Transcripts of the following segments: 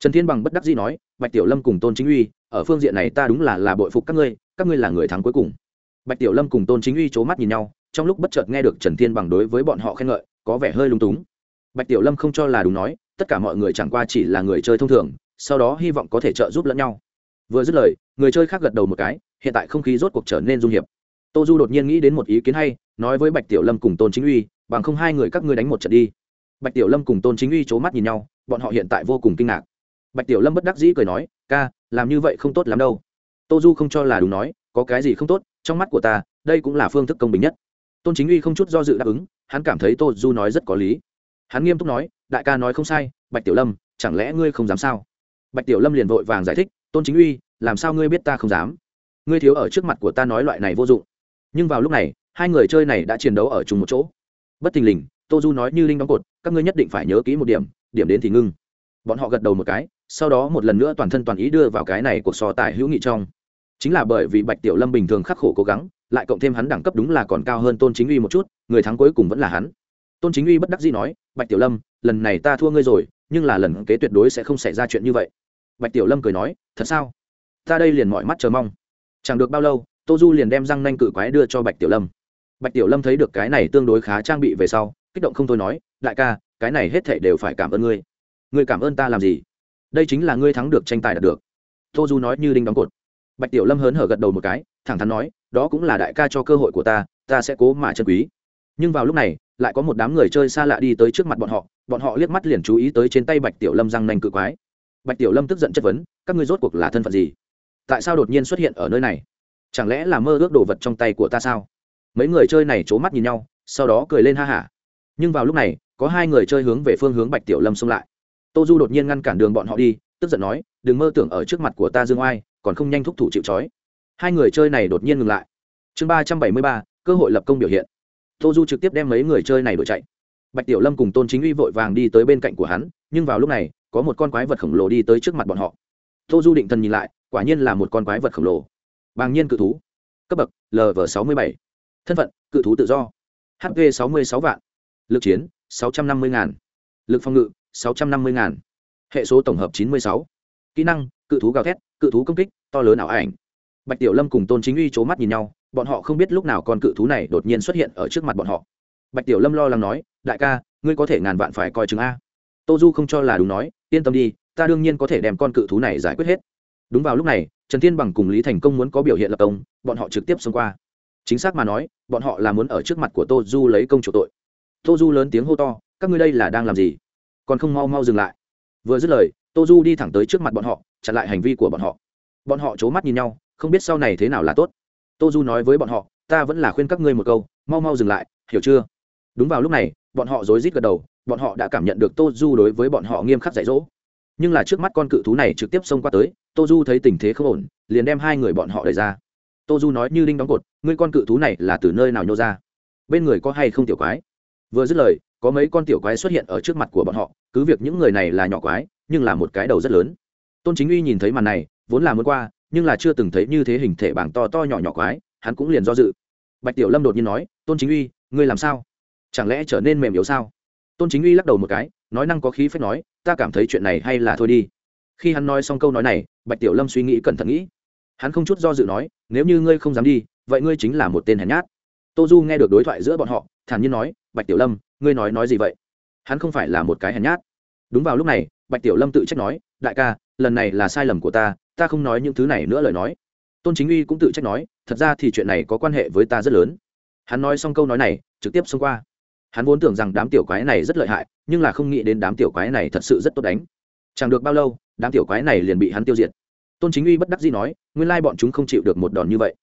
trần thiên bằng bất đắc dĩ nói, bạch tiểu lâm cùng tôn chính uy, ở phương diện này ta đúng là là bội phục các ngươi các ngươi là người thắng cuối cùng. Bạch tiểu lâm cùng tôn chính uy c h ố mắt nhìn nhau, trong lúc bất chợt nghe được trần thiên bằng đối với bọn họ khen ngợi, có vẻ hơi lung túng. Bạch tiểu lâm không cho là đúng nói, tất cả mọi người chẳng qua chỉ là người chơi thông thường, sau đó hy vọng có thể trợ giúp lẫn nhau. Vừa dứt lời, người chơi khác gật đầu một cái, hiện tại không khí rốt cuộc trở nên dung hiệp. Tô du đột nhiên nghĩ đến một ý kiến hay, nói với bạch tiểu lâm cùng tôn chính uy, bằng không hai người các ngươi đánh một trận đi. Bạch tiểu lâm cùng tôn chính uy c h ố mắt nhìn nhau, bọn họ hiện tại vô cùng kinh ngạc bạch tiểu lâm bất đắc dĩ cười nói, ca, làm như vậy không tốt lắm đâu. Tô du không cho là đúng nói, có cái gì không tốt, trong mắt của ta, đây cũng là phương thức công bình nhất. Tôn chính uy không chút do dự đáp ứng, hắn cảm thấy tô du nói rất có lý. Hắn nghiêm túc nói, đại ca nói không sai, bạch tiểu lâm, chẳng lẽ ngươi không dám sao? Bạch tiểu lâm liền vội vàng giải thích, tôn chính uy, làm sao ngươi biết ta không dám? Ngươi thiếu ở trước mặt của ta nói loại này vô dụng. Nhưng vào lúc này, hai người chơi này đã chiến đấu ở chung một chỗ. Bất thình lình, tô du nói như linh đóng cột, các ngươi nhất định phải nhớ kỹ một điểm điểm đến thì ngưng bọn họ gật đầu một cái, sau đó một lần nữa toàn thân toàn ý đưa vào cái này cuộc so tài hữu nghị trong. Chính là bởi vì bạch tiểu lâm bình thường khắc khổ cố gắng, lại cộng thêm hắn đẳng cấp đúng là còn cao hơn tôn chính uy một chút, người thắng cuối cùng vẫn là hắn. Tôn chính uy bất đắc dĩ nói, bạch tiểu lâm, lần này ta thua ngươi rồi, nhưng là lần kế tuyệt đối sẽ không xảy ra chuyện như vậy. Bạch tiểu lâm cười nói, thật sao? Ta đây liền mọi mắt chờ mong. Chẳng được bao lâu, tô du liền đem răng nanh cự quái đưa cho bạch tiểu lâm. Bạch tiểu lâm thấy được cái này tương đối khá trang bị về sau, kích động không thôi nói, đại ca, cái này hết thể đều phải cảm ơn ngươi ngươi cảm ơn ta làm gì? Đây chính là ngươi thắng được tranh tài đạt được. Tô du nói như đinh đóng cột. Bạch tiểu lâm hớn hở gật đầu một cái, thẳng thắn nói, đó cũng là đại ca cho cơ hội của ta ta sẽ cố mà chân quý. Nhưng vào lúc này, lại có một đám người chơi xa lạ đi tới trước mặt bọn họ bọn họ liếc mắt liền chú ý tới trên tay bạch tiểu lâm răng nanh cự quái. Bạch tiểu lâm tức giận chất vấn, các ngươi rốt cuộc là thân phận gì? Tại sao đột nhiên xuất hiện ở nơi này? Chẳng lẽ là mơ ước đồ vật trong tay của ta sao? Mấy người chơi này c h ố mắt nhìn nhau, sau đó cười lên ha hả. Nhưng vào lúc này, có hai người chơi hướng về phương hướng bạch tiểu lâm xông lại tô du đột nhiên ngăn cản đường bọn họ đi, tức giận nói, đừng mơ tưởng ở trước mặt của ta dương oai, còn không nhanh thúc thủ chịu trói. Hai người chơi này đột nhiên ngừng lại. Chương ba trăm bảy mươi ba, cơ hội lập công biểu hiện. Tô du trực tiếp đem mấy người chơi này đổi chạy. Bạch tiểu lâm cùng tôn chính uy vội vàng đi tới bên cạnh của hắn, nhưng vào lúc này, có một con quái vật khổng lồ đi tới trước mặt bọn họ. Tô du định thần nhìn lại, quả nhiên là một con quái vật khổng lồ. Bàng nhiên cự thú. Cấp bậc lv sáu mươi bảy. Thân phận, cự thú tự do. Hp sáu mươi sáu vạn. Lực chiến, sáu trăm năm mươi ngàn. Lực phòng ngự sáu trăm năm mươi ngàn. Hệ số tổng hợp chín mươi sáu. Kỹ năng, cự thú gào thét, cự thú công kích, to lớn ảo ảnh. Bạch tiểu lâm cùng tôn chính uy c h ố mắt nhìn nhau, bọn họ không biết lúc nào con cự thú này đột nhiên xuất hiện ở trước mặt bọn họ. Bạch tiểu lâm lo lắng nói, đại ca, ngươi có thể ngàn vạn phải coi chừng a. Tô du không cho là đúng nói, yên tâm đi, ta đương nhiên có thể đem con cự thú này giải quyết hết. Đúng vào lúc này, trần thiên bằng cùng lý thành công muốn có biểu hiện lập công, bọn họ trực tiếp xông qua. Chính xác mà nói, bọn họ là muốn ở trước mặt của tô du lấy công chủ tội. Tô du lớn tiếng hô to, các ngươi đây là đang làm gì? Còn không mau mau dừng lại. Vừa dứt lời tô du đi thẳng tới trước mặt bọn họ, chặn lại hành vi của bọn họ. Bọn họ c h ố mắt nhìn nhau, không biết sau này thế nào là tốt. Tô du nói với bọn họ, ta vẫn là khuyên các ngươi một câu, mau mau dừng lại, hiểu chưa? Đúng vào lúc này, bọn họ rối rít gật đầu, bọn họ đã cảm nhận được tô du đối với bọn họ nghiêm khắc dạy dỗ. Nhưng là trước mắt con cự thú này trực tiếp xông qua tới tô du thấy tình thế không ổn, liền đem hai người bọn họ đẩy ra. Tô du nói như đinh đóng cột, ngươi con cự thú này là từ nơi nào nhô ra? Bên người có hay không tiểu quái? Vừa dứt lời có mấy con tiểu quái xuất hiện ở trước mặt của bọn họ, cứ việc những người này là nhỏ quái, nhưng là một cái đầu rất lớn. Tôn chính uy nhìn thấy màn này, vốn là muốn qua, nhưng là chưa từng thấy như thế hình thể bảng to to nhỏ nhỏ quái, hắn cũng liền do dự. Bạch tiểu lâm đột nhiên nói, tôn chính uy, ngươi làm sao? Chẳng lẽ trở nên mềm yếu sao? Tôn chính uy lắc đầu một cái, nói năng có khí phép nói, ta cảm thấy chuyện này hay là thôi đi. Khi hắn nói xong câu nói này, bạch tiểu lâm suy nghĩ cẩn thận nghĩ. Hắn không chút do dự nói, nếu như ngươi không dám đi, vậy ngươi chính là một tên hèn nhát. Tô du nghe được đối thoại giữa bọn họ, thản nhiên nói bạch tiểu lâm, ngươi nói nói gì vậy? Hắn không phải là một cái hèn nhát. Đúng vào lúc này, bạch tiểu lâm tự trách nói, đại ca, lần này là sai lầm của ta ta không nói những thứ này nữa lời nói. Tôn chính uy cũng tự trách nói, thật ra thì chuyện này có quan hệ với ta rất lớn. Hắn nói xong câu nói này, trực tiếp xông qua. Hắn vốn tưởng rằng đám tiểu quái này rất lợi hại, nhưng là không nghĩ đến đám tiểu quái này thật sự rất tốt đánh. Chẳng được bao lâu, đám tiểu quái này liền bị hắn tiêu diệt. Tôn chính uy bất đắc dĩ nói, nguyên lai bọn chúng không chịu được một đòn như vậy.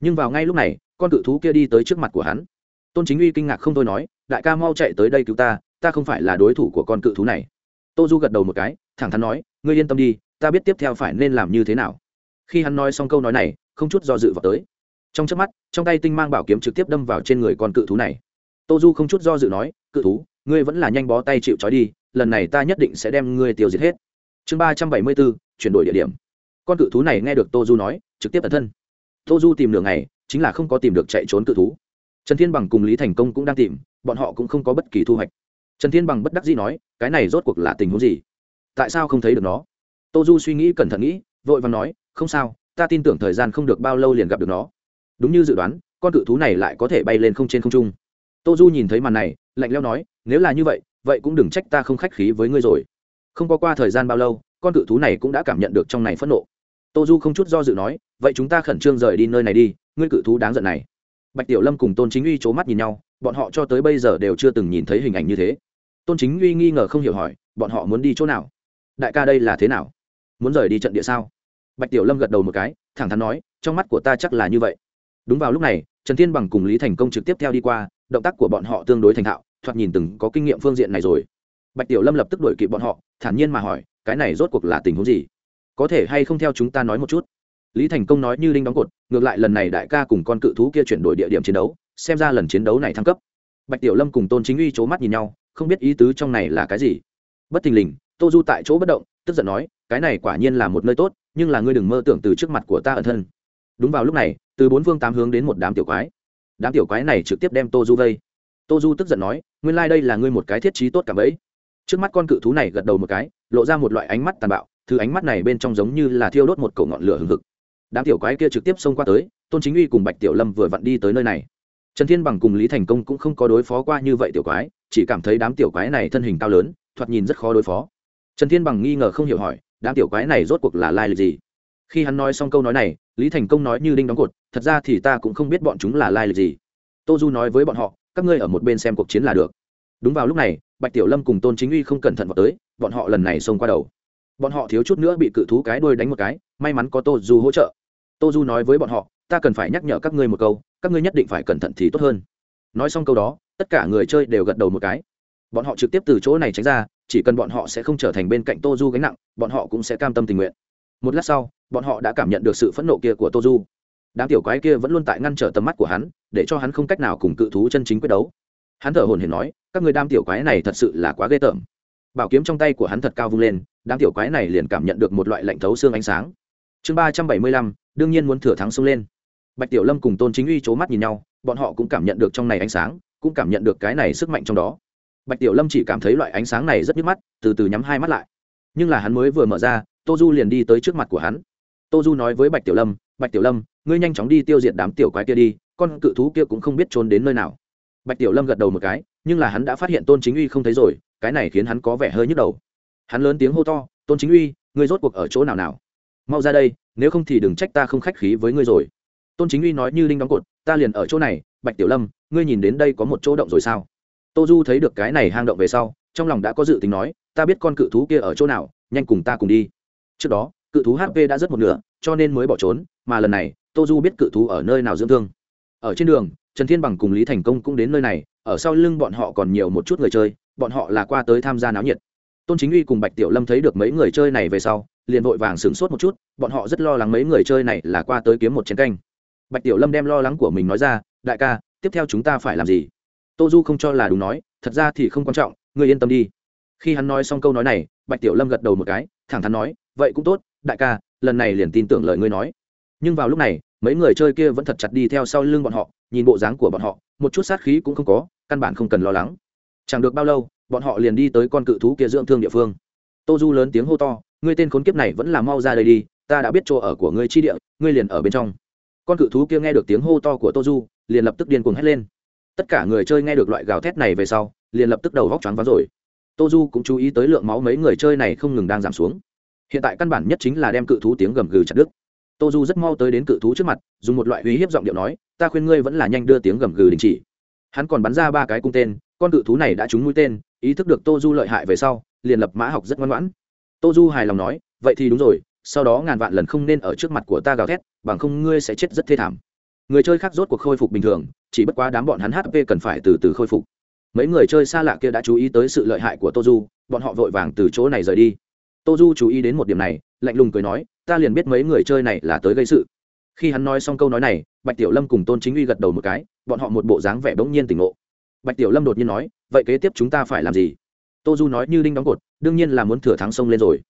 Nhưng vào ngay lúc này, con cự thú kia đi tới trước mặt của hắn. Tôn chính uy kinh ngạc không thôi nói đại ca mau chạy tới đây cứu ta ta không phải là đối thủ của con cự thú này. Tô du gật đầu một cái, thẳng thắn nói, ngươi yên tâm đi, ta biết tiếp theo phải nên làm như thế nào. Khi hắn nói xong câu nói này, không chút do dự vào tới. Trong chớp mắt, trong tay tinh mang bảo kiếm trực tiếp đâm vào trên người con cự thú này. Tô du không chút do dự nói, cự thú, ngươi vẫn là nhanh bó tay chịu trói đi, lần này ta nhất định sẽ đem ngươi tiêu diệt hết. Chương ba trăm bảy mươi bốn, chuyển đổi địa điểm. Con cự thú này nghe được tô du nói, trực tiếp ẩn thân. Tô du tìm đường này chính là không có tìm được chạy trốn cự thú trần thiên bằng cùng lý thành công cũng đang tìm, bọn họ cũng không có bất kỳ thu hoạch. Trần thiên bằng bất đắc dĩ nói, cái này rốt cuộc là tình huống gì? Tại sao không thấy được nó? Tô du suy nghĩ cẩn thận nghĩ, vội và nói, không sao, ta tin tưởng thời gian không được bao lâu liền gặp được nó. Đúng như dự đoán, con cự thú này lại có thể bay lên không trên không trung. Tô du nhìn thấy màn này, lạnh leo nói, nếu là như vậy vậy cũng đừng trách ta không khách khí với ngươi rồi. Không có qua thời gian bao lâu, con cự thú này cũng đã cảm nhận được trong này phẫn nộ. Tô du không chút do dự nói, vậy chúng ta khẩn trương rời đi nơi này đi, ngươi cự thú đáng giận này bạch tiểu lâm cùng tôn chính uy c h ố mắt nhìn nhau, bọn họ cho tới bây giờ đều chưa từng nhìn thấy hình ảnh như thế. Tôn chính uy nghi ngờ không hiểu hỏi, bọn họ muốn đi chỗ nào? Đại ca đây là thế nào? Muốn rời đi trận địa sao? Bạch tiểu lâm gật đầu một cái, thẳng thắn nói, trong mắt của ta chắc là như vậy. Đúng vào lúc này, trần thiên bằng cùng lý thành công trực tiếp theo đi qua, động tác của bọn họ tương đối thành thạo, thoạt nhìn từng có kinh nghiệm phương diện này rồi. Bạch tiểu lâm lập tức đuổi kịp bọn họ, thản nhiên mà hỏi, cái này rốt cuộc là tình huống gì? Có thể hay không theo chúng ta nói một chút? Lý thành công nói như linh đóng cột, ngược lại lần này đại ca cùng con cự thú kia chuyển đổi địa điểm chiến đấu, xem ra lần chiến đấu này thăng cấp. Bạch tiểu lâm cùng tôn chính uy c h ố mắt nhìn nhau, không biết ý tứ trong này là cái gì. Bất thình lình, tô du tại chỗ bất động, tức giận nói, cái này quả nhiên là một nơi tốt, nhưng là ngươi đừng mơ tưởng từ trước mặt của ta ẩn thân. Đúng vào lúc này, từ bốn phương tám hướng đến một đám tiểu quái. Đám tiểu quái này trực tiếp đem tô du vây. Tô du tức giận nói, nguyên lai、like、đây là ngươi một cái thiết trí tốt cảm bẫy. Trước mắt con cự thú này gật đầu một cái, lộ ra một loại ánh mắt tàn bạo, thứ ánh mắt này bên trong giống như là thiêu đốt một cổ ngọn lửa hừng hực đám tiểu quái kia trực tiếp xông qua tới, tôn chính uy cùng bạch tiểu lâm vừa vặn đi tới nơi này. Trần thiên bằng cùng lý thành công cũng không có đối phó qua như vậy tiểu quái, chỉ cảm thấy đám tiểu quái này thân hình cao lớn, thoạt nhìn rất khó đối phó. Trần thiên bằng nghi ngờ không hiểu hỏi, đám tiểu quái này rốt cuộc là lai lịch gì? Khi hắn nói xong câu nói này, lý thành công nói như đinh đóng cột, thật ra thì ta cũng không biết bọn chúng là lai lịch gì. Tô du nói với bọn họ, các ngươi ở một bên xem cuộc chiến là được. Đúng vào lúc này, bạch tiểu lâm cùng tôn chính uy không cẩn thận vào tới, bọn họ lần này xông qua đầu. Bọn họ thiếu chút nữa bị cự thú cái đuôi đánh một cái, may mắn có tô du hỗ trợ tô du nói với bọn họ, ta cần phải nhắc nhở các ngươi một câu, các ngươi nhất định phải cẩn thận thì tốt hơn. Nói xong câu đó, tất cả người chơi đều gật đầu một cái. Bọn họ trực tiếp từ chỗ này tránh ra, chỉ cần bọn họ sẽ không trở thành bên cạnh tô du gánh nặng, bọn họ cũng sẽ cam tâm tình nguyện. Một lát sau, bọn họ đã cảm nhận được sự phẫn nộ kia của tô du. Đám tiểu quái kia vẫn luôn tại ngăn trở tầm mắt của hắn, để cho hắn không cách nào cùng cự thú chân chính quyết đấu. Hắn thở hồn hển nói, các người đam tiểu quái này thật sự là quá ghê tởm. Bảo kiếm trong tay của hắn thật cao vung lên, đám tiểu quái này liền cảm nhận được một loại lạnh thấu xương ánh sáng. Chương ba trăm bảy mươi lăm đương nhiên muốn thừa thắng xông lên. Bạch tiểu lâm cùng tôn chính uy c h ố mắt nhìn nhau, bọn họ cũng cảm nhận được trong này ánh sáng, cũng cảm nhận được cái này sức mạnh trong đó. Bạch tiểu lâm chỉ cảm thấy loại ánh sáng này rất nhức mắt, từ từ nhắm hai mắt lại. Nhưng là hắn mới vừa mở ra, tô du liền đi tới trước mặt của hắn. Tô du nói với bạch tiểu lâm, bạch tiểu lâm, ngươi nhanh chóng đi tiêu diệt đám tiểu quái kia đi, con cự thú kia cũng không biết trốn đến nơi nào. Bạch tiểu lâm gật đầu một cái, nhưng là hắn đã phát hiện tôn chính uy không thấy rồi, cái này khiến hắn có vẻ hơi nhức đầu. Hắn lớn tiếng hô to, tôn chính uy, ngươi rốt cuộc ở chỗ nào nào? Mau ra đây, nếu không thì đừng trách ta không khách khí với ngươi rồi. Tôn chính uy nói như đinh đóng cột, ta liền ở chỗ này, bạch tiểu lâm, ngươi nhìn đến đây có một chỗ động rồi sao? Tô du thấy được cái này hang động về sau, trong lòng đã có dự tính nói, ta biết con cự thú kia ở chỗ nào, nhanh cùng ta cùng đi. Trước đó, cự thú hp đã rất một nửa, cho nên mới bỏ trốn, mà lần này, tô du biết cự thú ở nơi nào dưỡng thương. Ở trên đường, trần thiên bằng cùng lý thành công cũng đến nơi này, ở sau lưng bọn họ còn nhiều một chút người chơi, bọn họ là qua tới tham gia náo nhiệt. Tôn chính uy cùng bạch tiểu lâm thấy được mấy người chơi này về sau liền vội vàng sửng sốt một chút, bọn họ rất lo lắng mấy người chơi này là qua tới kiếm một chiến canh. Bạch tiểu lâm đem lo lắng của mình nói ra, đại ca, tiếp theo chúng ta phải làm gì? Tô du không cho là đúng nói, thật ra thì không quan trọng, ngươi yên tâm đi. Khi hắn nói xong câu nói này, bạch tiểu lâm gật đầu một cái, thẳng thắn nói, vậy cũng tốt, đại ca, lần này liền tin tưởng lời ngươi nói. Nhưng vào lúc này, mấy người chơi kia vẫn thật chặt đi theo sau lưng bọn họ, nhìn bộ dáng của bọn họ, một chút sát khí cũng không có, căn bản không cần lo lắng. Chẳng được bao lâu, bọn họ liền đi tới con cự thú kia dưỡng thương địa phương. Tô du lớn tiếng hô to ngươi tên khốn kiếp này vẫn là mau ra đây đi, ta đã biết chỗ ở của ngươi chi địa, ngươi liền ở bên trong. Con cự thú kia nghe được tiếng hô to của tô du liền lập tức điên cuồng hét lên. Tất cả người chơi nghe được loại gào thét này về sau, liền lập tức đầu vóc choáng váng rồi. Tô du cũng chú ý tới lượng máu mấy người chơi này không ngừng đang giảm xuống. Hiện tại căn bản nhất chính là đem cự thú tiếng gầm gừ chặt đứt. Tô du rất mau tới đến cự thú trước mặt, dùng một loại uy hiếp giọng điệu nói, ta khuyên ngươi vẫn là nhanh đưa tiếng gầm gừ đình chỉ. Hắn còn bắn ra ba cái cung tên, con cự thú này đã trúng mũi tên, ý thức được tô du lợi hại về sau, liền lập mã học rất ngoan ngoãn tô du hài lòng nói, vậy thì đúng rồi, sau đó ngàn vạn lần không nên ở trước mặt của ta gào thét, bằng không ngươi sẽ chết rất thê thảm. Người chơi khác rốt cuộc khôi phục bình thường, chỉ bất quá đám bọn hắn hp cần phải từ từ khôi phục. Mấy người chơi xa lạ kia đã chú ý tới sự lợi hại của tô du, bọn họ vội vàng từ chỗ này rời đi. Tô du chú ý đến một điểm này, lạnh lùng cười nói, ta liền biết mấy người chơi này là tới gây sự. Khi hắn nói xong câu nói này, bạch tiểu lâm cùng tôn chính uy gật đầu một cái, bọn họ một bộ dáng vẻ bỗng nhiên tỉnh ngộ. Bạch tiểu lâm đột nhiên nói, vậy kế tiếp chúng ta phải làm gì? Tô du nói như đinh đóng cột, đương nhiên là muốn thừa thắng sông lên rồi.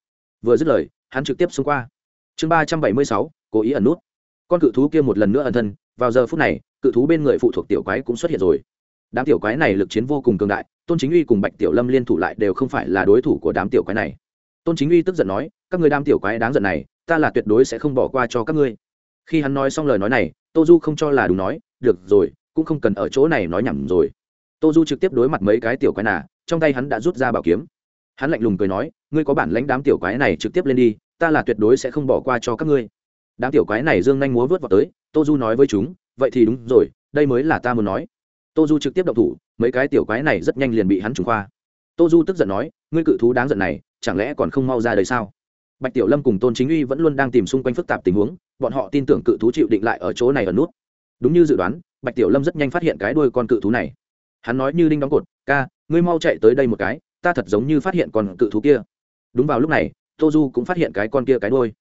Vừa dứt lời, hắn trực tiếp xông qua. Chương ba trăm bảy mươi sáu, cố ý ẩn nút. Con cự thú kia một lần nữa ẩn thân, vào giờ phút này, cự thú bên người phụ thuộc tiểu quái cũng xuất hiện rồi. Đám tiểu quái này lực chiến vô cùng cường đại, tôn chính uy cùng bạch tiểu lâm liên thủ lại đều không phải là đối thủ của đám tiểu quái này. Tôn chính uy tức giận nói, các người đám tiểu quái đáng giận này, ta là tuyệt đối sẽ không bỏ qua cho các ngươi. Khi hắn nói xong lời nói này, tô du không cho là đúng nói, được rồi, cũng không cần ở chỗ này nói nhầm rồi. Tô du trực tiếp đối mặt mấy cái tiểu quái nà trong tay hắn đã rút ra bảo kiếm. Hắn lạnh lùng cười nói, ngươi có bản lãnh đám tiểu quái này trực tiếp lên đi, ta là tuyệt đối sẽ không bỏ qua cho các ngươi. Đám tiểu quái này dương nhanh múa vớt vào tới, tô du nói với chúng, vậy thì đúng rồi, đây mới là ta muốn nói. Tô du trực tiếp động thủ, mấy cái tiểu quái này rất nhanh liền bị hắn trùng khoa tô du tức giận nói, ngươi cự thú đáng giận này, chẳng lẽ còn không mau ra đời sao? Bạch tiểu lâm cùng tôn chính uy vẫn luôn đang tìm xung quanh phức tạp tình huống, bọn họ tin tưởng cự thú chịu định lại ở chỗ này ở nút. Đúng như dự đoán, bạch tiểu lâm rất nhanh phát hiện cái đuôi con cự thú này. Hắn nói như đinh đóng cột, ca ngươi mau chạy tới đây một cái, ta thật giống như phát hiện con cự thú kia. Đúng vào lúc này tô du cũng phát hiện cái con kia cái đôi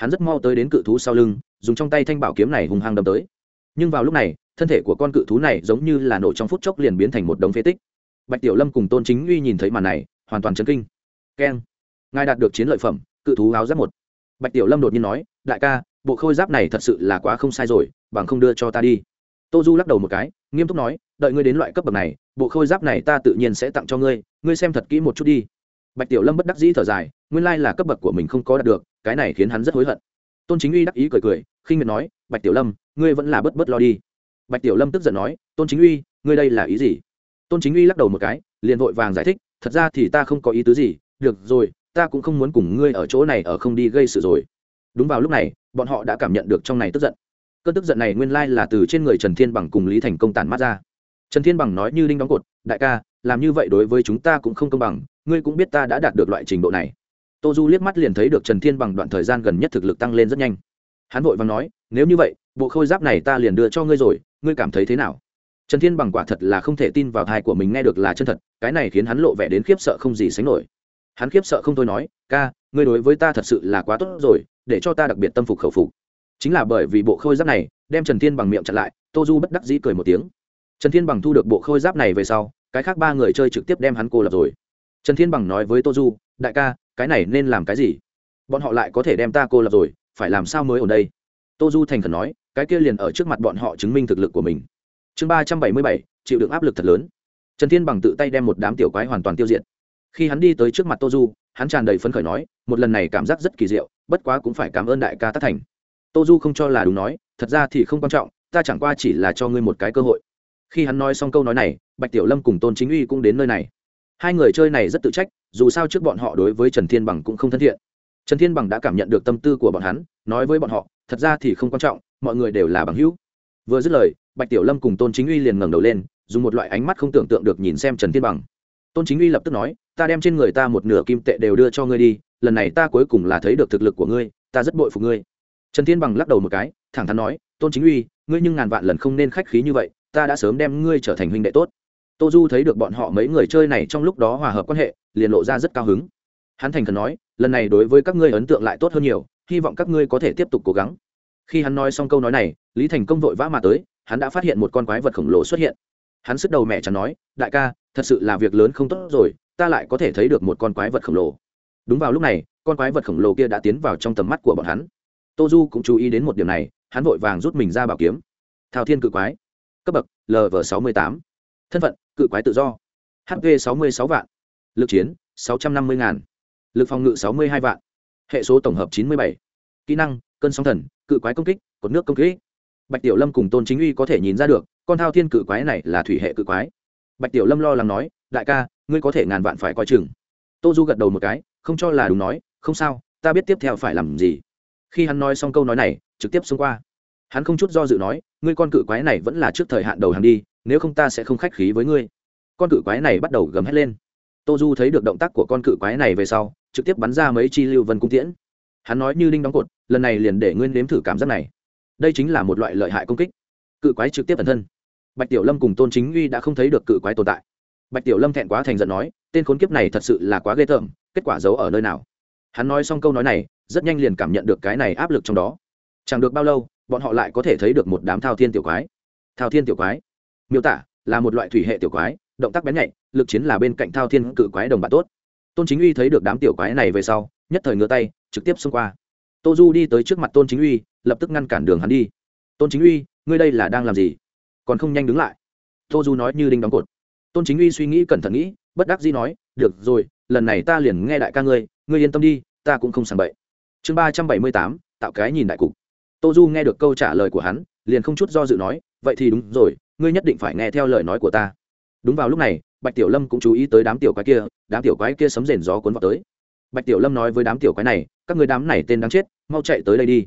hắn rất mau tới đến cự thú sau lưng, dùng trong tay thanh bảo kiếm này hùng hăng đâm tới. Nhưng vào lúc này, thân thể của con cự thú này giống như là nổ trong phút chốc liền biến thành một đống phế tích. Bạch tiểu lâm cùng tôn chính uy nhìn thấy màn này, hoàn toàn chấn kinh. Keng, ngài đạt được chiến lợi phẩm, cự thú áo giáp một. Bạch tiểu lâm đột nhiên nói, đại ca, bộ khôi giáp này thật sự là quá không sai rồi, bằng không đưa cho ta đi tô du lắc đầu một cái, nghiêm túc nói, đợi ngươi đến loại cấp bậc này, bộ khôi giáp này ta tự nhiên sẽ tặng cho ngươi ngươi xem thật kỹ một chút đi. Bạch tiểu lâm bất đắc dĩ thở dài, nguyên lai là cấp bậc của mình không có đạt được, cái này khiến hắn rất hối hận. Tôn chính uy đắc ý cười cười, khinh miệt nói, bạch tiểu lâm, ngươi vẫn là bất bất lo đi. Bạch tiểu lâm tức giận nói, tôn chính uy, ngươi đây là ý gì? Tôn chính uy lắc đầu một cái, liền vội vàng giải thích, thật ra thì ta không có ý tứ gì, được rồi, ta cũng không muốn cùng ngươi ở chỗ này ở không đi gây sự rồi. Đúng vào lúc này, bọn họ đã cảm nhận được trong này tức giận cơn tức giận này nguyên lai là từ trên người trần thiên bằng cùng lý thành công tàn mát ra. Trần thiên bằng nói như đinh đóng cột, đại ca, làm như vậy đối với chúng ta cũng không công bằng, ngươi cũng biết ta đã đạt được loại trình độ này. Tô du liếc mắt liền thấy được trần thiên bằng đoạn thời gian gần nhất thực lực tăng lên rất nhanh. Hắn vội và nói, nếu như vậy, bộ khôi giáp này ta liền đưa cho ngươi rồi, ngươi cảm thấy thế nào? Trần thiên bằng quả thật là không thể tin vào thai của mình nghe được là chân thật, cái này khiến hắn lộ vẻ đến khiếp sợ không gì sánh nổi. Hắn khiếp sợ không thôi nói, ca, ngươi đối với ta thật sự là quá tốt rồi, để cho ta đặc biệt tâm phục khẩu phục chính là bởi vì bộ khôi giáp này, đem trần thiên bằng miệng chặn lại, tô du bất đắc dĩ cười một tiếng. Trần thiên bằng thu được bộ khôi giáp này về sau, cái khác ba người chơi trực tiếp đem hắn cô lập rồi. Trần thiên bằng nói với tô du, đại ca, cái này nên làm cái gì? Bọn họ lại có thể đem ta cô lập rồi, phải làm sao mới ở đây? Tô du thành khẩn nói, cái kia liền ở trước mặt bọn họ chứng minh thực lực của mình. Chương ba trăm bảy mươi bảy, chịu đựng áp lực thật lớn. Trần thiên bằng tự tay đem một đám tiểu quái hoàn toàn tiêu diệt. Khi hắn đi tới trước mặt tô du, hắn tràn đầy phấn khởi nói, một lần này cảm giác rất kỳ diệu, bất quá cũng phải cảm ơn đại ca tất thành tô du không cho là đúng nói, thật ra thì không quan trọng, ta chẳng qua chỉ là cho ngươi một cái cơ hội. Khi hắn nói xong câu nói này, bạch tiểu lâm cùng tôn chính uy cũng đến nơi này. Hai người chơi này rất tự trách, dù sao trước bọn họ đối với trần thiên bằng cũng không thân thiện. Trần thiên bằng đã cảm nhận được tâm tư của bọn hắn, nói với bọn họ, thật ra thì không quan trọng, mọi người đều là bằng hữu. Vừa dứt lời, bạch tiểu lâm cùng tôn chính uy liền ngẩng đầu lên, dùng một loại ánh mắt không tưởng tượng được nhìn xem trần thiên bằng. Tôn chính uy lập tức nói, ta đem trên người ta một nửa kim tệ đều đưa cho ngươi đi, lần này ta cuối cùng là thấy được thực lực của ngươi, ta rất bội phục ngươi trần thiên bằng lắc đầu một cái, thẳng thắn nói, tôn chính uy, ngươi nhưng ngàn vạn lần không nên khách khí như vậy, ta đã sớm đem ngươi trở thành huynh đệ tốt. Tô du thấy được bọn họ mấy người chơi này trong lúc đó hòa hợp quan hệ, liền lộ ra rất cao hứng. Hắn thành khẩn nói, lần này đối với các ngươi ấn tượng lại tốt hơn nhiều, hy vọng các ngươi có thể tiếp tục cố gắng. Khi hắn nói xong câu nói này, lý thành công vội vã mà tới, hắn đã phát hiện một con quái vật khổng lồ xuất hiện. Hắn sức đầu mẹ chẳng nói, đại ca, thật sự là việc lớn không tốt rồi, ta lại có thể thấy được một con quái vật khổng lồ. Đúng vào lúc này, con quái vật khổng lồ kia đã tiến vào trong tầm mắt của bọn hắn tô du cũng chú ý đến một điểm này, hắn vội vàng rút mình ra bảo kiếm. Thao thiên cự quái, cấp bậc lv sáu mươi tám. Thân phận, cự quái tự do. Hp sáu mươi sáu vạn. Lực chiến, sáu trăm năm mươi ngàn. Lực phòng ngự sáu mươi hai vạn. Hệ số tổng hợp chín mươi bảy. Kỹ năng, cơn sóng thần, cự quái công kích, cột nước công kích. Bạch tiểu lâm cùng tôn chính uy có thể nhìn ra được, con thao thiên cự quái này là thủy hệ cự quái. Bạch tiểu lâm lo lắng nói, đại ca, ngươi có thể ngàn vạn phải coi chừng. Tô du gật đầu một cái, không cho là đúng nói, không sao, ta biết tiếp theo phải làm gì khi hắn nói xong câu nói này, trực tiếp xông qua. Hắn không chút do dự nói, ngươi con cự quái này vẫn là trước thời hạn đầu hàng đi, nếu không ta sẽ không khách khí với ngươi. Con cự quái này bắt đầu gầm hét lên. Tô du thấy được động tác của con cự quái này về sau, trực tiếp bắn ra mấy chi lưu vân cung tiễn. Hắn nói như đinh đóng cột, lần này liền để nguyên nếm thử cảm giác này. Đây chính là một loại lợi hại công kích. Cự quái trực tiếp bản thân. Bạch tiểu lâm cùng tôn chính uy đã không thấy được cự quái tồn tại. Bạch tiểu lâm thẹn quá thành giận nói, tên khốn kiếp này thật sự là quá ghê tởm, kết quả giấu ở nơi nào? Hắn nói xong câu nói này, rất nhanh liền cảm nhận được cái này áp lực trong đó. Chẳng được bao lâu, bọn họ lại có thể thấy được một đám thao thiên tiểu quái. Thao thiên tiểu quái? Miêu tả, là một loại thủy hệ tiểu quái, động tác bén nhạy, lực chiến là bên cạnh thao thiên cự quái đồng bạn tốt. Tôn chính uy thấy được đám tiểu quái này về sau, nhất thời ngửa tay, trực tiếp xông qua. Tô du đi tới trước mặt tôn chính uy, lập tức ngăn cản đường hắn đi. Tôn chính uy, ngươi đây là đang làm gì? Còn không nhanh đứng lại. Tô du nói như đinh đóng cột. Tôn chính uy suy nghĩ cẩn thận nghĩ, bất đắc dĩ nói, được rồi lần này ta liền nghe đại ca ngươi ngươi yên tâm đi, ta cũng không sàng bậy. Chương ba trăm bảy mươi tám, tạo cái nhìn đại cục. Tô du nghe được câu trả lời của hắn, liền không chút do dự nói, vậy thì đúng rồi, ngươi nhất định phải nghe theo lời nói của ta. Đúng vào lúc này, bạch tiểu lâm cũng chú ý tới đám tiểu quái kia, đám tiểu quái kia sấm rền gió cuốn vào tới. Bạch tiểu lâm nói với đám tiểu quái này, các người đám này tên đáng chết, mau chạy tới đây đi.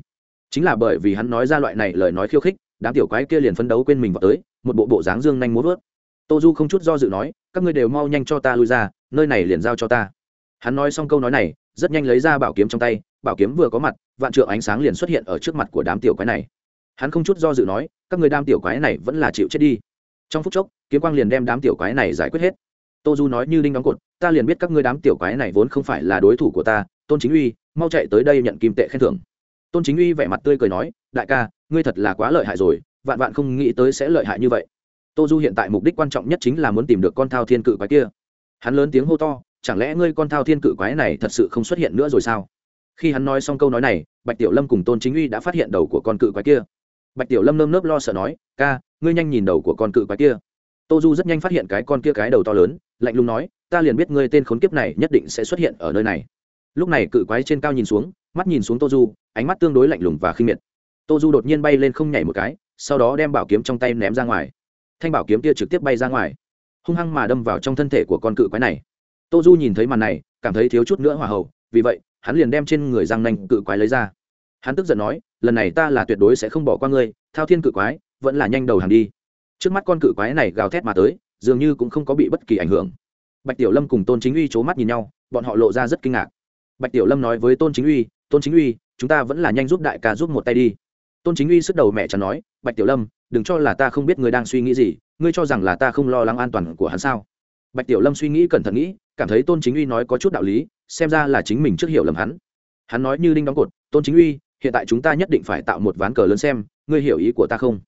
Chính là bởi vì hắn nói ra loại này lời nói khiêu khích, đám tiểu quái kia liền phấn đấu quên mình vào tới, một bộ bộ dáng dương nhanh muốn vớt. Tô du không chút do dự nói, các ngươi đều mau nhanh cho ta lui ra nơi này liền giao cho ta. Hắn nói xong câu nói này, rất nhanh lấy ra bảo kiếm trong tay, bảo kiếm vừa có mặt, vạn trượng ánh sáng liền xuất hiện ở trước mặt của đám tiểu quái này. Hắn không chút do dự nói, các người đám tiểu quái này vẫn là chịu chết đi. Trong phút chốc, kiếm quang liền đem đám tiểu quái này giải quyết hết. Tô du nói như đinh đóng cột, ta liền biết các ngươi đám tiểu quái này vốn không phải là đối thủ của ta, tôn chính uy, mau chạy tới đây nhận kim tệ khen thưởng. Tôn chính uy vẻ mặt tươi cười nói, đại ca, ngươi thật là quá lợi hại rồi, vạn vạn không nghĩ tới sẽ lợi hại như vậy. Tô du hiện tại mục đích quan trọng nhất chính là muốn tìm được con thao thiên cự quái kia hắn lớn tiếng hô to, chẳng lẽ ngươi con thao thiên cự quái này thật sự không xuất hiện nữa rồi sao? Khi hắn nói xong câu nói này, bạch tiểu lâm cùng tôn chính uy đã phát hiện đầu của con cự quái kia. Bạch tiểu lâm nơm nớp lo sợ nói, ca, ngươi nhanh nhìn đầu của con cự quái kia. Tô du rất nhanh phát hiện cái con kia cái đầu to lớn, lạnh lùng nói, ta liền biết ngươi tên khốn kiếp này nhất định sẽ xuất hiện ở nơi này. Lúc này cự quái trên cao nhìn xuống, mắt nhìn xuống tô du, ánh mắt tương đối lạnh lùng và khinh miệt. Tô du đột nhiên bay lên không nhảy một cái, sau đó đem bảo kiếm trong tay ném ra ngoài. Thanh bảo kiếm kia trực tiếp bay ra ngoài hung hăng mà đâm vào trong thân thể của con cự quái này. Tô du nhìn thấy màn này cảm thấy thiếu chút nữa hỏa hầu, vì vậy hắn liền đem trên người răng nanh cự quái lấy ra. Hắn tức giận nói lần này ta là tuyệt đối sẽ không bỏ qua ngươi thao thiên cự quái vẫn là nhanh đầu hàng đi. Trước mắt con cự quái này gào thét mà tới dường như cũng không có bị bất kỳ ảnh hưởng. Bạch tiểu lâm cùng tôn chính uy c h ố mắt nhìn nhau bọn họ lộ ra rất kinh ngạc. Bạch tiểu lâm nói với tôn chính uy tôn chính uy chúng ta vẫn là nhanh giúp đại ca giúp một tay đi. Tôn chính uy sức đầu mẹ chắn nói bạch tiểu lâm đừng cho là ta không biết ngươi đang suy nghĩ gì ngươi cho rằng là ta không lo lắng an toàn của hắn sao? Bạch tiểu lâm suy nghĩ cẩn thận nghĩ, cảm thấy tôn chính uy nói có chút đạo lý, xem ra là chính mình trước hiểu lầm hắn. Hắn nói như đinh đóng cột, tôn chính uy, hiện tại chúng ta nhất định phải tạo một ván cờ lớn xem, ngươi hiểu ý của ta không?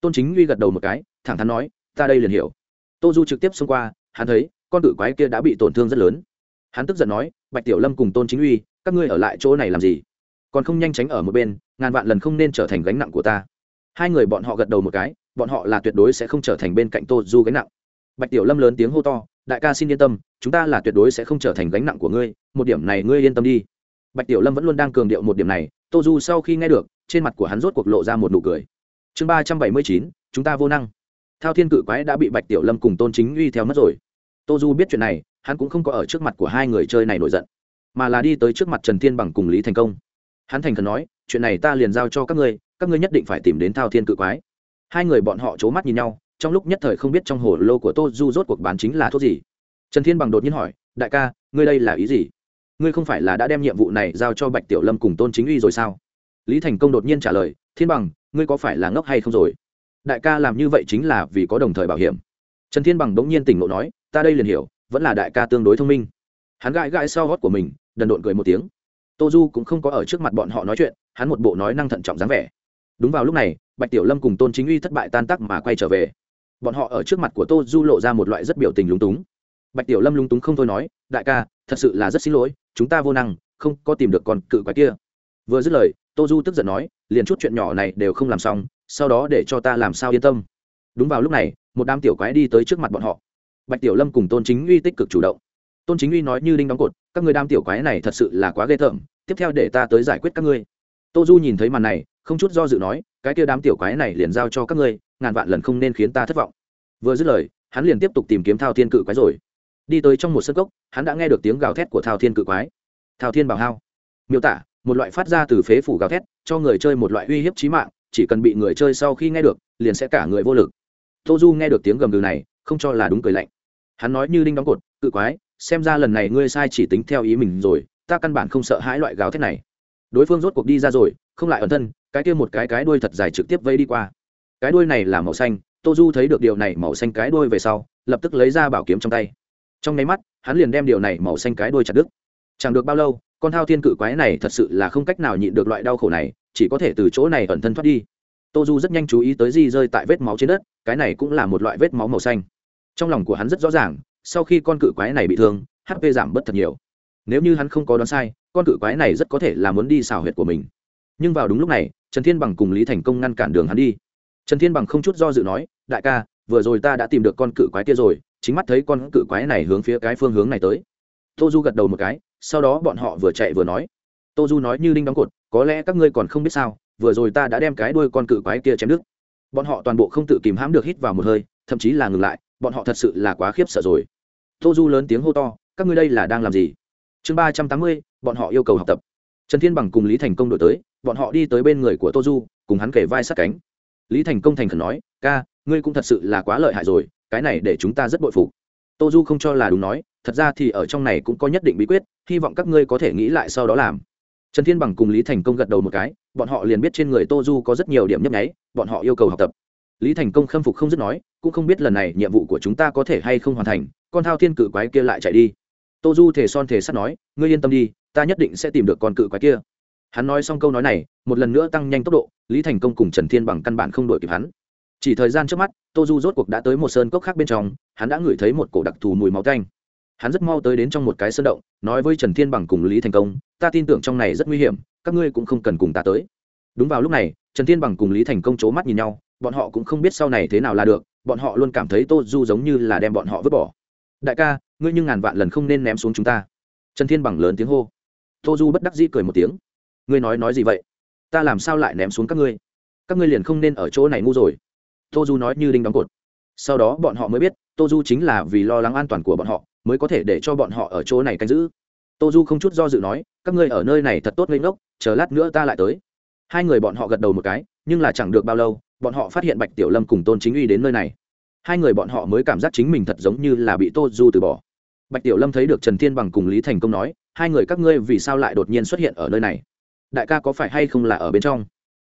Tôn chính uy gật đầu một cái, thẳng thắn nói, ta đây liền hiểu. Tô du trực tiếp xông qua, hắn thấy, con cự quái kia đã bị tổn thương rất lớn. Hắn tức giận nói, bạch tiểu lâm cùng tôn chính uy, các ngươi ở lại chỗ này làm gì? Còn không nhanh tránh ở một bên, ngàn vạn lần không nên trở thành gánh nặng của ta. Hai người bọn họ gật đầu một cái bọn họ là tuyệt đối sẽ không trở thành bên cạnh tô du gánh nặng. Bạch tiểu lâm lớn tiếng hô to, đại ca xin yên tâm, chúng ta là tuyệt đối sẽ không trở thành gánh nặng của ngươi, một điểm này ngươi yên tâm đi. Bạch tiểu lâm vẫn luôn đang cường điệu một điểm này, tô du sau khi nghe được, trên mặt của hắn rốt cuộc lộ ra một nụ cười. Chương ba trăm bảy mươi chín, chúng ta vô năng. Thao thiên cự quái đã bị bạch tiểu lâm cùng tôn chính uy theo mất rồi. Tô du biết chuyện này, hắn cũng không có ở trước mặt của hai người chơi này nổi giận, mà là đi tới trước mặt trần thiên bằng cùng lý thành công. Hắn thành khẩn nói, chuyện này ta liền giao cho các ngươi các ngươi nhất định phải tìm đến thao thiên cự quái hai người bọn họ c h ố mắt nhìn nhau, trong lúc nhất thời không biết trong hồ lô của tô du rốt cuộc bán chính là thuốc gì. Trần thiên bằng đột nhiên hỏi, đại ca, ngươi đây là ý gì? Ngươi không phải là đã đem nhiệm vụ này giao cho bạch tiểu lâm cùng tôn chính uy rồi sao? Lý thành công đột nhiên trả lời, thiên bằng, ngươi có phải là ngốc hay không rồi? Đại ca làm như vậy chính là vì có đồng thời bảo hiểm. Trần thiên bằng đ ỗ n g nhiên tỉnh ngộ nói, ta đây liền hiểu, vẫn là đại ca tương đối thông minh. Hắn gãi gãi sau gót của mình, đần độn cười một tiếng. Tô du cũng không có ở trước mặt bọn họ nói chuyện, hắn một bộ nói năng thận trọng dáng vẻ. Đúng vào lúc này bạch tiểu lâm cùng tôn chính uy thất bại tan tắc mà quay trở về. Bọn họ ở trước mặt của tô du lộ ra một loại rất biểu tình lúng túng. Bạch tiểu lâm lúng túng không thôi nói, đại ca, thật sự là rất xin lỗi, chúng ta vô năng, không có tìm được con cự quái kia. Vừa dứt lời, tô du tức giận nói, liền chút chuyện nhỏ này đều không làm xong, sau đó để cho ta làm sao yên tâm. Đúng vào lúc này, một đám tiểu quái đi tới trước mặt bọn họ. Bạch tiểu lâm cùng tôn chính uy tích cực chủ động. Tôn chính uy nói như đinh đóng cột, các người đám tiểu quái này thật sự là quá ghê tởm, tiếp theo để ta tới giải quyết các ngươi. Tô du nhìn thấy màn này không chút do dự nói, cái kia đám tiểu quái này liền giao cho các ngươi, ngàn vạn lần không nên khiến ta thất vọng. Vừa dứt lời, hắn liền tiếp tục tìm kiếm thao thiên cự quái rồi. Đi tới trong một sân cốc, hắn đã nghe được tiếng gào thét của thao thiên cự quái. Thao thiên bảo hao. Miêu tả, một loại phát ra từ phế phủ gào thét, cho người chơi một loại uy hiếp trí mạng, chỉ cần bị người chơi sau khi nghe được, liền sẽ cả người vô lực. Tô du nghe được tiếng gầm gừ này, không cho là đúng cười lạnh. Hắn nói như đinh đóng cột, cự quái, xem ra lần này ngươi sai chỉ tính theo ý mình rồi, ta căn bản không sợ hãi loại gào thét này. Đối phương rốt cuộc đi ra rồi không lại ẩn thân, cái kia một cái cái đuôi thật dài trực tiếp vây đi qua. Cái đuôi này là màu xanh tô du thấy được điều này màu xanh cái đuôi về sau, lập tức lấy ra bảo kiếm trong tay. Trong nháy mắt, hắn liền đem điều này màu xanh cái đuôi chặt đứt. Chẳng được bao lâu, con thao thiên cự quái này thật sự là không cách nào nhịn được loại đau khổ này, chỉ có thể từ chỗ này ẩn thân thoát đi. Tô du rất nhanh chú ý tới di rơi tại vết máu trên đất, cái này cũng là một loại vết máu màu xanh. Trong lòng của hắn rất rõ ràng, sau khi con cự quái này bị thương hp giảm bớt thật nhiều. Nếu như hắn không có đoán sai, con cự quái này rất có thể là muốn đi xào huyệt của mình nhưng vào đúng lúc này, trần thiên bằng cùng lý thành công ngăn cản đường hắn đi. Trần thiên bằng không chút do dự nói, đại ca, vừa rồi ta đã tìm được con cự quái kia rồi, chính mắt thấy con cự quái này hướng phía cái phương hướng này tới. Tô du gật đầu một cái, sau đó bọn họ vừa chạy vừa nói, tô du nói như đinh đóng cột, có lẽ các ngươi còn không biết sao, vừa rồi ta đã đem cái đuôi con cự quái kia chém đứt. Bọn họ toàn bộ không tự kìm hãm được hít vào một hơi, thậm chí là ngừng lại, bọn họ thật sự là quá khiếp sợ rồi. Tô du lớn tiếng hô to, các ngươi đây là đang làm gì? Chương ba trăm tám mươi, bọn họ yêu cầu học tập. Trần thiên bằng cùng lý thành công đổi tới bọn họ đi tới bên người của tô du cùng hắn kể vai sát cánh. Lý thành công thành khẩn nói, ca, ngươi cũng thật sự là quá lợi hại rồi, cái này để chúng ta rất bội phục. Tô du không cho là đúng nói, thật ra thì ở trong này cũng có nhất định bí quyết, hy vọng các ngươi có thể nghĩ lại sau đó làm. Trần thiên bằng cùng lý thành công gật đầu một cái, bọn họ liền biết trên người tô du có rất nhiều điểm nhấp nháy, bọn họ yêu cầu học tập. Lý thành công khâm phục không dứt nói, cũng không biết lần này nhiệm vụ của chúng ta có thể hay không hoàn thành, con thao thiên cự quái kia lại chạy đi. Tô du thể son thể sắt nói, ngươi yên tâm đi, ta nhất định sẽ tìm được con cự quái kia hắn nói xong câu nói này, một lần nữa tăng nhanh tốc độ, lý thành công cùng trần thiên bằng căn bản không đổi kịp hắn. Chỉ thời gian trước mắt, tô du rốt cuộc đã tới một sơn cốc khác bên trong, hắn đã ngửi thấy một cổ đặc thù mùi máu canh hắn rất mau tới đến trong một cái sơn động, nói với trần thiên bằng cùng lý thành công, ta tin tưởng trong này rất nguy hiểm, các ngươi cũng không cần cùng ta tới. Đúng vào lúc này, trần thiên bằng cùng lý thành công c h ố mắt nhìn nhau, bọn họ cũng không biết sau này thế nào là được, bọn họ luôn cảm thấy tô du giống như là đem bọn họ vứt bỏ. Đại ca, ngươi nhưng ngàn vạn lần không nên ném xuống chúng ta. Trần thiên bằng lớn tiếng hô. Tô du bất đắc dĩ cười một tiếng ngươi nói nói gì vậy? Ta làm sao lại ném xuống các ngươi? Các ngươi liền không nên ở chỗ này ngu rồi. Tô du nói như đinh đóng cột. Sau đó bọn họ mới biết tô du chính là vì lo lắng an toàn của bọn họ, mới có thể để cho bọn họ ở chỗ này canh giữ. Tô du không chút do dự nói, các ngươi ở nơi này thật tốt lên ngốc, chờ lát nữa ta lại tới. Hai người bọn họ gật đầu một cái, nhưng là chẳng được bao lâu, bọn họ phát hiện bạch tiểu lâm cùng tôn chính uy đến nơi này. Hai người bọn họ mới cảm giác chính mình thật giống như là bị tô du từ bỏ. Bạch tiểu lâm thấy được trần thiên bằng cùng lý thành công nói, hai người các ngươi vì sao lại đột nhiên xuất hiện ở nơi này? Đại ca có phải hay không là ở bên trong?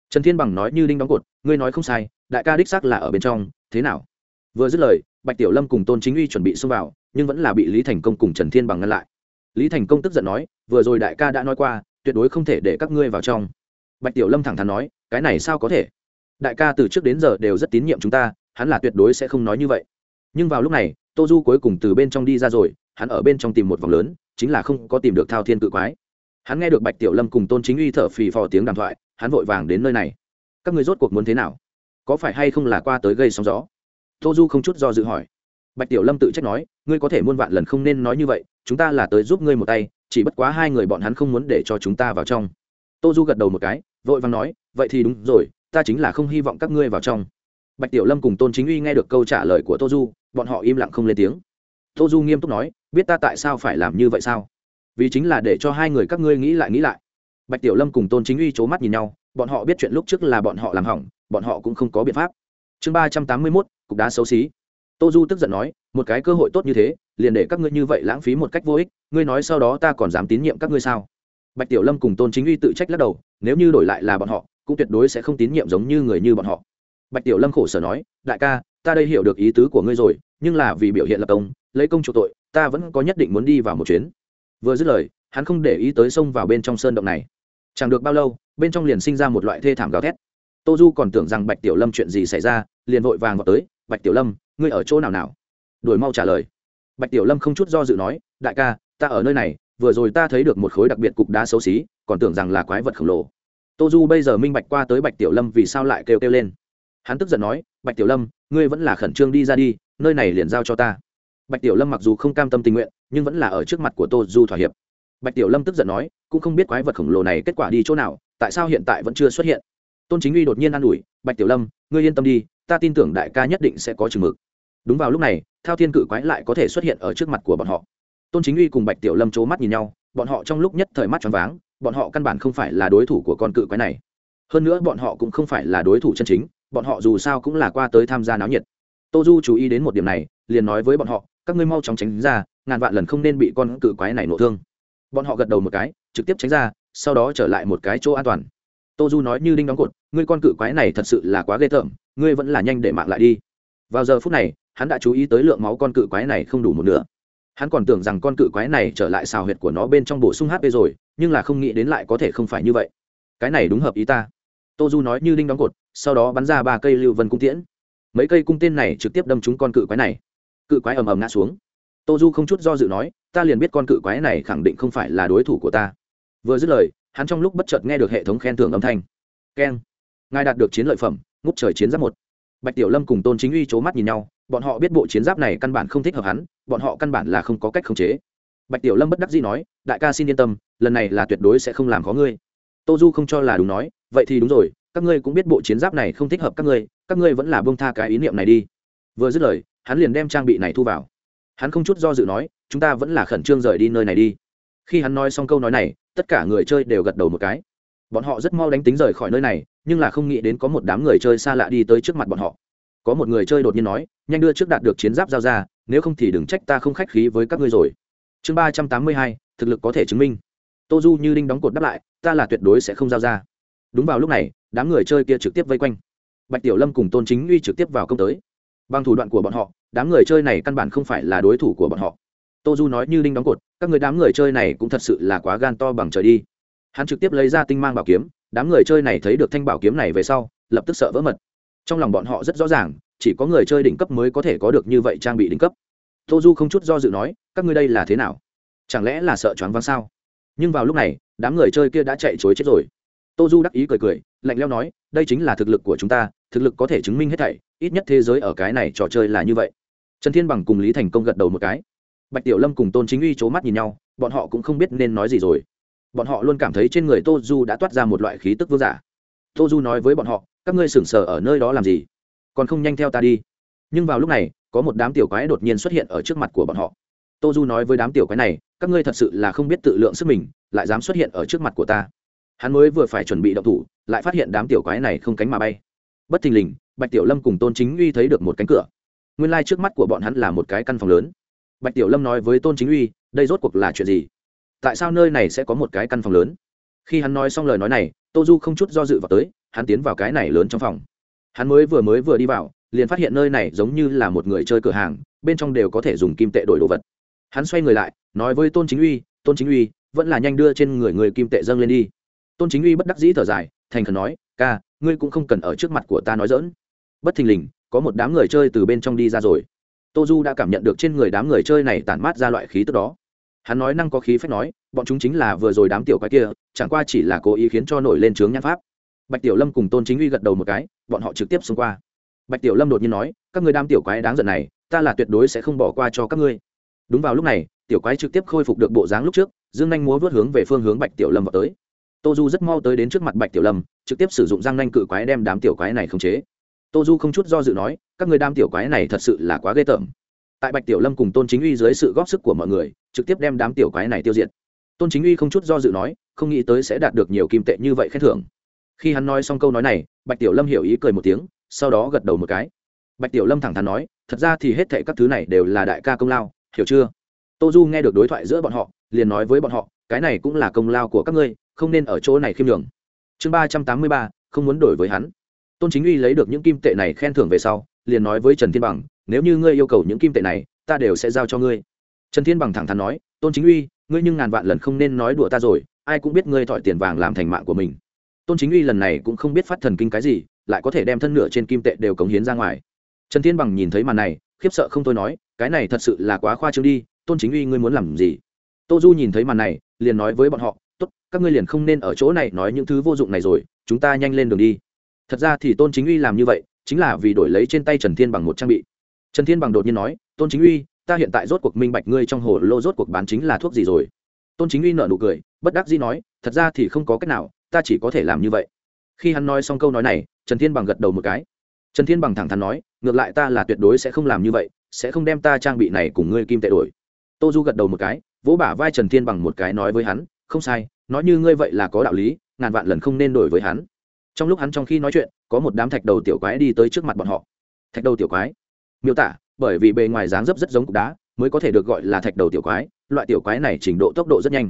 Trần thiên bằng nói như đinh đóng cột, ngươi nói không sai, đại ca đích xác là ở bên trong, thế nào? Vừa dứt lời, bạch tiểu lâm cùng tôn chính uy chuẩn bị xông vào, nhưng vẫn là bị lý thành công cùng trần thiên bằng ngăn lại. Lý thành công tức giận nói, vừa rồi đại ca đã nói qua, tuyệt đối không thể để các ngươi vào trong. Bạch tiểu lâm thẳng thắn nói, cái này sao có thể? Đại ca từ trước đến giờ đều rất tín nhiệm chúng ta, hắn là tuyệt đối sẽ không nói như vậy. Nhưng vào lúc này, tô du cuối cùng từ bên trong đi ra rồi, hắn ở bên trong tìm một vòng lớn, chính là không có tìm được thao thiên cự quái hắn nghe được bạch tiểu lâm cùng tôn chính uy thở phì phò tiếng đàm thoại, hắn vội vàng đến nơi này. Các người rốt cuộc muốn thế nào? Có phải hay không là qua tới gây sóng gió? Tô du không chút do dự hỏi. Bạch tiểu lâm tự trách nói, ngươi có thể muôn vạn lần không nên nói như vậy, chúng ta là tới giúp ngươi một tay, chỉ bất quá hai người bọn hắn không muốn để cho chúng ta vào trong. Tô du gật đầu một cái, vội vàng nói, vậy thì đúng rồi, ta chính là không hy vọng các ngươi vào trong. Bạch tiểu lâm cùng tôn chính uy nghe được câu trả lời của tô du, bọn họ im lặng không lên tiếng. Tô du nghiêm túc nói, biết ta tại sao phải làm như vậy sao? Vì chính là để cho hai người các ngươi nghĩ lại nghĩ lại. Bạch tiểu lâm cùng tôn chính uy c h ố mắt nhìn nhau, bọn họ biết chuyện lúc trước là bọn họ làm hỏng, bọn họ cũng không có biện pháp. Chương ba trăm tám mươi mốt, cục đá xấu xí. Tô du tức giận nói, một cái cơ hội tốt như thế, liền để các ngươi như vậy lãng phí một cách vô ích, ngươi nói sau đó ta còn dám tín nhiệm các ngươi sao? Bạch tiểu lâm cùng tôn chính uy tự trách lắc đầu, nếu như đổi lại là bọn họ, cũng tuyệt đối sẽ không tín nhiệm giống như người như bọn họ. Bạch tiểu lâm khổ sở nói, đại ca, ta đây hiểu được ý tứ của ngươi rồi, nhưng là vì biểu hiện lập công, lấy công chủ tội, ta vẫn có nhất định muốn đi vào một chuyến vừa dứt lời, hắn không để ý tới sông vào bên trong sơn động này. Chẳng được bao lâu, bên trong liền sinh ra một loại thê thảm gào thét. Tô du còn tưởng rằng bạch tiểu lâm chuyện gì xảy ra, liền vội vàng vào tới, bạch tiểu lâm, ngươi ở chỗ nào nào? Đuổi mau trả lời. Bạch tiểu lâm không chút do dự nói, đại ca, ta ở nơi này, vừa rồi ta thấy được một khối đặc biệt cục đá xấu xí, còn tưởng rằng là quái vật khổng lồ. Tô du bây giờ minh bạch qua tới bạch tiểu lâm vì sao lại kêu kêu lên. Hắn tức giận nói, bạch tiểu lâm, ngươi vẫn là khẩn trương đi ra đi, nơi này liền giao cho ta. Bạch tiểu lâm mặc dù không cam tâm tình nguyện nhưng vẫn là ở trước mặt của tô du thỏa hiệp. Bạch tiểu lâm tức giận nói, cũng không biết quái vật khổng lồ này kết quả đi chỗ nào, tại sao hiện tại vẫn chưa xuất hiện. Tôn chính uy đột nhiên an ủi, bạch tiểu lâm, ngươi yên tâm đi, ta tin tưởng đại ca nhất định sẽ có chừng mực. Đúng vào lúc này, thao thiên cự quái lại có thể xuất hiện ở trước mặt của bọn họ. Tôn chính uy cùng bạch tiểu lâm c h ố mắt nhìn nhau, bọn họ trong lúc nhất thời mắt t váng, bọn họ căn bản không phải là đối thủ của con cự quái này. Hơn nữa bọn họ cũng không phải là đối thủ chân chính, bọn họ dù sao cũng là qua tới tham gia náo nhiệt. Tô du chú ý đến một điểm này, liền nói với bọn họ, các ngươi mau chóng tránh ra ngàn vạn lần không nên bị con cự quái này nổ thương. Bọn họ gật đầu một cái, trực tiếp tránh ra, sau đó trở lại một cái chỗ an toàn. Tô du nói như đinh đóng cột, ngươi con cự quái này thật sự là quá ghê tởm, ngươi vẫn là nhanh để mạng lại đi. Vào giờ phút này, hắn đã chú ý tới lượng máu con cự quái này không đủ một nửa. Hắn còn tưởng rằng con cự quái này trở lại xào huyệt của nó bên trong bổ sung hp rồi, nhưng là không nghĩ đến lại có thể không phải như vậy. Cái này đúng hợp ý ta. Tô du nói như đinh đóng cột, sau đó bắn ra ba cây lưu vân cung tiễn. Mấy cây cung tên này trực tiếp đâm trúng con cự quái này. Cự quái ầm ầm ngã xuống tô du không chút do dự nói, ta liền biết con cự quái này khẳng định không phải là đối thủ của ta. Vừa dứt lời, hắn trong lúc bất chợt nghe được hệ thống khen thưởng âm thanh. Keng, ngài đạt được chiến lợi phẩm, ngút trời chiến giáp một. Bạch tiểu lâm cùng tôn chính uy c h ố mắt nhìn nhau, bọn họ biết bộ chiến giáp này căn bản không thích hợp hắn, bọn họ căn bản là không có cách khống chế. Bạch tiểu lâm bất đắc dĩ nói, đại ca xin yên tâm, lần này là tuyệt đối sẽ không làm khó ngươi. Tô du không cho là đúng nói, vậy thì đúng rồi, các ngươi cũng biết bộ chiến giáp này không thích hợp các ngươi các ngươi vẫn là bông tha cái ý niệm này đi. Vừa dứt lời, hắn liền đem trang bị này thu vào hắn không chút do dự nói, chúng ta vẫn là khẩn trương rời đi nơi này đi. Khi hắn nói xong câu nói này, tất cả người chơi đều gật đầu một cái. Bọn họ rất mau đánh tính rời khỏi nơi này, nhưng là không nghĩ đến có một đám người chơi xa lạ đi tới trước mặt bọn họ. Có một người chơi đột nhiên nói, nhanh đưa trước đạt được chiến giáp giao ra, nếu không thì đừng trách ta không khách khí với các ngươi rồi. Chương ba trăm tám mươi hai, thực lực có thể chứng minh. Tô du như đinh đóng cột đáp lại, ta là tuyệt đối sẽ không giao ra. Đúng vào lúc này, đám người chơi kia trực tiếp vây quanh. Bạch tiểu lâm cùng tôn chính uy trực tiếp vào công tới. Bằng thủ đoạn của bọn họ đám người chơi này căn bản không phải là đối thủ của bọn họ. Tô du nói như đinh đóng cột, các người đám người chơi này cũng thật sự là quá gan to bằng trời đi. Hắn trực tiếp lấy ra tinh mang bảo kiếm, đám người chơi này thấy được thanh bảo kiếm này về sau, lập tức sợ vỡ mật. Trong lòng bọn họ rất rõ ràng, chỉ có người chơi đỉnh cấp mới có thể có được như vậy trang bị đỉnh cấp. Tô du không chút do dự nói, các ngươi đây là thế nào? Chẳng lẽ là sợ choáng váng sao? Nhưng vào lúc này, đám người chơi kia đã chạy chối chết rồi. Tô du đắc ý cười cười, lạnh leo nói, đây chính là thực lực của chúng ta thực lực có thể chứng minh hết thảy, ít nhất thế giới ở cái này trò chơi là như vậy. Trần thiên bằng cùng lý thành công gật đầu một cái. Bạch tiểu lâm cùng tôn chính uy c h ố mắt nhìn nhau, bọn họ cũng không biết nên nói gì rồi. Bọn họ luôn cảm thấy trên người tô du đã toát ra một loại khí tức vương giả. Tô du nói với bọn họ, các ngươi sửng sờ ở nơi đó làm gì? Còn không nhanh theo ta đi. Nhưng vào lúc này, có một đám tiểu quái đột nhiên xuất hiện ở trước mặt của bọn họ. Tô du nói với đám tiểu quái này, các ngươi thật sự là không biết tự lượng sức mình, lại dám xuất hiện ở trước mặt của ta. Hắn mới vừa phải chuẩn bị động thủ, lại phát hiện đám tiểu quái này không cánh mà bay bất thình lình, bạch tiểu lâm cùng tôn chính uy thấy được một cánh cửa. Nguyên lai、like、trước mắt của bọn hắn là một cái căn phòng lớn. Bạch tiểu lâm nói với tôn chính uy, đây rốt cuộc là chuyện gì? Tại sao nơi này sẽ có một cái căn phòng lớn? Khi hắn nói xong lời nói này, tô du không chút do dự vào tới, hắn tiến vào cái này lớn trong phòng. Hắn mới vừa mới vừa đi vào, liền phát hiện nơi này giống như là một người chơi cửa hàng, bên trong đều có thể dùng kim tệ đổi đồ vật. Hắn xoay người lại, nói với tôn chính uy, tôn chính uy, vẫn là nhanh đưa trên người người kim tệ dâng lên đi. Tôn chính uy bất đắc dĩ thở dài, thành khẩn nói, ca ngươi cũng không cần ở trước mặt của ta nói dỡn. Bất thình lình, có một đám người chơi từ bên trong đi ra rồi. Tô du đã cảm nhận được trên người đám người chơi này tản mát ra loại khí tức đó. Hắn nói năng có khí phép nói, bọn chúng chính là vừa rồi đám tiểu quái kia, chẳng qua chỉ là cố ý khiến cho nổi lên trướng nhãn pháp. Bạch tiểu lâm cùng tôn chính uy gật đầu một cái, bọn họ trực tiếp xông qua. Bạch tiểu lâm đột nhiên nói, các người đám tiểu quái đáng giận này, ta là tuyệt đối sẽ không bỏ qua cho các ngươi. Đúng vào lúc này, tiểu quái trực tiếp khôi phục được bộ dáng lúc trước, dương anh múa vớt hướng về phương hướng bạch tiểu lâm vào tới tô du rất mau tới đến trước mặt bạch tiểu lâm, trực tiếp sử dụng răng nanh cự quái đem đám tiểu quái này khống chế. Tô du không chút do dự nói, các người đám tiểu quái này thật sự là quá ghê tởm. Tại bạch tiểu lâm cùng tôn chính uy dưới sự góp sức của mọi người, trực tiếp đem đám tiểu quái này tiêu diệt. Tôn chính uy không chút do dự nói, không nghĩ tới sẽ đạt được nhiều kim tệ như vậy khen thưởng. Khi hắn nói xong câu nói này, bạch tiểu lâm hiểu ý cười một tiếng, sau đó gật đầu một cái. Bạch tiểu lâm thẳng thắn nói, thật ra thì hết thệ các thứ này đều là đại ca công lao, hiểu chưa? Tô du nghe được đối thoại giữa bọn họ, liền nói với bọn họ, cái này cũng là công lao của các ngươi không nên ở chỗ này khiêm nhường. Chương ba trăm tám mươi ba, không muốn đổi với hắn. Tôn chính uy lấy được những kim tệ này khen thưởng về sau, liền nói với trần thiên bằng, nếu như ngươi yêu cầu những kim tệ này, ta đều sẽ giao cho ngươi. Trần thiên bằng thẳng thắn nói, tôn chính uy, ngươi nhưng ngàn vạn lần không nên nói đùa ta rồi, ai cũng biết ngươi thỏi tiền vàng làm thành mạng của mình. Tôn chính uy lần này cũng không biết phát thần kinh cái gì, lại có thể đem thân nửa trên kim tệ đều cống hiến ra ngoài. Trần thiên bằng nhìn thấy màn này, khiếp sợ không thôi nói, cái này thật sự là quá khoa trương đi, tôn chính uy ngươi muốn làm gì? Tô du nhìn thấy màn này, liền nói với bọn họ các ngươi liền không nên ở chỗ này nói những thứ vô dụng này rồi, chúng ta nhanh lên đường đi. Thật ra thì tôn chính uy làm như vậy, chính là vì đổi lấy trên tay trần thiên bằng một trang bị. Trần thiên bằng đột nhiên nói, tôn chính uy, ta hiện tại rốt cuộc minh bạch ngươi trong hồ lô rốt cuộc bán chính là thuốc gì rồi. Tôn chính uy nợ nụ cười, bất đắc dĩ nói, thật ra thì không có cách nào, ta chỉ có thể làm như vậy. Khi hắn nói xong câu nói này, trần thiên bằng gật đầu một cái. Trần thiên bằng thẳng thắn nói, ngược lại ta là tuyệt đối sẽ không làm như vậy, sẽ không đem ta trang bị này cùng ngươi kim tệ đổi. Tô du gật đầu một cái, vỗ bả vai trần thiên bằng một cái nói với hắn, không sai nói như ngươi vậy là có đạo lý, ngàn vạn lần không nên đổi với hắn. Trong lúc hắn trong khi nói chuyện, có một đám thạch đầu tiểu quái đi tới trước mặt bọn họ. Thạch đầu tiểu quái? Miêu tả, bởi vì bề ngoài dáng dấp rất giống cục đá, mới có thể được gọi là thạch đầu tiểu quái, loại tiểu quái này trình độ tốc độ rất nhanh.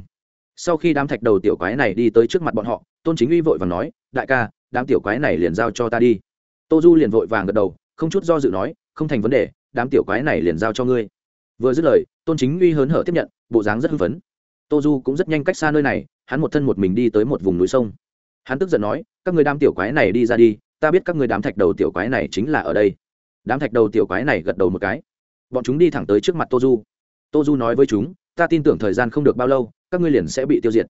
Sau khi đám thạch đầu tiểu quái này đi tới trước mặt bọn họ, tôn chính uy vội và nói, đại ca, đám tiểu quái này liền giao cho ta đi. Tô du liền vội vàng gật đầu, không chút do dự nói, không thành vấn đề, đám tiểu quái này liền giao cho ngươi. Vừa dứt lời, tôn chính uy hớn hở tiếp nhận, bộ dáng rất hưng phấn. Tô du cũng rất nhanh cách xa nơi này hắn một thân một mình đi tới một vùng núi sông. Hắn tức giận nói, các người đám tiểu quái này đi ra đi, ta biết các người đám thạch đầu tiểu quái này chính là ở đây. Đám thạch đầu tiểu quái này gật đầu một cái. Bọn chúng đi thẳng tới trước mặt tô du tô du nói với chúng, ta tin tưởng thời gian không được bao lâu, các ngươi liền sẽ bị tiêu diệt.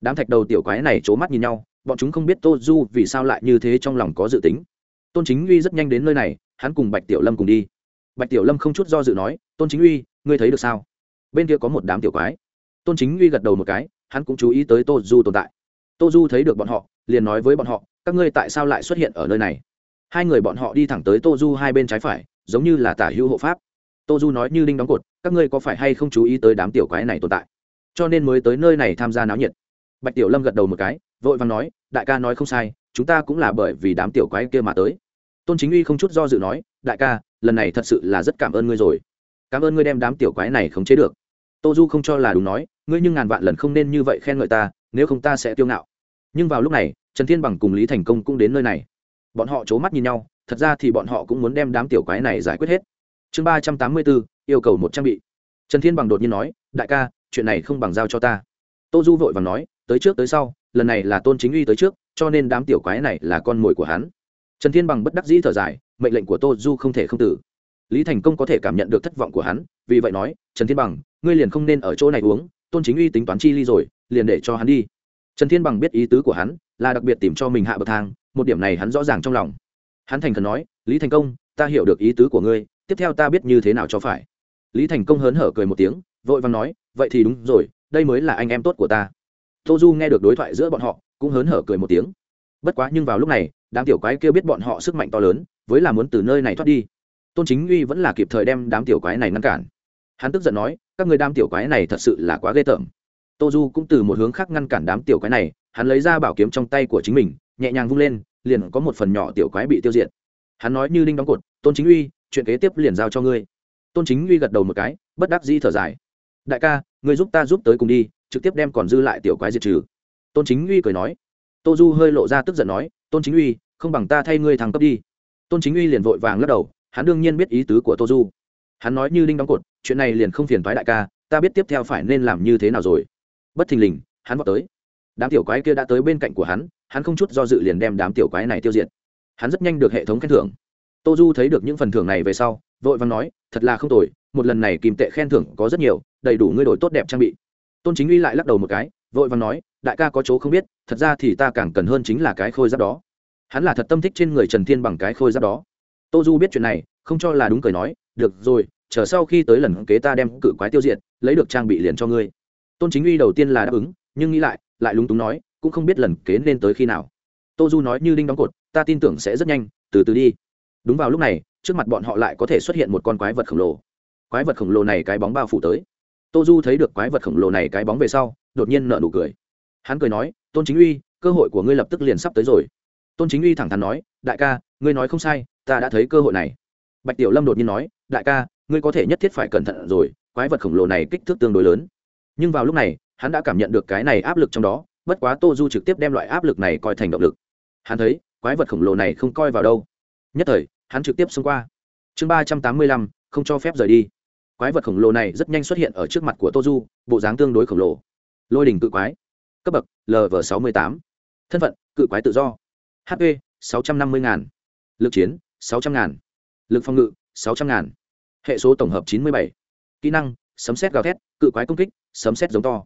Đám thạch đầu tiểu quái này c h ố mắt nhìn nhau, bọn chúng không biết tô du vì sao lại như thế trong lòng có dự tính. Tôn chính uy rất nhanh đến nơi này, hắn cùng bạch tiểu lâm cùng đi. Bạch tiểu lâm không chút do dự nói, tôn chính uy, ngươi thấy được sao? Bên kia có một đám tiểu quái. Tôn chính uy gật đầu một cái hắn cũng chú ý tới tô du tồn tại. Tô du thấy được bọn họ, liền nói với bọn họ, các ngươi tại sao lại xuất hiện ở nơi này? Hai người bọn họ đi thẳng tới tô du hai bên trái phải, giống như là tả hữu hộ pháp. Tô du nói như đinh đóng cột, các ngươi có phải hay không chú ý tới đám tiểu quái này tồn tại? Cho nên mới tới nơi này tham gia náo nhiệt. Bạch tiểu lâm gật đầu một cái, vội vàng nói, đại ca nói không sai, chúng ta cũng là bởi vì đám tiểu quái kia mà tới. Tôn chính uy không chút do dự nói, đại ca, lần này thật sự là rất cảm ơn ngươi rồi. Cảm ơn ngươi đem đám tiểu quái này khống chế được tô du không cho là đúng nói, ngươi nhưng ngàn vạn lần không nên như vậy khen ngợi ta, nếu không ta sẽ tiêu ngạo. Nhưng vào lúc này, trần thiên bằng cùng lý thành công cũng đến nơi này. Bọn họ c h ố mắt nhìn nhau, thật ra thì bọn họ cũng muốn đem đám tiểu quái này giải quyết hết. Chương ba trăm tám mươi bốn, yêu cầu một trang bị. Trần thiên bằng đột nhiên nói, đại ca, chuyện này không bằng giao cho ta. Tô du vội và nói, tới trước tới sau, lần này là tôn chính uy tới trước, cho nên đám tiểu quái này là con mồi của hắn. Trần thiên bằng bất đắc dĩ thở dài, mệnh lệnh của tô du không thể không tử lý thành công có thể cảm nhận được thất vọng của hắn, vì vậy nói, trần thiên bằng, ngươi liền không nên ở chỗ này uống, tôn chính uy tính toán chi ly rồi, liền để cho hắn đi. Trần thiên bằng biết ý tứ của hắn, là đặc biệt tìm cho mình hạ bậc thang, một điểm này hắn rõ ràng trong lòng. Hắn thành khẩn nói, lý thành công, ta hiểu được ý tứ của ngươi, tiếp theo ta biết như thế nào cho phải. Lý thành công hớn hở cười một tiếng, vội vàng nói, vậy thì đúng rồi, đây mới là anh em tốt của ta. Tô du nghe được đối thoại giữa bọn họ, cũng hớn hở cười một tiếng. Bất quá nhưng vào lúc này, đám tiểu quái kêu biết bọn họ sức mạnh to lớn, với là muốn từ nơi này thoát đi tôn chính uy vẫn là kịp thời đem đám tiểu quái này ngăn cản. Hắn tức giận nói, các người đám tiểu quái này thật sự là quá ghê tởm. Tô du cũng từ một hướng khác ngăn cản đám tiểu quái này, hắn lấy ra bảo kiếm trong tay của chính mình, nhẹ nhàng vung lên, liền có một phần nhỏ tiểu quái bị tiêu diệt. Hắn nói như đinh đóng cột, tôn chính uy, chuyện kế tiếp liền giao cho ngươi. Tôn chính uy gật đầu một cái, bất đắc dĩ thở dài. Đại ca, ngươi giúp ta giúp tới cùng đi, trực tiếp đem còn dư lại tiểu quái diệt trừ. Tôn chính uy cười nói. Tô du hơi lộ ra tức giận nói, tôn chính uy, không bằng ta thay ngươi thăng cấp đi. Tôn chính uy liền vội vàng lắc đầu hắn đương nhiên biết ý tứ của tô du hắn nói như đinh đóng cột, chuyện này liền không phiền thoái đại ca, ta biết tiếp theo phải nên làm như thế nào rồi. Bất thình lình, hắn vào tới. Đám tiểu quái kia đã tới bên cạnh của hắn hắn không chút do dự liền đem đám tiểu quái này tiêu diệt. Hắn rất nhanh được hệ thống khen thưởng. Tô du thấy được những phần thưởng này về sau, vội vàng nói, thật là không tồi, một lần này kìm tệ khen thưởng có rất nhiều, đầy đủ ngươi đổi tốt đẹp trang bị. Tôn chính uy lại lắc đầu một cái, vội vàng nói, đại ca có chỗ không biết, thật ra thì ta càng cần hơn chính là cái khôi giáp đó. Hắn là thật tâm thích trên người trần thiên bằng cái khôi giáp đó tô du biết chuyện này, không cho là đúng cười nói, được rồi, chờ sau khi tới lần kế ta đem cự quái tiêu diệt, lấy được trang bị liền cho ngươi. Tôn chính uy đầu tiên là đáp ứng, nhưng nghĩ lại lại lúng túng nói, cũng không biết lần kế nên tới khi nào. Tô du nói như đinh đóng cột, ta tin tưởng sẽ rất nhanh, từ từ đi. Đúng vào lúc này, trước mặt bọn họ lại có thể xuất hiện một con quái vật khổng lồ. Quái vật khổng lồ này cái bóng bao phủ tới. Tô du thấy được quái vật khổng lồ này cái bóng về sau, đột nhiên nợ nụ cười. Hắn cười nói, tôn chính uy, cơ hội của ngươi lập tức liền sắp tới rồi. Tôn chính uy thẳng thắn nói, đại ca ngươi nói không sai, ta đã thấy cơ hội này. Bạch tiểu lâm đột nhiên nói, đại ca, ngươi có thể nhất thiết phải cẩn thận rồi, quái vật khổng lồ này kích thước tương đối lớn. Nhưng vào lúc này, hắn đã cảm nhận được cái này áp lực trong đó, bất quá tô du trực tiếp đem loại áp lực này coi thành động lực. Hắn thấy, quái vật khổng lồ này không coi vào đâu. Nhất thời, hắn trực tiếp xông qua. Chương ba trăm tám mươi lăm, không cho phép rời đi. Quái vật khổng lồ này rất nhanh xuất hiện ở trước mặt của tô du, bộ dáng tương đối khổng lồ. Lôi đình cự quái. Cấp bậc lv sáu mươi tám. Thân phận, cự quái tự do. Hp sáu trăm năm mươi ngàn lực chiến, sáu trăm ngàn. Lực phòng ngự, sáu trăm ngàn. Hệ số tổng hợp chín mươi bảy. Kỹ năng, sấm xét gào thét, cự quái công kích, sấm xét giống to.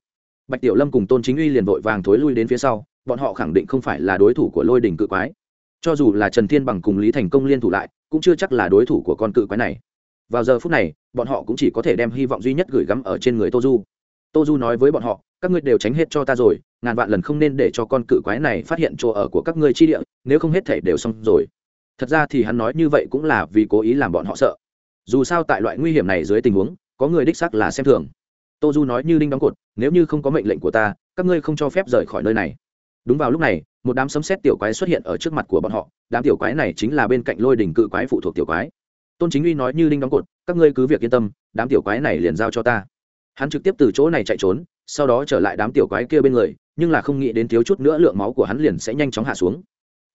Bạch tiểu lâm cùng tôn chính uy liền vội vàng thối lui đến phía sau, bọn họ khẳng định không phải là đối thủ của lôi đình cự quái. Cho dù là trần thiên bằng cùng lý thành công liên thủ lại, cũng chưa chắc là đối thủ của con cự quái này. Vào giờ phút này, bọn họ cũng chỉ có thể đem hy vọng duy nhất gửi gắm ở trên người tô du. Tô du nói với bọn họ, các ngươi đều tránh hết cho ta rồi, ngàn vạn lần không nên để cho con cự quái này phát hiện chỗ ở của các ngươi chi địa, nếu không hết thể đều xong rồi thật ra thì hắn nói như vậy cũng là vì cố ý làm bọn họ sợ. Dù sao tại loại nguy hiểm này dưới tình huống, có người đích sắc là xem thường. Tô du nói như đinh đóng cột, nếu như không có mệnh lệnh của ta, các ngươi không cho phép rời khỏi nơi này. Đúng vào lúc này, một đám sấm xét tiểu quái xuất hiện ở trước mặt của bọn họ. Đám tiểu quái này chính là bên cạnh lôi đỉnh cự quái phụ thuộc tiểu quái. Tôn chính uy nói như đinh đóng cột, các ngươi cứ việc yên tâm, đám tiểu quái này liền giao cho ta. Hắn trực tiếp từ chỗ này chạy trốn, sau đó trở lại đám tiểu quái kia bên người, nhưng là không nghĩ đến thiếu chút nữa lượng máu của hắn liền sẽ nhanh chóng hạ xuống.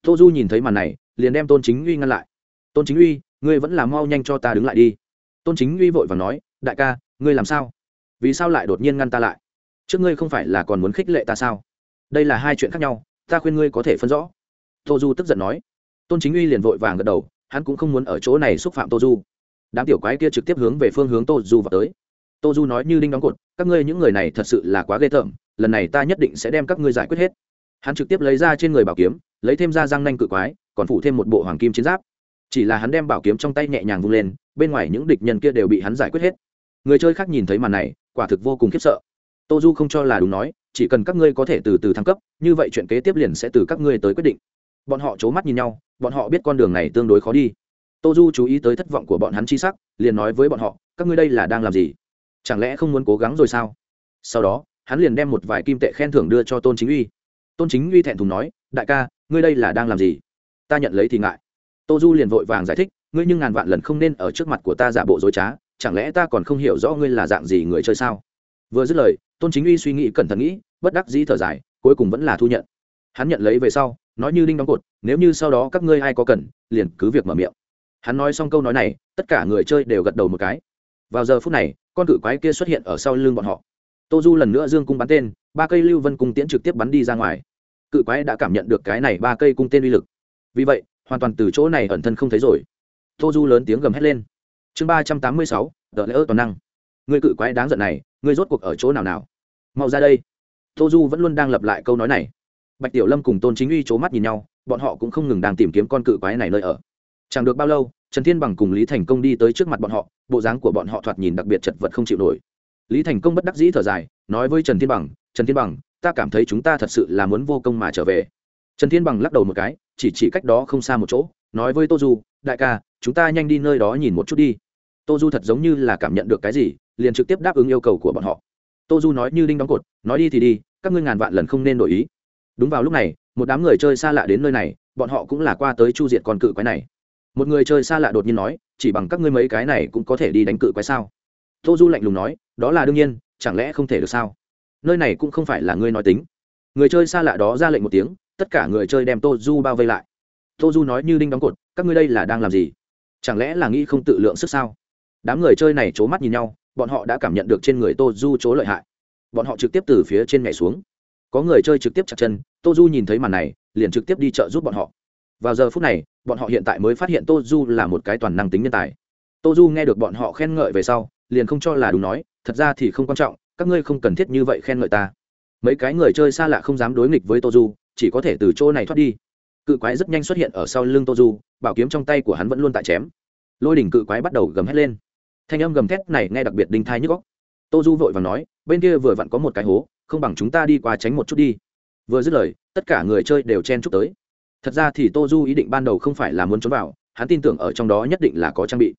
Tô du nhìn thấy màn này liền đem tôn chính uy ngăn lại. Tôn chính uy, ngươi vẫn là mau nhanh cho ta đứng lại đi. Tôn chính uy vội và nói, đại ca, ngươi làm sao? Vì sao lại đột nhiên ngăn ta lại? Trước ngươi không phải là còn muốn khích lệ ta sao? Đây là hai chuyện khác nhau, ta khuyên ngươi có thể phân rõ. Tô du tức giận nói. Tôn chính uy liền vội vàng gật đầu, hắn cũng không muốn ở chỗ này xúc phạm tô du. Đám tiểu quái kia trực tiếp hướng về phương hướng tô du vào tới. Tô du nói như đinh đóng cột, các ngươi những người này thật sự là quá ghê tởm, lần này ta nhất định sẽ đem các ngươi giải quyết hết hắn trực tiếp lấy ra trên người bảo kiếm, lấy thêm ra răng nanh cự quái, còn phủ thêm một bộ hoàng kim chiến giáp. Chỉ là hắn đem bảo kiếm trong tay nhẹ nhàng vung lên, bên ngoài những địch nhân kia đều bị hắn giải quyết hết. Người chơi khác nhìn thấy màn này, quả thực vô cùng khiếp sợ. Tô du không cho là đúng nói, chỉ cần các ngươi có thể từ từ thăng cấp, như vậy chuyện kế tiếp liền sẽ từ các ngươi tới quyết định. Bọn họ c h ố mắt nhìn nhau, bọn họ biết con đường này tương đối khó đi. Tô du chú ý tới thất vọng của bọn hắn chi sắc, liền nói với bọn họ, các ngươi đây là đang làm gì? Chẳng lẽ không muốn cố gắng rồi sao? Sau đó, hắn liền đem một vài kim tệ khen thưởng đưa cho tôn chính uy tôn chính uy thẹn thùng nói, đại ca, ngươi đây là đang làm gì? Ta nhận lấy thì ngại. Tô du liền vội vàng giải thích, ngươi nhưng ngàn vạn lần không nên ở trước mặt của ta giả bộ dối trá, chẳng lẽ ta còn không hiểu rõ ngươi là dạng gì người chơi sao? Vừa dứt lời, tôn chính uy suy nghĩ cẩn thận nghĩ, bất đắc dĩ thở dài, cuối cùng vẫn là thu nhận. Hắn nhận lấy về sau, nói như đinh đóng cột, nếu như sau đó các ngươi ai có cần, liền cứ việc mở miệng. Hắn nói xong câu nói này, tất cả người chơi đều gật đầu một cái. Vào giờ phút này, con cự quái kia xuất hiện ở sau lưng bọn họ tô du lần nữa dương cung bắn tên, ba cây lưu vân cung tiễn trực tiếp bắn đi ra ngoài. Cự quái đã cảm nhận được cái này ba cây cung tên uy lực. Vì vậy, hoàn toàn từ chỗ này ẩn thân không thấy rồi. Tô du lớn tiếng gầm hét lên. Chương ba trăm tám mươi sáu đợt lễ ớt toàn năng. Người cự quái đáng giận này, người rốt cuộc ở chỗ nào nào? Mau ra đây. Tô du vẫn luôn đang lặp lại câu nói này. Bạch tiểu lâm cùng tôn chính uy c h ố mắt nhìn nhau, bọn họ cũng không ngừng đang tìm kiếm con cự quái này nơi ở. Chẳng được bao lâu, trần thiên bằng cùng lý thành công đi tới trước mặt bọn họ, bộ dáng của bọn họ thoạt nhìn đặc biệt chật vật không chịu nổi lý thành công bất đắc dĩ thở dài, nói với trần thiên bằng, trần thiên bằng, ta cảm thấy chúng ta thật sự là muốn vô công mà trở về. Trần thiên bằng lắc đầu một cái, chỉ chỉ cách đó không xa một chỗ, nói với tô du, đại ca, chúng ta nhanh đi nơi đó nhìn một chút đi. Tô du thật giống như là cảm nhận được cái gì, liền trực tiếp đáp ứng yêu cầu của bọn họ. Tô du nói như đinh đóng cột, nói đi thì đi, các ngươi ngàn vạn lần không nên đổi ý. Đúng vào lúc này, một đám người chơi xa lạ đến nơi này, bọn họ cũng là qua tới chu diệt con cự quái này. Một người chơi xa lạ đột nhiên nói, chỉ bằng các ngươi mấy cái này cũng có thể đi đánh cự quái sao? Tô du lạnh lùng nói, đó là đương nhiên, chẳng lẽ không thể được sao? Nơi này cũng không phải là ngươi nói tính. Người chơi xa lạ đó ra lệnh một tiếng, tất cả người chơi đem tô du bao vây lại. Tô du nói như đinh đóng cột, các ngươi đây là đang làm gì? Chẳng lẽ là nghĩ không tự lượng sức sao? Đám người chơi này c h ố mắt nhìn nhau, bọn họ đã cảm nhận được trên người tô du chỗ lợi hại. Bọn họ trực tiếp từ phía trên nhảy xuống. Có người chơi trực tiếp chặt chân, tô du nhìn thấy màn này, liền trực tiếp đi chợ giúp bọn họ. Vào giờ phút này, bọn họ hiện tại mới phát hiện tô du là một cái toàn năng tính nhân tài. Tô du nghe được bọn họ khen ngợi về sau liền không cho là đúng nói, thật ra thì không quan trọng, các ngươi không cần thiết như vậy khen ngợi ta. Mấy cái người chơi xa lạ không dám đối nghịch với tô du chỉ có thể từ chỗ này thoát đi. Cự quái rất nhanh xuất hiện ở sau lưng tô du bảo kiếm trong tay của hắn vẫn luôn tại chém. Lôi đỉnh cự quái bắt đầu gầm hét lên. Thanh âm gầm thét này nghe đặc biệt đinh thai nhức góc tô du vội và nói, bên kia vừa vặn có một cái hố, không bằng chúng ta đi qua tránh một chút đi. Vừa dứt lời, tất cả người chơi đều chen chúc tới. Thật ra thì tô du ý định ban đầu không phải là muốn trốn vào, hắn tin tưởng ở trong đó nhất định là có trang bị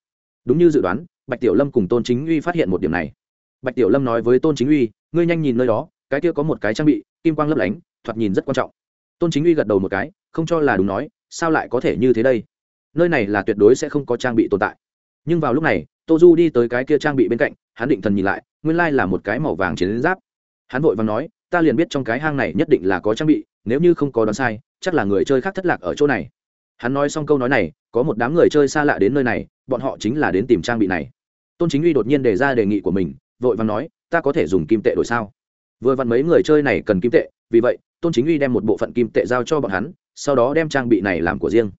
đúng như dự đoán, bạch tiểu lâm cùng tôn chính uy phát hiện một điểm này. Bạch tiểu lâm nói với tôn chính uy, ngươi nhanh nhìn nơi đó, cái kia có một cái trang bị, kim quang lấp lánh, thoạt nhìn rất quan trọng. Tôn chính uy gật đầu một cái, không cho là đúng nói, sao lại có thể như thế đây? Nơi này là tuyệt đối sẽ không có trang bị tồn tại. Nhưng vào lúc này, tô du đi tới cái kia trang bị bên cạnh, hắn định thần nhìn lại, nguyên lai là một cái màu vàng chiến giáp. Hắn vội và nói, ta liền biết trong cái hang này nhất định là có trang bị, nếu như không có đoán sai, chắc là người chơi khác thất lạc ở chỗ này. Hắn nói xong câu nói này, có một đám người chơi xa lạ đến nơi này bọn họ chính là đến tìm trang bị này. Tôn chính uy đột nhiên đề ra đề nghị của mình, vội vàng nói, ta có thể dùng kim tệ đổi sao? Vừa vặn mấy người chơi này cần kim tệ, vì vậy, tôn chính uy đem một bộ phận kim tệ giao cho bọn hắn, sau đó đem trang bị này làm của riêng.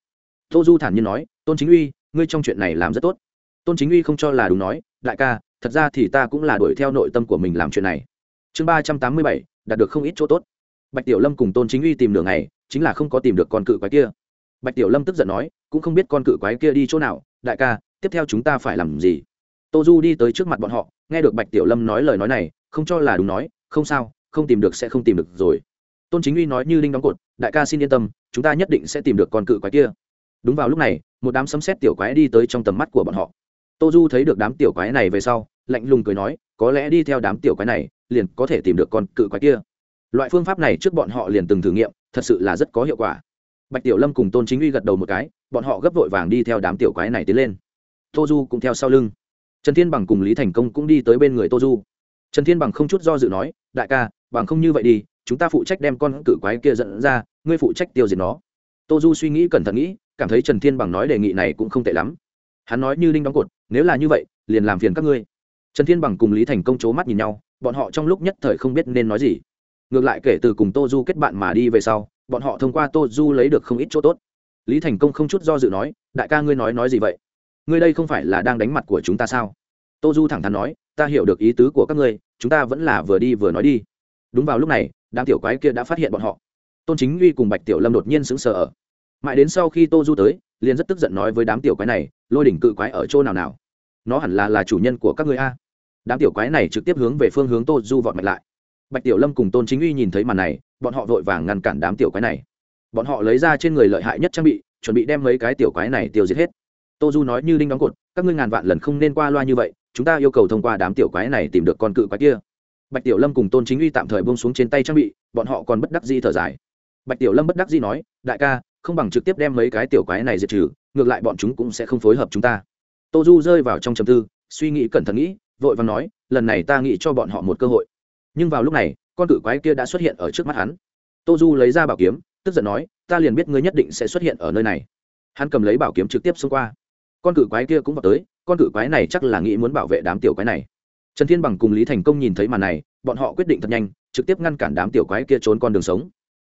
Tô du thản nhiên nói, tôn chính uy, ngươi trong chuyện này làm rất tốt. Tôn chính uy không cho là đúng nói, đại ca, thật ra thì ta cũng là đuổi theo nội tâm của mình làm chuyện này. Chương ba trăm tám mươi bảy, đạt được không ít chỗ tốt. Bạch tiểu lâm cùng tôn chính uy tìm đường này chính là không có tìm được con cự quái kia. Bạch tiểu lâm tức giận nói, cũng không biết con cự quái kia đi chỗ nào đại ca, tiếp theo chúng ta phải làm gì? Tô du đi tới trước mặt bọn họ, nghe được bạch tiểu lâm nói lời nói này, không cho là đúng nói, không sao, không tìm được sẽ không tìm được rồi. Tôn chính uy nói như linh đóng cột, đại ca xin yên tâm, chúng ta nhất định sẽ tìm được con cự quái kia. Đúng vào lúc này, một đám sấm xét tiểu quái đi tới trong tầm mắt của bọn họ. Tô du thấy được đám tiểu quái này về sau, lạnh lùng cười nói, có lẽ đi theo đám tiểu quái này, liền có thể tìm được con cự quái kia. Loại phương pháp này trước bọn họ liền từng thử nghiệm, thật sự là rất có hiệu quả. Bạch tiểu lâm cùng tôn chính uy gật đầu một cái bọn họ gấp vội vàng đi theo đám tiểu quái này tiến lên. Tô du cũng theo sau lưng. Trần thiên bằng cùng lý thành công cũng đi tới bên người tô du trần thiên bằng không chút do dự nói, đại ca, bằng không như vậy đi, chúng ta phụ trách đem con cự quái kia dẫn ra, ngươi phụ trách tiêu diệt nó. Tô du suy nghĩ cẩn thận nghĩ, cảm thấy trần thiên bằng nói đề nghị này cũng không tệ lắm. Hắn nói như linh đóng cột, nếu là như vậy, liền làm phiền các ngươi. Trần thiên bằng cùng lý thành công c h ố mắt nhìn nhau, bọn họ trong lúc nhất thời không biết nên nói gì. Ngược lại kể từ cùng tô du kết bạn mà đi về sau, bọn họ thông qua tô du lấy được không ít chỗ tốt lý thành công không chút do dự nói, đại ca ngươi nói nói gì vậy? Ngươi đây không phải là đang đánh mặt của chúng ta sao? Tô du thẳng thắn nói, ta hiểu được ý tứ của các ngươi, chúng ta vẫn là vừa đi vừa nói đi. Đúng vào lúc này, đám tiểu quái kia đã phát hiện bọn họ. Tôn chính uy cùng bạch tiểu lâm đột nhiên sững sờ ở. Mãi đến sau khi tô du tới, liền rất tức giận nói với đám tiểu quái này, lôi đỉnh cự quái ở chỗ nào nào? Nó hẳn là là chủ nhân của các người a. Đám tiểu quái này trực tiếp hướng về phương hướng tô du vọt mạch lại. Bạch tiểu lâm cùng tôn chính uy nhìn thấy màn này, bọn họ vội vàng ngăn cản đám tiểu quái này bọn họ lấy ra trên người lợi hại nhất trang bị, chuẩn bị đem mấy cái tiểu quái này tiêu diệt hết. Tô du nói như đinh đóng cột, các ngươi ngàn vạn lần không nên qua loa như vậy, chúng ta yêu cầu thông qua đám tiểu quái này tìm được con cự quái kia. Bạch tiểu lâm cùng tôn chính uy tạm thời bông xuống trên tay trang bị, bọn họ còn bất đắc di thở dài. Bạch tiểu lâm bất đắc di nói, đại ca, không bằng trực tiếp đem mấy cái tiểu quái này diệt trừ, ngược lại bọn chúng cũng sẽ không phối hợp chúng ta. Tô du rơi vào trong trầm tư, suy nghĩ cẩn thận nghĩ, vội và nói, lần này ta nghĩ cho bọn họ một cơ hội. Nhưng vào lúc này, con cự quái kia đã xuất hiện ở trước mắt hắn. Tô du lấy ra bảo kiếm tức giận nói, ta liền biết ngươi nhất định sẽ xuất hiện ở nơi này. Hắn cầm lấy bảo kiếm trực tiếp xông qua. Con cự quái kia cũng vào tới, con cự quái này chắc là nghĩ muốn bảo vệ đám tiểu quái này. Trần thiên bằng cùng lý thành công nhìn thấy màn này, bọn họ quyết định thật nhanh, trực tiếp ngăn cản đám tiểu quái kia trốn con đường sống.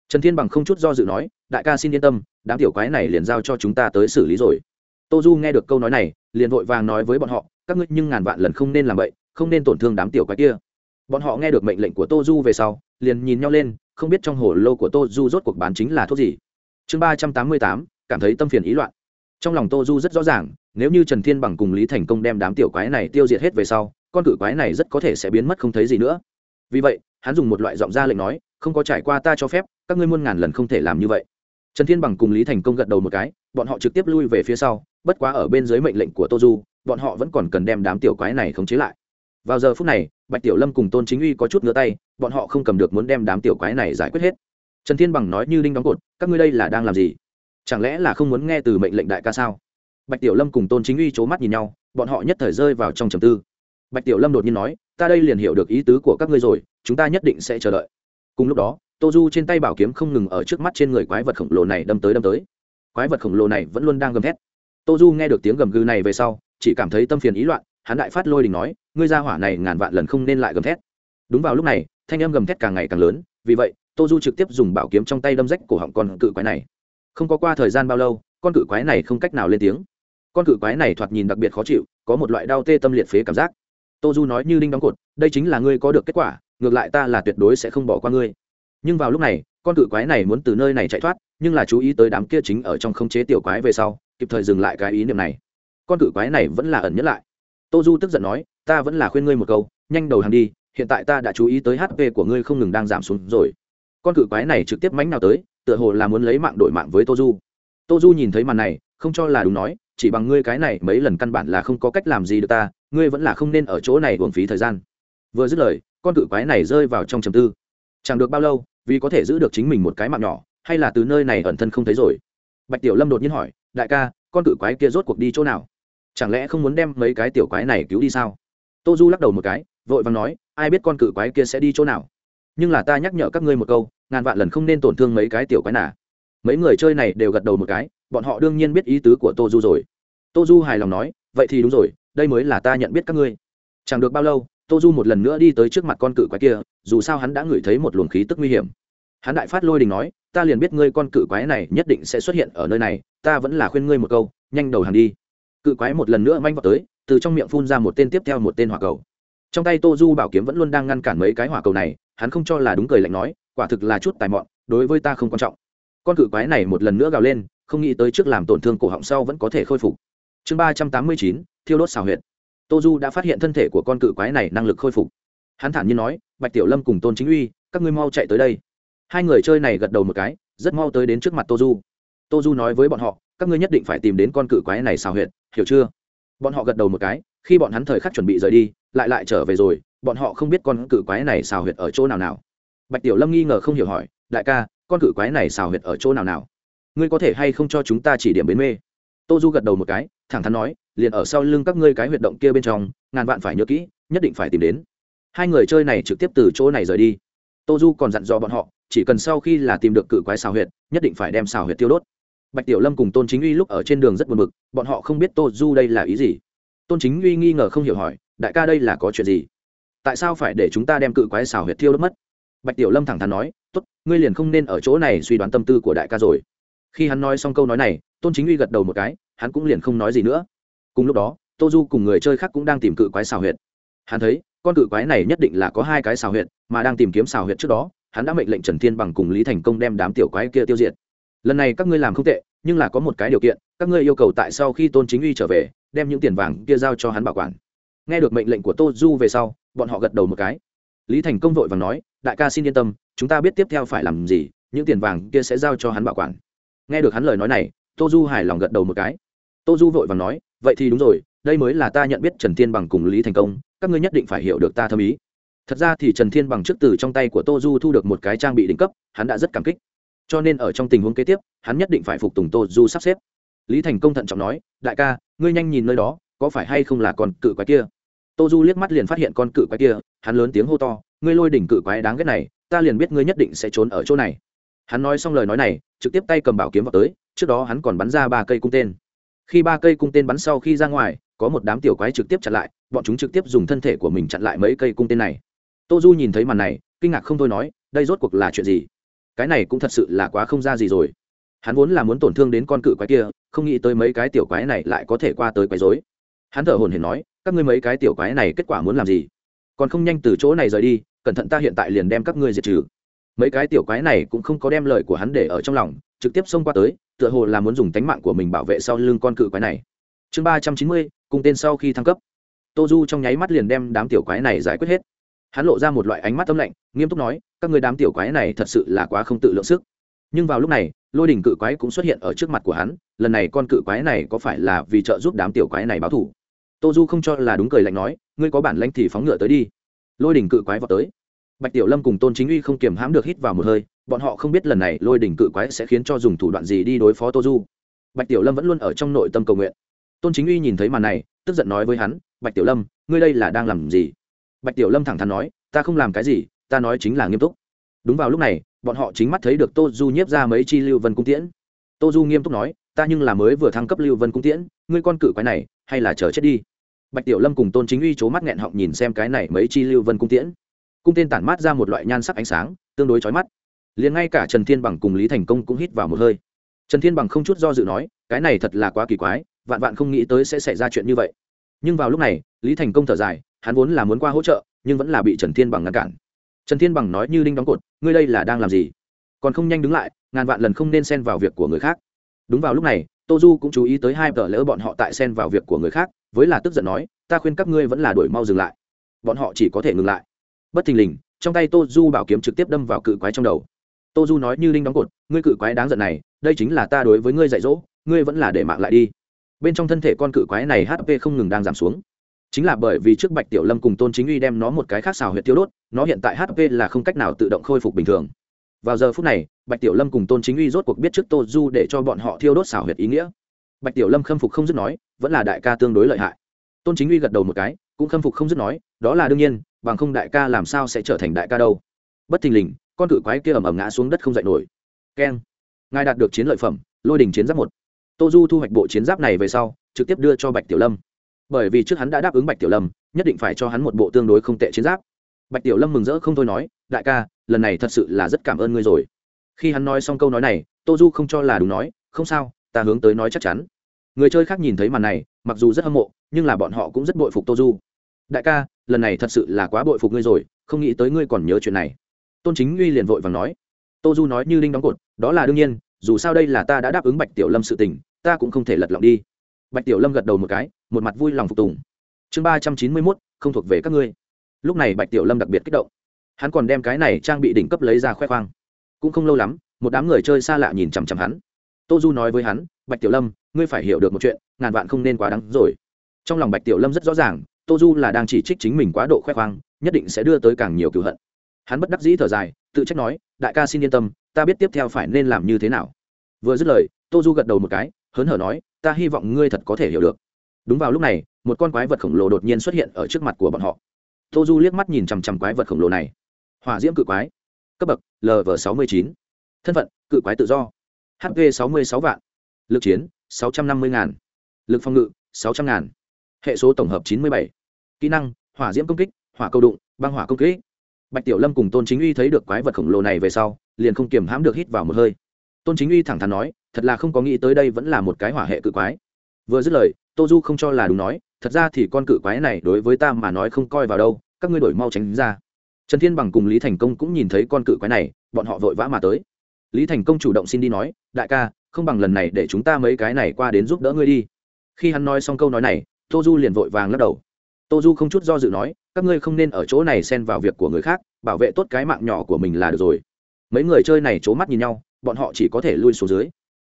Trần thiên bằng không chút do dự nói, đại ca xin yên tâm, đám tiểu quái này liền giao cho chúng ta tới xử lý rồi. Tô du nghe được câu nói này, liền vội vàng nói với bọn họ, các ngươi nhưng ngàn vạn lần không nên làm vậy không nên tổn thương đám tiểu quái kia. Bọn họ nghe được mệnh lệnh của tô du về sau, liền nhìn nhau lên không biết trong hồ lô của tô du rốt cuộc bán chính là thuốc gì. Chương ba trăm tám mươi tám, cảm thấy tâm phiền ý loạn. Trong lòng tô du rất rõ ràng, nếu như trần thiên bằng cùng lý thành công đem đám tiểu quái này tiêu diệt hết về sau, con cự quái này rất có thể sẽ biến mất không thấy gì nữa. Vì vậy, hắn dùng một loại giọng ra lệnh nói, không có trải qua ta cho phép, các ngươi muôn ngàn lần không thể làm như vậy. Trần thiên bằng cùng lý thành công gật đầu một cái, bọn họ trực tiếp lui về phía sau, bất quá ở bên dưới mệnh lệnh của tô du, bọn họ vẫn còn cần đem đám tiểu quái này khống chế lại vào giờ phút này, bạch tiểu lâm cùng tôn chính uy có chút ngứa tay, bọn họ không cầm được muốn đem đám tiểu quái này giải quyết hết. Trần thiên bằng nói như đinh đóng cột, các ngươi đây là đang làm gì? Chẳng lẽ là không muốn nghe từ mệnh lệnh đại ca sao? Bạch tiểu lâm cùng tôn chính uy c h ố mắt nhìn nhau, bọn họ nhất thời rơi vào trong trầm tư. Bạch tiểu lâm đột nhiên nói, ta đây liền hiểu được ý tứ của các ngươi rồi, chúng ta nhất định sẽ chờ đợi. Cùng lúc đó, tô du trên tay bảo kiếm không ngừng ở trước mắt trên người quái vật khổng lồ này đâm tới đâm tới. Quái vật khổng lồ này vẫn luôn đang gầm thét. Tô du nghe được tiếng gầm gừ này về sau, chỉ cảm thấy tâm phiền ý loạn, hắn đại phát lôi đình nói ngươi ra hỏa này ngàn vạn lần không nên lại gầm thét. Đúng vào lúc này, thanh âm gầm thét càng ngày càng lớn, vì vậy tô du trực tiếp dùng bảo kiếm trong tay đâm rách cổ họng con cự quái này. Không có qua thời gian bao lâu, con cự quái này không cách nào lên tiếng. Con cự quái này thoạt nhìn đặc biệt khó chịu, có một loại đau tê tâm liệt phế cảm giác. Tô du nói như đinh đóng cột, đây chính là ngươi có được kết quả, ngược lại ta là tuyệt đối sẽ không bỏ qua ngươi. Nhưng vào lúc này, con cự quái này muốn từ nơi này chạy thoát, nhưng là chú ý tới đám kia chính ở trong khống chế tiểu quái về sau, kịp thời dừng lại cái ý niệm này. Con cự quái này vẫn là ẩn nhất lại. Tô du tức giận nói ta vẫn là khuyên ngươi một câu, nhanh đầu hàng đi, hiện tại ta đã chú ý tới hp của ngươi không ngừng đang giảm xuống rồi. Con cự quái này trực tiếp mánh nào tới, tựa hồ là muốn lấy mạng đổi mạng với tô du tô du nhìn thấy màn này, không cho là đúng nói, chỉ bằng ngươi cái này mấy lần căn bản là không có cách làm gì được ta, ngươi vẫn là không nên ở chỗ này uổng phí thời gian. Vừa dứt lời, con cự quái này rơi vào trong trầm tư. Chẳng được bao lâu, vì có thể giữ được chính mình một cái mạng nhỏ, hay là từ nơi này ẩn thân không thấy rồi? Bạch tiểu lâm đột nhiên hỏi, đại ca, con cự quái kia rốt cuộc đi chỗ nào? Chẳng lẽ không muốn đem mấy cái tiểu quái này cứu đi sao? Tô du lắc đầu một cái, vội vàng nói, ai biết con cự quái kia sẽ đi chỗ nào? Nhưng là ta nhắc nhở các ngươi một câu, ngàn vạn lần không nên tổn thương mấy cái tiểu quái nà. Mấy người chơi này đều gật đầu một cái, bọn họ đương nhiên biết ý tứ của tô du rồi. Tô du hài lòng nói, vậy thì đúng rồi, đây mới là ta nhận biết các ngươi. Chẳng được bao lâu, tô du một lần nữa đi tới trước mặt con cự quái kia, dù sao hắn đã ngửi thấy một luồng khí tức nguy hiểm. Hắn đại phát lôi đình nói, ta liền biết ngươi con cự quái này nhất định sẽ xuất hiện ở nơi này, ta vẫn là khuyên ngươi một câu, nhanh đầu hàng đi. Cự quái một lần nữa manh vào tới từ trong miệng phun ra một tên tiếp theo một tên hỏa cầu. Trong tay tô du bảo kiếm vẫn luôn đang ngăn cản mấy cái hỏa cầu này, hắn không cho là đúng cười lạnh nói, quả thực là chút tài mọn, đối với ta không quan trọng. Con cự quái này một lần nữa gào lên, không nghĩ tới trước làm tổn thương cổ họng sau vẫn có thể khôi phục. Chương ba trăm tám mươi chín, thiêu đốt xào huyệt. Tô du đã phát hiện thân thể của con cự quái này năng lực khôi phục. Hắn thản nhiên nói, bạch tiểu lâm cùng tôn chính uy, các ngươi mau chạy tới đây. Hai người chơi này gật đầu một cái, rất mau tới đến trước mặt tô du. Tô du nói với bọn họ, các ngươi nhất định phải tìm đến con cự quái này xào huyệt, hiểu chưa? Bọn họ gật đầu một cái, khi bọn hắn thời khắc chuẩn bị rời đi, lại lại trở về rồi, bọn họ không biết con cự quái này xào huyệt ở chỗ nào nào. Bạch tiểu lâm nghi ngờ không hiểu hỏi, đại ca, con cự quái này xào huyệt ở chỗ nào nào? Ngươi có thể hay không cho chúng ta chỉ điểm bến mê? Tô du gật đầu một cái, thẳng thắn nói, liền ở sau lưng các ngươi cái huyệt động kia bên trong, ngàn vạn phải nhớ kỹ, nhất định phải tìm đến. Hai người chơi này trực tiếp từ chỗ này rời đi. Tô du còn dặn dò bọn họ, chỉ cần sau khi là tìm được cự quái xào huyệt, nhất định phải đem xào huyệt tiêu đốt bạch tiểu lâm cùng tôn chính uy lúc ở trên đường rất buồn bực, bọn họ không biết tô du đây là ý gì. Tôn chính uy nghi ngờ không hiểu hỏi, đại ca đây là có chuyện gì? Tại sao phải để chúng ta đem cự quái xào huyệt thiêu đốt mất? Bạch tiểu lâm thẳng thắn nói, tốt, ngươi liền không nên ở chỗ này suy đoán tâm tư của đại ca rồi. Khi hắn nói xong câu nói này, tôn chính uy gật đầu một cái, hắn cũng liền không nói gì nữa. Cùng lúc đó, tô du cùng người chơi khác cũng đang tìm cự quái xào huyệt. Hắn thấy, con cự quái này nhất định là có hai cái xào huyệt, mà đang tìm kiếm xào huyệt trước đó, hắn đã mệnh lệnh trần thiên bằng cùng lý thành công đem đám tiểu quái kia tiêu diệt lần này các ngươi làm không tệ, nhưng là có một cái điều kiện, các ngươi yêu cầu tại sau khi tôn chính uy trở về, đem những tiền vàng kia giao cho hắn bảo quản. Nghe được mệnh lệnh của tô du về sau, bọn họ gật đầu một cái. Lý thành công vội và nói, đại ca xin yên tâm, chúng ta biết tiếp theo phải làm gì, những tiền vàng kia sẽ giao cho hắn bảo quản. Nghe được hắn lời nói này, tô du hài lòng gật đầu một cái. Tô du vội và nói, vậy thì đúng rồi, đây mới là ta nhận biết trần thiên bằng cùng lý thành công, các ngươi nhất định phải hiểu được ta thâm ý. Thật ra thì trần thiên bằng trước từ trong tay của tô du thu được một cái trang bị đỉnh cấp, hắn đã rất cảm kích cho nên ở trong tình huống kế tiếp, hắn nhất định phải phục tùng tô du sắp xếp. Lý thành công thận trọng nói, đại ca, ngươi nhanh nhìn nơi đó, có phải hay không là con cự quái kia? Tô du liếc mắt liền phát hiện con cự quái kia, hắn lớn tiếng hô to, ngươi lôi đỉnh cự quái đáng ghét này, ta liền biết ngươi nhất định sẽ trốn ở chỗ này. Hắn nói xong lời nói này, trực tiếp tay cầm bảo kiếm vào tới, trước đó hắn còn bắn ra ba cây cung tên. Khi ba cây cung tên bắn sau khi ra ngoài, có một đám tiểu quái trực tiếp chặn lại, bọn chúng trực tiếp dùng thân thể của mình chặn lại mấy cây cung tên này. Tô du nhìn thấy màn này, kinh ngạc không thôi nói, đây rốt cuộc là chuyện gì? Cái này cũng thật sự là quá không ra gì rồi. Hắn vốn là muốn tổn thương đến con cự quái kia, không nghĩ tới mấy cái tiểu quái này lại có thể qua tới quái dối hắn thở hồn hển nói, các ngươi mấy cái tiểu quái này kết quả muốn làm gì? Còn không nhanh từ chỗ này rời đi, cẩn thận ta hiện tại liền đem các ngươi diệt trừ. Mấy cái tiểu quái này cũng không có đem lời của hắn để ở trong lòng, trực tiếp xông qua tới, tựa hồ là muốn dùng tánh mạng của mình bảo vệ sau lưng con cự quái này. Chương ba trăm chín mươi, cùng tên sau khi thăng cấp. Tô du trong nháy mắt liền đem đám tiểu quái này giải quyết hết. Hắn lộ ra một loại ánh mắt tâm lạnh, nghiêm túc nói các người đám tiểu quái này thật sự là quá không tự lượng sức. Nhưng vào lúc này, lôi đình cự quái cũng xuất hiện ở trước mặt của hắn, lần này con cự quái này có phải là vì trợ giúp đám tiểu quái này báo thủ tô du không cho là đúng cười lạnh nói, ngươi có bản lanh thì phóng ngựa tới đi. Lôi đình cự quái vào tới. Bạch tiểu lâm cùng tôn chính uy không kiềm hãm được hít vào một hơi, bọn họ không biết lần này lôi đỉnh cự quái sẽ khiến cho dùng thủ đoạn gì đi đối phó tô du bạch tiểu lâm vẫn luôn ở trong nội tâm cầu nguyện. Tôn chính uy nhìn thấy màn này, tức giận nói với hắn, bạch tiểu lâm, ngươi đây là đang làm gì? Bạch tiểu lâm thẳng thắn nói, ta không làm cái gì ta nói chính là nghiêm túc. Đúng vào lúc này, bọn họ chính mắt thấy được tô du nhiếp ra mấy chi lưu vân cung tiễn. Tô du nghiêm túc nói, ta nhưng là mới vừa thăng cấp lưu vân cung tiễn, ngươi con cự quái này, hay là chờ chết đi. Bạch tiểu lâm cùng tôn chính uy c h ố mắt nghẹn họng nhìn xem cái này mấy chi lưu vân cung tiễn. Cung tên tản mát ra một loại nhan sắc ánh sáng, tương đối chói mắt. Liền ngay cả trần thiên bằng cùng lý thành công cũng hít vào một hơi. Trần thiên bằng không chút do dự nói, cái này thật là quá kỳ quái, vạn vạn không nghĩ tới sẽ xảy ra chuyện như vậy. Nhưng vào lúc này, lý thành công thở dài, hắn vốn là muốn qua hỗ trợ, nhưng vẫn là bị trần thiên bằng ngăn cản trần thiên bằng nói như đinh đóng cột, ngươi đây là đang làm gì? Còn không nhanh đứng lại, ngàn vạn lần không nên xen vào việc của người khác. Đúng vào lúc này, tô du cũng chú ý tới hai tờ lỡ bọn họ tại xen vào việc của người khác, với là tức giận nói, ta khuyên các ngươi vẫn là đổi mau dừng lại. Bọn họ chỉ có thể ngừng lại. Bất thình lình, trong tay tô du bảo kiếm trực tiếp đâm vào cự quái trong đầu. Tô du nói như linh đóng cột, ngươi cự quái đáng giận này, đây chính là ta đối với ngươi dạy dỗ, ngươi vẫn là để mạng lại đi. Bên trong thân thể con cự quái này hp không ngừng đang giảm xuống chính là bởi vì trước bạch tiểu lâm cùng tôn chính uy đem nó một cái khác xào huyệt tiêu đốt, nó hiện tại hp là không cách nào tự động khôi phục bình thường. Vào giờ phút này, bạch tiểu lâm cùng tôn chính uy rốt cuộc biết trước tô du để cho bọn họ thiêu đốt xào huyệt ý nghĩa. Bạch tiểu lâm khâm phục không dứt nói, vẫn là đại ca tương đối lợi hại. Tôn chính uy gật đầu một cái, cũng khâm phục không dứt nói, đó là đương nhiên, bằng không đại ca làm sao sẽ trở thành đại ca đâu. Bất thình lình, con cự quái kia ầm ầm ngã xuống đất không dậy nổi. Keng. Ngài đạt được chiến lợi phẩm, lôi đình chiến giáp một. Tô du thu hoạch bộ chiến giáp này về sau, trực tiếp đưa cho bạch tiểu lâm bởi vì trước hắn đã đáp ứng bạch tiểu lâm, nhất định phải cho hắn một bộ tương đối không tệ chiến giáp. Bạch tiểu lâm mừng rỡ không thôi nói, đại ca, lần này thật sự là rất cảm ơn ngươi rồi. Khi hắn nói xong câu nói này, tô du không cho là đúng nói, không sao, ta hướng tới nói chắc chắn. Người chơi khác nhìn thấy màn này, mặc dù rất hâm mộ, nhưng là bọn họ cũng rất bội phục tô du. Đại ca, lần này thật sự là quá bội phục ngươi rồi, không nghĩ tới ngươi còn nhớ chuyện này. Tôn chính uy liền vội và nói. Tô du nói như linh đóng cột, đó là đương nhiên, dù sao đây là ta đã đáp ứng bạch tiểu lâm sự tình, ta cũng không thể lật lọng đi. Bạch tiểu lâm gật đầu một cái một mặt vui lòng phục tùng. Chương ba trăm chín mươi mốt, không thuộc về các ngươi. Lúc này bạch tiểu lâm đặc biệt kích động. Hắn còn đem cái này trang bị đỉnh cấp lấy ra khoe khoang. Cũng không lâu lắm, một đám người chơi xa lạ nhìn chằm chằm hắn. Tô du nói với hắn, bạch tiểu lâm, ngươi phải hiểu được một chuyện, ngàn vạn không nên quá đắng rồi. Trong lòng bạch tiểu lâm rất rõ ràng, tô du là đang chỉ trích chính mình quá độ khoe khoang, nhất định sẽ đưa tới càng nhiều cựu hận. Hắn bất đắc dĩ thở dài, tự trách nói, đại ca xin yên tâm, ta biết tiếp theo phải nên làm như thế nào. Vừa dứt lời, tô du gật đầu một cái, hớn hở nói, ta hy vọng ngươi thật có thể hiểu được đúng vào lúc này, một con quái vật khổng lồ đột nhiên xuất hiện ở trước mặt của bọn họ. Tô du liếc mắt nhìn chằm chằm quái vật khổng lồ này. Hỏa diễm cự quái. Cấp bậc lv sáu mươi chín. Thân phận, cự quái tự do. Hp sáu mươi sáu vạn. Lực chiến, sáu trăm năm mươi ngàn. Lực phòng ngự, sáu trăm ngàn. Hệ số tổng hợp chín mươi bảy. Kỹ năng, hỏa diễm công kích, hỏa câu đụng, băng hỏa công kích. Bạch tiểu lâm cùng tôn chính uy thấy được quái vật khổng lồ này về sau, liền không kiềm hãm được hít vào một hơi. Tôn chính uy thẳng thắn nói, thật là không có nghĩ tới đây vẫn là một cái hỏa hệ cự quái. Vừa dứt lời tô du không cho là đúng nói, thật ra thì con cự quái này đối với ta mà nói không coi vào đâu, các ngươi đổi mau tránh ra. Trần thiên bằng cùng lý thành công cũng nhìn thấy con cự quái này, bọn họ vội vã mà tới. Lý thành công chủ động xin đi nói, đại ca, không bằng lần này để chúng ta mấy cái này qua đến giúp đỡ ngươi đi. Khi hắn nói xong câu nói này tô du liền vội vàng lắc đầu. Tô du không chút do dự nói, các ngươi không nên ở chỗ này xen vào việc của người khác, bảo vệ tốt cái mạng nhỏ của mình là được rồi. Mấy người chơi này c h ố mắt nhìn nhau, bọn họ chỉ có thể lui xuống dưới.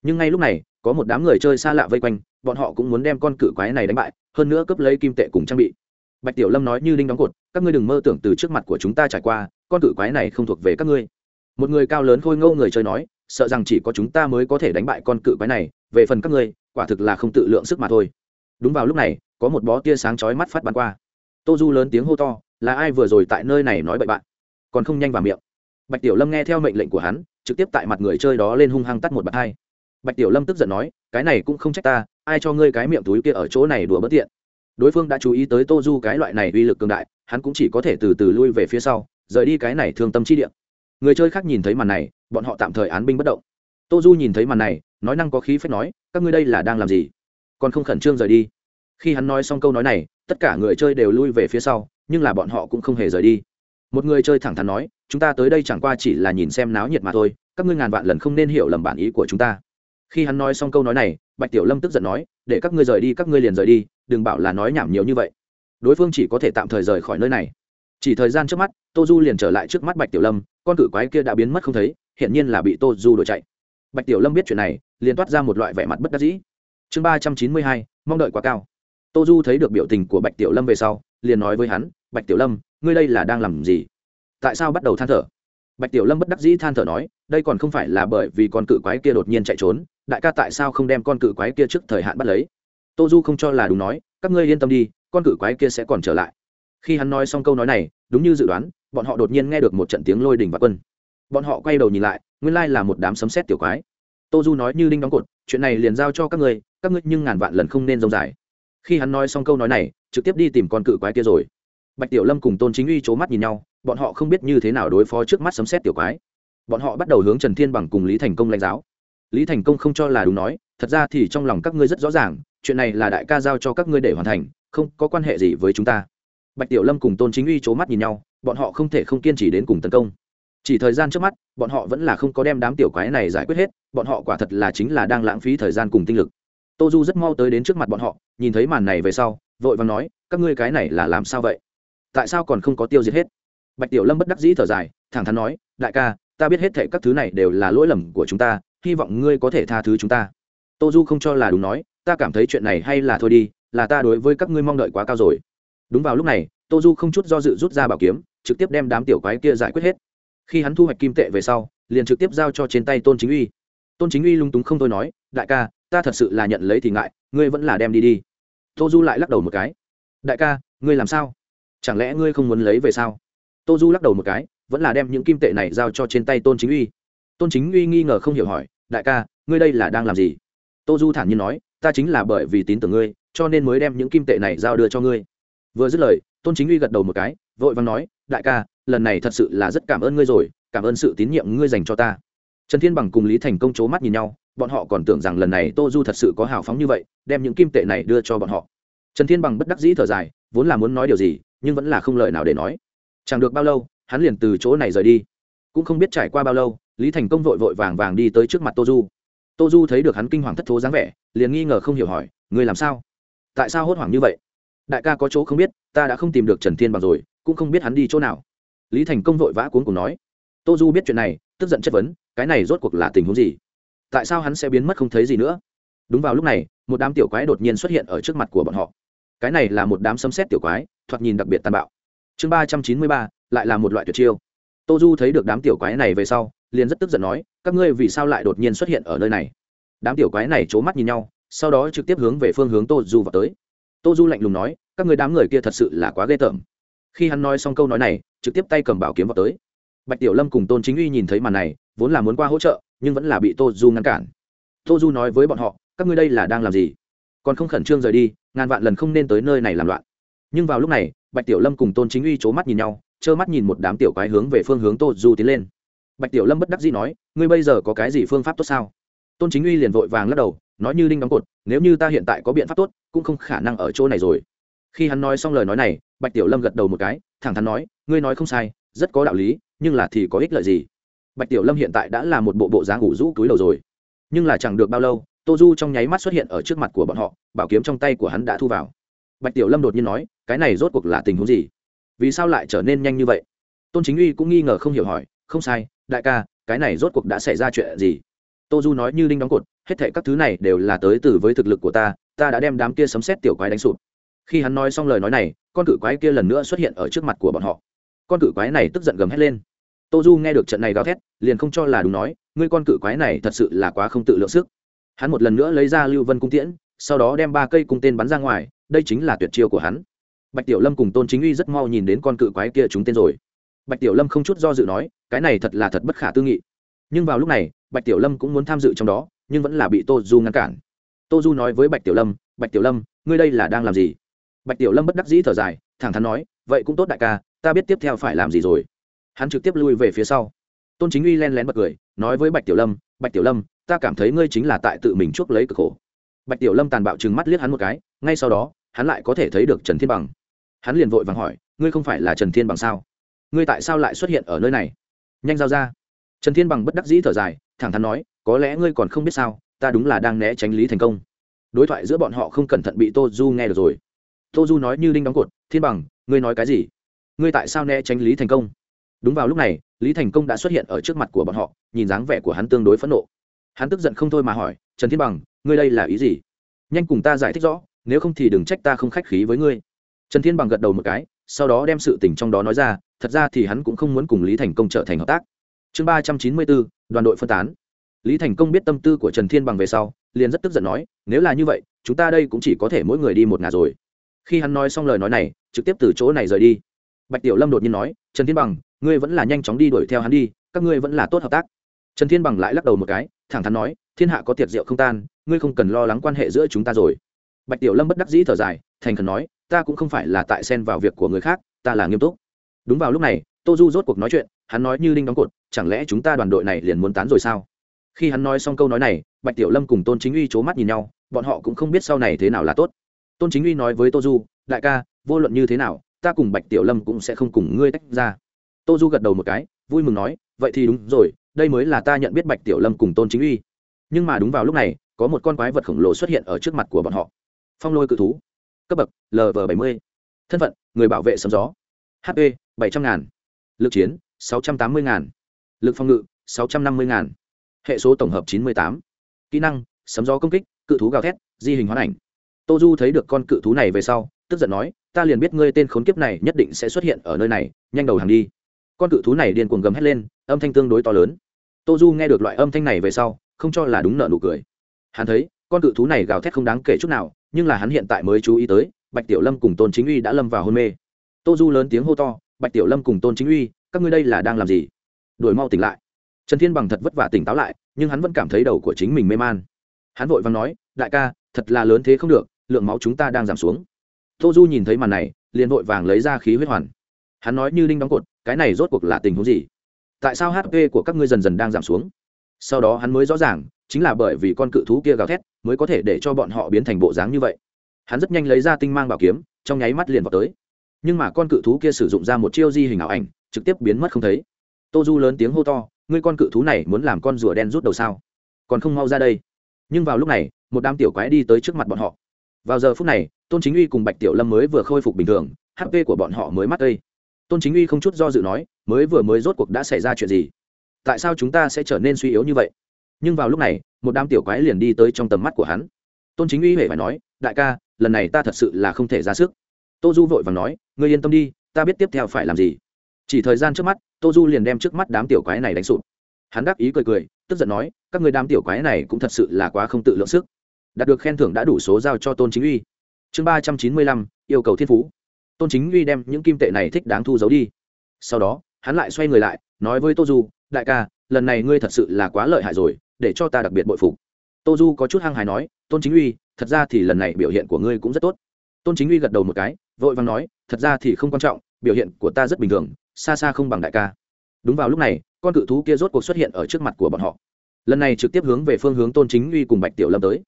Nhưng ngay lúc này, có một đám người chơi xa lạ vây quanh bọn họ cũng muốn đem con cự quái này đánh bại, hơn nữa cấp lấy kim tệ cùng trang bị. Bạch tiểu lâm nói như đinh đóng cột, các ngươi đừng mơ tưởng từ trước mặt của chúng ta trải qua, con cự quái này không thuộc về các ngươi. Một người cao lớn khôi ngâu người chơi nói, sợ rằng chỉ có chúng ta mới có thể đánh bại con cự quái này, về phần các ngươi, quả thực là không tự lượng sức mà thôi. Đúng vào lúc này, có một bó tia sáng chói mắt phát bắn qua. Tô du lớn tiếng hô to, là ai vừa rồi tại nơi này nói bậy bạn? Còn không nhanh vào miệng. Bạch tiểu lâm nghe theo mệnh lệnh của hắn, trực tiếp tại mặt người chơi đó lên hung hăng tắt một bạt hai bạch tiểu lâm tức giận nói, cái này cũng không trách ta, ai cho ngươi cái miệng túi kia ở chỗ này đùa bất tiện. Đối phương đã chú ý tới tô du cái loại này uy lực cường đại, hắn cũng chỉ có thể từ từ lui về phía sau, rời đi cái này thương tâm chi điện người chơi khác nhìn thấy màn này, bọn họ tạm thời án binh bất động. Tô du nhìn thấy màn này, nói năng có khí phép nói, các ngươi đây là đang làm gì? Còn không khẩn trương rời đi. Khi hắn nói xong câu nói này, tất cả người chơi đều lui về phía sau, nhưng là bọn họ cũng không hề rời đi. Một người chơi thẳng thắn nói, chúng ta tới đây chẳng qua chỉ là nhìn xem náo nhiệt mà thôi, các ngươi ngàn vạn lần không nên hiểu lầm bản ý của chúng ta khi hắn nói xong câu nói này, bạch tiểu lâm tức giận nói, để các ngươi rời đi, các ngươi liền rời đi, đừng bảo là nói nhảm nhiều như vậy. Đối phương chỉ có thể tạm thời rời khỏi nơi này. Chỉ thời gian trước mắt, tô du liền trở lại trước mắt bạch tiểu lâm, con cự quái kia đã biến mất không thấy, hiển nhiên là bị tô du đuổi chạy. Bạch tiểu lâm biết chuyện này, liền toát ra một loại vẻ mặt bất đắc dĩ. Chương ba trăm chín mươi hai, mong đợi quá cao. Tô du thấy được biểu tình của bạch tiểu lâm về sau, liền nói với hắn, bạch tiểu lâm, ngươi đây là đang làm gì? Tại sao bắt đầu than thở? Bạch tiểu lâm bất đắc dĩ than thở nói, đây còn không phải là bởi vì con cự quái kia đột nhiên chạy trốn đại ca tại sao không đem con cự quái kia trước thời hạn bắt lấy? Tô du không cho là đúng nói, các ngươi yên tâm đi, con cự quái kia sẽ còn trở lại. Khi hắn nói xong câu nói này, đúng như dự đoán, bọn họ đột nhiên nghe được một trận tiếng lôi đình và quân. Bọn họ quay đầu nhìn lại, nguyên lai là một đám sấm xét tiểu quái. Tô du nói như đinh đóng cột, chuyện này liền giao cho các ngươi các ngươi nhưng ngàn vạn lần không nên rông dài. Khi hắn nói xong câu nói này, trực tiếp đi tìm con cự quái kia rồi. Bạch tiểu lâm cùng tôn chính uy c h ố mắt nhìn nhau, bọn họ không biết như thế nào đối phó trước mắt sấm xét tiểu quái. Bọn họ bắt đầu hướng trần thiên bằng cùng lý thành công lãnh giáo lý thành công không cho là đúng nói, thật ra thì trong lòng các ngươi rất rõ ràng, chuyện này là đại ca giao cho các ngươi để hoàn thành, không có quan hệ gì với chúng ta. Bạch tiểu lâm cùng tôn chính uy c h ố mắt nhìn nhau, bọn họ không thể không kiên trì đến cùng tấn công. Chỉ thời gian trước mắt, bọn họ vẫn là không có đem đám tiểu quái này giải quyết hết, bọn họ quả thật là chính là đang lãng phí thời gian cùng tinh lực. Tô du rất mau tới đến trước mặt bọn họ, nhìn thấy màn này về sau, vội và nói, các ngươi cái này là làm sao vậy? Tại sao còn không có tiêu diệt hết? Bạch tiểu lâm bất đắc dĩ thở dài, thẳng thắn nói, đại ca, ta biết hết thệ các thứ này đều là lỗi lầm của chúng ta hy vọng ngươi có thể tha thứ chúng ta. Tô du không cho là đúng nói, ta cảm thấy chuyện này hay là thôi đi, là ta đối với các ngươi mong đợi quá cao rồi. Đúng vào lúc này, tô du không chút do dự rút ra bảo kiếm, trực tiếp đem đám tiểu quái kia giải quyết hết. Khi hắn thu hoạch kim tệ về sau, liền trực tiếp giao cho trên tay tôn chính uy. Tôn chính uy lung túng không thôi nói, đại ca, ta thật sự là nhận lấy thì ngại, ngươi vẫn là đem đi đi. Tô du lại lắc đầu một cái. Đại ca, ngươi làm sao? Chẳng lẽ ngươi không muốn lấy về sao? Tô du lắc đầu một cái, vẫn là đem những kim tệ này giao cho trên tay tôn chính uy. Tôn chính uy nghi ngờ không hiểu hỏi đại ca, ngươi đây là đang làm gì? Tô du thản nhiên nói, ta chính là bởi vì tín tưởng ngươi, cho nên mới đem những kim tệ này giao đưa cho ngươi. Vừa dứt lời, tôn chính uy gật đầu một cái, vội vàng nói, đại ca, lần này thật sự là rất cảm ơn ngươi rồi, cảm ơn sự tín nhiệm ngươi dành cho ta. Trần thiên bằng cùng lý thành công c h ố mắt nhìn nhau, bọn họ còn tưởng rằng lần này tô du thật sự có hào phóng như vậy, đem những kim tệ này đưa cho bọn họ. Trần thiên bằng bất đắc dĩ thở dài, vốn là muốn nói điều gì, nhưng vẫn là không lời nào để nói. Chẳng được bao lâu, hắn liền từ chỗ này rời đi. Cũng không biết trải qua bao lâu lý thành công vội vội vàng vàng đi tới trước mặt tô du. Tô du thấy được hắn kinh hoàng thất thố dáng vẻ, liền nghi ngờ không hiểu hỏi người làm sao? Tại sao hốt hoảng như vậy? Đại ca có chỗ không biết, ta đã không tìm được trần thiên bằng rồi, cũng không biết hắn đi chỗ nào. Lý thành công vội vã cuốn cùng nói. Tô du biết chuyện này, tức giận chất vấn, cái này rốt cuộc là tình huống gì? Tại sao hắn sẽ biến mất không thấy gì nữa? Đúng vào lúc này, một đám tiểu quái đột nhiên xuất hiện ở trước mặt của bọn họ. Cái này là một đám sấm xét tiểu quái, thoạt nhìn đặc biệt tàn bạo. Chương ba trăm chín mươi ba, lại là một loại tuyệt chiêu tô du thấy được đám tiểu quái này về sau, liền rất tức giận nói, các ngươi vì sao lại đột nhiên xuất hiện ở nơi này? Đám tiểu quái này c h ố mắt nhìn nhau, sau đó trực tiếp hướng về phương hướng tô du vào tới. Tô du lạnh lùng nói, các người đám người kia thật sự là quá ghê tởm. Khi hắn nói xong câu nói này, trực tiếp tay cầm bảo kiếm vào tới. Bạch tiểu lâm cùng tôn chính uy nhìn thấy màn này, vốn là muốn qua hỗ trợ, nhưng vẫn là bị tô du ngăn cản. Tô du nói với bọn họ, các ngươi đây là đang làm gì? Còn không khẩn trương rời đi, ngàn vạn lần không nên tới nơi này làm loạn. Nhưng vào lúc này, bạch tiểu lâm cùng tôn chính uy c h ố mắt nhìn nhau trơ mắt nhìn một đám tiểu quái hướng về phương hướng tô du tiến lên. Bạch tiểu lâm bất đắc dĩ nói, ngươi bây giờ có cái gì phương pháp tốt sao? Tôn chính uy liền vội vàng lắc đầu, nói như đinh đóng cột, nếu như ta hiện tại có biện pháp tốt, cũng không khả năng ở chỗ này rồi. Khi hắn nói xong lời nói này, bạch tiểu lâm gật đầu một cái, thẳng thắn nói, ngươi nói không sai, rất có đạo lý, nhưng là thì có ích lợi gì? Bạch tiểu lâm hiện tại đã là một bộ bộ dáng ngủ rũ túi đầu rồi. Nhưng là chẳng được bao lâu, tô du trong nháy mắt xuất hiện ở trước mặt của bọn họ, bảo kiếm trong tay của hắn đã thu vào. Bạch tiểu lâm đột nhiên nói, cái này rốt cuộc là tình huống gì? Vì sao lại trở nên nhanh như vậy? Tôn chính uy cũng nghi ngờ không hiểu hỏi, không sai, đại ca, cái này rốt cuộc đã xảy ra chuyện gì? Tô du nói như đinh đóng cột, hết thệ các thứ này đều là tới từ với thực lực của ta ta đã đem đám kia sấm xét tiểu quái đánh sụp. Khi hắn nói xong lời nói này, con cự quái kia lần nữa xuất hiện ở trước mặt của bọn họ. Con cự quái này tức giận gầm hét lên. Tô du nghe được trận này gào thét, liền không cho là đúng nói, ngươi con cự quái này thật sự là quá không tự lượng sức. Hắn một lần nữa lấy ra lưu vân cung tiễn, sau đó đem ba cây cung tên bắn ra ngoài, đây chính là tuyệt chiêu của hắn bạch tiểu lâm cùng tôn chính uy rất mau nhìn đến con cự quái kia chúng tên rồi. Bạch tiểu lâm không chút do dự nói, cái này thật là thật bất khả tư nghị. Nhưng vào lúc này, bạch tiểu lâm cũng muốn tham dự trong đó, nhưng vẫn là bị tô du ngăn cản. Tô du nói với bạch tiểu lâm, bạch tiểu lâm, ngươi đây là đang làm gì? Bạch tiểu lâm bất đắc dĩ thở dài, thẳng thắn nói, vậy cũng tốt đại ca, ta biết tiếp theo phải làm gì rồi. Hắn trực tiếp lui về phía sau. Tôn chính uy len lén bật cười, nói với bạch tiểu lâm, bạch tiểu lâm, ta cảm thấy ngươi chính là tại tự mình chuốc lấy cực khổ. Bạch tiểu lâm tàn bạo chừng mắt liếc hắn một cái, ngay sau đó, hắn lại có thể thấy được trần thiên bằng hắn liền vội vàng hỏi, ngươi không phải là trần thiên bằng sao? Ngươi tại sao lại xuất hiện ở nơi này? Nhanh giao ra. Trần thiên bằng bất đắc dĩ thở dài, thẳng thắn nói, có lẽ ngươi còn không biết sao, ta đúng là đang né tránh lý thành công. Đối thoại giữa bọn họ không cẩn thận bị tô du nghe được rồi. Tô du nói như đinh đóng cột, thiên bằng, ngươi nói cái gì? Ngươi tại sao né tránh lý thành công? Đúng vào lúc này, lý thành công đã xuất hiện ở trước mặt của bọn họ, nhìn dáng vẻ của hắn tương đối phẫn nộ. Hắn tức giận không thôi mà hỏi, trần thiên bằng, ngươi đây là ý gì? Nhanh cùng ta giải thích rõ, nếu không thì đừng trách ta không khách khí với ngươi trần thiên bằng gật đầu một cái, sau đó đem sự tình trong đó nói ra, thật ra thì hắn cũng không muốn cùng lý thành công trở thành hợp tác. Chương ba trăm chín mươi bốn, đoàn đội phân tán. Lý thành công biết tâm tư của trần thiên bằng về sau, liền rất tức giận nói, nếu là như vậy, chúng ta đây cũng chỉ có thể mỗi người đi một ngả rồi. Khi hắn nói xong lời nói này, trực tiếp từ chỗ này rời đi. Bạch tiểu lâm đột nhiên nói, trần thiên bằng, ngươi vẫn là nhanh chóng đi đuổi theo hắn đi, các ngươi vẫn là tốt hợp tác. Trần thiên bằng lại lắc đầu một cái, thẳng thắn nói, thiên hạ có tiệc rượu không tan, ngươi không cần lo lắng quan hệ giữa chúng ta rồi. Bạch tiểu lâm bất đắc dĩ thở dài, thành khẩn nói ta cũng không phải là tại xen vào việc của người khác, ta là nghiêm túc. Đúng vào lúc này, tô du rốt cuộc nói chuyện, hắn nói như đinh đóng cột, chẳng lẽ chúng ta đoàn đội này liền muốn tán rồi sao? Khi hắn nói xong câu nói này, bạch tiểu lâm cùng tôn chính uy c h ố mắt nhìn nhau, bọn họ cũng không biết sau này thế nào là tốt. Tôn chính uy nói với tô du, đại ca, vô luận như thế nào, ta cùng bạch tiểu lâm cũng sẽ không cùng ngươi tách ra. Tô du gật đầu một cái, vui mừng nói, vậy thì đúng rồi, đây mới là ta nhận biết bạch tiểu lâm cùng tôn chính uy. Nhưng mà đúng vào lúc này, có một con quái vật khổng lồ xuất hiện ở trước mặt của bọn họ. Phong lôi cự thú cấp bậc lv bảy mươi. Thân phận, người bảo vệ sấm gió. Hp bảy trăm ngàn. Lực chiến, sáu trăm tám mươi ngàn. Lực phòng ngự, sáu trăm năm mươi ngàn. Hệ số tổng hợp chín mươi tám. Kỹ năng sấm gió công kích, cự thú gào thét, di hình hoán ảnh. Tô du thấy được con cự thú này về sau, tức giận nói, ta liền biết ngươi tên khốn kiếp này nhất định sẽ xuất hiện ở nơi này, nhanh đầu hàng đi. Con cự thú này điên cuồng gầm hét lên, âm thanh tương đối to lớn. Tô du nghe được loại âm thanh này về sau, không cho là đúng nợ nụ cười. Hắn thấy, con cự thú này gào thét không đáng kể chút nào nhưng là hắn hiện tại mới chú ý tới, bạch tiểu lâm cùng tôn chính uy đã lâm vào hôn mê. Tô du lớn tiếng hô to, bạch tiểu lâm cùng tôn chính uy, các ngươi đây là đang làm gì? Đổi mau tỉnh lại. Trần thiên bằng thật vất vả tỉnh táo lại, nhưng hắn vẫn cảm thấy đầu của chính mình mê man. Hắn vội vàng nói, đại ca, thật là lớn thế không được, lượng máu chúng ta đang giảm xuống. Tô du nhìn thấy màn này, liền vội vàng lấy ra khí huyết hoàn. Hắn nói như đinh đóng cột, cái này rốt cuộc là tình huống gì? Tại sao hp của các ngươi dần dần đang giảm xuống? Sau đó hắn mới rõ ràng chính là bởi vì con cự thú kia gào thét mới có thể để cho bọn họ biến thành bộ dáng như vậy. Hắn rất nhanh lấy ra tinh mang bảo kiếm, trong nháy mắt liền vào tới. Nhưng mà con cự thú kia sử dụng ra một chiêu di hình ảo ảnh, trực tiếp biến mất không thấy. Tô du lớn tiếng hô to, ngươi con cự thú này muốn làm con rùa đen rút đầu sao? Còn không mau ra đây. Nhưng vào lúc này, một đám tiểu quái đi tới trước mặt bọn họ. Vào giờ phút này, tôn chính uy cùng bạch tiểu lâm mới vừa khôi phục bình thường hp của bọn họ mới mắc cây. Tôn chính uy không chút do dự nói, mới vừa mới rốt cuộc đã xảy ra chuyện gì? Tại sao chúng ta sẽ trở nên suy yếu như vậy? Nhưng vào lúc này, một đám tiểu quái liền đi tới trong tầm mắt của hắn. Tôn chính uy huệ phải nói, đại ca, lần này ta thật sự là không thể ra sức. Tô du vội và nói, ngươi yên tâm đi, ta biết tiếp theo phải làm gì. Chỉ thời gian trước mắt, tô du liền đem trước mắt đám tiểu quái này đánh sụp. Hắn đáp ý cười cười, tức giận nói, các người đám tiểu quái này cũng thật sự là quá không tự lượng sức. Đạt được khen thưởng đã đủ số giao cho tôn chính uy. Chương ba trăm chín mươi lăm, yêu cầu thiên phú. Tôn chính uy đem những kim tệ này thích đáng thu giấu đi. Sau đó, hắn lại xoay người lại, nói với tô du, đại ca, lần này ngươi thật sự là quá lợi hại rồi để cho ta đặc biệt bội phục. Tô du có chút hăng hài nói, tôn chính uy, thật ra thì lần này biểu hiện của ngươi cũng rất tốt. Tôn chính uy gật đầu một cái, vội vàng nói, thật ra thì không quan trọng, biểu hiện của ta rất bình thường, xa xa không bằng đại ca. Đúng vào lúc này, con cự thú kia rốt cuộc xuất hiện ở trước mặt của bọn họ. Lần này trực tiếp hướng về phương hướng tôn chính uy cùng bạch tiểu lâm tới.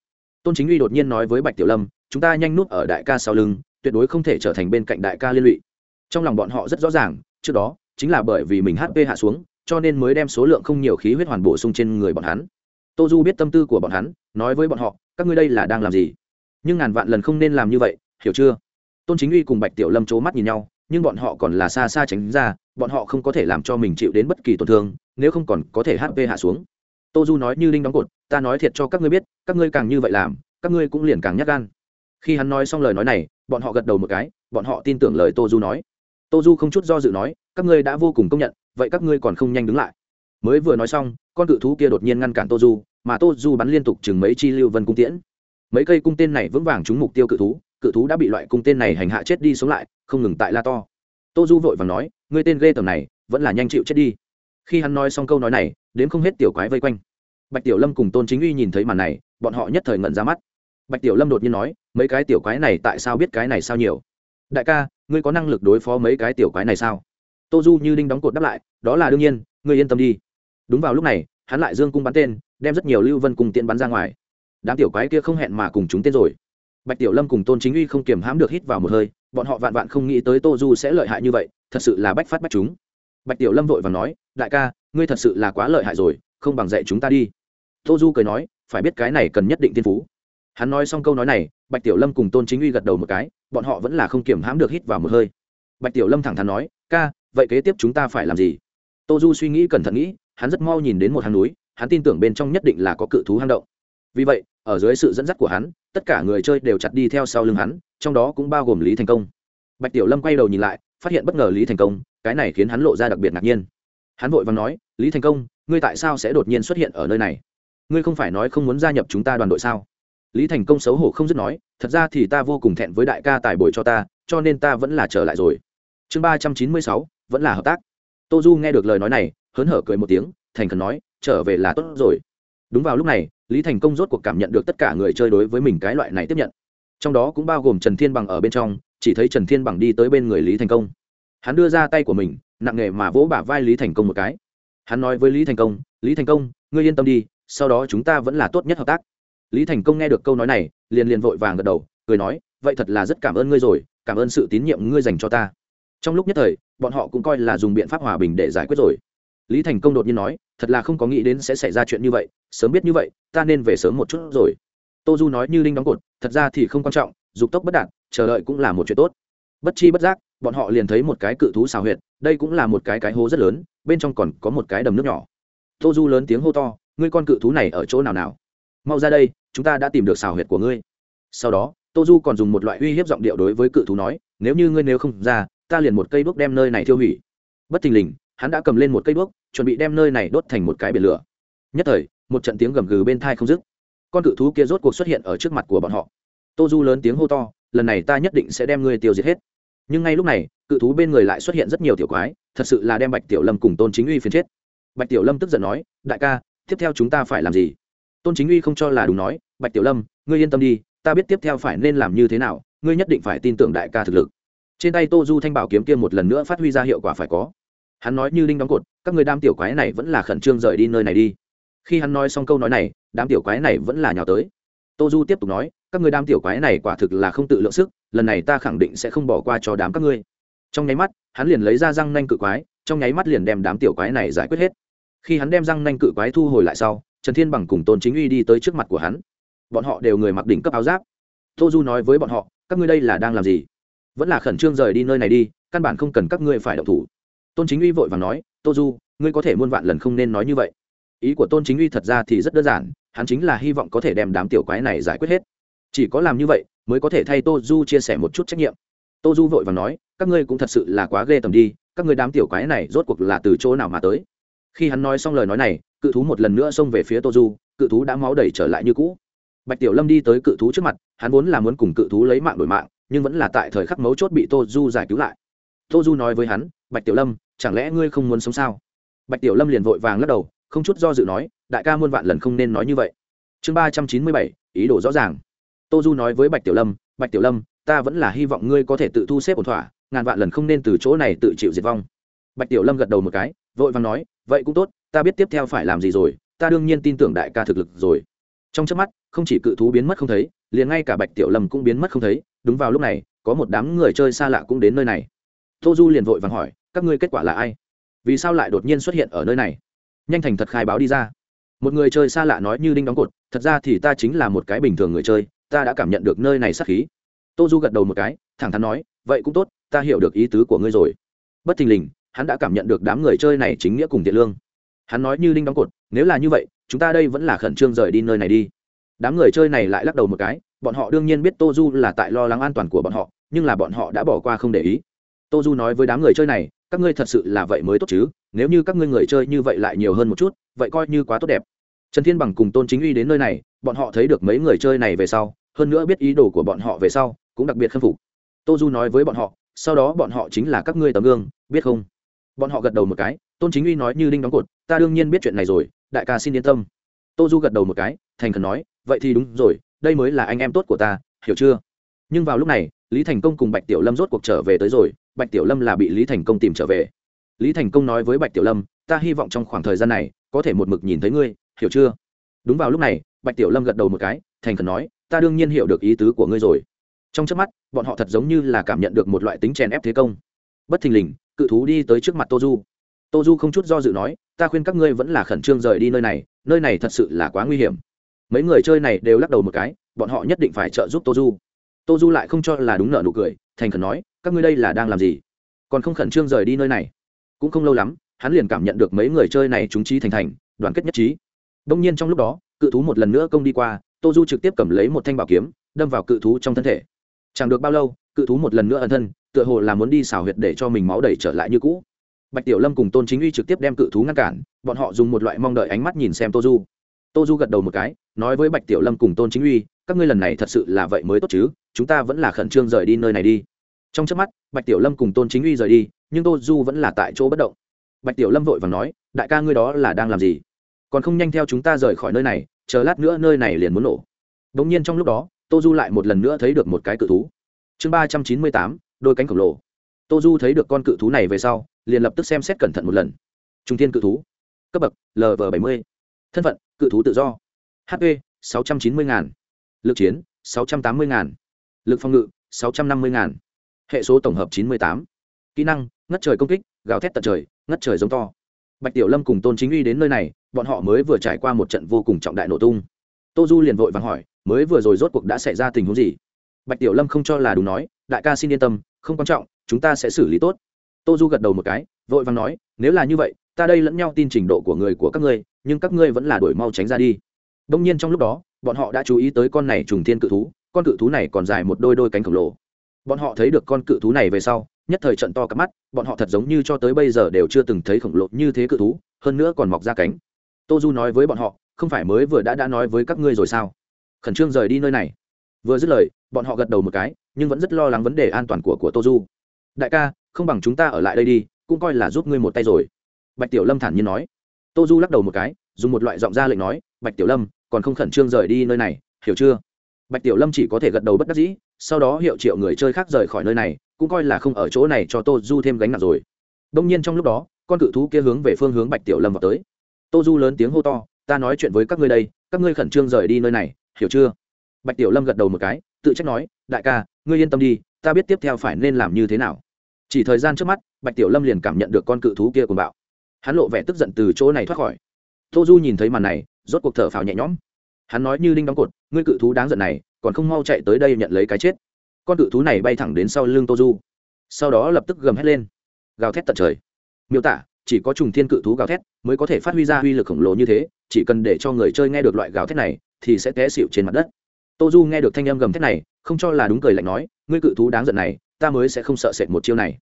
Tôn chính uy đột nhiên nói với bạch tiểu lâm, chúng ta nhanh nút ở đại ca sau lưng, tuyệt đối không thể trở thành bên cạnh đại ca liên lụy. Trong lòng bọn họ rất rõ ràng, trước đó, chính là bởi vì mình hp hạ xuống, cho nên mới đem số lượng không nhiều khí huyết hoàn bổ sung trên người bọn hắn tô du biết tâm tư của bọn hắn, nói với bọn họ, các ngươi đây là đang làm gì? Nhưng ngàn vạn lần không nên làm như vậy, hiểu chưa? Tôn chính uy cùng bạch tiểu lâm c h ố mắt nhìn nhau, nhưng bọn họ còn là xa xa tránh ra, bọn họ không có thể làm cho mình chịu đến bất kỳ tổn thương, nếu không còn có thể hp hạ xuống. Tô du nói như linh đóng cột, ta nói thiệt cho các ngươi biết, các ngươi càng như vậy làm, các ngươi cũng liền càng nhắc gan. Khi hắn nói xong lời nói này, bọn họ gật đầu một cái, bọn họ tin tưởng lời tô du nói. Tô du không chút do dự nói, các ngươi đã vô cùng công nhận, vậy các ngươi còn không nhanh đứng lại. Mới vừa nói xong con cự thú kia đột nhiên ngăn cản tô du, mà tô du bắn liên tục chừng mấy chi lưu vân cung tiễn. Mấy cây cung tên này vững vàng trúng mục tiêu cự thú cự thú đã bị loại cung tên này hành hạ chết đi sống lại, không ngừng tại la to. Tô du vội và nói người tên ghê tầm này, vẫn là nhanh chịu chết đi. Khi hắn nói xong câu nói này, đến không hết tiểu quái vây quanh. Bạch tiểu lâm cùng tôn chính uy nhìn thấy màn này, bọn họ nhất thời ngẩn ra mắt. Bạch tiểu lâm đột nhiên nói, mấy cái tiểu quái này tại sao biết cái này sao nhiều? Đại ca, ngươi có năng lực đối phó mấy cái tiểu quái này sao? Tô du như đinh đóng cột đáp lại, đó là đương nhiên, ngươi yên tâm đi đúng vào lúc này, hắn lại dương cung bắn tên, đem rất nhiều lưu vân cùng tiện bắn ra ngoài. Đám tiểu quái kia không hẹn mà cùng chúng tên rồi. Bạch tiểu lâm cùng tôn chính uy không kiềm hãm được hít vào một hơi, bọn họ vạn vạn không nghĩ tới tô du sẽ lợi hại như vậy, thật sự là bách phát bách chúng. Bạch tiểu lâm vội và nói, đại ca, ngươi thật sự là quá lợi hại rồi, không bằng dạy chúng ta đi. Tô du cười nói, phải biết cái này cần nhất định tiên phú. Hắn nói xong câu nói này, bạch tiểu lâm cùng tôn chính uy gật đầu một cái, bọn họ vẫn là không kiềm hãm được hít vào một hơi. Bạch tiểu lâm thẳng thắn nói, ca, vậy kế tiếp chúng ta phải làm gì? Tô du suy nghĩ cẩn thận nghĩ hắn rất mau nhìn đến một hang núi, hắn tin tưởng bên trong nhất định là có cự thú hang động. Vì vậy, ở dưới sự dẫn dắt của hắn, tất cả người chơi đều chặt đi theo sau lưng hắn, trong đó cũng bao gồm lý thành công. Bạch tiểu lâm quay đầu nhìn lại, phát hiện bất ngờ lý thành công, cái này khiến hắn lộ ra đặc biệt ngạc nhiên. Hắn vội và nói, lý thành công, ngươi tại sao sẽ đột nhiên xuất hiện ở nơi này? Ngươi không phải nói không muốn gia nhập chúng ta đoàn đội sao? Lý thành công xấu hổ không dứt nói, thật ra thì ta vô cùng thẹn với đại ca tài bồi cho ta, cho nên ta vẫn là trở lại rồi. Chương ba trăm chín mươi sáu, vẫn là hợp tác. Tô du nghe được lời nói này hớn hở cười một tiếng, thành khẩn nói, trở về là tốt rồi. Đúng vào lúc này, lý thành công rốt cuộc cảm nhận được tất cả người chơi đối với mình cái loại này tiếp nhận. Trong đó cũng bao gồm trần thiên bằng ở bên trong, chỉ thấy trần thiên bằng đi tới bên người lý thành công. Hắn đưa ra tay của mình, nặng nề mà vỗ bả vai lý thành công một cái. Hắn nói với lý thành công, lý thành công, ngươi yên tâm đi, sau đó chúng ta vẫn là tốt nhất hợp tác. Lý thành công nghe được câu nói này, liền liền vội vàng gật đầu, cười nói, vậy thật là rất cảm ơn ngươi rồi, cảm ơn sự tín nhiệm ngươi dành cho ta. Trong lúc nhất thời, bọn họ cũng coi là dùng biện pháp hòa bình để giải quyết rồi lý thành công đột nhiên nói, thật là không có nghĩ đến sẽ xảy ra chuyện như vậy, sớm biết như vậy, ta nên về sớm một chút rồi. Tô du nói như linh đóng cột, thật ra thì không quan trọng, dục tốc bất đạt, chờ đợi cũng là một chuyện tốt. Bất chi bất giác, bọn họ liền thấy một cái cự thú xào huyệt, đây cũng là một cái cái hố rất lớn, bên trong còn có một cái đầm nước nhỏ. Tô du lớn tiếng hô to, ngươi con cự thú này ở chỗ nào nào? Mau ra đây, chúng ta đã tìm được xào huyệt của ngươi. Sau đó, tô du còn dùng một loại uy hiếp giọng điệu đối với cự thú nói, nếu như ngươi nếu không ra, ta liền một cây đuốc đem nơi này tiêu hủy. Bất thình lình hắn đã cầm lên một cây đuốc, chuẩn bị đem nơi này đốt thành một cái biển lửa. Nhất thời, một trận tiếng gầm gừ bên thai không dứt. Con cự thú kia rốt cuộc xuất hiện ở trước mặt của bọn họ. Tô du lớn tiếng hô to, lần này ta nhất định sẽ đem ngươi tiêu diệt hết. Nhưng ngay lúc này, cự thú bên người lại xuất hiện rất nhiều tiểu quái, thật sự là đem bạch tiểu lâm cùng tôn chính uy phiền chết. Bạch tiểu lâm tức giận nói, đại ca, tiếp theo chúng ta phải làm gì? Tôn chính uy không cho là đúng nói, bạch tiểu lâm, ngươi yên tâm đi, ta biết tiếp theo phải nên làm như thế nào, ngươi nhất định phải tin tưởng đại ca thực lực. Trên tay tô du thanh bảo kiếm kia một lần nữa phát huy ra hiệu quả phải có hắn nói như linh đóng cột, các người đám tiểu quái này vẫn là khẩn trương rời đi nơi này đi. Khi hắn nói xong câu nói này, đám tiểu quái này vẫn là nhào tới. Tô du tiếp tục nói, các người đám tiểu quái này quả thực là không tự lượng sức, lần này ta khẳng định sẽ không bỏ qua cho đám các ngươi. Trong nháy mắt, hắn liền lấy ra răng nanh cự quái, trong nháy mắt liền đem đám tiểu quái này giải quyết hết. Khi hắn đem răng nanh cự quái thu hồi lại sau, trần thiên bằng cùng tôn chính uy đi tới trước mặt của hắn. Bọn họ đều người mặc đỉnh cấp áo giáp. Tô du nói với bọn họ, các ngươi đây là đang làm gì? Vẫn là khẩn trương rời đi nơi này đi, căn bản không cần các ngươi phải động thủ tôn chính uy vội và nói, tô du, ngươi có thể muôn vạn lần không nên nói như vậy. Ý của tôn chính uy thật ra thì rất đơn giản, hắn chính là hy vọng có thể đem đám tiểu quái này giải quyết hết. Chỉ có làm như vậy mới có thể thay tô du chia sẻ một chút trách nhiệm. Tô du vội và nói, các ngươi cũng thật sự là quá ghê tầm đi, các ngươi đám tiểu quái này rốt cuộc là từ chỗ nào mà tới? Khi hắn nói xong lời nói này, cự thú một lần nữa xông về phía tô du, cự thú đã máu đẩy trở lại như cũ. Bạch tiểu lâm đi tới cự thú trước mặt, hắn vốn là muốn cùng cự thú lấy mạng đổi mạng, nhưng vẫn là tại thời khắc mấu chốt bị tô du giải cứu lại. Tô du nói với hắn, bạch tiểu lâm chẳng lẽ ngươi không muốn sống sao? Bạch tiểu lâm liền vội vàng lắc đầu, không chút do dự nói, đại ca muôn vạn lần không nên nói như vậy. Chương ba trăm chín mươi bảy, ý đồ rõ ràng. Tô du nói với bạch tiểu lâm, bạch tiểu lâm, ta vẫn là hy vọng ngươi có thể tự thu xếp ổn thỏa, ngàn vạn lần không nên từ chỗ này tự chịu diệt vong. Bạch tiểu lâm gật đầu một cái, vội vàng nói, vậy cũng tốt, ta biết tiếp theo phải làm gì rồi, ta đương nhiên tin tưởng đại ca thực lực rồi. Trong trước mắt, không chỉ cự thú biến mất không thấy, liền ngay cả bạch tiểu lâm cũng biến mất không thấy, đúng vào lúc này, có một đám người chơi xa lạ cũng đến nơi này. Tô du liền vội vàng hỏi các ngươi kết quả là ai? Vì sao lại đột nhiên xuất hiện ở nơi này? Nhanh thành thật khai báo đi ra. Một người chơi xa lạ nói như đinh đóng cột, thật ra thì ta chính là một cái bình thường người chơi, ta đã cảm nhận được nơi này sắc khí. Tô du gật đầu một cái, thẳng thắn nói, vậy cũng tốt, ta hiểu được ý tứ của ngươi rồi. Bất thình lình, hắn đã cảm nhận được đám người chơi này chính nghĩa cùng thiện lương. Hắn nói như đinh đóng cột, nếu là như vậy, chúng ta đây vẫn là khẩn trương rời đi nơi này đi. Đám người chơi này lại lắc đầu một cái, bọn họ đương nhiên biết tô du là tại lo lắng an toàn của bọn họ, nhưng là bọn họ đã bỏ qua không để ý. Tô du nói với đám người chơi này các ngươi thật sự là vậy mới tốt chứ, nếu như các ngươi người chơi như vậy lại nhiều hơn một chút, vậy coi như quá tốt đẹp. Trần thiên bằng cùng tôn chính uy đến nơi này, bọn họ thấy được mấy người chơi này về sau, hơn nữa biết ý đồ của bọn họ về sau, cũng đặc biệt khâm phục. Tô du nói với bọn họ, sau đó bọn họ chính là các ngươi tấm gương, biết không? Bọn họ gật đầu một cái, tôn chính uy nói như đinh đóng cột, ta đương nhiên biết chuyện này rồi, đại ca xin yên tâm. Tô du gật đầu một cái, thành khẩn nói, vậy thì đúng rồi, đây mới là anh em tốt của ta, hiểu chưa? Nhưng vào lúc này, lý thành công cùng bạch tiểu lâm rốt cuộc trở về tới rồi bạch tiểu lâm là bị lý thành công tìm trở về. Lý thành công nói với bạch tiểu lâm, ta hy vọng trong khoảng thời gian này, có thể một mực nhìn thấy ngươi, hiểu chưa? Đúng vào lúc này, bạch tiểu lâm gật đầu một cái, thành khẩn nói, ta đương nhiên hiểu được ý tứ của ngươi rồi. Trong trước mắt, bọn họ thật giống như là cảm nhận được một loại tính chèn ép thế công. Bất thình lình, cự thú đi tới trước mặt tô du tô du không chút do dự nói, ta khuyên các ngươi vẫn là khẩn trương rời đi nơi này nơi này thật sự là quá nguy hiểm. Mấy người chơi này đều lắc đầu một cái, bọn họ nhất định phải trợ giúp tô du tô du lại không cho là đúng nợ nụ cười, thành khẩn nói các ngươi đây là đang làm gì? Còn không khẩn trương rời đi nơi này? Cũng không lâu lắm, hắn liền cảm nhận được mấy người chơi này chúng trí thành thành, đoàn kết nhất trí. Đông nhiên trong lúc đó, cự thú một lần nữa công đi qua, tô du trực tiếp cầm lấy một thanh bảo kiếm, đâm vào cự thú trong thân thể. Chẳng được bao lâu, cự thú một lần nữa ẩn thân, tựa hồ là muốn đi xào huyệt để cho mình máu đẩy trở lại như cũ. Bạch tiểu lâm cùng tôn chính uy trực tiếp đem cự thú ngăn cản, bọn họ dùng một loại mong đợi ánh mắt nhìn xem tô du. Tô du gật đầu một cái, nói với bạch tiểu lâm cùng tôn chính uy, các ngươi lần này thật sự là vậy mới tốt chứ, chúng ta vẫn là khẩn trương rời đi nơi này đi trong trước mắt, bạch tiểu lâm cùng tôn chính uy rời đi, nhưng tô du vẫn là tại chỗ bất động. Bạch tiểu lâm vội và nói, đại ca ngươi đó là đang làm gì? Còn không nhanh theo chúng ta rời khỏi nơi này, chờ lát nữa nơi này liền muốn nổ. Đ ỗ n g nhiên trong lúc đó, tô du lại một lần nữa thấy được một cái cự thú. Chương ba trăm chín mươi tám, đôi cánh khổng lồ. Tô du thấy được con cự thú này về sau, liền lập tức xem xét cẩn thận một lần. Trung thiên cự thú. Cấp bậc lv bảy mươi. Thân phận, cự thú tự do. Hp sáu trăm chín mươi ngàn. Lực chiến, sáu trăm tám mươi ngàn. Lực phòng ngự, sáu trăm năm mươi ngàn hệ số tổng hợp chín mươi tám. Kỹ năng, ngất trời công kích, gào thét tận trời, ngất trời giống to. Bạch tiểu lâm cùng tôn chính uy đến nơi này, bọn họ mới vừa trải qua một trận vô cùng trọng đại nổ tung. Tô du liền vội vàng hỏi, mới vừa rồi rốt cuộc đã xảy ra tình huống gì? Bạch tiểu lâm không cho là đúng nói, đại ca xin yên tâm, không quan trọng, chúng ta sẽ xử lý tốt. Tô du gật đầu một cái, vội vàng nói, nếu là như vậy, ta đây lẫn nhau tin trình độ của người của các ngươi, nhưng các ngươi vẫn là đổi mau tránh ra đi. Đông nhiên trong lúc đó, bọn họ đã chú ý tới con này trùng thiên cự thú, con cự thú này còn dài một đôi đôi cánh khổng lồ bọn họ thấy được con cự thú này về sau, nhất thời trận to cắp mắt, bọn họ thật giống như cho tới bây giờ đều chưa từng thấy khổng lồ như thế cự thú, hơn nữa còn mọc ra cánh. Tô du nói với bọn họ, không phải mới vừa đã đã nói với các ngươi rồi sao? Khẩn trương rời đi nơi này. Vừa dứt lời, bọn họ gật đầu một cái, nhưng vẫn rất lo lắng vấn đề an toàn của của tô du. Đại ca, không bằng chúng ta ở lại đây đi, cũng coi là giúp ngươi một tay rồi. Bạch tiểu lâm thản nhiên nói. Tô du lắc đầu một cái, dùng một loại giọng ra lệnh nói, bạch tiểu lâm, còn không khẩn trương rời đi nơi này, hiểu chưa? Bạch tiểu lâm chỉ có thể gật đầu bất đắc dĩ, sau đó hiệu triệu người chơi khác rời khỏi nơi này, cũng coi là không ở chỗ này cho tô du thêm gánh nặng rồi. Đông nhiên trong lúc đó, con cự thú kia hướng về phương hướng bạch tiểu lâm vào tới. Tô du lớn tiếng hô to, ta nói chuyện với các ngươi đây, các ngươi khẩn trương rời đi nơi này, hiểu chưa? Bạch tiểu lâm gật đầu một cái, tự trách nói, đại ca, ngươi yên tâm đi, ta biết tiếp theo phải nên làm như thế nào. Chỉ thời gian trước mắt, bạch tiểu lâm liền cảm nhận được con cự thú kia cùng bạo. Hắn lộ vẻ tức giận từ chỗ này thoát khỏi. Tô du nhìn thấy màn này, rốt cuộc thở phào nhẹ nhõm hắn nói như đinh đóng cột, ngươi cự thú đáng giận này, còn không mau chạy tới đây nhận lấy cái chết. Con cự thú này bay thẳng đến sau lưng tô du. Sau đó lập tức gầm hét lên. Gào thét tận trời. Miêu tả, chỉ có trùng thiên cự thú gào thét mới có thể phát huy ra uy lực khổng lồ như thế, chỉ cần để cho người chơi nghe được loại gào thét này, thì sẽ té xịu trên mặt đất. Tô du nghe được thanh âm gầm thét này, không cho là đúng cười lạnh nói, ngươi cự thú đáng giận này, ta mới sẽ không sợ sệt một chiêu này.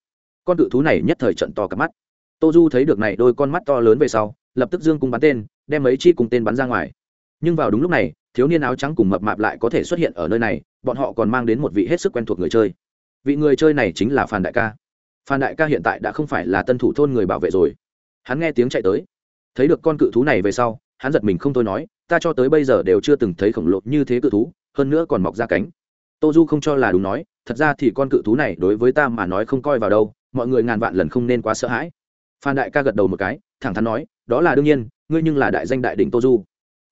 Con cự thú này nhất thời trận to cặp mắt. Tô du thấy được này đôi con mắt to lớn về sau, lập tức dương cung bắn tên, đem mấy chi cùng tên bắn ra ngoài nhưng vào đúng lúc này, thiếu niên áo trắng cùng mập mạp lại có thể xuất hiện ở nơi này, bọn họ còn mang đến một vị hết sức quen thuộc người chơi. Vị người chơi này chính là phan đại ca. Phan đại ca hiện tại đã không phải là tân thủ thôn người bảo vệ rồi. Hắn nghe tiếng chạy tới. Thấy được con cự thú này về sau, hắn giật mình không thôi nói, ta cho tới bây giờ đều chưa từng thấy khổng lồ như thế cự thú, hơn nữa còn mọc ra cánh. Tô du không cho là đúng nói, thật ra thì con cự thú này đối với ta mà nói không coi vào đâu, mọi người ngàn vạn lần không nên quá sợ hãi. Phan đại ca gật đầu một cái, thẳng thắn nói, đó là đương nhiên, ngươi nhưng là đại danh đại đỉnh tô du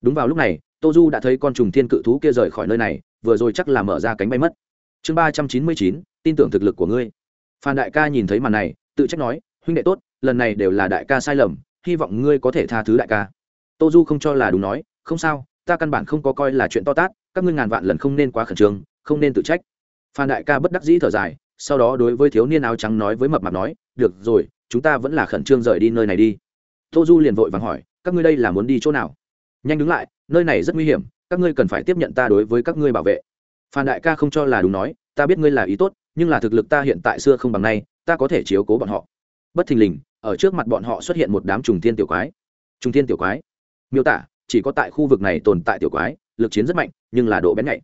đúng vào lúc này, tô du đã thấy con trùng thiên cự thú kia rời khỏi nơi này, vừa rồi chắc là mở ra cánh bay mất. Chương ba trăm chín mươi chín, tin tưởng thực lực của ngươi. Phan đại ca nhìn thấy màn này, tự trách nói, huynh đệ tốt, lần này đều là đại ca sai lầm, hy vọng ngươi có thể tha thứ đại ca. Tô du không cho là đúng nói, không sao, ta căn bản không có coi là chuyện to tát, các ngươi ngàn vạn lần không nên quá khẩn trương, không nên tự trách. Phan đại ca bất đắc dĩ thở dài, sau đó đối với thiếu niên áo trắng nói với mập mạp nói, được rồi, chúng ta vẫn là khẩn trương rời đi nơi này đi. Tô du liền vội vàng hỏi, các ngươi đây là muốn đi chỗ nào? Nhanh đứng lại, nơi này rất nguy hiểm, các ngươi cần phải tiếp nhận ta đối với các ngươi bảo vệ. Phan đại ca không cho là đúng nói, ta biết ngươi là ý tốt, nhưng là thực lực ta hiện tại xưa không bằng nay, ta có thể chiếu cố bọn họ. Bất thình lình, ở trước mặt bọn họ xuất hiện một đám trùng thiên tiểu quái. Trùng thiên tiểu quái. Miêu tả, chỉ có tại khu vực này tồn tại tiểu quái, lực chiến rất mạnh, nhưng là độ bén nhạy.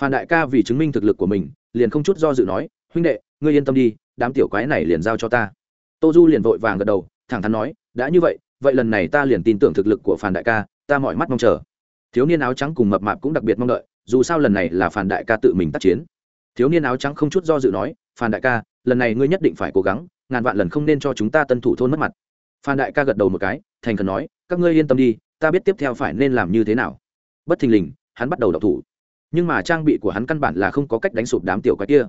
Phan đại ca vì chứng minh thực lực của mình, liền không chút do dự nói, huynh đệ, ngươi yên tâm đi, đám tiểu quái này liền giao cho ta. Tô du liền vội vàng gật đầu, thẳng thắn nói, đã như vậy vậy lần này ta liền tin tưởng thực lực của Phan đại ca ta mọi mắt mong chờ. Thiếu niên áo trắng cùng mập mạp cũng đặc biệt mong đợi, dù sao lần này là phản đại ca tự mình tác chiến. Thiếu niên áo trắng không chút do dự nói, phản đại ca, lần này ngươi nhất định phải cố gắng, ngàn vạn lần không nên cho chúng ta tân thủ thôn mất mặt. Phan đại ca gật đầu một cái, thành khẩn nói, các ngươi yên tâm đi, ta biết tiếp theo phải nên làm như thế nào. Bất thình lình, hắn bắt đầu đọc thủ. Nhưng mà trang bị của hắn căn bản là không có cách đánh sụp đám tiểu quái kia.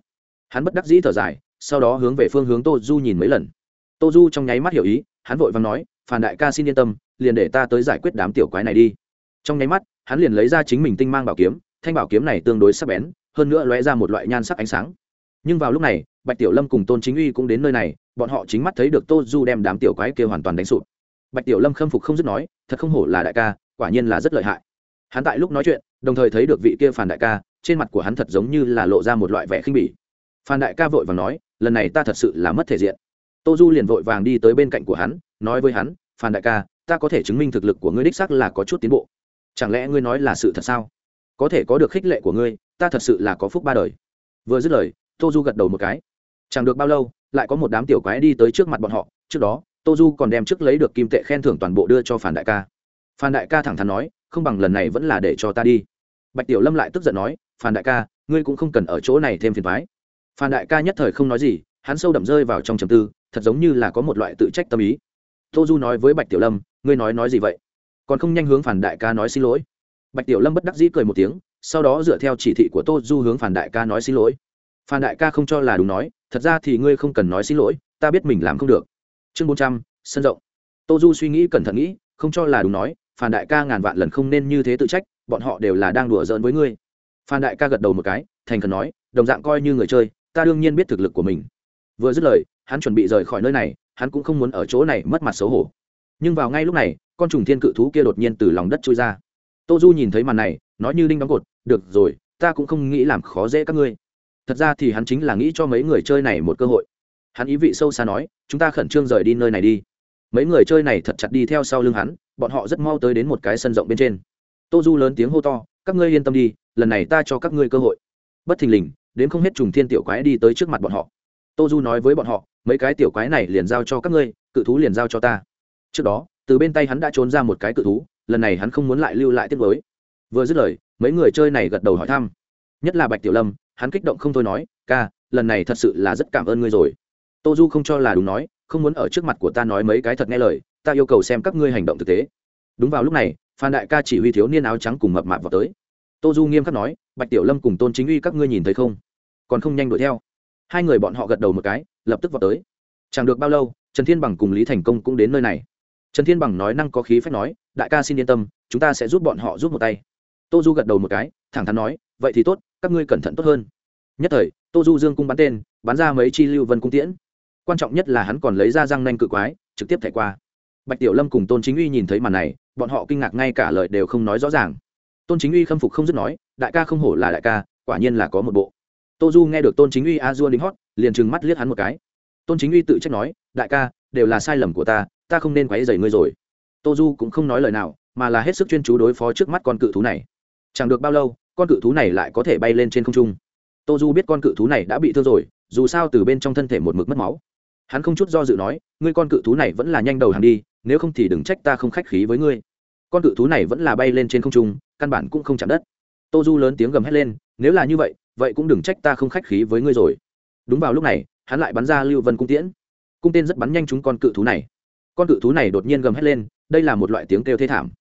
Hắn bất đắc dĩ thở dài, sau đó hướng về phương hướng tô du nhìn mấy lần. Tô du trong nháy mắt hiểu ý, hắn vội vàng nói phản đại ca xin yên tâm, liền để ta tới giải quyết đám tiểu quái này đi. Trong nháy mắt, hắn liền lấy ra chính mình tinh mang bảo kiếm, thanh bảo kiếm này tương đối sắc bén, hơn nữa lóe ra một loại nhan sắc ánh sáng. Nhưng vào lúc này, bạch tiểu lâm cùng tôn chính uy cũng đến nơi này, bọn họ chính mắt thấy được tô du đem đám tiểu quái kia hoàn toàn đánh sụp. Bạch tiểu lâm khâm phục không dứt nói, thật không hổ là đại ca, quả nhiên là rất lợi hại. Hắn tại lúc nói chuyện, đồng thời thấy được vị kia phản đại ca, trên mặt của hắn thật giống như là lộ ra một loại vẻ khinh bỉ. Phan đại ca vội vàng nói, lần này ta thật sự là mất thể diện. Tô du liền vội vàng đi tới bên cạnh của hắn nói với hắn, phan đại ca, ta có thể chứng minh thực lực của ngươi đích sắc là có chút tiến bộ. Chẳng lẽ ngươi nói là sự thật sao? Có thể có được khích lệ của ngươi, ta thật sự là có phúc ba đời. Vừa dứt lời tô du gật đầu một cái. Chẳng được bao lâu, lại có một đám tiểu quái đi tới trước mặt bọn họ. Trước đó tô du còn đem trước lấy được kim tệ khen thưởng toàn bộ đưa cho phản đại ca. Phan đại ca thẳng thắn nói, không bằng lần này vẫn là để cho ta đi. Bạch tiểu lâm lại tức giận nói, phan đại ca, ngươi cũng không cần ở chỗ này thêm phiền thoái phan đại ca nhất thời không nói gì, hắn sâu đậm rơi vào trong trầm tư, thật giống như là có một loại tự trách tâm ý tô du nói với bạch tiểu lâm, ngươi nói nói gì vậy? Còn không nhanh hướng phản đại ca nói xin lỗi. Bạch tiểu lâm bất đắc dĩ cười một tiếng, sau đó dựa theo chỉ thị của tô du hướng phản đại ca nói xin lỗi. Phản đại ca không cho là đúng nói, thật ra thì ngươi không cần nói xin lỗi, ta biết mình làm không được. Chương bốn trăm, sân rộng. Tô du suy nghĩ cẩn thận nghĩ, không cho là đúng nói, phản đại ca ngàn vạn lần không nên như thế tự trách, bọn họ đều là đang đùa giỡn với ngươi. Phan đại ca gật đầu một cái, thành khẩn nói, đồng dạng coi như người chơi, ta đương nhiên biết thực lực của mình. Vừa dứt lời, hắn chuẩn bị rời khỏi nơi này hắn cũng không muốn ở chỗ này mất mặt xấu hổ. Nhưng vào ngay lúc này, con trùng thiên cự thú kia đột nhiên từ lòng đất trôi ra. Tô du nhìn thấy màn này, nói như đinh đóng cột, được rồi, ta cũng không nghĩ làm khó dễ các ngươi. Thật ra thì hắn chính là nghĩ cho mấy người chơi này một cơ hội. Hắn ý vị sâu xa nói, chúng ta khẩn trương rời đi nơi này đi. Mấy người chơi này thật chặt đi theo sau lưng hắn, bọn họ rất mau tới đến một cái sân rộng bên trên. Tô du lớn tiếng hô to, các ngươi yên tâm đi, lần này ta cho các ngươi cơ hội. Bất thình lình, đến không hết trùng thiên tiểu quái đi tới trước mặt bọn họ. Tô du nói với bọn họ mấy cái tiểu quái này liền giao cho các ngươi, cự thú liền giao cho ta. Trước đó, từ bên tay hắn đã trốn ra một cái cự thú, lần này hắn không muốn lại lưu lại tiết mới. Vừa dứt lời, mấy người chơi này gật đầu hỏi thăm. Nhất là bạch tiểu lâm, hắn kích động không thôi nói, ca, lần này thật sự là rất cảm ơn ngươi rồi. Tô du không cho là đúng nói, không muốn ở trước mặt của ta nói mấy cái thật nghe lời, ta yêu cầu xem các ngươi hành động thực tế. Đúng vào lúc này, phan đại ca chỉ huy thiếu niên áo trắng cùng mập mạp vào tới. Tô du nghiêm khắc nói, bạch tiểu lâm cùng tôn chính uy các ngươi nhìn thấy không? Còn không nhanh đuổi theo. Hai người bọn họ gật đầu một cái lập tức vào tới. Chẳng được bao lâu, trần thiên bằng cùng lý thành công cũng đến nơi này. Trần thiên bằng nói năng có khí phép nói, đại ca xin yên tâm, chúng ta sẽ giúp bọn họ giúp một tay. Tô du gật đầu một cái, thẳng thắn nói, vậy thì tốt, các ngươi cẩn thận tốt hơn. Nhất thời, tô du dương cung bắn tên, bắn ra mấy chi lưu vân cung tiễn. Quan trọng nhất là hắn còn lấy ra răng nanh cự quái, trực tiếp thẻ qua. Bạch tiểu lâm cùng tôn chính uy nhìn thấy màn này, bọn họ kinh ngạc ngay cả lời đều không nói rõ ràng. Tôn chính uy khâm phục không dứt nói, đại ca không hổ là đại ca, quả nhiên là có một bộ. Tô du nghe được tôn chính uy a dua đính hót liền trừng mắt liếc hắn một cái. Tôn chính uy tự trách nói, đại ca, đều là sai lầm của ta ta không nên quấy dày ngươi rồi. Tô du cũng không nói lời nào, mà là hết sức chuyên chú đối phó trước mắt con cự thú này. Chẳng được bao lâu, con cự thú này lại có thể bay lên trên không trung. Tô du biết con cự thú này đã bị thương rồi, dù sao từ bên trong thân thể một mực mất máu. Hắn không chút do dự nói, ngươi con cự thú này vẫn là nhanh đầu hàng đi, nếu không thì đừng trách ta không khách khí với ngươi. Con cự thú này vẫn là bay lên trên không trung, căn bản cũng không chạm đất. Tô du lớn tiếng gầm hét lên, nếu là như vậy vậy cũng đừng trách ta không khách khí với ngươi rồi đúng vào lúc này, hắn lại bắn ra lưu vân cung tiễn. Cung tên rất bắn nhanh chúng con cự thú này. Con cự thú này đột nhiên gầm hét lên, đây là một loại tiếng kêu thê thảm.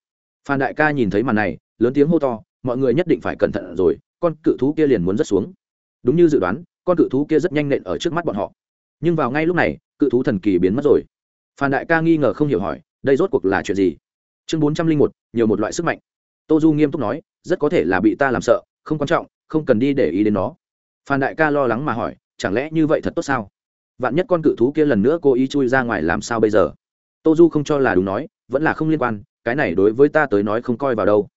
Phan đại ca nhìn thấy màn này, lớn tiếng hô to, mọi người nhất định phải cẩn thận rồi, con cự thú kia liền muốn rớt xuống. Đúng như dự đoán, con cự thú kia rất nhanh nện ở trước mắt bọn họ. Nhưng vào ngay lúc này, cự thú thần kỳ biến mất rồi. Phan đại ca nghi ngờ không hiểu hỏi, đây rốt cuộc là chuyện gì? Chương bốn trăm linh một, nhiều một loại sức mạnh. Tô du nghiêm túc nói, rất có thể là bị ta làm sợ, không quan trọng, không cần đi để ý đến nó. Phan đại ca lo lắng mà hỏi chẳng lẽ như vậy thật tốt sao? Vạn nhất con cự thú kia lần nữa cố ý chui ra ngoài làm sao bây giờ? Tô du không cho là đúng nói, vẫn là không liên quan, cái này đối với ta tới nói không coi vào đâu.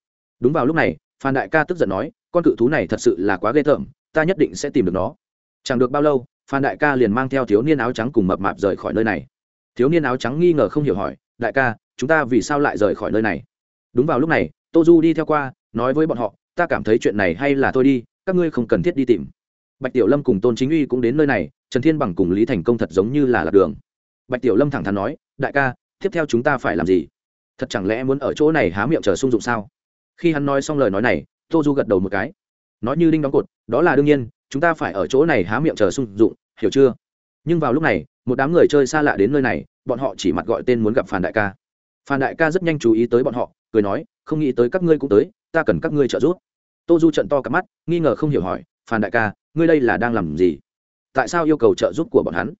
Đúng vào lúc này, phan đại ca tức giận nói, con cự thú này thật sự là quá ghê tởm, ta nhất định sẽ tìm được nó. Chẳng được bao lâu, phan đại ca liền mang theo thiếu niên áo trắng cùng mập mạp rời khỏi nơi này. Thiếu niên áo trắng nghi ngờ không hiểu hỏi, đại ca, chúng ta vì sao lại rời khỏi nơi này? Đúng vào lúc này tô du đi theo qua, nói với bọn họ, ta cảm thấy chuyện này hay là thôi đi, các ngươi không cần thiết đi tìm bạch tiểu lâm cùng tôn chính uy cũng đến nơi này, trần thiên bằng cùng lý thành công thật giống như là lạc đường. Bạch tiểu lâm thẳng thắn nói, đại ca, tiếp theo chúng ta phải làm gì? Thật chẳng lẽ muốn ở chỗ này há miệng chờ sung dụng sao? Khi hắn nói xong lời nói này, tô du gật đầu một cái. Nói như đinh đóng cột, đó là đương nhiên, chúng ta phải ở chỗ này há miệng chờ sung dụng, hiểu chưa? Nhưng vào lúc này, một đám người chơi xa lạ đến nơi này, bọn họ chỉ mặt gọi tên muốn gặp phản đại ca. Phản đại ca rất nhanh chú ý tới bọn họ, cười nói, không nghĩ tới các ngươi cũng tới, ta cần các ngươi trợ giúp. Tô du trận to cặp mắt, nghi ngờ không hiểu hỏi phản đại ca ngươi đây là đang làm gì? Tại sao yêu cầu trợ giúp của bọn hắn?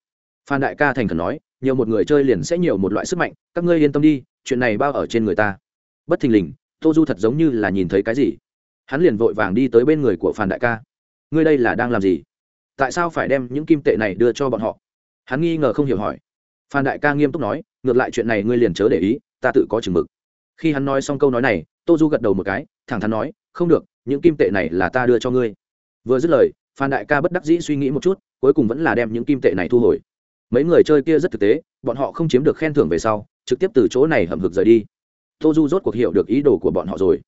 Phan đại ca thành khẩn nói, nhiều một người chơi liền sẽ nhiều một loại sức mạnh, các ngươi yên tâm đi, chuyện này bao ở trên người ta. Bất thình lình, tô du thật giống như là nhìn thấy cái gì. Hắn liền vội vàng đi tới bên người của phan đại ca. Ngươi đây là đang làm gì? Tại sao phải đem những kim tệ này đưa cho bọn họ? Hắn nghi ngờ không hiểu hỏi. Phan đại ca nghiêm túc nói, ngược lại chuyện này ngươi liền chớ để ý, ta tự có chừng mực. Khi hắn nói xong câu nói này, tô du gật đầu một cái, thẳng thắn nói, không được, những kim tệ này là ta đưa cho ngươi. Vừa dứt lời phan đại ca bất đắc dĩ suy nghĩ một chút, cuối cùng vẫn là đem những kim tệ này thu hồi. Mấy người chơi kia rất thực tế, bọn họ không chiếm được khen thưởng về sau, trực tiếp từ chỗ này hầm hực rời đi. Tô du rốt cuộc hiểu được ý đồ của bọn họ rồi.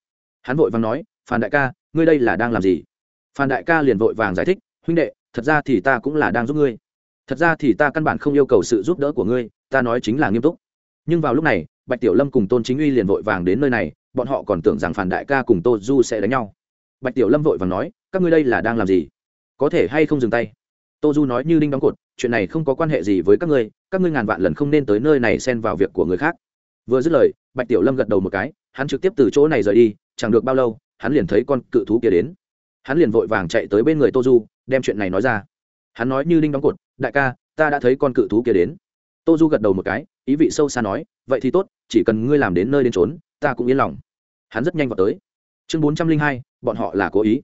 Hắn vội vàng nói, phan đại ca, ngươi đây là đang làm gì? Phan đại ca liền vội vàng giải thích, huynh đệ, thật ra thì ta cũng là đang giúp ngươi. Thật ra thì ta căn bản không yêu cầu sự giúp đỡ của ngươi, ta nói chính là nghiêm túc. Nhưng vào lúc này, bạch tiểu lâm cùng tôn chính uy liền vội vàng đến nơi này, bọn họ còn tưởng rằng phản đại ca cùng tô du sẽ đánh nhau. Bạch tiểu lâm vội vàng nói, các ngươi đây là đang làm gì? Có thể hay không dừng tay? Tô du nói như đinh đóng cột, chuyện này không có quan hệ gì với các ngươi các ngươi ngàn vạn lần không nên tới nơi này xen vào việc của người khác. Vừa dứt lời, bạch tiểu lâm gật đầu một cái, hắn trực tiếp từ chỗ này rời đi, chẳng được bao lâu, hắn liền thấy con cự thú kia đến. Hắn liền vội vàng chạy tới bên người tô du, đem chuyện này nói ra. Hắn nói như đinh đóng cột, đại ca, ta đã thấy con cự thú kia đến. Tô du gật đầu một cái, ý vị sâu xa nói, vậy thì tốt, chỉ cần ngươi làm đến nơi đến trốn ta cũng yên lòng. Hắn rất nhanh vào tới. Chương bốn trăm linh hai, bọn họ là cố ý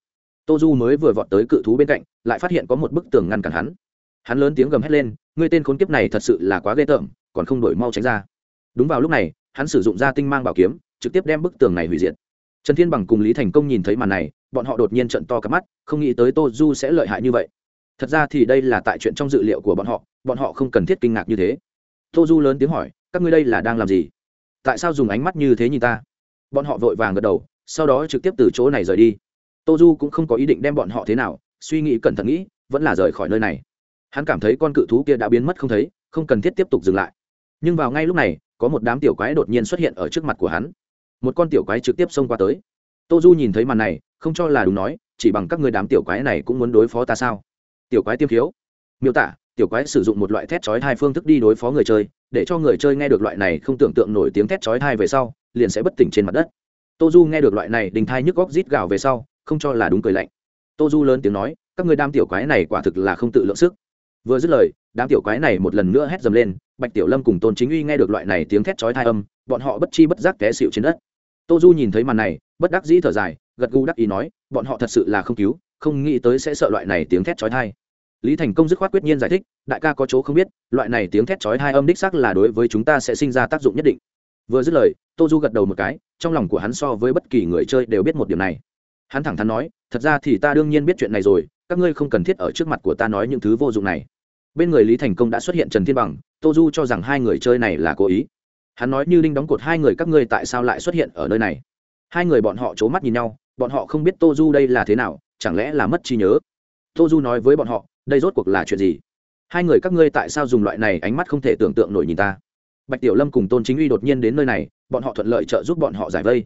tô du mới vừa vọt tới cự thú bên cạnh, lại phát hiện có một bức tường ngăn cản hắn. Hắn lớn tiếng gầm hét lên, ngươi tên khốn kiếp này thật sự là quá ghê tởm, còn không đổi mau tránh ra. Đúng vào lúc này, hắn sử dụng ra tinh mang bảo kiếm, trực tiếp đem bức tường này hủy diệt. Trần thiên bằng cùng lý thành công nhìn thấy màn này, bọn họ đột nhiên trận to cắp mắt, không nghĩ tới tô du sẽ lợi hại như vậy. Thật ra thì đây là tại chuyện trong dự liệu của bọn họ bọn họ không cần thiết kinh ngạc như thế. Tô du lớn tiếng hỏi, các ngươi đây là đang làm gì? Tại sao dùng ánh mắt như thế nhìn ta? Bọn họ vội vàng gật đầu, sau đó trực tiếp từ chỗ này rời đi tô du cũng không có ý định đem bọn họ thế nào, suy nghĩ cẩn thận nghĩ, vẫn là rời khỏi nơi này. Hắn cảm thấy con cự thú kia đã biến mất không thấy, không cần thiết tiếp tục dừng lại. Nhưng vào ngay lúc này, có một đám tiểu quái đột nhiên xuất hiện ở trước mặt của hắn. Một con tiểu quái trực tiếp xông qua tới. Tô du nhìn thấy màn này, không cho là đúng nói, chỉ bằng các người đám tiểu quái này cũng muốn đối phó ta sao? Tiểu quái tiêm thiếu miêu tả, tiểu quái sử dụng một loại thét chói hai phương thức đi đối phó người chơi, để cho người chơi nghe được loại này không tưởng tượng nổi tiếng thét chói hai về sau, liền sẽ bất tỉnh trên mặt đất. Tô du nghe được loại này đình thai nhức góc rít gào về sau không cho là đúng cười lạnh. Tô du lớn tiếng nói, các người đám tiểu quái này quả thực là không tự lượng sức. Vừa dứt lời, đám tiểu quái này một lần nữa hét dầm lên, bạch tiểu lâm cùng tôn chính uy nghe được loại này tiếng thét chói thai âm, bọn họ bất chi bất giác té xịu trên đất. Tô du nhìn thấy màn này, bất đắc dĩ thở dài, gật gù đắc ý nói, bọn họ thật sự là không cứu, không nghĩ tới sẽ sợ loại này tiếng thét chói thai lý thành công dứt khoát quyết nhiên giải thích, đại ca có chỗ không biết, loại này tiếng thét chói thai âm đích xác là đối với chúng ta sẽ sinh ra tác dụng nhất định. Vừa dứt lời, tô du gật đầu một cái, trong lòng của hắn so với bất kỳ người chơi đều biết một điểm này hắn thẳng thắn nói, thật ra thì ta đương nhiên biết chuyện này rồi, các ngươi không cần thiết ở trước mặt của ta nói những thứ vô dụng này. Bên người lý thành công đã xuất hiện trần thiên bằng, tô du cho rằng hai người chơi này là cố ý. Hắn nói như đinh đóng cột hai người các ngươi tại sao lại xuất hiện ở nơi này? Hai người bọn họ c h ố mắt nhìn nhau, bọn họ không biết tô du đây là thế nào, chẳng lẽ là mất trí nhớ? Tô du nói với bọn họ, đây rốt cuộc là chuyện gì? Hai người các ngươi tại sao dùng loại này ánh mắt không thể tưởng tượng nổi nhìn ta? Bạch tiểu lâm cùng tôn chính uy đột nhiên đến nơi này, bọn họ thuận lợi trợ giúp bọn họ giải vây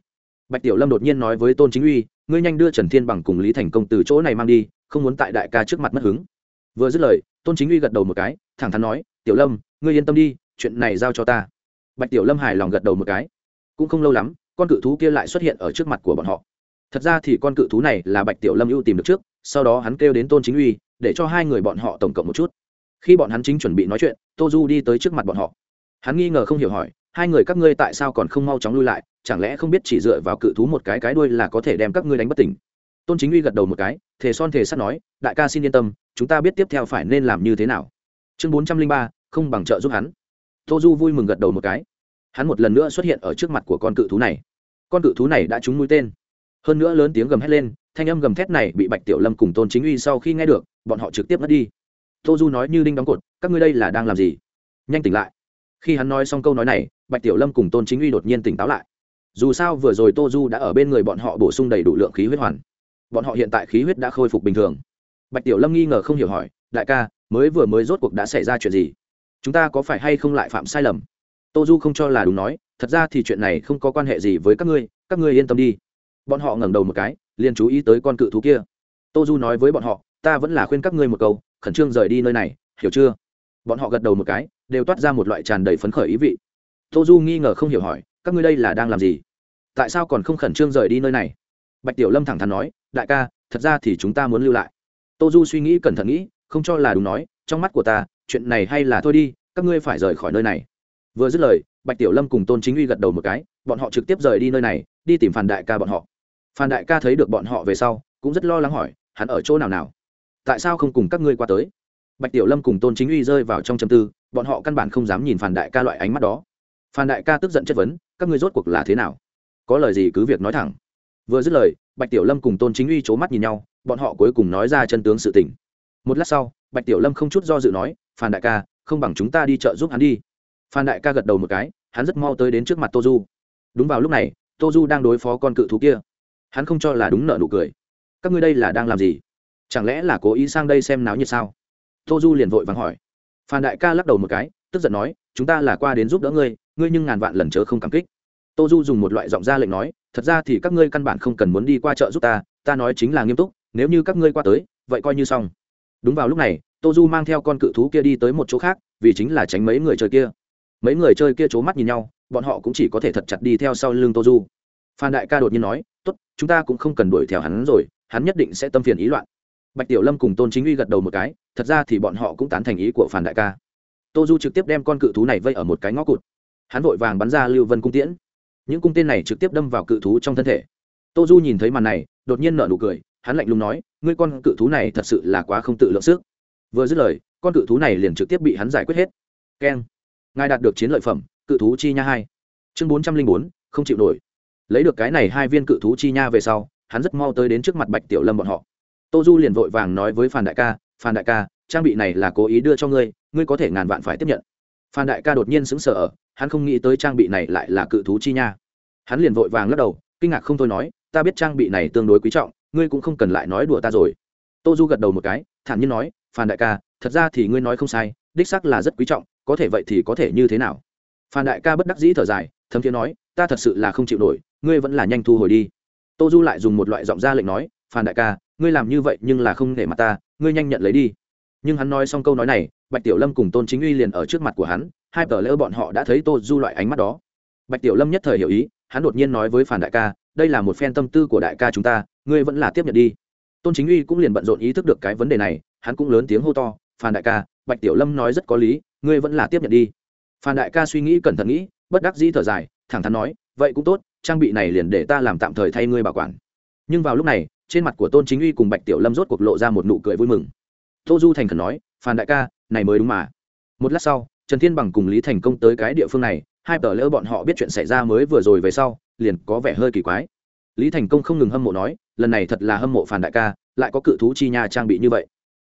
bạch tiểu lâm đột nhiên nói với tôn chính uy, ngươi nhanh đưa trần thiên bằng cùng lý thành công từ chỗ này mang đi, không muốn tại đại ca trước mặt mất hứng. Vừa dứt lời, tôn chính uy gật đầu một cái, thẳng thắn nói, tiểu lâm, ngươi yên tâm đi, chuyện này giao cho ta. Bạch tiểu lâm hài lòng gật đầu một cái. Cũng không lâu lắm, con cự thú kia lại xuất hiện ở trước mặt của bọn họ. Thật ra thì con cự thú này là bạch tiểu lâm ưu tìm được trước, sau đó hắn kêu đến tôn chính uy, để cho hai người bọn họ tổng cộng một chút. Khi bọn hắn chính chuẩn bị nói chuyện, tô du đi tới trước mặt bọn họ. Hắn nghi ngờ không hiểu hỏi hai người các ngươi tại sao còn không mau chóng lui lại, chẳng lẽ không biết chỉ dựa vào cự thú một cái cái đuôi là có thể đem các ngươi đánh bất tỉnh? Tôn chính uy gật đầu một cái, thề son thề sắt nói, đại ca xin yên tâm, chúng ta biết tiếp theo phải nên làm như thế nào. Chương bốn trăm linh ba, không bằng trợ giúp hắn. Tô du vui mừng gật đầu một cái. Hắn một lần nữa xuất hiện ở trước mặt của con cự thú này. Con cự thú này đã trúng mũi tên. Hơn nữa lớn tiếng gầm hét lên, thanh âm gầm thét này bị bạch tiểu lâm cùng tôn chính uy sau khi nghe được, bọn họ trực tiếp mất đi. Tô du nói như đinh đóng cột, các ngươi đây là đang làm gì? Nhanh tỉnh lại khi hắn nói xong câu nói này, bạch tiểu lâm cùng tôn chính uy đột nhiên tỉnh táo lại. Dù sao vừa rồi tô du đã ở bên người bọn họ bổ sung đầy đủ lượng khí huyết hoàn. Bọn họ hiện tại khí huyết đã khôi phục bình thường. Bạch tiểu lâm nghi ngờ không hiểu hỏi, đại ca, mới vừa mới rốt cuộc đã xảy ra chuyện gì? Chúng ta có phải hay không lại phạm sai lầm? Tô du không cho là đúng nói, thật ra thì chuyện này không có quan hệ gì với các ngươi các ngươi yên tâm đi. Bọn họ ngẩng đầu một cái, liền chú ý tới con cự thú kia. Tô du nói với bọn họ, ta vẫn là khuyên các ngươi một câu, khẩn trương rời đi nơi này, hiểu chưa? Bọn họ gật đầu một cái đều toát ra một loại tràn đầy phấn khởi ý vị. Tô du nghi ngờ không hiểu hỏi, các ngươi đây là đang làm gì? Tại sao còn không khẩn trương rời đi nơi này? Bạch tiểu lâm thẳng thắn nói, đại ca, thật ra thì chúng ta muốn lưu lại. Tô du suy nghĩ cẩn thận nghĩ, không cho là đúng nói, trong mắt của ta, chuyện này hay là thôi đi, các ngươi phải rời khỏi nơi này. Vừa dứt lời, bạch tiểu lâm cùng tôn chính uy gật đầu một cái, bọn họ trực tiếp rời đi nơi này, đi tìm phản đại ca bọn họ. Phan đại ca thấy được bọn họ về sau, cũng rất lo lắng hỏi, hắn ở chỗ nào nào? Tại sao không cùng các ngươi qua tới? Bạch tiểu lâm cùng tôn chính uy rơi vào trong châm tư bọn họ căn bản không dám nhìn phản đại ca loại ánh mắt đó. Phan đại ca tức giận chất vấn, các ngươi rốt cuộc là thế nào? Có lời gì cứ việc nói thẳng. Vừa dứt lời, bạch tiểu lâm cùng tôn chính uy c h ố mắt nhìn nhau, bọn họ cuối cùng nói ra chân tướng sự tình. Một lát sau, bạch tiểu lâm không chút do dự nói, phan đại ca, không bằng chúng ta đi chợ giúp hắn đi. Phan đại ca gật đầu một cái, hắn rất mau tới đến trước mặt tô du. Đúng vào lúc này, tô du đang đối phó con cự thú kia. Hắn không cho là đúng nợ nụ cười. Các ngươi đây là đang làm gì? Chẳng lẽ là cố ý sang đây xem náo nhiệt sao? Tô du liền vội vàng hỏi phan đại ca lắc đầu một cái, tức giận nói, chúng ta là qua đến giúp đỡ ngươi ngươi nhưng ngàn vạn lần chớ không cảm kích. Tô du dùng một loại giọng ra lệnh nói, thật ra thì các ngươi căn bản không cần muốn đi qua chợ giúp ta ta nói chính là nghiêm túc, nếu như các ngươi qua tới, vậy coi như xong. Đúng vào lúc này, tô du mang theo con cự thú kia đi tới một chỗ khác, vì chính là tránh mấy người chơi kia. Mấy người chơi kia c h ố mắt nhìn nhau, bọn họ cũng chỉ có thể thật chặt đi theo sau lưng tô du. Phan đại ca đột nhiên nói, tốt, chúng ta cũng không cần đuổi theo hắn rồi, hắn nhất định sẽ tâm phiền ý loạn bạch tiểu lâm cùng tôn chính uy gật đầu một cái, thật ra thì bọn họ cũng tán thành ý của phản đại ca. Tô du trực tiếp đem con cự thú này vây ở một cái ngõ cụt. Hắn vội vàng bắn ra lưu vân cung tiễn. Những cung tên này trực tiếp đâm vào cự thú trong thân thể. Tô du nhìn thấy màn này, đột nhiên nở nụ cười, hắn lạnh lùng nói, ngươi con cự thú này thật sự là quá không tự lượng sức. Vừa dứt lời, con cự thú này liền trực tiếp bị hắn giải quyết hết. Keng. Ngài đạt được chiến lợi phẩm, cự thú chi nha hai. Chương bốn trăm linh bốn, không chịu nổi. Lấy được cái này hai viên cự thú chi nha về sau, hắn rất mau tới đến trước mặt bạch tiểu lâm bọn họ tô du liền vội vàng nói với phan đại ca, phan đại ca, trang bị này là cố ý đưa cho ngươi ngươi có thể ngàn vạn phải tiếp nhận. Phan đại ca đột nhiên sững sờ hắn không nghĩ tới trang bị này lại là cự thú chi nha. Hắn liền vội vàng lắc đầu, kinh ngạc không thôi nói, ta biết trang bị này tương đối quý trọng, ngươi cũng không cần lại nói đùa ta rồi. Tô du gật đầu một cái, thản nhiên nói, phan đại ca, thật ra thì ngươi nói không sai, đích sắc là rất quý trọng, có thể vậy thì có thể như thế nào? Phan đại ca bất đắc dĩ thở dài, thấm thiên nói, ta thật sự là không chịu nổi, ngươi vẫn là nhanh thu hồi đi. Tô du lại dùng một loại giọng ra lệnh nói, phan đại ca ngươi làm như vậy nhưng là không để mặt ta, ngươi nhanh nhận lấy đi. Nhưng hắn nói xong câu nói này, bạch tiểu lâm cùng tôn chính uy liền ở trước mặt của hắn, hai tờ lỡ bọn họ đã thấy tô du loại ánh mắt đó. Bạch tiểu lâm nhất thời hiểu ý, hắn đột nhiên nói với phản đại ca, đây là một phen tâm tư của đại ca chúng ta, ngươi vẫn là tiếp nhận đi. Tôn chính uy cũng liền bận rộn ý thức được cái vấn đề này, hắn cũng lớn tiếng hô to, phản đại ca, bạch tiểu lâm nói rất có lý, ngươi vẫn là tiếp nhận đi. Phản đại ca suy nghĩ cẩn thận nghĩ, bất đắc dĩ thở dài, thẳng thắn nói, vậy cũng tốt, trang bị này liền để ta làm tạm thời thay ngươi bảo quản. Nhưng vào lúc này trên mặt của tôn chính uy cùng bạch tiểu lâm rốt cuộc lộ ra một nụ cười vui mừng. Tô du thành khẩn nói, phan đại ca, này mới đúng mà. Một lát sau, trần thiên bằng cùng lý thành công tới cái địa phương này, hai tờ lỡ bọn họ biết chuyện xảy ra mới vừa rồi về sau, liền có vẻ hơi kỳ quái. Lý thành công không ngừng hâm mộ nói, lần này thật là hâm mộ phản đại ca, lại có cự thú chi nha trang bị như vậy.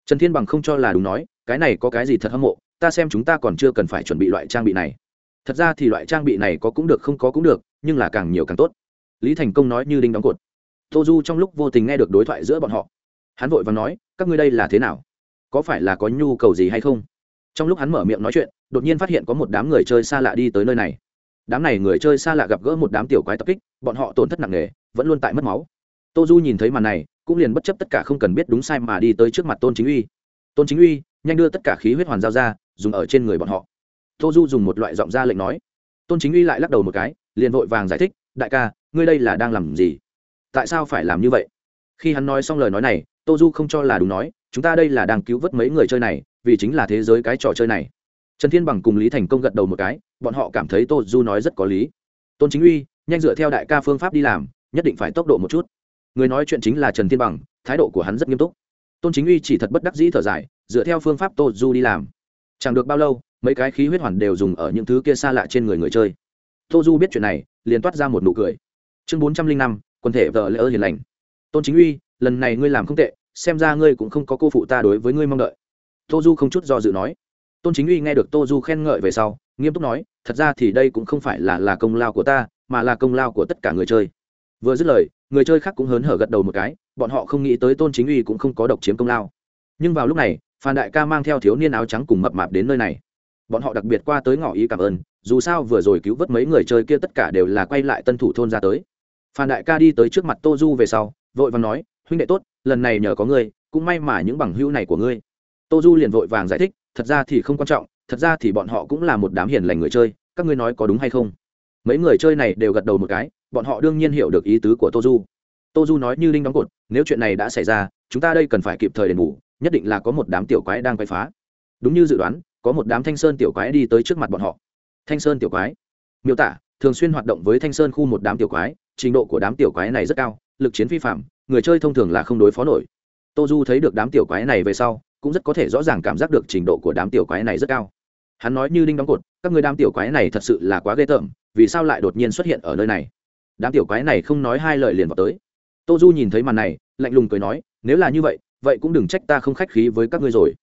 Trần thiên bằng không cho là đúng nói, cái này có cái gì thật hâm mộ, ta xem chúng ta còn chưa cần phải chuẩn bị loại trang bị này. Thật ra thì loại trang bị này có cũng được, không có cũng được, nhưng là càng nhiều càng tốt. Lý thành công nói như đinh đóng cột tô du trong lúc vô tình nghe được đối thoại giữa bọn họ. Hắn vội và nói, các ngươi đây là thế nào? Có phải là có nhu cầu gì hay không? Trong lúc hắn mở miệng nói chuyện, đột nhiên phát hiện có một đám người chơi xa lạ đi tới nơi này. Đám này người chơi xa lạ gặp gỡ một đám tiểu quái tập kích, bọn họ tổn thất nặng nề, vẫn luôn tại mất máu. Tô du nhìn thấy màn này, cũng liền bất chấp tất cả không cần biết đúng sai mà đi tới trước mặt tôn chính uy. Tôn chính uy nhanh đưa tất cả khí huyết hoàn giao ra, dùng ở trên người bọn họ. Tô du dùng một loại giọng ra lệnh nói. Tôn chính uy lại lắc đầu một cái, liền vội vàng giải thích, đại ca, ngươi đây là đang làm gì? Tại sao phải làm như vậy? Khi hắn nói xong lời nói này tô du không cho là đúng nói, chúng ta đây là đang cứu vớt mấy người chơi này, vì chính là thế giới cái trò chơi này. Trần thiên bằng cùng lý thành công gật đầu một cái, bọn họ cảm thấy tô du nói rất có lý. Tôn chính uy, nhanh dựa theo đại ca phương pháp đi làm, nhất định phải tốc độ một chút. Người nói chuyện chính là trần thiên bằng, thái độ của hắn rất nghiêm túc. Tôn chính uy chỉ thật bất đắc dĩ thở dài, dựa theo phương pháp tô du đi làm. Chẳng được bao lâu, mấy cái khí huyết hoàn đều dùng ở những thứ kia xa lạ trên người người chơi. Tô du biết chuyện này, liền toát ra một nụ cười. Chương bốn trăm linh năm quân thể vợ lỡ hiền lành. Tôn chính uy, lần này ngươi làm không tệ, xem ra ngươi cũng không có cô phụ ta đối với ngươi mong đợi. Tô du không chút do dự nói. Tôn chính uy nghe được tô du khen ngợi về sau, nghiêm túc nói, thật ra thì đây cũng không phải là là công lao của ta, mà là công lao của tất cả người chơi. Vừa dứt lời, người chơi khác cũng hớn hở gật đầu một cái, bọn họ không nghĩ tới tôn chính uy cũng không có độc chiếm công lao. Nhưng vào lúc này, phan đại ca mang theo thiếu niên áo trắng cùng mập mạp đến nơi này. Bọn họ đặc biệt qua tới ngỏ ý cảm ơn, dù sao vừa rồi cứu vớt mấy người chơi kia tất cả đều là quay lại tân thủ thôn ra tới phan đại ca đi tới trước mặt tô du về sau, vội vàng nói, huynh đệ tốt, lần này nhờ có ngươi, cũng may mà những bằng hữu này của ngươi. Tô du liền vội vàng giải thích, thật ra thì không quan trọng, thật ra thì bọn họ cũng là một đám hiền lành người chơi, các ngươi nói có đúng hay không? Mấy người chơi này đều gật đầu một cái, bọn họ đương nhiên hiểu được ý tứ của tô du. Tô du nói như linh đóng cột, nếu chuyện này đã xảy ra, chúng ta đây cần phải kịp thời đền bù, nhất định là có một đám tiểu quái đang quay phá. Đúng như dự đoán, có một đám thanh sơn tiểu quái đi tới trước mặt bọn họ. Thanh sơn tiểu quái. Miêu tả, thường xuyên hoạt động với thanh sơn khu một đám tiểu quái trình độ của đám tiểu quái này rất cao, lực chiến phi phạm, người chơi thông thường là không đối phó nổi. Tô du thấy được đám tiểu quái này về sau, cũng rất có thể rõ ràng cảm giác được trình độ của đám tiểu quái này rất cao. Hắn nói như đinh đóng cột, các người đám tiểu quái này thật sự là quá ghê tởm, vì sao lại đột nhiên xuất hiện ở nơi này? Đám tiểu quái này không nói hai lời liền vào tới. Tô du nhìn thấy màn này, lạnh lùng cười nói, nếu là như vậy vậy cũng đừng trách ta không khách khí với các ngươi rồi.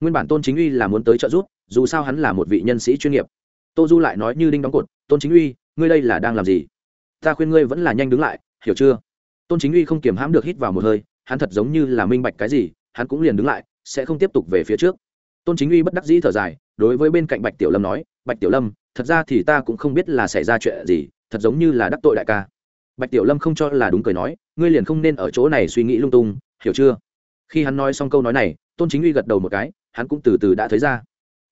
Nguyên bản tôn chính uy là muốn tới trợ giúp, dù sao hắn là một vị nhân sĩ chuyên nghiệp. Tô du lại nói như đinh đóng cột, tôn chính uy, ngươi đây là đang làm gì? Ta khuyên ngươi vẫn là nhanh đứng lại, hiểu chưa? Tôn chính uy không kiềm hãm được hít vào một hơi, hắn thật giống như là minh bạch cái gì, hắn cũng liền đứng lại, sẽ không tiếp tục về phía trước. Tôn chính uy bất đắc dĩ thở dài, đối với bên cạnh bạch tiểu lâm nói, bạch tiểu lâm, thật ra thì ta cũng không biết là xảy ra chuyện gì, thật giống như là đắc tội đại ca. Bạch tiểu lâm không cho là đúng cười nói, ngươi liền không nên ở chỗ này suy nghĩ lung tung, hiểu chưa? Khi hắn nói xong câu nói này, tôn chính uy gật đầu một cái, hắn cũng từ từ đã thấy ra.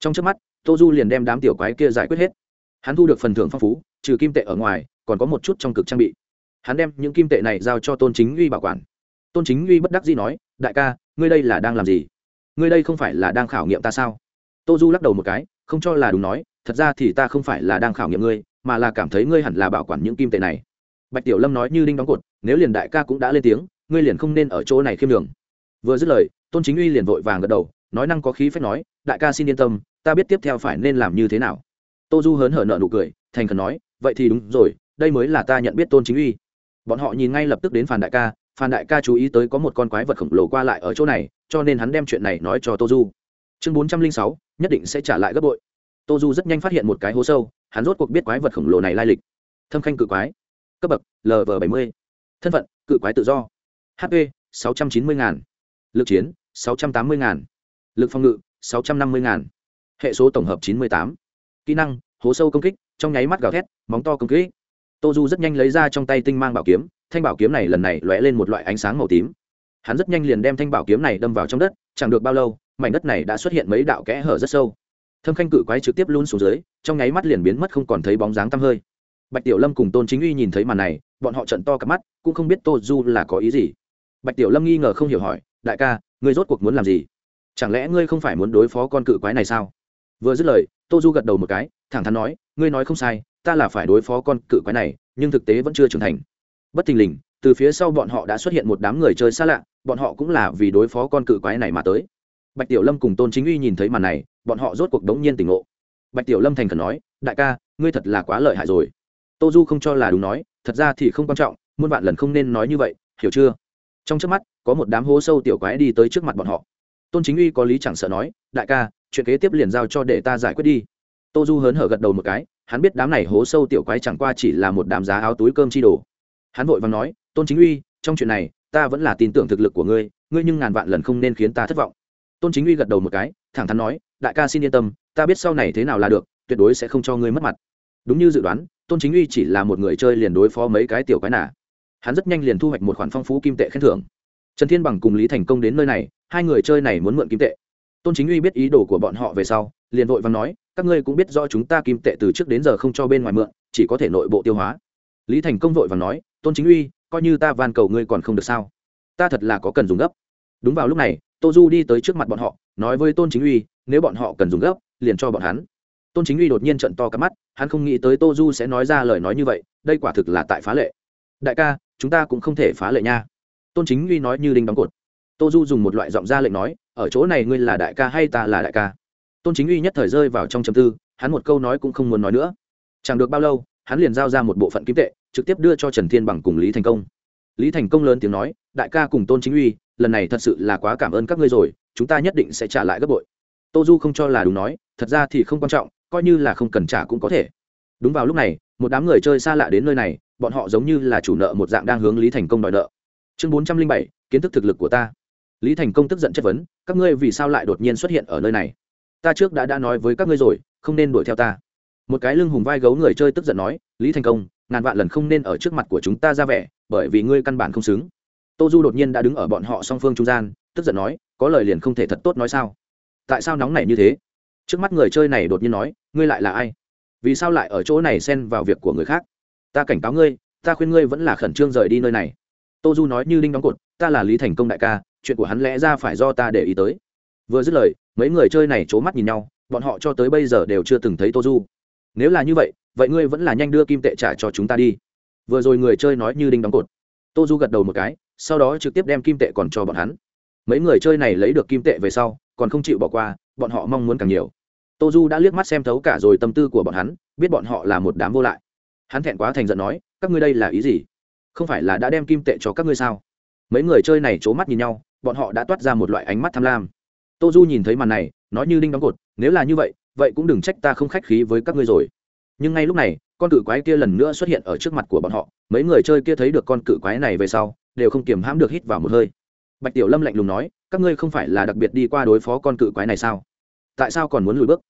Trong trước mắt, tô du liền đem đám tiểu quái kia giải quyết hết hắn thu được phần thưởng phong phú, trừ kim tệ ở ngoài, còn có một chút trong cực trang bị. Hắn đem những kim tệ này giao cho tôn chính uy bảo quản. Tôn chính uy bất đắc dĩ nói, đại ca, ngươi đây là đang làm gì? Ngươi đây không phải là đang khảo nghiệm ta sao? Tô du lắc đầu một cái, không cho là đúng nói, thật ra thì ta không phải là đang khảo nghiệm ngươi, mà là cảm thấy ngươi hẳn là bảo quản những kim tệ này. Bạch tiểu lâm nói như đinh đóng cột, nếu liền đại ca cũng đã lên tiếng, ngươi liền không nên ở chỗ này khiêm đường vừa dứt lời, tôn chính uy liền vội vàng gật đầu, nói năng có khí phép nói, đại ca xin yên tâm, ta biết tiếp theo phải nên làm như thế nào tô du hớn hở nợ nụ cười, thành khẩn nói, vậy thì đúng rồi, đây mới là ta nhận biết tôn chính uy. Bọn họ nhìn ngay lập tức đến phản đại ca, phan đại ca chú ý tới có một con quái vật khổng lồ qua lại ở chỗ này, cho nên hắn đem chuyện này nói cho tô du. Chương bốn trăm linh sáu, nhất định sẽ trả lại gấp bội. Tô du rất nhanh phát hiện một cái hố sâu, hắn rốt cuộc biết quái vật khổng lồ này lai lịch. Thâm khanh cự quái. Cấp bậc lv bảy mươi. Thân phận, cự quái tự do. Hp sáu trăm chín mươi ngàn. Lực chiến, sáu trăm tám mươi ngàn. Lực phòng ngự, sáu trăm năm mươi ngàn. Hệ số tổng hợp chín mươi tám kỹ năng, hố sâu công kích, trong nháy mắt gào thét, móng to công kích. Tô du rất nhanh lấy ra trong tay tinh mang bảo kiếm, thanh bảo kiếm này lần này lóe lên một loại ánh sáng màu tím. Hắn rất nhanh liền đem thanh bảo kiếm này đâm vào trong đất, chẳng được bao lâu, mảnh đất này đã xuất hiện mấy đạo kẽ hở rất sâu. Thâm khanh cự quái trực tiếp luôn xuống dưới, trong nháy mắt liền biến mất không còn thấy bóng dáng tăm hơi. Bạch tiểu lâm cùng tôn chính uy nhìn thấy màn này, bọn họ trận to cặp mắt, cũng không biết tô du là có ý gì. Bạch tiểu lâm nghi ngờ không hiểu hỏi, đại ca, ngươi rốt cuộc muốn làm gì? Chẳng lẽ ngươi không phải muốn đối phó con cự quái này sao? Vừa dứt lời tô du gật đầu một cái, thẳng thắn nói, ngươi nói không sai, ta là phải đối phó con cự quái này, nhưng thực tế vẫn chưa trưởng thành. Bất thình lình, từ phía sau bọn họ đã xuất hiện một đám người chơi xa lạ, bọn họ cũng là vì đối phó con cự quái này mà tới. Bạch tiểu lâm cùng tôn chính uy nhìn thấy màn này, bọn họ rốt cuộc đống nhiên tỉnh ngộ. Bạch tiểu lâm thành khẩn nói, đại ca, ngươi thật là quá lợi hại rồi. Tô du không cho là đúng nói, thật ra thì không quan trọng, muôn vạn lần không nên nói như vậy, hiểu chưa? Trong trước mắt, có một đám hố sâu tiểu quái đi tới trước mặt bọn họ tôn chính uy có lý chẳng sợ nói, đại ca, chuyện kế tiếp liền giao cho để ta giải quyết đi. Tô du hớn hở gật đầu một cái, hắn biết đám này hố sâu tiểu quái chẳng qua chỉ là một đám giá áo túi cơm chi đồ. Hắn vội vàng nói, tôn chính uy, trong chuyện này, ta vẫn là tin tưởng thực lực của ngươi ngươi nhưng ngàn vạn lần không nên khiến ta thất vọng. Tôn chính uy gật đầu một cái, thẳng thắn nói, đại ca xin yên tâm, ta biết sau này thế nào là được, tuyệt đối sẽ không cho ngươi mất mặt. Đúng như dự đoán, tôn chính uy chỉ là một người chơi liền đối phó mấy cái tiểu quái nà. hắn rất nhanh liền thu hoạch một khoản phong phú kim tệ khen thưởng. Trần thiên bằng cùng lý thành công đến nơi này hai người chơi này muốn mượn kim tệ. Tôn chính uy biết ý đồ của bọn họ về sau, liền vội và nói, các ngươi cũng biết do chúng ta kim tệ từ trước đến giờ không cho bên ngoài mượn, chỉ có thể nội bộ tiêu hóa. Lý thành công vội và nói, tôn chính uy, coi như ta van cầu ngươi còn không được sao? Ta thật là có cần dùng gấp. Đúng vào lúc này, tô du đi tới trước mặt bọn họ, nói với tôn chính uy, nếu bọn họ cần dùng gấp, liền cho bọn hắn. Tôn chính uy đột nhiên trận to cắp mắt, hắn không nghĩ tới tô du sẽ nói ra lời nói như vậy, đây quả thực là tại phá lệ. Đại ca, chúng ta cũng không thể phá lệ nha. Tôn chính uy nói như đinh đóng cột tô du dùng một loại giọng ra lệnh nói, ở chỗ này ngươi là đại ca hay ta là đại ca? Tôn chính uy nhất thời rơi vào trong chầm tư, hắn một câu nói cũng không muốn nói nữa. Chẳng được bao lâu, hắn liền giao ra một bộ phận kim tệ, trực tiếp đưa cho trần thiên bằng cùng lý thành công. Lý thành công lớn tiếng nói, đại ca cùng tôn chính uy, lần này thật sự là quá cảm ơn các ngươi rồi, chúng ta nhất định sẽ trả lại gấp bội. Tô du không cho là đúng nói, thật ra thì không quan trọng, coi như là không cần trả cũng có thể. Đúng vào lúc này, một đám người chơi xa lạ đến nơi này, bọn họ giống như là chủ nợ một dạng đang hướng lý thành công đòi nợ. Chương bốn trăm linh bảy, kiến thức thực lực của ta lý thành công tức giận chất vấn, các ngươi vì sao lại đột nhiên xuất hiện ở nơi này? Ta trước đã đã nói với các ngươi rồi, không nên đuổi theo ta. Một cái lưng hùng vai gấu người chơi tức giận nói, lý thành công, ngàn vạn lần không nên ở trước mặt của chúng ta ra vẻ, bởi vì ngươi căn bản không xứng. Tô du đột nhiên đã đứng ở bọn họ song phương trung gian, tức giận nói, có lời liền không thể thật tốt nói sao? Tại sao nóng này như thế? Trước mắt người chơi này đột nhiên nói, ngươi lại là ai? Vì sao lại ở chỗ này xen vào việc của người khác? Ta cảnh cáo ngươi, ta khuyên ngươi vẫn là khẩn trương rời đi nơi này. Tô du nói như đinh đóng cột, ta là lý thành công đại ca chuyện của hắn lẽ ra phải do ta để ý tới. Vừa dứt lời, mấy người chơi này c h ố mắt nhìn nhau, bọn họ cho tới bây giờ đều chưa từng thấy tô du nếu là như vậy vậy ngươi vẫn là nhanh đưa kim tệ trả cho chúng ta đi. Vừa rồi người chơi nói như đinh đóng cột. Tô du gật đầu một cái, sau đó trực tiếp đem kim tệ còn cho bọn hắn. Mấy người chơi này lấy được kim tệ về sau, còn không chịu bỏ qua, bọn họ mong muốn càng nhiều. Tô du đã liếc mắt xem thấu cả rồi tâm tư của bọn hắn, biết bọn họ là một đám vô lại. Hắn thẹn quá thành giận nói, các ngươi đây là ý gì? Không phải là đã đem kim tệ cho các ngươi sao? Mấy người chơi này c h ố mắt nhìn nhau bọn họ đã toát ra một loại ánh mắt tham lam. Tô du nhìn thấy màn này, nói như đinh đóng cột, nếu là như vậy vậy cũng đừng trách ta không khách khí với các ngươi rồi. Nhưng ngay lúc này, con cự quái kia lần nữa xuất hiện ở trước mặt của bọn họ. Mấy người chơi kia thấy được con cự quái này về sau, đều không kiềm hãm được hít vào một hơi. Bạch tiểu lâm lạnh lùng nói, các ngươi không phải là đặc biệt đi qua đối phó con cự quái này sao? Tại sao còn muốn lùi bước?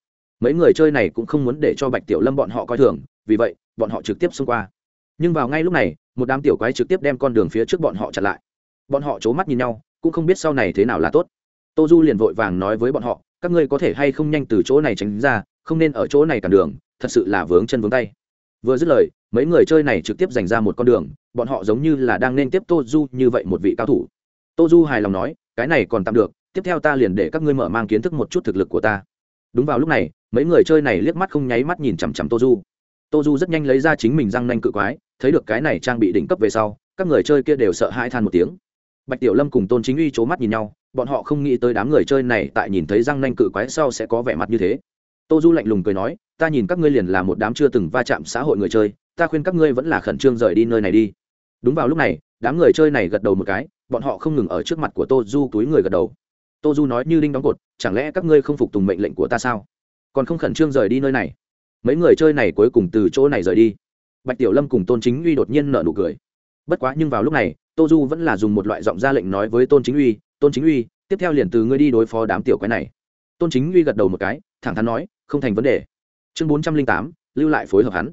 Mấy người chơi này cũng không muốn để cho bạch tiểu lâm bọn họ coi thường, vì vậy, bọn họ trực tiếp xông qua. Nhưng vào ngay lúc này, một đám tiểu quái trực tiếp đem con đường phía trước bọn họ chặn lại. Bọn họ c h ố mắt nhìn nhau cũng không biết sau này thế nào là tốt. Tô du liền vội vàng nói với bọn họ, các ngươi có thể hay không nhanh từ chỗ này tránh ra, không nên ở chỗ này cản đường, thật sự là vướng chân vướng tay. Vừa dứt lời, mấy người chơi này trực tiếp dành ra một con đường, bọn họ giống như là đang nên tiếp tô du như vậy một vị cao thủ. Tô du hài lòng nói, cái này còn tạm được, tiếp theo ta liền để các ngươi mở mang kiến thức một chút thực lực của ta. Đúng vào lúc này, mấy người chơi này liếc mắt không nháy mắt nhìn chằm chằm tô du. Tô du rất nhanh lấy ra chính mình răng nanh cự quái, thấy được cái này trang bị đỉnh cấp về sau, các người chơi kia đều sợ hãi than một tiếng bạch tiểu lâm cùng tôn chính uy c h ố mắt nhìn nhau, bọn họ không nghĩ tới đám người chơi này tại nhìn thấy răng nanh cự quái sau sẽ có vẻ mặt như thế. Tô du lạnh lùng cười nói, ta nhìn các ngươi liền là một đám chưa từng va chạm xã hội người chơi, ta khuyên các ngươi vẫn là khẩn trương rời đi nơi này đi. Đúng vào lúc này, đám người chơi này gật đầu một cái, bọn họ không ngừng ở trước mặt của tô du túi người gật đầu. Tô du nói, như đinh đóng cột, chẳng lẽ các ngươi không phục tùng mệnh lệnh của ta sao? Còn không khẩn trương rời đi nơi này? Mấy người chơi này cuối cùng từ chỗ này rời đi. Bạch tiểu lâm cùng tôn chính uy đột nhiên nở nụ cười. Bất quá nhưng vào lúc này tô du vẫn là dùng một loại giọng ra lệnh nói với tôn chính uy, tôn chính uy, tiếp theo liền từ ngươi đi đối phó đám tiểu quái này. Tôn chính uy gật đầu một cái, thẳng thắn nói, không thành vấn đề. Chương bốn trăm linh tám, lưu lại phối hợp hắn.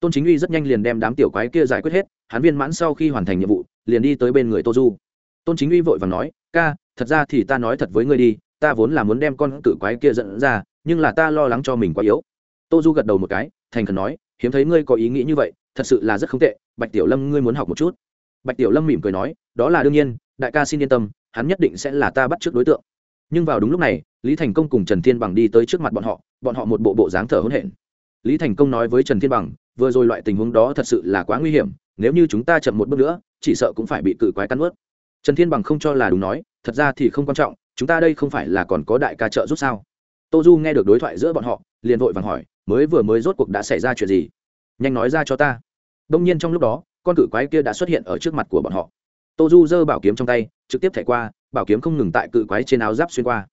Tôn chính uy rất nhanh liền đem đám tiểu quái kia giải quyết hết, hắn viên mãn sau khi hoàn thành nhiệm vụ, liền đi tới bên người tô du. Tôn chính uy vội và nói, ca, thật ra thì ta nói thật với ngươi đi, ta vốn là muốn đem con cự quái kia dẫn ra, nhưng là ta lo lắng cho mình quá yếu. Tô du gật đầu một cái, thành khẩn nói, hiếm thấy ngươi có ý nghĩ như vậy, thật sự là rất không tệ, bạch tiểu lâm ngươi muốn học một chút bạch tiểu lâm mỉm cười nói, đó là đương nhiên, đại ca xin yên tâm, hắn nhất định sẽ là ta bắt trước đối tượng. Nhưng vào đúng lúc này, lý thành công cùng trần thiên bằng đi tới trước mặt bọn họ bọn họ một bộ bộ dáng thở hôn hển. Lý thành công nói với trần thiên bằng, vừa rồi loại tình huống đó thật sự là quá nguy hiểm, nếu như chúng ta chậm một bước nữa, chỉ sợ cũng phải bị cự quái cắn ướt trần thiên bằng không cho là đúng nói, thật ra thì không quan trọng, chúng ta đây không phải là còn có đại ca trợ giúp sao? Tô du nghe được đối thoại giữa bọn họ, liền vội vàng hỏi, mới vừa mới rốt cuộc đã xảy ra chuyện gì? Nhanh nói ra cho ta. Đông nhiên trong lúc đó con cự quái kia đã xuất hiện ở trước mặt của bọn họ. Tô du giơ bảo kiếm trong tay, trực tiếp thẻ qua, bảo kiếm không ngừng tại cự quái trên áo giáp xuyên qua.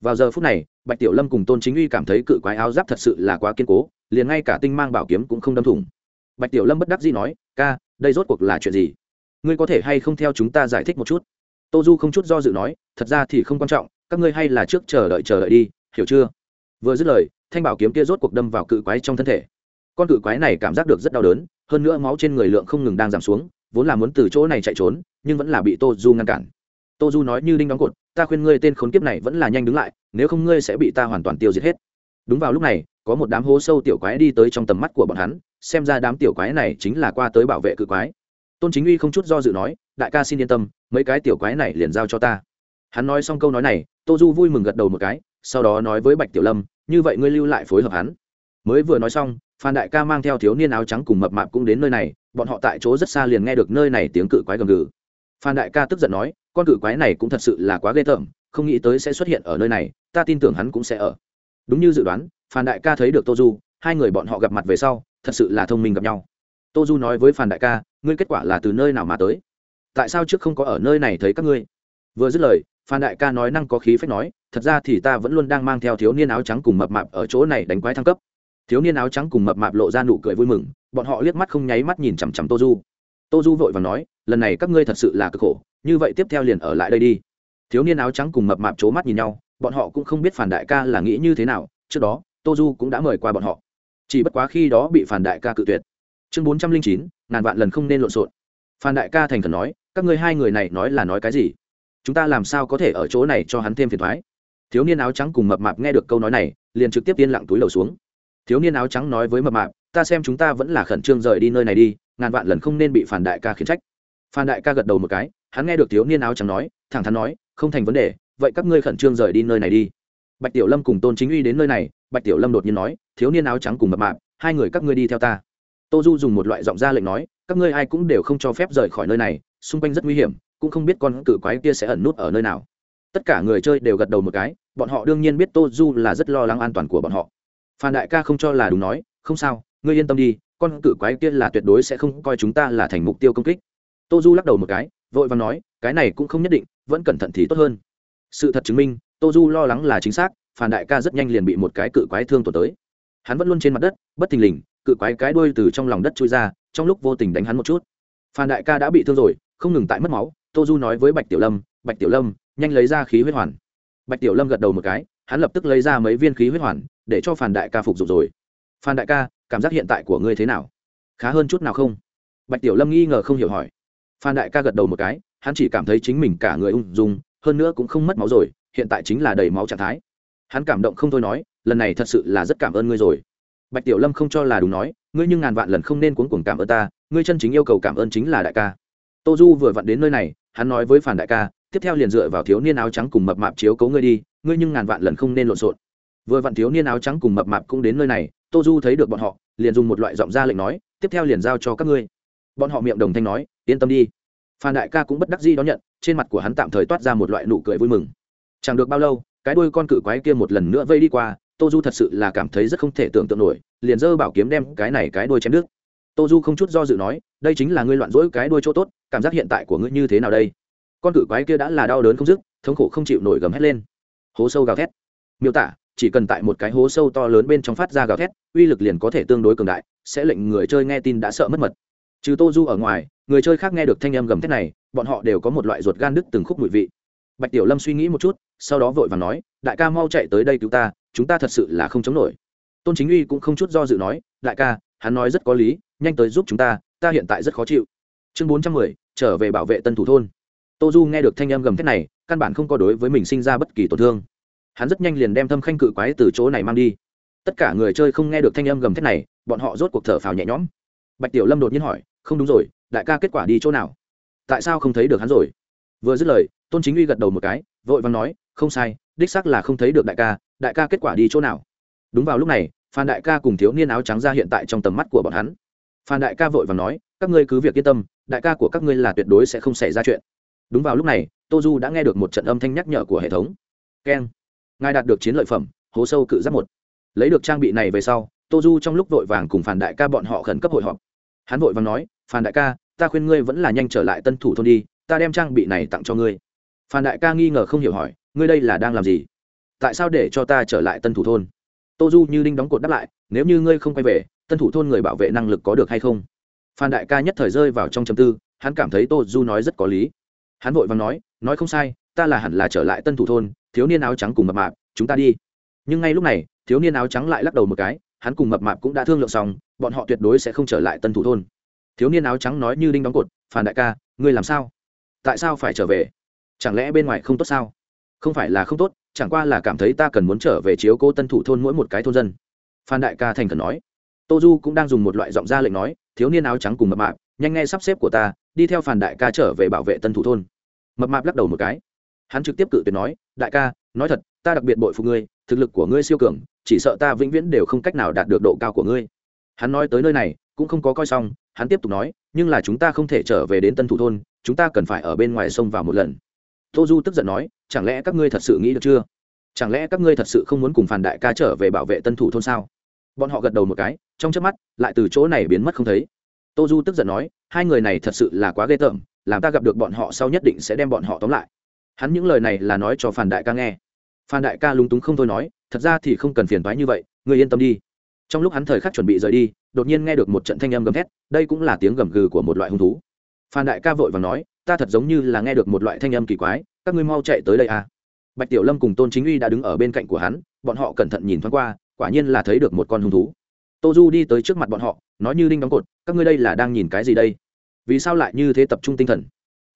Vào giờ phút này, bạch tiểu lâm cùng tôn chính uy cảm thấy cự quái áo giáp thật sự là quá kiên cố, liền ngay cả tinh mang bảo kiếm cũng không đâm thủng. Bạch tiểu lâm bất đắc dĩ nói, ca, đây rốt cuộc là chuyện gì? Ngươi có thể hay không theo chúng ta giải thích một chút? Tô du không chút do dự nói, thật ra thì không quan trọng, các ngươi hay là trước chờ đợi chờ đợi đi, hiểu chưa? Vừa dứt lời, thanh bảo kiếm kia rốt cuộc đâm vào cự quái trong thân thể. Con cự quái này cảm giác được rất đau đớn hơn nữa máu trên người lượng không ngừng đang giảm xuống, vốn là muốn từ chỗ này chạy trốn, nhưng vẫn là bị tô du ngăn cản. Tô du nói như đinh đóng cột, ta khuyên ngươi tên khốn kiếp này vẫn là nhanh đứng lại, nếu không ngươi sẽ bị ta hoàn toàn tiêu diệt hết. Đúng vào lúc này, có một đám hố sâu tiểu quái đi tới trong tầm mắt của bọn hắn, xem ra đám tiểu quái này chính là qua tới bảo vệ cự quái. Tôn chính uy không chút do dự nói, đại ca xin yên tâm, mấy cái tiểu quái này liền giao cho ta. Hắn nói xong câu nói này tô du vui mừng gật đầu một cái, sau đó nói với bạch tiểu lâm, như vậy ngươi lưu lại phối hợp hắn. Mới vừa nói xong phan đại ca mang theo thiếu niên áo trắng cùng mập mạp cũng đến nơi này, bọn họ tại chỗ rất xa liền nghe được nơi này tiếng cự quái gầm gừ. Phan đại ca tức giận nói, con cự quái này cũng thật sự là quá ghê tởm, không nghĩ tới sẽ xuất hiện ở nơi này, ta tin tưởng hắn cũng sẽ ở. Đúng như dự đoán, phan đại ca thấy được tô du, hai người bọn họ gặp mặt về sau, thật sự là thông minh gặp nhau. Tô du nói với phan đại ca, ngươi kết quả là từ nơi nào mà tới? Tại sao trước không có ở nơi này thấy các ngươi? Vừa dứt lời, phan đại ca nói năng có khí phách nói, thật ra thì ta vẫn luôn đang mang theo thiếu niên áo trắng cùng mập mạp ở chỗ này đánh quái thăng cấp thiếu niên áo trắng cùng mập mạp lộ ra nụ cười vui mừng, bọn họ liếc mắt không nháy mắt nhìn chằm chằm tô du. Tô du vội và nói, lần này các ngươi thật sự là cực khổ, như vậy tiếp theo liền ở lại đây đi. Thiếu niên áo trắng cùng mập mạp c h ố mắt nhìn nhau, bọn họ cũng không biết phản đại ca là nghĩ như thế nào, trước đó, tô du cũng đã mời qua bọn họ. Chỉ bất quá khi đó bị phản đại ca cự tuyệt. Chương bốn trăm linh chín, ngàn vạn lần không nên lộn xộn. Phan đại ca thành khẩn nói, các ngươi hai người này nói là nói cái gì? Chúng ta làm sao có thể ở chỗ này cho hắn thêm phiền thoái? Thiếu niên áo trắng cùng mập mạp nghe được câu nói này, liền trực tiếp yên lặng túi lầu xuống thiếu niên áo trắng nói với mập mạp, ta xem chúng ta vẫn là khẩn trương rời đi nơi này đi, ngàn vạn lần không nên bị phản đại ca khiển trách. Phan đại ca gật đầu một cái, hắn nghe được thiếu niên áo trắng nói, thẳng thắn nói, không thành vấn đề, vậy các ngươi khẩn trương rời đi nơi này đi. Bạch tiểu lâm cùng tôn chính uy đến nơi này, bạch tiểu lâm đột nhiên nói, thiếu niên áo trắng cùng mập mạp, hai người các ngươi đi theo ta. Tô du dùng một loại giọng ra lệnh nói, các ngươi ai cũng đều không cho phép rời khỏi nơi này, xung quanh rất nguy hiểm, cũng không biết con cự quái kia sẽ ẩn nút ở nơi nào. Tất cả người chơi đều gật đầu một cái, bọn họ đương nhiên biết tô du là rất lo lắng an toàn của bọn họ phan đại ca không cho là đúng nói, không sao, ngươi yên tâm đi, con cự quái kia là tuyệt đối sẽ không coi chúng ta là thành mục tiêu công kích. Tô du lắc đầu một cái, vội và nói, cái này cũng không nhất định, vẫn cẩn thận thì tốt hơn. Sự thật chứng minh, tô du lo lắng là chính xác, phan đại ca rất nhanh liền bị một cái cự quái thương tổn tới. Hắn vẫn luôn trên mặt đất, bất thình lình, cự quái cái đuôi từ trong lòng đất trôi ra, trong lúc vô tình đánh hắn một chút. Phan đại ca đã bị thương rồi, không ngừng tại mất máu, tô du nói với bạch tiểu lâm, bạch tiểu lâm, nhanh lấy ra khí huyết hoàn. Bạch tiểu lâm gật đầu một cái hắn lập tức lấy ra mấy viên khí huyết hoàn, để cho phản đại ca phục dụng rồi. Phan đại ca, cảm giác hiện tại của ngươi thế nào? Khá hơn chút nào không? Bạch tiểu lâm nghi ngờ không hiểu hỏi. Phan đại ca gật đầu một cái, hắn chỉ cảm thấy chính mình cả người ung dung, hơn nữa cũng không mất máu rồi, hiện tại chính là đầy máu trạng thái. Hắn cảm động không thôi nói, lần này thật sự là rất cảm ơn ngươi rồi. Bạch tiểu lâm không cho là đúng nói, ngươi nhưng ngàn vạn lần không nên cuốn cuồng cảm ơn ta, ngươi chân chính yêu cầu cảm ơn chính là đại ca. Tô du vừa vặn đến nơi này, hắn nói với phản đại ca tiếp theo liền dựa vào thiếu niên áo trắng cùng mập mạp chiếu cấu ngươi đi, ngươi nhưng ngàn vạn lần không nên lộn xộn. Vừa vặn thiếu niên áo trắng cùng mập mạp cũng đến nơi này, tô du thấy được bọn họ, liền dùng một loại giọng ra lệnh nói, tiếp theo liền giao cho các ngươi. Bọn họ miệng đồng thanh nói, yên tâm đi. Phan đại ca cũng bất đắc dĩ đón nhận, trên mặt của hắn tạm thời toát ra một loại nụ cười vui mừng. Chẳng được bao lâu, cái đuôi con cự quái kia một lần nữa vây đi qua, tô du thật sự là cảm thấy rất không thể tưởng tượng nổi, liền dơ bảo kiếm đem cái này cái đuôi chém nước tô du không chút do dự nói, đây chính là ngươi loạn rỗi cái đuôi chỗ tốt, cảm giác hiện tại của ngươi như thế nào đây? Con cự quái kia đã là đau đớn không dứt, thống khổ không chịu nổi gầm hét lên. Hố sâu gào thét. Miêu tả, chỉ cần tại một cái hố sâu to lớn bên trong phát ra gào thét, uy lực liền có thể tương đối cường đại, sẽ lệnh người chơi nghe tin đã sợ mất mật. Trừ tô du ở ngoài, người chơi khác nghe được thanh âm gầm thét này, bọn họ đều có một loại ruột gan đứt từng khúc mùi vị. Bạch tiểu lâm suy nghĩ một chút, sau đó vội và nói, đại ca mau chạy tới đây cứu ta, chúng ta thật sự là không chống nổi. Tôn chính uy cũng không chút do dự nói, đại ca, hắn nói rất có lý, nhanh tới giúp chúng ta ta hiện tại rất khó chịu. Chương bốn trăm mười, trở về bảo vệ tân thủ thôn tô du nghe được thanh âm gầm thét này, căn bản không có đối với mình sinh ra bất kỳ tổn thương. Hắn rất nhanh liền đem thâm khanh cự quái từ chỗ này mang đi. Tất cả người chơi không nghe được thanh âm gầm thét này, bọn họ rốt cuộc thở phào nhẹ nhõm. Bạch tiểu lâm đột nhiên hỏi, không đúng rồi, đại ca kết quả đi chỗ nào? Tại sao không thấy được hắn rồi? Vừa dứt lời, tôn chính uy gật đầu một cái, vội vàng nói, không sai, đích xác là không thấy được đại ca đại ca kết quả đi chỗ nào? Đúng vào lúc này, phan đại ca cùng thiếu niên áo trắng ra hiện tại trong tầm mắt của bọn hắn. Phan đại ca vội vàng nói, các ngươi cứ việc yên tâm, đại ca của các ngươi là tuyệt đối sẽ không xảy ra chuyện đúng vào lúc này tô du đã nghe được một trận âm thanh nhắc nhở của hệ thống. Keng, ngài đạt được chiến lợi phẩm, hố sâu cự giáp một. Lấy được trang bị này về sau tô du trong lúc vội vàng cùng phản đại ca bọn họ khẩn cấp hội họp. Hắn vội vàng nói, phản đại ca, ta khuyên ngươi vẫn là nhanh trở lại tân thủ thôn đi, ta đem trang bị này tặng cho ngươi. Phan đại ca nghi ngờ không hiểu hỏi, ngươi đây là đang làm gì? Tại sao để cho ta trở lại tân thủ thôn? Tô du như đinh đóng cột đáp lại, nếu như ngươi không quay về, tân thủ thôn người bảo vệ năng lực có được hay không? Phan đại ca nhất thời rơi vào trong chầm tư, hắn cảm thấy tô du nói rất có lý hắn vội vàng nói nói không sai, ta là hẳn là trở lại tân thủ thôn, thiếu niên áo trắng cùng mập mạp, chúng ta đi. Nhưng ngay lúc này, thiếu niên áo trắng lại lắc đầu một cái, hắn cùng mập mạp cũng đã thương lượng xong, bọn họ tuyệt đối sẽ không trở lại tân thủ thôn. Thiếu niên áo trắng nói như đinh đóng cột phản đại ca, ngươi làm sao? Tại sao phải trở về? Chẳng lẽ bên ngoài không tốt sao? Không phải là không tốt, chẳng qua là cảm thấy ta cần muốn trở về chiếu cố tân thủ thôn mỗi một cái thôn dân. Phan đại ca thành cần nói. Tô du cũng đang dùng một loại giọng ra lệnh nói, thiếu niên áo trắng cùng mập mạp, nhanh nghe sắp xếp của ta đi theo phản đại ca trở về bảo vệ tân thủ thôn. Mập mạp lắc đầu một cái. Hắn trực tiếp cự tuyệt nói, đại ca, nói thật, ta đặc biệt bội phụ ngươi, thực lực của ngươi siêu cường, chỉ sợ ta vĩnh viễn đều không cách nào đạt được độ cao của ngươi. Hắn nói tới nơi này, cũng không có coi xong, hắn tiếp tục nói, nhưng là chúng ta không thể trở về đến tân thủ thôn, chúng ta cần phải ở bên ngoài sông vào một lần. Tô du tức giận nói, chẳng lẽ các ngươi thật sự nghĩ được chưa? Chẳng lẽ các ngươi thật sự không muốn cùng phản đại ca trở về bảo vệ tân thủ thôn sao? Bọn họ gật đầu một cái, trong chớp mắt, lại từ chỗ này biến mất không thấy tô du tức giận nói, hai người này thật sự là quá ghê tởm, làm ta gặp được bọn họ sau nhất định sẽ đem bọn họ tóm lại. Hắn những lời này là nói cho phản đại ca nghe. Phan đại ca lúng túng không thôi nói, thật ra thì không cần phiền toái như vậy người yên tâm đi. Trong lúc hắn thời khắc chuẩn bị rời đi, đột nhiên nghe được một trận thanh âm gầm thét, đây cũng là tiếng gầm gừ của một loại hung thú. Phan đại ca vội và nói, ta thật giống như là nghe được một loại thanh âm kỳ quái, các ngươi mau chạy tới đây à. Bạch tiểu lâm cùng tôn chính uy đã đứng ở bên cạnh của hắn, bọn họ cẩn thận nhìn thoáng qua, quả nhiên là thấy được một con hung thú. Tô du đi tới trước mặt bọn họ nói như đinh đóng cột, các ngươi đây là đang nhìn cái gì đây? Vì sao lại như thế tập trung tinh thần?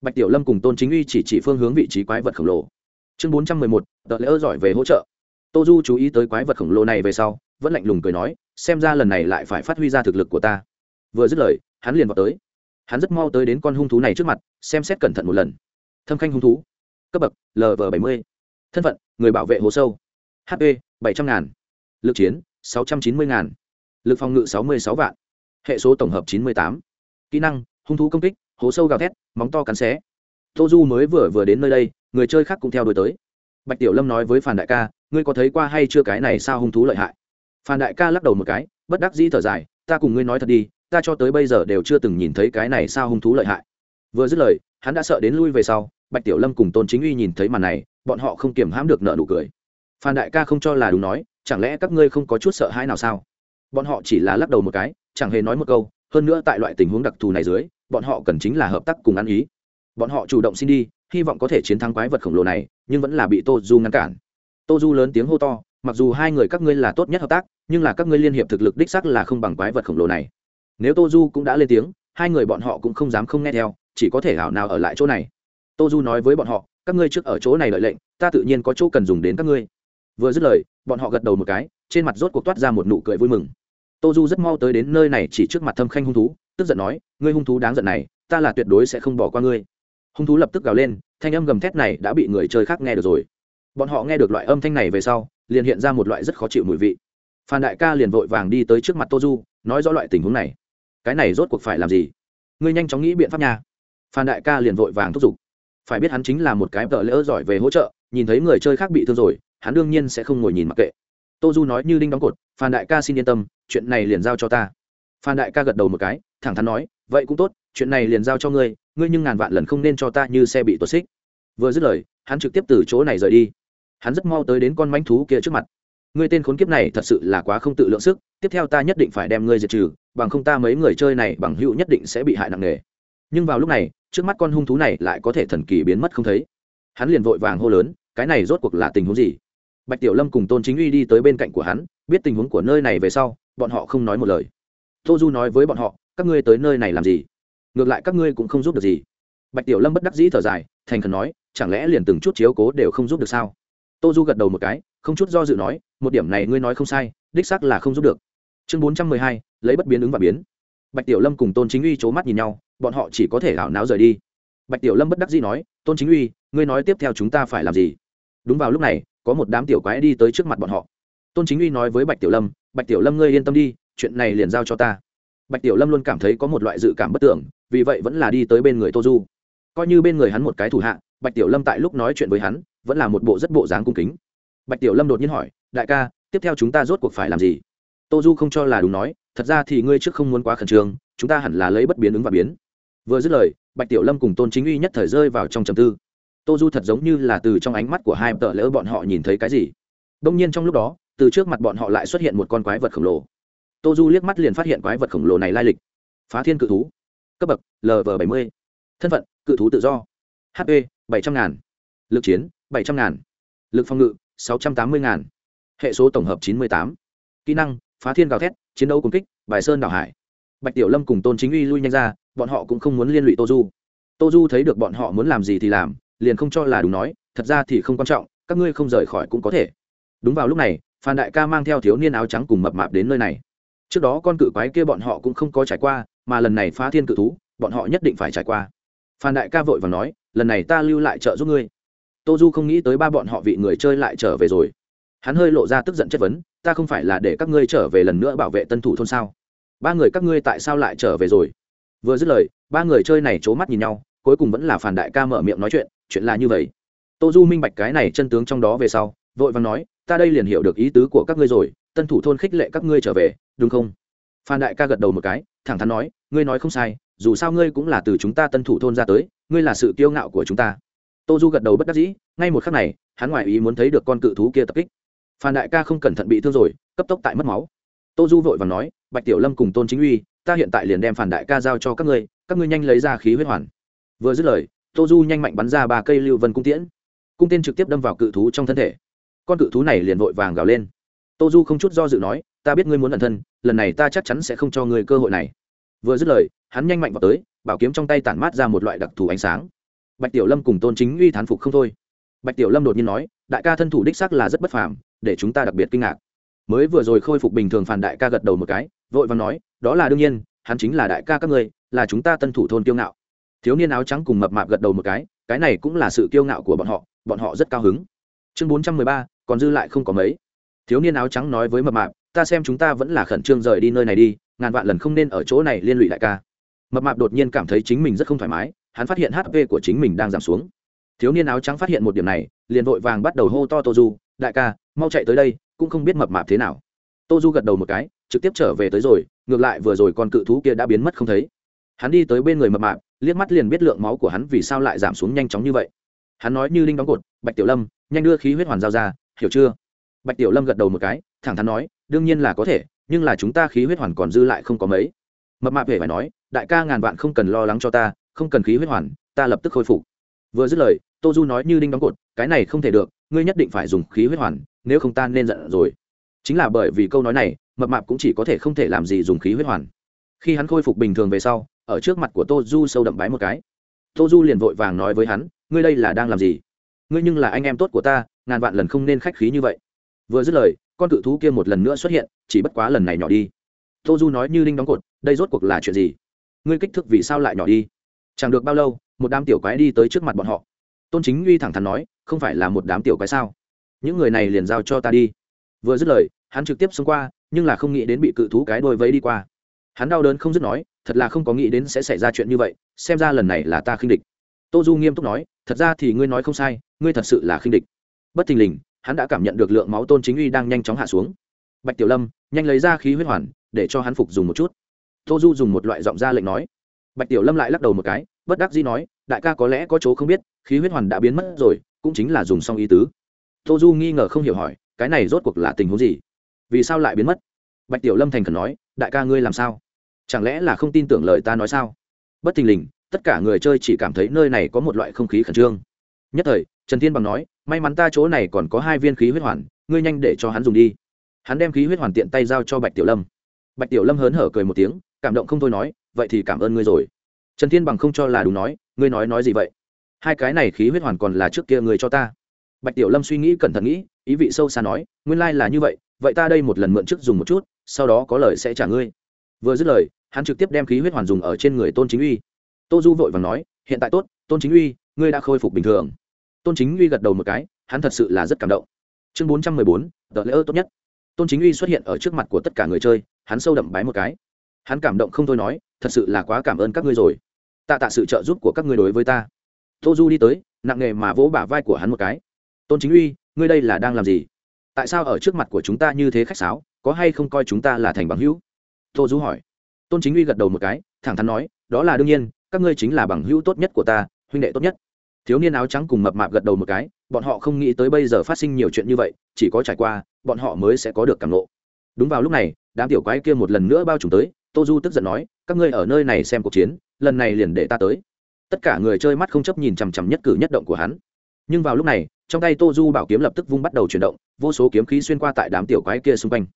Bạch tiểu lâm cùng tôn chính uy chỉ chỉ phương hướng vị trí quái vật khổng lồ. Chương bốn trăm mười một tờ lễ ơ giỏi về hỗ trợ. Tô du chú ý tới quái vật khổng lồ này về sau, vẫn lạnh lùng cười nói, xem ra lần này lại phải phát huy ra thực lực của ta. Vừa dứt lời, hắn liền vào tới. Hắn rất mau tới đến con hung thú này trước mặt, xem xét cẩn thận một lần. Thâm khanh hung thú. Cấp bậc lv bảy mươi. Thân phận, người bảo vệ hồ sâu. Hp bảy trăm ngàn. Lực chiến, sáu trăm chín mươi ngàn. Lực phòng ngự, sáu mươi sáu vạn hệ số tổng hợp chín mươi tám. Kỹ năng, hung thú công kích, hố sâu gào thét, móng to cắn xé. Tô du mới vừa vừa đến nơi đây, người chơi khác cũng theo đuổi tới. Bạch tiểu lâm nói với phản đại ca, ngươi có thấy qua hay chưa cái này sao hung thú lợi hại? Phan đại ca lắc đầu một cái, bất đắc dĩ thở dài, ta cùng ngươi nói thật đi, ta cho tới bây giờ đều chưa từng nhìn thấy cái này sao hung thú lợi hại. Vừa dứt lời, hắn đã sợ đến lui về sau, bạch tiểu lâm cùng tôn chính uy nhìn thấy màn này, bọn họ không kiềm hãm được nợ nụ cười. Phan đại ca không cho là đúng nói, chẳng lẽ các ngươi không có chút sợ hãi nào sao? Bọn họ chỉ là lắc đầu một cái chẳng hề nói một câu, hơn nữa tại loại tình huống đặc thù này dưới, bọn họ cần chính là hợp tác cùng ăn ý. Bọn họ chủ động xin đi, hy vọng có thể chiến thắng quái vật khổng lồ này, nhưng vẫn là bị tô du ngăn cản. Tô du lớn tiếng hô to, mặc dù hai người các ngươi là tốt nhất hợp tác, nhưng là các ngươi liên hiệp thực lực đích sắc là không bằng quái vật khổng lồ này. Nếu tô du cũng đã lên tiếng, hai người bọn họ cũng không dám không nghe theo, chỉ có thể hảo nào ở lại chỗ này. Tô du nói với bọn họ, các ngươi trước ở chỗ này lợi lệnh, ta tự nhiên có chỗ cần dùng đến các ngươi. Vừa dứt lời, bọn họ gật đầu một cái, trên mặt rốt cuộc toát ra một nụ cười vui mừng tô du rất mau tới đến nơi này chỉ trước mặt thâm khanh hung thú, tức giận nói, ngươi hung thú đáng giận này, ta là tuyệt đối sẽ không bỏ qua ngươi. Hung thú lập tức gào lên, thanh âm gầm thét này đã bị người chơi khác nghe được rồi. Bọn họ nghe được loại âm thanh này về sau, liền hiện ra một loại rất khó chịu mùi vị. Phan đại ca liền vội vàng đi tới trước mặt tô du, nói rõ loại tình huống này. Cái này rốt cuộc phải làm gì? Ngươi nhanh chóng nghĩ biện pháp nha. Phan đại ca liền vội vàng thúc giục. Phải biết hắn chính là một cái tợ lỡ giỏi về hỗ trợ, nhìn thấy người chơi khác bị thương rồi, hắn đương nhiên sẽ không ngồi nhìn mặc kệ tô du nói như đinh đóng cột, phan đại ca xin yên tâm, chuyện này liền giao cho ta. Phan đại ca gật đầu một cái, thẳng thắn nói, vậy cũng tốt, chuyện này liền giao cho ngươi ngươi nhưng ngàn vạn lần không nên cho ta như xe bị tuột xích. Vừa dứt lời, hắn trực tiếp từ chỗ này rời đi. Hắn rất mau tới đến con mánh thú kia trước mặt. Ngươi tên khốn kiếp này thật sự là quá không tự lượng sức, tiếp theo ta nhất định phải đem ngươi diệt trừ, bằng không ta mấy người chơi này bằng hữu nhất định sẽ bị hại nặng nề. Nhưng vào lúc này, trước mắt con hung thú này lại có thể thần kỳ biến mất không thấy. Hắn liền vội vàng hô lớn, cái này rốt cuộc là tình huống gì? Bạch tiểu lâm cùng tôn chính uy đi tới bên cạnh của hắn, biết tình huống của nơi này về sau, bọn họ không nói một lời. Tô du nói với bọn họ, các ngươi tới nơi này làm gì? Ngược lại các ngươi cũng không giúp được gì. Bạch tiểu lâm bất đắc dĩ thở dài, thành khẩn nói, chẳng lẽ liền từng chút chiếu cố đều không giúp được sao? Tô du gật đầu một cái, không chút do dự nói, một điểm này ngươi nói không sai, đích xác là không giúp được. Chương bốn trăm mười hai, lấy bất biến ứng và biến. Bạch tiểu lâm cùng tôn chính uy c h ố mắt nhìn nhau, bọn họ chỉ có thể ảo não rời đi. Bạch tiểu lâm bất đắc dĩ nói, tôn chính uy, ngươi nói tiếp theo chúng ta phải làm gì? Đúng vào lúc này có một đám tiểu quái đi tới trước mặt bọn họ. Tôn chính uy nói với bạch tiểu lâm, bạch tiểu lâm ngươi yên tâm đi, chuyện này liền giao cho ta. Bạch tiểu lâm luôn cảm thấy có một loại dự cảm bất tưởng vì vậy vẫn là đi tới bên người tô du. Coi như bên người hắn một cái thủ hạ, bạch tiểu lâm tại lúc nói chuyện với hắn, vẫn là một bộ rất bộ dáng cung kính. Bạch tiểu lâm đột nhiên hỏi, đại ca, tiếp theo chúng ta rốt cuộc phải làm gì? Tô du không cho là đúng nói, thật ra thì ngươi trước không muốn quá khẩn trương, chúng ta hẳn là lấy bất biến ứng và biến. Vừa dứt lời, bạch tiểu lâm cùng tôn chính uy nhất thời rơi vào trong trầm tư tô du thật giống như là từ trong ánh mắt của hai tợ lỡ bọn họ nhìn thấy cái gì. Đông nhiên trong lúc đó, từ trước mặt bọn họ lại xuất hiện một con quái vật khổng lồ. Tô du liếc mắt liền phát hiện quái vật khổng lồ này lai lịch. Phá thiên cự thú. Cấp bậc lv bảy mươi. Thân phận, cự thú tự do. Hp bảy trăm ngàn. Lực chiến, bảy trăm ngàn. Lực phòng ngự, sáu trăm tám mươi ngàn. Hệ số tổng hợp chín mươi tám. Kỹ năng, phá thiên gào thét, chiến đấu cùng kích, bài sơn đảo hải. Bạch tiểu lâm cùng tôn chính uy lui nhanh ra, bọn họ cũng không muốn liên lụy tô du tô du thấy được bọn họ muốn làm gì thì làm liền không cho là đúng nói, thật ra thì không quan trọng, các ngươi không rời khỏi cũng có thể. Đúng vào lúc này, phan đại ca mang theo thiếu niên áo trắng cùng mập mạp đến nơi này. Trước đó con cự quái kia bọn họ cũng không có trải qua, mà lần này phá thiên cự thú, bọn họ nhất định phải trải qua. Phan đại ca vội và nói, lần này ta lưu lại trợ giúp ngươi. Tô du không nghĩ tới ba bọn họ vị người chơi lại trở về rồi. Hắn hơi lộ ra tức giận chất vấn, ta không phải là để các ngươi trở về lần nữa bảo vệ tân thủ thôn sao? Ba người các ngươi tại sao lại trở về rồi? Vừa dứt lời, ba người chơi này c h ố mắt nhìn nhau, cuối cùng vẫn là phản đại ca mở miệng nói chuyện chuyện là như vậy. Tô du minh bạch cái này chân tướng trong đó về sau, vội vàng nói, ta đây liền hiểu được ý tứ của các ngươi rồi, tân thủ thôn khích lệ các ngươi trở về, đúng không? Phan đại ca gật đầu một cái, thẳng thắn nói, ngươi nói không sai, dù sao ngươi cũng là từ chúng ta tân thủ thôn ra tới, ngươi là sự kiêu ngạo của chúng ta. Tô du gật đầu bất đắc dĩ, ngay một khắc này, hắn ngoại ý muốn thấy được con cự thú kia tập kích. Phan đại ca không cẩn thận bị thương rồi, cấp tốc tại mất máu. Tô du vội và nói, bạch tiểu lâm cùng tôn chính uy, ta hiện tại liền đem phản đại ca giao cho các ngươi các ngươi nhanh lấy ra khí huyết hoàn. Vừa dứt lời tô du nhanh mạnh bắn ra ba cây lưu vân cung tiễn. Cung tên trực tiếp đâm vào cự thú trong thân thể. Con cự thú này liền vội vàng gào lên. Tô du không chút do dự nói, ta biết ngươi muốn ẩn thân, lần này ta chắc chắn sẽ không cho ngươi cơ hội này. Vừa dứt lời, hắn nhanh mạnh vào tới, bảo kiếm trong tay tản mát ra một loại đặc thù ánh sáng. Bạch tiểu lâm cùng tôn chính uy thán phục không thôi. Bạch tiểu lâm đột nhiên nói, đại ca thân thủ đích sắc là rất bất phàm, để chúng ta đặc biệt kinh ngạc. Mới vừa rồi khôi phục bình thường phản đại ca gật đầu một cái, vội vàng nói, đó là đương nhiên, hắn chính là đại ca các ngươi, là chúng ta tân thủ thôn kiêu ngạo thiếu niên áo trắng cùng mập mạp gật đầu một cái cái này cũng là sự kiêu ngạo của bọn họ bọn họ rất cao hứng. Chương bốn trăm mười ba, còn dư lại không có mấy. Thiếu niên áo trắng nói với mập mạp, ta xem chúng ta vẫn là khẩn trương rời đi nơi này đi, ngàn vạn lần không nên ở chỗ này liên lụy đại ca. Mập mạp đột nhiên cảm thấy chính mình rất không thoải mái, hắn phát hiện hp của chính mình đang giảm xuống. Thiếu niên áo trắng phát hiện một điểm này, liền vội vàng bắt đầu hô to tô du, đại ca, mau chạy tới đây, cũng không biết mập mạp thế nào. Tô du gật đầu một cái, trực tiếp trở về tới rồi, ngược lại vừa rồi con cự thú kia đã biến mất không thấy. Hắn đi tới bên người mập mạp liếc mắt liền biết lượng máu của hắn vì sao lại giảm xuống nhanh chóng như vậy. Hắn nói như linh đóng cột, bạch tiểu lâm, nhanh đưa khí huyết hoàn giao ra, hiểu chưa? Bạch tiểu lâm gật đầu một cái, thẳng thắn nói, đương nhiên là có thể, nhưng là chúng ta khí huyết hoàn còn dư lại không có mấy. Mập mạp hề phải nói, đại ca ngàn vạn không cần lo lắng cho ta, không cần khí huyết hoàn, ta lập tức khôi phục. Vừa dứt lời, tô du nói như đinh đóng cột, cái này không thể được, ngươi nhất định phải dùng khí huyết hoàn, nếu không ta nên giận rồi. Chính là bởi vì câu nói này, mập mạp cũng chỉ có thể không thể làm gì dùng khí huyết hoàn. Khi hắn khôi phục bình thường về sau ở trước mặt của tô du sâu đậm bái một cái. Tô du liền vội vàng nói với hắn, ngươi đây là đang làm gì? Ngươi nhưng là anh em tốt của ta, ngàn vạn lần không nên khách khí như vậy. Vừa dứt lời, con cự thú kia một lần nữa xuất hiện, chỉ bất quá lần này nhỏ đi. Tô du nói như linh đóng cột, đây rốt cuộc là chuyện gì? Ngươi kích thước vì sao lại nhỏ đi? Chẳng được bao lâu, một đám tiểu quái đi tới trước mặt bọn họ. Tôn chính uy thẳng thắn nói, không phải là một đám tiểu quái sao? Những người này liền giao cho ta đi. Vừa dứt lời, hắn trực tiếp xông qua, nhưng là không nghĩ đến bị cự thú cái đôi vấy đi qua hắn đau đớn không dứt nói, thật là không có nghĩ đến sẽ xảy ra chuyện như vậy, xem ra lần này là ta khinh địch. Tô du nghiêm túc nói, thật ra thì ngươi nói không sai, ngươi thật sự là khinh địch. Bất thình lình, hắn đã cảm nhận được lượng máu tôn chính uy đang nhanh chóng hạ xuống. Bạch tiểu lâm, nhanh lấy ra khí huyết hoàn, để cho hắn phục dùng một chút. Tô du dùng một loại giọng ra lệnh nói. Bạch tiểu lâm lại lắc đầu một cái, bất đắc dĩ nói, đại ca có lẽ có chỗ không biết, khí huyết hoàn đã biến mất rồi, cũng chính là dùng xong ý tứ. Tô du nghi ngờ không hiểu hỏi, cái này rốt cuộc là tình huống gì? Vì sao lại biến mất? Bạch tiểu lâm thành khẩn nói, đại ca ngươi làm sao? Chẳng lẽ là không tin tưởng lời ta nói sao? Bất thình lình, tất cả người chơi chỉ cảm thấy nơi này có một loại không khí khẩn trương. Nhất thời, trần thiên bằng nói, may mắn ta chỗ này còn có hai viên khí huyết hoàn, ngươi nhanh để cho hắn dùng đi. Hắn đem khí huyết hoàn tiện tay giao cho bạch tiểu lâm. Bạch tiểu lâm hớn hở cười một tiếng, cảm động không thôi nói, vậy thì cảm ơn ngươi rồi. Trần thiên bằng không cho là đúng nói, ngươi nói nói gì vậy? Hai cái này khí huyết hoàn còn là trước kia người cho ta. Bạch tiểu lâm suy nghĩ cẩn thận nghĩ, ý vị sâu xa nói, nguyên lai là như vậy vậy ta đây một lần mượn trước dùng một chút, sau đó có lời sẽ trả ngươi vừa dứt lời, hắn trực tiếp đem khí huyết hoàn dùng ở trên người tôn chính uy. Tô du vội và nói, hiện tại tốt, tôn chính uy, ngươi đã khôi phục bình thường. Tôn chính uy gật đầu một cái, hắn thật sự là rất cảm động. Chương bốn trăm mười bốn tờ lễ ơ tốt nhất. Tôn chính uy xuất hiện ở trước mặt của tất cả người chơi, hắn sâu đậm bái một cái. Hắn cảm động không thôi nói, thật sự là quá cảm ơn các ngươi rồi. Tạ tạ sự trợ giúp của các ngươi đối với ta. Tô du đi tới, nặng nghề mà vỗ bả vai của hắn một cái. Tôn chính uy, ngươi đây là đang làm gì? Tại sao ở trước mặt của chúng ta như thế khách sáo, có hay không coi chúng ta là thành bằng hữu? Tô du hỏi. Tôn chính uy gật đầu một cái, thẳng thắn nói, đó là đương nhiên, các ngươi chính là bằng hữu tốt nhất của ta, huynh đệ tốt nhất. Thiếu niên áo trắng cùng mập mạp gật đầu một cái, bọn họ không nghĩ tới bây giờ phát sinh nhiều chuyện như vậy, chỉ có trải qua, bọn họ mới sẽ có được cảm lộ đúng vào lúc này, đám tiểu quái kia một lần nữa bao trùm tới, tô du tức giận nói, các ngươi ở nơi này xem cuộc chiến, lần này liền để ta tới. Tất cả người chơi mắt không chấp nhìn chằm chằm nhất cử nhất động của hắn. Nhưng vào lúc này, trong tay tô du bảo kiếm lập tức vung bắt đầu chuyển động, vô số kiếm khí xuyên qua tại đám tiểu quái kia xung quanh.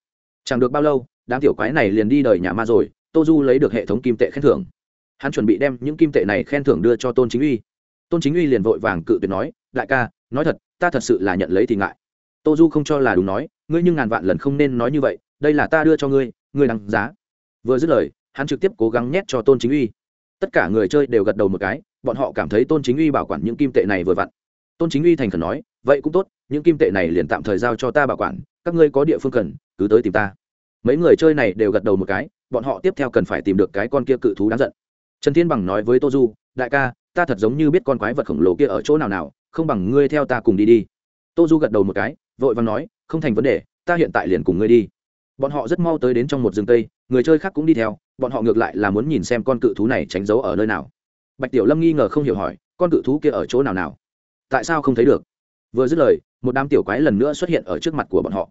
Chẳng được bao lâu đám tiểu quái này liền đi đời nhà ma rồi, tô du lấy được hệ thống kim tệ khen thưởng. Hắn chuẩn bị đem những kim tệ này khen thưởng đưa cho tôn chính uy. Tôn chính uy liền vội vàng cự tuyệt nói, đại ca, nói thật, ta thật sự là nhận lấy thì ngại. Tô du không cho là đúng nói, ngươi nhưng ngàn vạn lần không nên nói như vậy, đây là ta đưa cho ngươi ngươi đăng giá. Vừa dứt lời, hắn trực tiếp cố gắng nhét cho tôn chính uy. Tất cả người chơi đều gật đầu một cái, bọn họ cảm thấy tôn chính uy bảo quản những kim tệ này vừa vặn. Tôn chính uy thành khẩn nói, vậy cũng tốt, những kim tệ này liền tạm thời giao cho ta bảo quản, các ngươi có địa phương cần, cứ tới tìm ta mấy người chơi này đều gật đầu một cái, bọn họ tiếp theo cần phải tìm được cái con kia cự thú đáng giận. Trần thiên bằng nói với tô du, đại ca, ta thật giống như biết con quái vật khổng lồ kia ở chỗ nào nào, không bằng ngươi theo ta cùng đi đi. Tô du gật đầu một cái, vội vàng nói, không thành vấn đề, ta hiện tại liền cùng ngươi đi. Bọn họ rất mau tới đến trong một rừng tây người chơi khác cũng đi theo, bọn họ ngược lại là muốn nhìn xem con cự thú này tránh giấu ở nơi nào. Bạch tiểu lâm nghi ngờ không hiểu hỏi, con cự thú kia ở chỗ nào nào? Tại sao không thấy được? Vừa dứt lời, một đám tiểu quái lần nữa xuất hiện ở trước mặt của bọn họ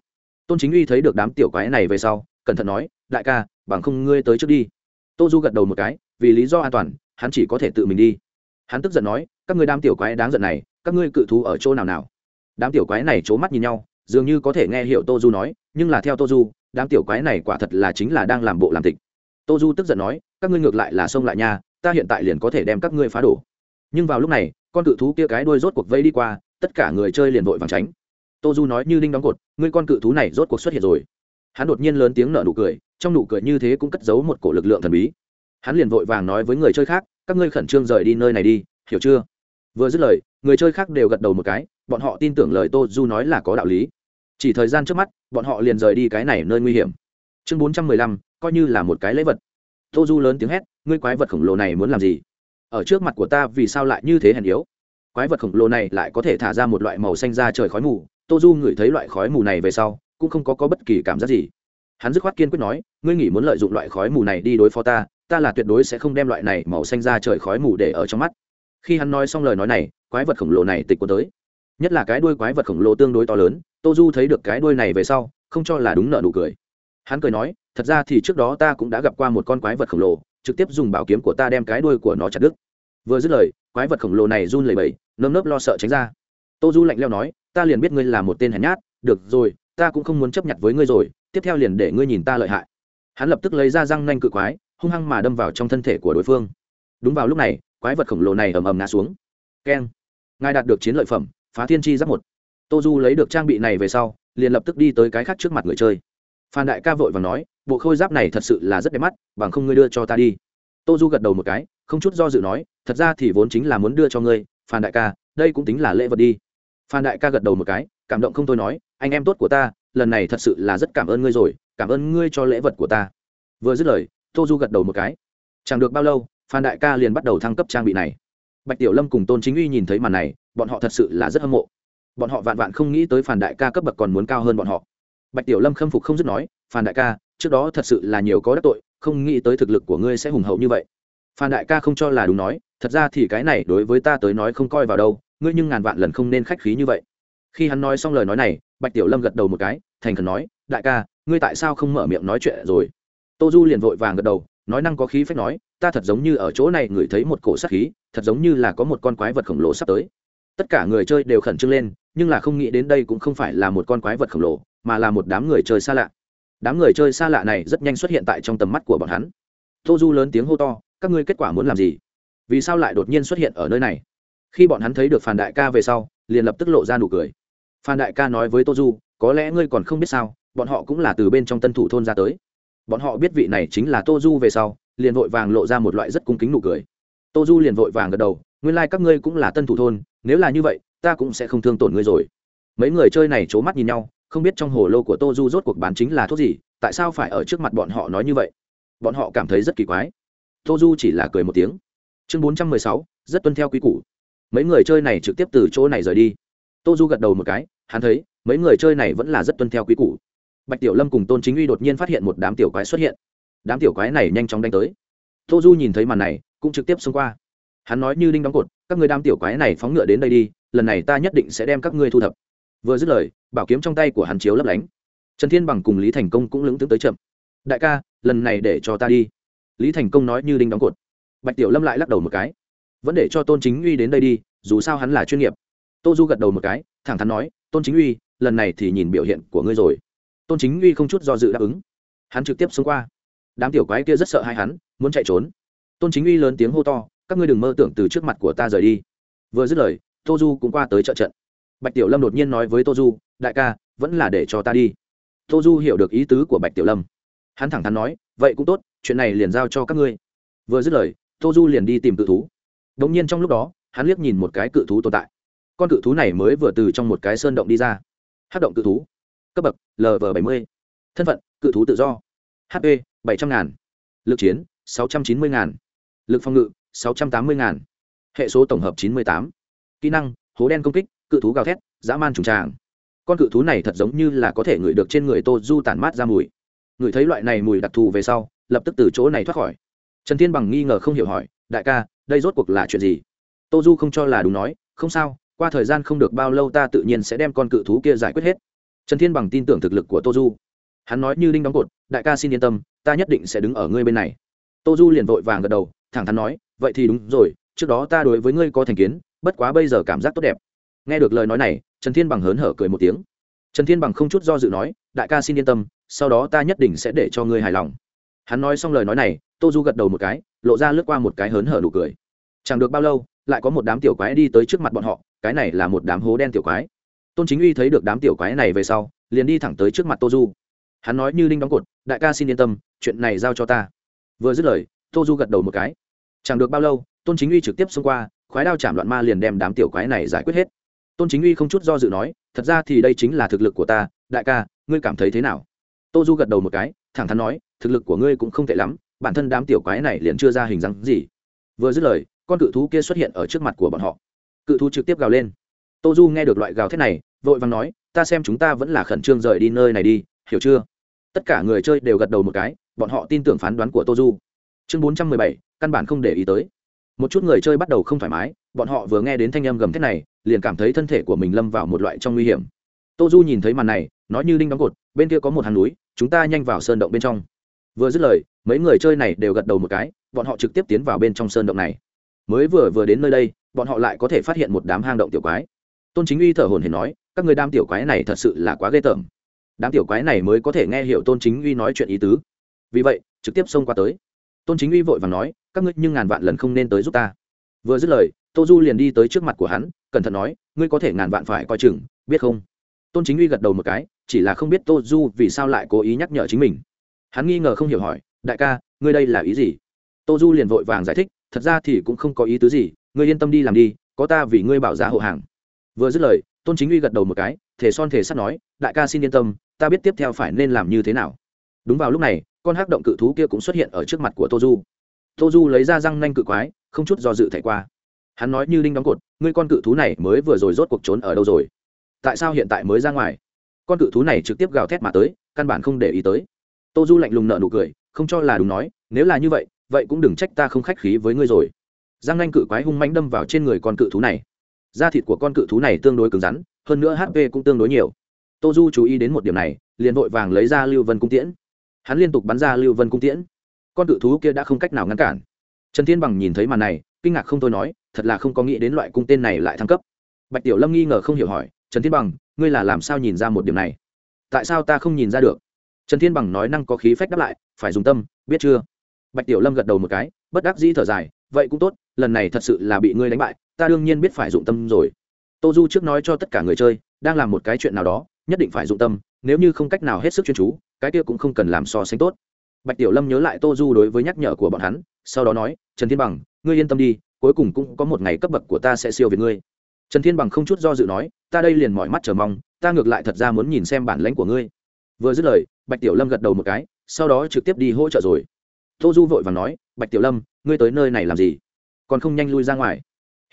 tôn chính uy thấy được đám tiểu quái này về sau, cẩn thận nói, đại ca, bằng không ngươi tới trước đi. Tô du gật đầu một cái, vì lý do an toàn, hắn chỉ có thể tự mình đi. Hắn tức giận nói, các ngươi đám tiểu quái đáng giận này, các ngươi cự thú ở chỗ nào nào? Đám tiểu quái này c h ố mắt nhìn nhau, dường như có thể nghe hiểu tô du nói, nhưng là theo tô du, đám tiểu quái này quả thật là chính là đang làm bộ làm tịch. Tô du tức giận nói, các ngươi ngược lại là xông lại nha, ta hiện tại liền có thể đem các ngươi phá đổ. Nhưng vào lúc này, con cự thú kia cái đuôi rốt cuộc vây đi qua, tất cả người chơi liền vội vàng tránh tô du nói như đinh đóng cột, ngươi con cự thú này rốt cuộc xuất hiện rồi. Hắn đột nhiên lớn tiếng nở nụ cười, trong nụ cười như thế cũng cất giấu một cổ lực lượng thần bí. Hắn liền vội vàng nói với người chơi khác, các ngươi khẩn trương rời đi nơi này đi, hiểu chưa? Vừa dứt lời, người chơi khác đều gật đầu một cái, bọn họ tin tưởng lời tô du nói là có đạo lý. Chỉ thời gian trước mắt, bọn họ liền rời đi cái này nơi nguy hiểm. Chương bốn trăm mười lăm, coi như là một cái lễ vật. Tô du lớn tiếng hét, ngươi quái vật khổng lồ này muốn làm gì? Ở trước mặt của ta vì sao lại như thế hèn yếu? Quái vật khổng lồ này lại có thể thả ra một loại màu xanh ra trời khói mù tô du ngửi thấy loại khói mù này về sau cũng không có, có bất kỳ cảm giác gì. Hắn dứt khoát kiên quyết nói ngươi nghĩ muốn lợi dụng loại khói mù này đi đối phó ta ta là tuyệt đối sẽ không đem loại này màu xanh ra trời khói mù để ở trong mắt. Khi hắn nói xong lời nói này quái vật khổng lồ này tịch quân tới. Nhất là cái đuôi quái vật khổng lồ tương đối to lớn tô du thấy được cái đuôi này về sau không cho là đúng nợ nụ cười. Hắn cười nói thật ra thì trước đó ta cũng đã gặp qua một con quái vật khổng lồ trực tiếp dùng bảo kiếm của ta đem cái đuôi của nó chặt đứt. Vừa dứt lời quái vật khổng lồ này run lẩy bẩy nơm nớp lo sợ tránh ra. Tô du lạnh leo nói ta liền biết ngươi là một tên hèn nhát, được rồi, ta cũng không muốn chấp nhận với ngươi rồi, tiếp theo liền để ngươi nhìn ta lợi hại. Hắn lập tức lấy ra răng nanh cự quái, hung hăng mà đâm vào trong thân thể của đối phương. Đúng vào lúc này, quái vật khổng lồ này ầm ầm ngã xuống. Keng. Ngài đạt được chiến lợi phẩm, phá thiên chi giáp một. Tô du lấy được trang bị này về sau, liền lập tức đi tới cái khác trước mặt người chơi. Phan đại ca vội và nói, bộ khôi giáp này thật sự là rất đẹp mắt, bằng không ngươi đưa cho ta đi. Tô du gật đầu một cái, không chút do dự nói, thật ra thì vốn chính là muốn đưa cho ngươi, phan đại ca, đây cũng tính là lễ vật đi phan đại ca gật đầu một cái, cảm động không thôi nói, anh em tốt của ta, lần này thật sự là rất cảm ơn ngươi rồi, cảm ơn ngươi cho lễ vật của ta. Vừa dứt lời, tô du gật đầu một cái. Chẳng được bao lâu, phan đại ca liền bắt đầu thăng cấp trang bị này. Bạch tiểu lâm cùng tôn chính uy nhìn thấy màn này, bọn họ thật sự là rất hâm mộ. Bọn họ vạn vạn không nghĩ tới Phan đại ca cấp bậc còn muốn cao hơn bọn họ. Bạch tiểu lâm khâm phục không dứt nói, Phan đại ca, trước đó thật sự là nhiều có đắc tội, không nghĩ tới thực lực của ngươi sẽ hùng hậu như vậy. Phan đại ca không cho là đúng nói, thật ra thì cái này đối với ta tới nói không coi vào đâu ngươi nhưng ngàn vạn lần không nên khách khí như vậy. Khi hắn nói xong lời nói này, bạch tiểu lâm gật đầu một cái, thành khẩn nói, đại ca, ngươi tại sao không mở miệng nói chuyện rồi? Tô du liền vội vàng gật đầu, nói năng có khí phách nói, ta thật giống như ở chỗ này ngửi thấy một cổ sát khí, thật giống như là có một con quái vật khổng lồ sắp tới. Tất cả người chơi đều khẩn trương lên, nhưng là không nghĩ đến đây cũng không phải là một con quái vật khổng lồ, mà là một đám người chơi xa lạ. Đám người chơi xa lạ này rất nhanh xuất hiện tại trong tầm mắt của bọn hắn. Tô du lớn tiếng hô to, các ngươi kết quả muốn làm gì? Vì sao lại đột nhiên xuất hiện ở nơi này? Khi bọn hắn thấy được phản đại ca về sau, liền lập tức lộ ra nụ cười. Phan đại ca nói với tô du, có lẽ ngươi còn không biết sao, bọn họ cũng là từ bên trong tân thủ thôn ra tới. Bọn họ biết vị này chính là tô du về sau, liền vội vàng lộ ra một loại rất cung kính nụ cười. Tô du liền vội vàng gật đầu, nguyên lai、like、các ngươi cũng là tân thủ thôn, nếu là như vậy, ta cũng sẽ không thương tổn ngươi rồi. Mấy người chơi này c h ố mắt nhìn nhau, không biết trong hồ lô của tô du rốt cuộc bán chính là thuốc gì, tại sao phải ở trước mặt bọn họ nói như vậy? Bọn họ cảm thấy rất kỳ quái. Tô du chỉ là cười một tiếng. Chương bốn trăm mười sáu, rất tuân theo quy củ mấy người chơi này trực tiếp từ chỗ này rời đi. Tô du gật đầu một cái, hắn thấy, mấy người chơi này vẫn là rất tuân theo quý củ. Bạch tiểu lâm cùng tôn chính uy đột nhiên phát hiện một đám tiểu quái xuất hiện. Đám tiểu quái này nhanh chóng đánh tới. Tô du nhìn thấy màn này, cũng trực tiếp xông qua. Hắn nói như đinh đóng cột, các người đám tiểu quái này phóng ngựa đến đây đi, lần này ta nhất định sẽ đem các ngươi thu thập. Vừa dứt lời, bảo kiếm trong tay của hắn chiếu lấp lánh. Trần thiên bằng cùng lý thành công cũng lững tướng tới chậm. Đại ca, lần này để cho ta đi. Lý thành công nói như đinh đóng cột. Bạch tiểu lâm lại lắc đầu một cái vẫn để cho tôn chính uy đến đây đi, dù sao hắn là chuyên nghiệp. Tô du gật đầu một cái, thẳng thắn nói, tôn chính uy, lần này thì nhìn biểu hiện của ngươi rồi. Tôn chính uy không chút do dự đáp ứng. Hắn trực tiếp xông qua. Đám tiểu quái kia rất sợ hai hắn, muốn chạy trốn. Tôn chính uy lớn tiếng hô to, các ngươi đừng mơ tưởng từ trước mặt của ta rời đi. Vừa dứt lời, tô du cũng qua tới trợ trận. Bạch tiểu lâm đột nhiên nói với tô du, đại ca, vẫn là để cho ta đi. Tô du hiểu được ý tứ của bạch tiểu lâm. Hắn thẳng thắn nói, vậy cũng tốt, chuyện này liền giao cho các ngươi. Vừa dứt lời, tô du liền đi tìm tự thú đ nhiên trong lúc đó, hắn liếc nhìn một cái cự thú tồn tại. Con cự thú này mới vừa từ trong một cái sơn động đi ra. Hắc động cự thú. Cấp bậc lv bảy mươi. Thân phận, cự thú tự do. Hp bảy trăm ngàn. Lực chiến, sáu trăm chín mươi ngàn. Lực phòng ngự, sáu trăm tám mươi ngàn. Hệ số tổng hợp chín mươi tám. Kỹ năng, hố đen công kích, cự thú gào thét, dã man trùng tràng. Con cự thú này thật giống như là có thể ngửi được trên người tô du tản mát ra mùi. Ngửi thấy loại này mùi đặc thù về sau, lập tức từ chỗ này thoát khỏi. Trần thiên bằng nghi ngờ không hiểu hỏi, đại ca đây rốt cuộc là chuyện gì? Tô du không cho là đúng nói, không sao, qua thời gian không được bao lâu ta tự nhiên sẽ đem con cự thú kia giải quyết hết. Trần thiên bằng tin tưởng thực lực của tô du hắn nói như đinh đóng cột, đại ca xin yên tâm, ta nhất định sẽ đứng ở ngươi bên này. Tô du liền vội vàng gật đầu, thẳng thắn nói, vậy thì đúng rồi, trước đó ta đối với ngươi có thành kiến, bất quá bây giờ cảm giác tốt đẹp. Nghe được lời nói này, trần thiên bằng hớn hở cười một tiếng. Trần thiên bằng không chút do dự nói, đại ca xin yên tâm, sau đó ta nhất định sẽ để cho ngươi hài lòng. Hắn nói xong lời nói này tô du gật đầu một cái, lộ ra lướt qua một cái hớn hở nụ cười. Chẳng được bao lâu, lại có một đám tiểu quái đi tới trước mặt bọn họ, cái này là một đám hố đen tiểu quái. Tôn chính uy thấy được đám tiểu quái này về sau, liền đi thẳng tới trước mặt tô du. Hắn nói như linh đóng cột, đại ca xin yên tâm, chuyện này giao cho ta. Vừa dứt lời, tô du gật đầu một cái. Chẳng được bao lâu, tôn chính uy trực tiếp xông qua, khoái đao chạm loạn ma liền đem đám tiểu quái này giải quyết hết. Tôn chính uy không chút do dự nói, thật ra thì đây chính là thực lực của ta, đại ca, ngươi cảm thấy thế nào? Tô du gật đầu một cái, thẳng thắn nói, thực lực của ngươi cũng không tệ lắm bản thân đám tiểu quái này liền chưa ra hình dáng gì. Vừa dứt lời, con cự thú kia xuất hiện ở trước mặt của bọn họ. Cự thú trực tiếp gào lên. Tô du nghe được loại gào thét này, vội vàng nói, ta xem chúng ta vẫn là khẩn trương rời đi nơi này đi, hiểu chưa? Tất cả người chơi đều gật đầu một cái, bọn họ tin tưởng phán đoán của tô du. Chương bốn trăm mười bảy, căn bản không để ý tới. Một chút người chơi bắt đầu không thoải mái, bọn họ vừa nghe đến thanh âm gầm thét này, liền cảm thấy thân thể của mình lâm vào một loại trong nguy hiểm. Tô du nhìn thấy màn này, nói như đinh đóng cột, bên kia có một hàng núi, chúng ta nhanh vào sơn động bên trong vừa dứt lời, mấy người chơi này đều gật đầu một cái, bọn họ trực tiếp tiến vào bên trong sơn động này. Mới vừa vừa đến nơi đây, bọn họ lại có thể phát hiện một đám hang động tiểu quái. Tôn chính uy thở hồn hển nói, các người đám tiểu quái này thật sự là quá ghê tởm. Đám tiểu quái này mới có thể nghe hiểu tôn chính uy nói chuyện ý tứ. Vì vậy, trực tiếp xông qua tới. Tôn chính uy vội và nói, các ngươi nhưng ngàn vạn lần không nên tới giúp ta. Vừa dứt lời, tô du liền đi tới trước mặt của hắn, cẩn thận nói, ngươi có thể ngàn vạn phải coi chừng, biết không? Tôn chính uy gật đầu một cái, chỉ là không biết tô du vì sao lại cố ý nhắc nhở chính mình hắn nghi ngờ không hiểu hỏi, đại ca, ngươi đây là ý gì? Tô du liền vội vàng giải thích, thật ra thì cũng không có ý tứ gì, ngươi yên tâm đi làm đi, có ta vì ngươi bảo giá hộ hàng. Vừa dứt lời, tôn chính uy gật đầu một cái thể son thể sắt nói, đại ca xin yên tâm, ta biết tiếp theo phải nên làm như thế nào. Đúng vào lúc này, con hắc động cự thú kia cũng xuất hiện ở trước mặt của tô du. Tô du lấy ra răng nanh cự quái, không chút do dự thảy qua. Hắn nói như đinh đóng cột, ngươi con cự thú này mới vừa rồi rốt cuộc trốn ở đâu rồi? Tại sao hiện tại mới ra ngoài? Con cự thú này trực tiếp gào thét mà tới, căn bản không để ý tới tô du lạnh lùng nợ nụ cười, không cho là đúng nói, nếu là như vậy vậy cũng đừng trách ta không khách khí với ngươi rồi. Giang nanh cự quái hung mánh đâm vào trên người con cự thú này. Da thịt của con cự thú này tương đối cứng rắn, hơn nữa hp cũng tương đối nhiều. Tô du chú ý đến một điểm này, liền vội vàng lấy ra lưu vân cung tiễn. Hắn liên tục bắn ra lưu vân cung tiễn. Con cự thú kia đã không cách nào ngăn cản. Trần thiên bằng nhìn thấy màn này, kinh ngạc không thôi nói, thật là không có nghĩ đến loại cung tên này lại thăng cấp. Bạch tiểu lâm nghi ngờ không hiểu hỏi, trần thiên bằng, ngươi là làm sao nhìn ra một điểm này? Tại sao ta không nhìn ra được? Trần thiên bằng nói năng có khí phách đáp lại, phải dùng tâm, biết chưa? Bạch tiểu lâm gật đầu một cái, bất đắc dĩ thở dài, vậy cũng tốt, lần này thật sự là bị ngươi đánh bại, ta đương nhiên biết phải dụng tâm rồi. Tô du trước nói cho tất cả người chơi, đang làm một cái chuyện nào đó, nhất định phải dụng tâm, nếu như không cách nào hết sức chuyên chú, cái kia cũng không cần làm so sánh tốt. Bạch tiểu lâm nhớ lại tô du đối với nhắc nhở của bọn hắn, sau đó nói, trần thiên bằng, ngươi yên tâm đi, cuối cùng cũng có một ngày cấp bậc của ta sẽ siêu việt ngươi. Trần thiên bằng không chút do dự nói, ta đây liền mọi mắt chờ mong, ta ngược lại thật ra muốn nhìn xem bản lãnh của ngươi vừa dứt lời, bạch tiểu lâm gật đầu một cái, sau đó trực tiếp đi hỗ trợ rồi. Tô du vội và nói, bạch tiểu lâm, ngươi tới nơi này làm gì? Còn không nhanh lui ra ngoài.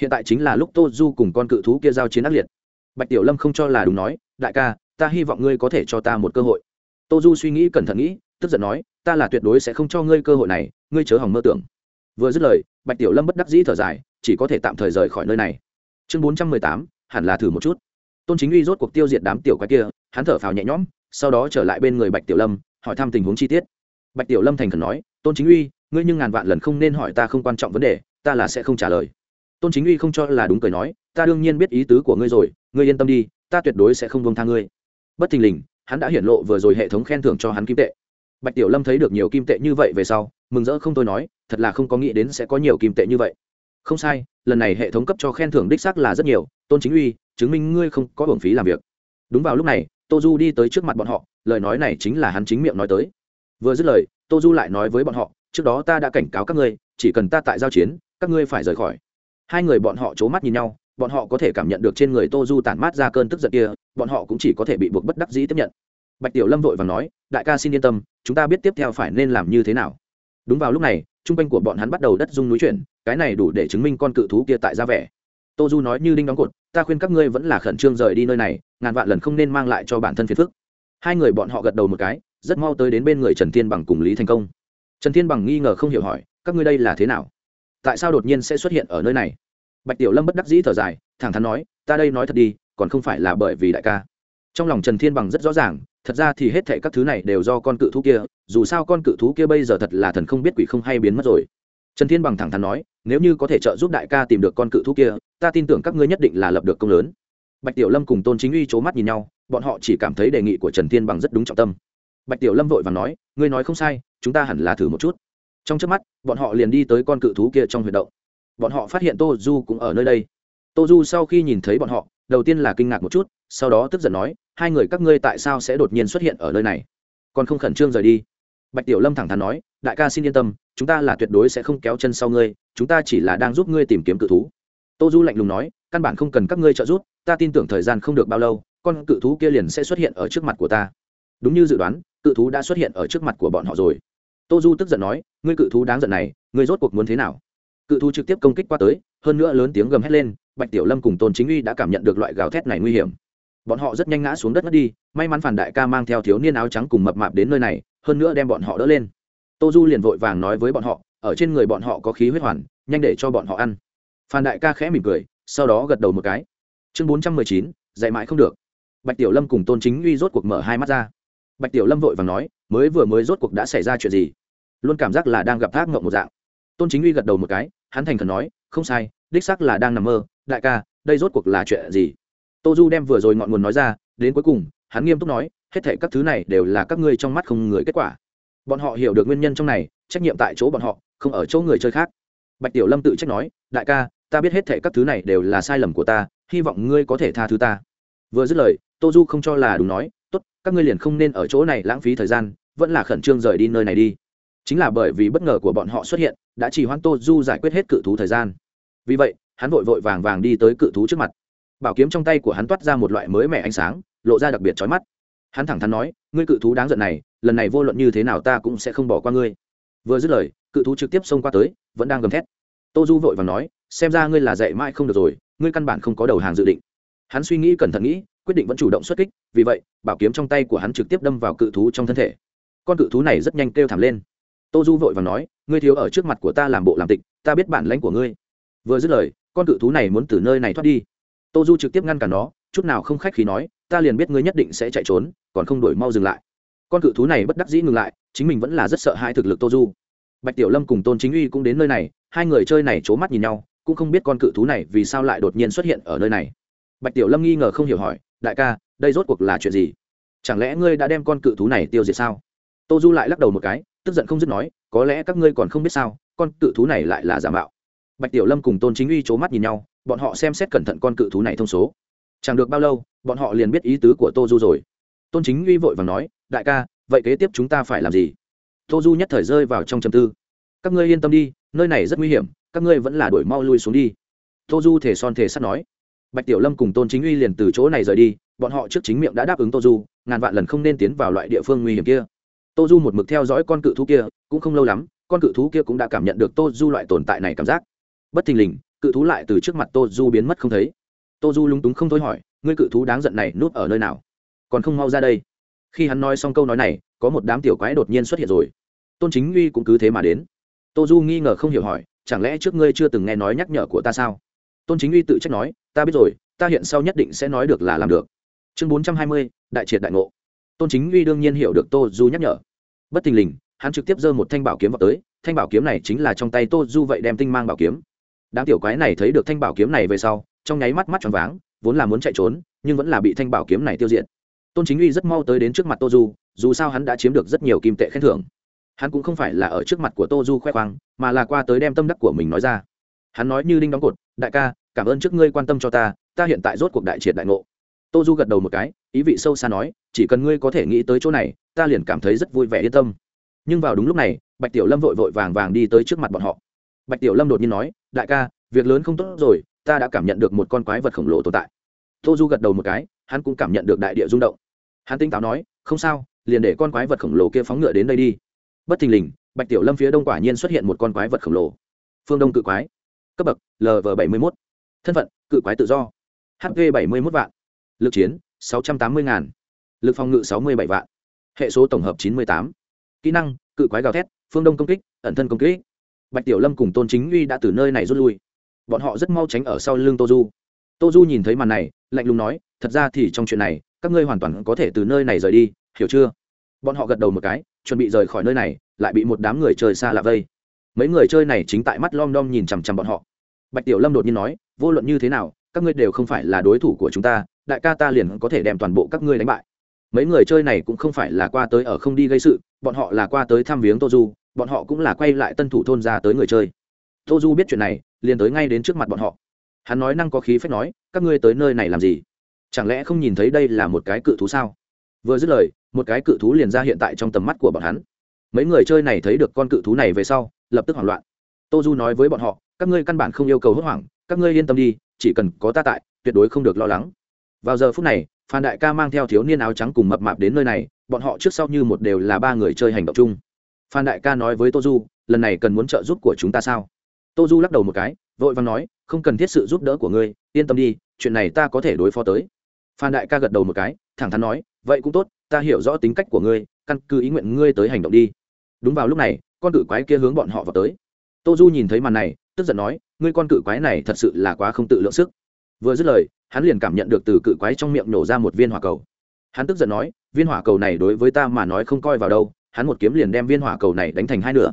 Hiện tại chính là lúc tô du cùng con cự thú kia giao chiến ác liệt. Bạch tiểu lâm không cho là đúng nói, đại ca, ta hy vọng ngươi có thể cho ta một cơ hội. Tô du suy nghĩ cẩn thận nghĩ, tức giận nói, ta là tuyệt đối sẽ không cho ngươi cơ hội này, ngươi chớ hỏng mơ tưởng. Vừa dứt lời, bạch tiểu lâm bất đắc dĩ thở dài, chỉ có thể tạm thời rời khỏi nơi này. Chương bốn trăm mười tám, hẳn là thử một chút. Tôn chính uy rốt cuộc tiêu diệt đám tiểu quái kia, hắn thở phào nhẹ nhõm sau đó trở lại bên người bạch tiểu lâm, hỏi thăm tình huống chi tiết. Bạch tiểu lâm thành khẩn nói, tôn chính uy, ngươi nhưng ngàn vạn lần không nên hỏi ta không quan trọng vấn đề, ta là sẽ không trả lời. Tôn chính uy không cho là đúng cười nói, ta đương nhiên biết ý tứ của ngươi rồi, ngươi yên tâm đi, ta tuyệt đối sẽ không buông tha ngươi. Bất thình lình, hắn đã hiển lộ vừa rồi hệ thống khen thưởng cho hắn kim tệ. Bạch tiểu lâm thấy được nhiều kim tệ như vậy về sau, mừng rỡ không tôi nói, thật là không có nghĩ đến sẽ có nhiều kim tệ như vậy. Không sai, lần này hệ thống cấp cho khen thưởng đích xác là rất nhiều, tôn chính uy, chứng minh ngươi không có hưởng phí làm việc. Đúng vào lúc này tô du đi tới trước mặt bọn họ, lời nói này chính là hắn chính miệng nói tới. Vừa dứt lời tô du lại nói với bọn họ, trước đó ta đã cảnh cáo các ngươi, chỉ cần ta tại giao chiến, các ngươi phải rời khỏi. Hai người bọn họ c h ố mắt nhìn nhau, bọn họ có thể cảm nhận được trên người tô du tản mát ra cơn tức giận kia, bọn họ cũng chỉ có thể bị buộc bất đắc dĩ tiếp nhận. Bạch tiểu lâm vội và nói, đại ca xin yên tâm, chúng ta biết tiếp theo phải nên làm như thế nào. Đúng vào lúc này, trung quanh của bọn hắn bắt đầu đất rung núi chuyển, cái này đủ để chứng minh con cự thú kia tại ra vẻ tô du nói như đinh đóng cột, ta khuyên các ngươi vẫn là khẩn trương rời đi nơi này, ngàn vạn lần không nên mang lại cho bản thân phiền phức. Hai người bọn họ gật đầu một cái, rất mau tới đến bên người trần thiên bằng cùng lý thành công. Trần thiên bằng nghi ngờ không hiểu hỏi, các ngươi đây là thế nào? Tại sao đột nhiên sẽ xuất hiện ở nơi này? Bạch tiểu lâm bất đắc dĩ thở dài, thẳng thắn nói, ta đây nói thật đi, còn không phải là bởi vì đại ca. Trong lòng trần thiên bằng rất rõ ràng, thật ra thì hết thệ các thứ này đều do con cự thú kia, dù sao con cự thú kia bây giờ thật là thần không biết quỷ không hay biến mất rồi trần thiên bằng thẳng thắn nói, nếu như có thể trợ giúp đại ca tìm được con cự thú kia, ta tin tưởng các ngươi nhất định là lập được công lớn. Bạch tiểu lâm cùng tôn chính uy c h ố mắt nhìn nhau, bọn họ chỉ cảm thấy đề nghị của trần thiên bằng rất đúng trọng tâm. Bạch tiểu lâm vội và nói, ngươi nói không sai, chúng ta hẳn là thử một chút. Trong trước mắt, bọn họ liền đi tới con cự thú kia trong huyệt động. Bọn họ phát hiện tô du cũng ở nơi đây. Tô du sau khi nhìn thấy bọn họ, đầu tiên là kinh ngạc một chút, sau đó tức giận nói, hai người các ngươi tại sao sẽ đột nhiên xuất hiện ở nơi này? Còn không khẩn trương rời đi bạch tiểu lâm thẳng thắn nói, đại ca xin yên tâm, chúng ta là tuyệt đối sẽ không kéo chân sau ngươi, chúng ta chỉ là đang giúp ngươi tìm kiếm cự thú. Tô du lạnh lùng nói, căn bản không cần các ngươi trợ giúp, ta tin tưởng thời gian không được bao lâu, con cự thú kia liền sẽ xuất hiện ở trước mặt của ta. Đúng như dự đoán, cự thú đã xuất hiện ở trước mặt của bọn họ rồi. Tô du tức giận nói, ngươi cự thú đáng giận này, ngươi rốt cuộc muốn thế nào? Cự thú trực tiếp công kích qua tới, hơn nữa lớn tiếng gầm hét lên, bạch tiểu lâm cùng tôn chính uy đã cảm nhận được loại gào thét này nguy hiểm bọn họ rất nhanh ngã xuống đất ngất đi, may mắn phản đại ca mang theo thiếu niên áo trắng cùng mập mạp đến nơi này, hơn nữa đem bọn họ đỡ lên. Tô du liền vội vàng nói với bọn họ, ở trên người bọn họ có khí huyết hoàn, nhanh để cho bọn họ ăn. Phan đại ca khẽ mỉm cười, sau đó gật đầu một cái. Chương bốn trăm mười chín, dạy mãi không được. Bạch tiểu lâm cùng tôn chính uy rốt cuộc mở hai mắt ra. Bạch tiểu lâm vội vàng nói, mới vừa mới rốt cuộc đã xảy ra chuyện gì? Luôn cảm giác là đang gặp thác ngộng một dạng. Tôn chính uy gật đầu một cái, hắn thành khẩn nói, không sai, đích sắc là đang nằm mơ. Đại ca, đây rốt cuộc là chuyện gì? Tô du đem vừa rồi ngọn nguồn nói ra, đến cuối cùng, hắn nghiêm túc nói, hết thể các thứ này đều là các ngươi trong mắt không người kết quả. Bọn họ hiểu được nguyên nhân trong này, trách nhiệm tại chỗ bọn họ, không ở chỗ người chơi khác. Bạch tiểu lâm tự trách nói, đại ca, ta biết hết thể các thứ này đều là sai lầm của ta, hy vọng ngươi có thể tha thứ ta. Vừa dứt lời, tô du không cho là đúng nói, tốt, các ngươi liền không nên ở chỗ này lãng phí thời gian, vẫn là khẩn trương rời đi nơi này đi. Chính là bởi vì bất ngờ của bọn họ xuất hiện, đã chỉ hoãn tô du giải quyết hết cự thú thời gian. Vì vậy, hắn vội vội vàng vàng đi tới cự thú trước mặt bảo kiếm trong tay của hắn toát ra một loại mới mẻ ánh sáng, lộ ra đặc biệt trói mắt. Hắn thẳng thắn nói, ngươi cự thú đáng giận này, lần này vô luận như thế nào ta cũng sẽ không bỏ qua ngươi. Vừa dứt lời, cự thú trực tiếp xông qua tới, vẫn đang gầm thét. Tô du vội và nói, xem ra ngươi là dạy mãi không được rồi, ngươi căn bản không có đầu hàng dự định. Hắn suy nghĩ cẩn thận nghĩ, quyết định vẫn chủ động xuất kích, vì vậy, bảo kiếm trong tay của hắn trực tiếp đâm vào cự thú trong thân thể. Con cự thú này rất nhanh kêu thảm lên. Tô du vội và nói, ngươi thiếu ở trước mặt của ta làm bộ làm tịch, ta biết bản lãnh của ngươi. Vừa dứt lời, con cự thú này muốn từ nơi này thoát đi tô du trực tiếp ngăn cản nó, chút nào không khách khí nói, ta liền biết ngươi nhất định sẽ chạy trốn, còn không đổi mau dừng lại. Con cự thú này bất đắc dĩ ngừng lại, chính mình vẫn là rất sợ hai thực lực tô du. Bạch tiểu lâm cùng tôn chính uy cũng đến nơi này, hai người chơi này c h ố mắt nhìn nhau, cũng không biết con cự thú này vì sao lại đột nhiên xuất hiện ở nơi này. Bạch tiểu lâm nghi ngờ không hiểu hỏi, đại ca, đây rốt cuộc là chuyện gì? Chẳng lẽ ngươi đã đem con cự thú này tiêu diệt sao? Tô du lại lắc đầu một cái, tức giận không dứt nói, có lẽ các ngươi còn không biết sao, con cự thú này lại là giả mạo. Bạch tiểu lâm cùng tôn chính uy c h ố mắt nhìn nhau bọn họ xem xét cẩn thận con cự thú này thông số. Chẳng được bao lâu, bọn họ liền biết ý tứ của tô du rồi. Tôn chính uy vội và nói, đại ca, vậy kế tiếp chúng ta phải làm gì? Tô du nhất thời rơi vào trong chầm tư. Các ngươi yên tâm đi, nơi này rất nguy hiểm, các ngươi vẫn là đổi mau lui xuống đi. Tô du thể son thể sắt nói. Bạch tiểu lâm cùng tôn chính uy liền từ chỗ này rời đi, bọn họ trước chính miệng đã đáp ứng tô du, ngàn vạn lần không nên tiến vào loại địa phương nguy hiểm kia. Tô du một mực theo dõi con cự thú kia, cũng không lâu lắm, con cự thú kia cũng đã cảm nhận được tô du loại tồn tại này cảm giác. Bất thình lình cự thú lại từ trước mặt tô du biến mất không thấy. Tô du lúng túng không thôi hỏi, ngươi cự thú đáng giận này núp ở nơi nào? Còn không mau ra đây. Khi hắn nói xong câu nói này, có một đám tiểu quái đột nhiên xuất hiện rồi. Tôn chính uy cũng cứ thế mà đến. Tô du nghi ngờ không hiểu hỏi, chẳng lẽ trước ngươi chưa từng nghe nói nhắc nhở của ta sao? Tôn chính uy tự trách nói, ta biết rồi, ta hiện sau nhất định sẽ nói được là làm được. Chương bốn trăm hai mươi, đại triệt đại ngộ. Tôn chính uy đương nhiên hiểu được tô du nhắc nhở. Bất thình lình, hắn trực tiếp giơ một thanh bảo kiếm vào tới, thanh bảo kiếm này chính là trong tay tô du vậy đem tinh mang bảo kiếm đám tiểu quái này thấy được thanh bảo kiếm này về sau, trong nháy mắt mắt tròn váng, vốn là muốn chạy trốn, nhưng vẫn là bị thanh bảo kiếm này tiêu diệt. Tôn chính uy rất mau tới đến trước mặt tô du, dù sao hắn đã chiếm được rất nhiều kim tệ khen thưởng. Hắn cũng không phải là ở trước mặt của tô du khoe khoang, mà là qua tới đem tâm đắc của mình nói ra. Hắn nói như đinh đóng cột, đại ca, cảm ơn trước ngươi quan tâm cho ta ta hiện tại rốt cuộc đại triệt đại ngộ. Tô du gật đầu một cái, ý vị sâu xa nói, chỉ cần ngươi có thể nghĩ tới chỗ này, ta liền cảm thấy rất vui vẻ yên tâm. Nhưng vào đúng lúc này, bạch tiểu lâm vội vội vàng vàng đi tới trước mặt bọn họ. Bạch tiểu lâm đột nhiên nói đại ca, việc lớn không tốt rồi, ta đã cảm nhận được một con quái vật khổng lồ tồn tại. Tô du gật đầu một cái, hắn cũng cảm nhận được đại địa rung động. Hắn tinh táo nói, không sao, liền để con quái vật khổng lồ kia phóng ngựa đến đây đi. Bất thình lình, bạch tiểu lâm phía đông quả nhiên xuất hiện một con quái vật khổng lồ. Phương đông cự quái. Cấp bậc lv bảy mươi một thân phận, cự quái tự do. Hv bảy mươi một vạn. Lực chiến, sáu trăm tám mươi ngàn. Lực phòng ngự, sáu mươi bảy vạn. Hệ số tổng hợp, chín mươi tám. Kỹ năng, cự quái gào thét, phương đông công kích, ẩn thân công kích bạch tiểu lâm cùng tôn chính uy đã từ nơi này rút lui. Bọn họ rất mau tránh ở sau lưng tô du. Tô du nhìn thấy màn này, lạnh lùng nói, thật ra thì trong chuyện này, các ngươi hoàn toàn có thể từ nơi này rời đi, hiểu chưa? Bọn họ gật đầu một cái, chuẩn bị rời khỏi nơi này, lại bị một đám người chơi xa lạ vây. Mấy người chơi này chính tại mắt lom đom nhìn chằm chằm bọn họ. Bạch tiểu lâm đột nhiên nói, vô luận như thế nào, các ngươi đều không phải là đối thủ của chúng ta, đại ca ta liền có thể đem toàn bộ các ngươi đánh bại. Mấy người chơi này cũng không phải là qua tới ở không đi gây sự, bọn họ là qua tới thăm viếng tô du bọn họ cũng là quay lại tân thủ thôn ra tới người chơi. Tô du biết chuyện này, liền tới ngay đến trước mặt bọn họ. Hắn nói năng có khí phép nói, các ngươi tới nơi này làm gì? Chẳng lẽ không nhìn thấy đây là một cái cự thú sao? Vừa dứt lời, một cái cự thú liền ra hiện tại trong tầm mắt của bọn hắn. Mấy người chơi này thấy được con cự thú này về sau, lập tức hoảng loạn. Tô du nói với bọn họ, các ngươi căn bản không yêu cầu hốt hoảng, các ngươi yên tâm đi, chỉ cần có ta tại, tuyệt đối không được lo lắng. Vào giờ phút này, phan đại ca mang theo thiếu niên áo trắng cùng mập mạp đến nơi này, bọn họ trước sau như một đều là ba người chơi hành động chung phan đại ca nói với tô du lần này cần muốn trợ giúp của chúng ta sao? Tô du lắc đầu một cái, vội vàng nói, không cần thiết sự giúp đỡ của ngươi, yên tâm đi, chuyện này ta có thể đối phó tới. Phan đại ca gật đầu một cái, thẳng thắn nói, vậy cũng tốt, ta hiểu rõ tính cách của ngươi, căn cứ ý nguyện ngươi tới hành động đi. Đúng vào lúc này, con cự quái kia hướng bọn họ vào tới. Tô du nhìn thấy màn này, tức giận nói, ngươi con cự quái này thật sự là quá không tự lượng sức. Vừa dứt lời, hắn liền cảm nhận được từ cự quái trong miệng nổ ra một viên hỏa cầu. Hắn tức giận nói, viên hỏa cầu này đối với ta mà nói không coi vào đâu hắn một kiếm liền đem viên hỏa cầu này đánh thành hai nửa.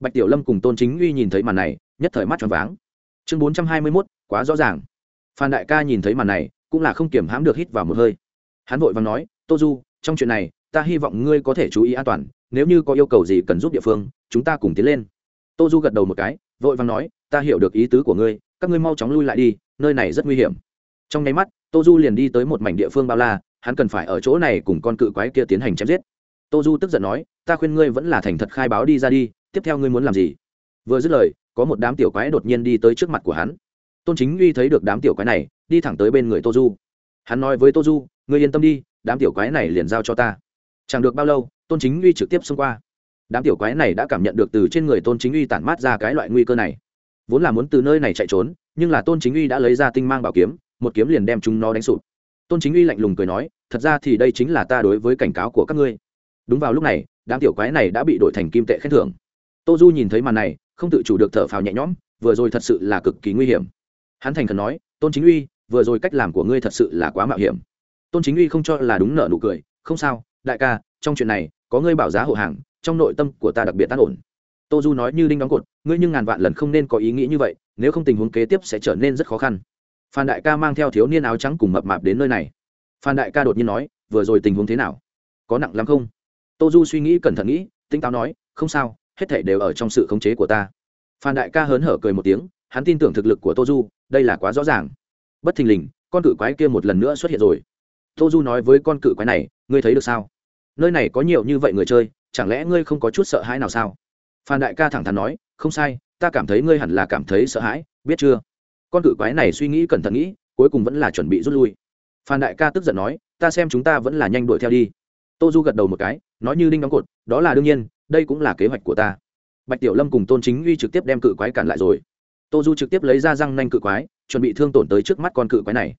Bạch tiểu lâm cùng tôn chính uy nhìn thấy màn này, nhất thời mắt tròn váng. Chương bốn trăm hai mươi mốt, quá rõ ràng. Phan đại ca nhìn thấy màn này, cũng là không kiểm hãm được hít vào một hơi. Hắn vội vàng nói, tô du, trong chuyện này, ta hy vọng ngươi có thể chú ý an toàn, nếu như có yêu cầu gì cần giúp địa phương, chúng ta cùng tiến lên. Tô du gật đầu một cái, vội vàng nói, ta hiểu được ý tứ của ngươi, các ngươi mau chóng lui lại đi, nơi này rất nguy hiểm. Trong nháy mắt, tô du liền đi tới một mảnh địa phương bao la, hắn cần phải ở chỗ này cùng con cự quái kia tiến hành chém giết tô du tức giận nói, ta khuyên ngươi vẫn là thành thật khai báo đi ra đi, tiếp theo ngươi muốn làm gì? Vừa dứt lời, có một đám tiểu quái đột nhiên đi tới trước mặt của hắn. Tôn chính uy thấy được đám tiểu quái này, đi thẳng tới bên người tô du. Hắn nói với tô du, ngươi yên tâm đi, đám tiểu quái này liền giao cho ta. Chẳng được bao lâu, tôn chính uy trực tiếp xông qua. Đám tiểu quái này đã cảm nhận được từ trên người tôn chính uy tản mát ra cái loại nguy cơ này. Vốn là muốn từ nơi này chạy trốn, nhưng là tôn chính uy đã lấy ra tinh mang bảo kiếm, một kiếm liền đem chúng nó đánh sụp. Tôn chính uy lạnh lùng cười nói, thật ra thì đây chính là ta đối với cảnh cáo của các ngươi đúng vào lúc này, đám tiểu quái này đã bị đổi thành kim tệ khen thưởng. Tô du nhìn thấy màn này, không tự chủ được thở phào nhẹ nhõm, vừa rồi thật sự là cực kỳ nguy hiểm. Hắn thành khẩn nói, tôn chính uy, vừa rồi cách làm của ngươi thật sự là quá mạo hiểm. Tôn chính uy không cho là đúng nợ nụ cười, không sao, đại ca, trong chuyện này, có ngươi bảo giá hộ hàng, trong nội tâm của ta đặc biệt tác ổn. Tô du nói như đinh đóng cột, ngươi nhưng ngàn vạn lần không nên có ý nghĩ như vậy, nếu không tình huống kế tiếp sẽ trở nên rất khó khăn. Phan đại ca mang theo thiếu niên áo trắng cùng mập mạp đến nơi này. Phan đại ca đột nhiên nói, vừa rồi tình huống thế nào? Có nặng lắm không? Tô du suy nghĩ cẩn thận nghĩ tinh táo nói, không sao, hết thể đều ở trong sự khống chế của ta. Phan đại ca hớn hở cười một tiếng, hắn tin tưởng thực lực của tô du, đây là quá rõ ràng. Bất thình lình, con cự quái kia một lần nữa xuất hiện rồi. Tô du nói với con cự quái này, ngươi thấy được sao? Nơi này có nhiều như vậy người chơi, chẳng lẽ ngươi không có chút sợ hãi nào sao? Phan đại ca thẳng thắn nói, không sai, ta cảm thấy ngươi hẳn là cảm thấy sợ hãi, biết chưa? Con cự quái này suy nghĩ cẩn thận nghĩ, cuối cùng vẫn là chuẩn bị rút lui. Phan đại ca tức giận nói, ta xem chúng ta vẫn là nhanh đuổi theo đi tô du gật đầu một cái, nói như đinh đóng cột, đó là đương nhiên, đây cũng là kế hoạch của ta. Bạch tiểu lâm cùng tôn chính uy trực tiếp đem cự quái cản lại rồi. Tô du trực tiếp lấy ra răng nanh cự quái, chuẩn bị thương tổn tới trước mắt con cự quái này.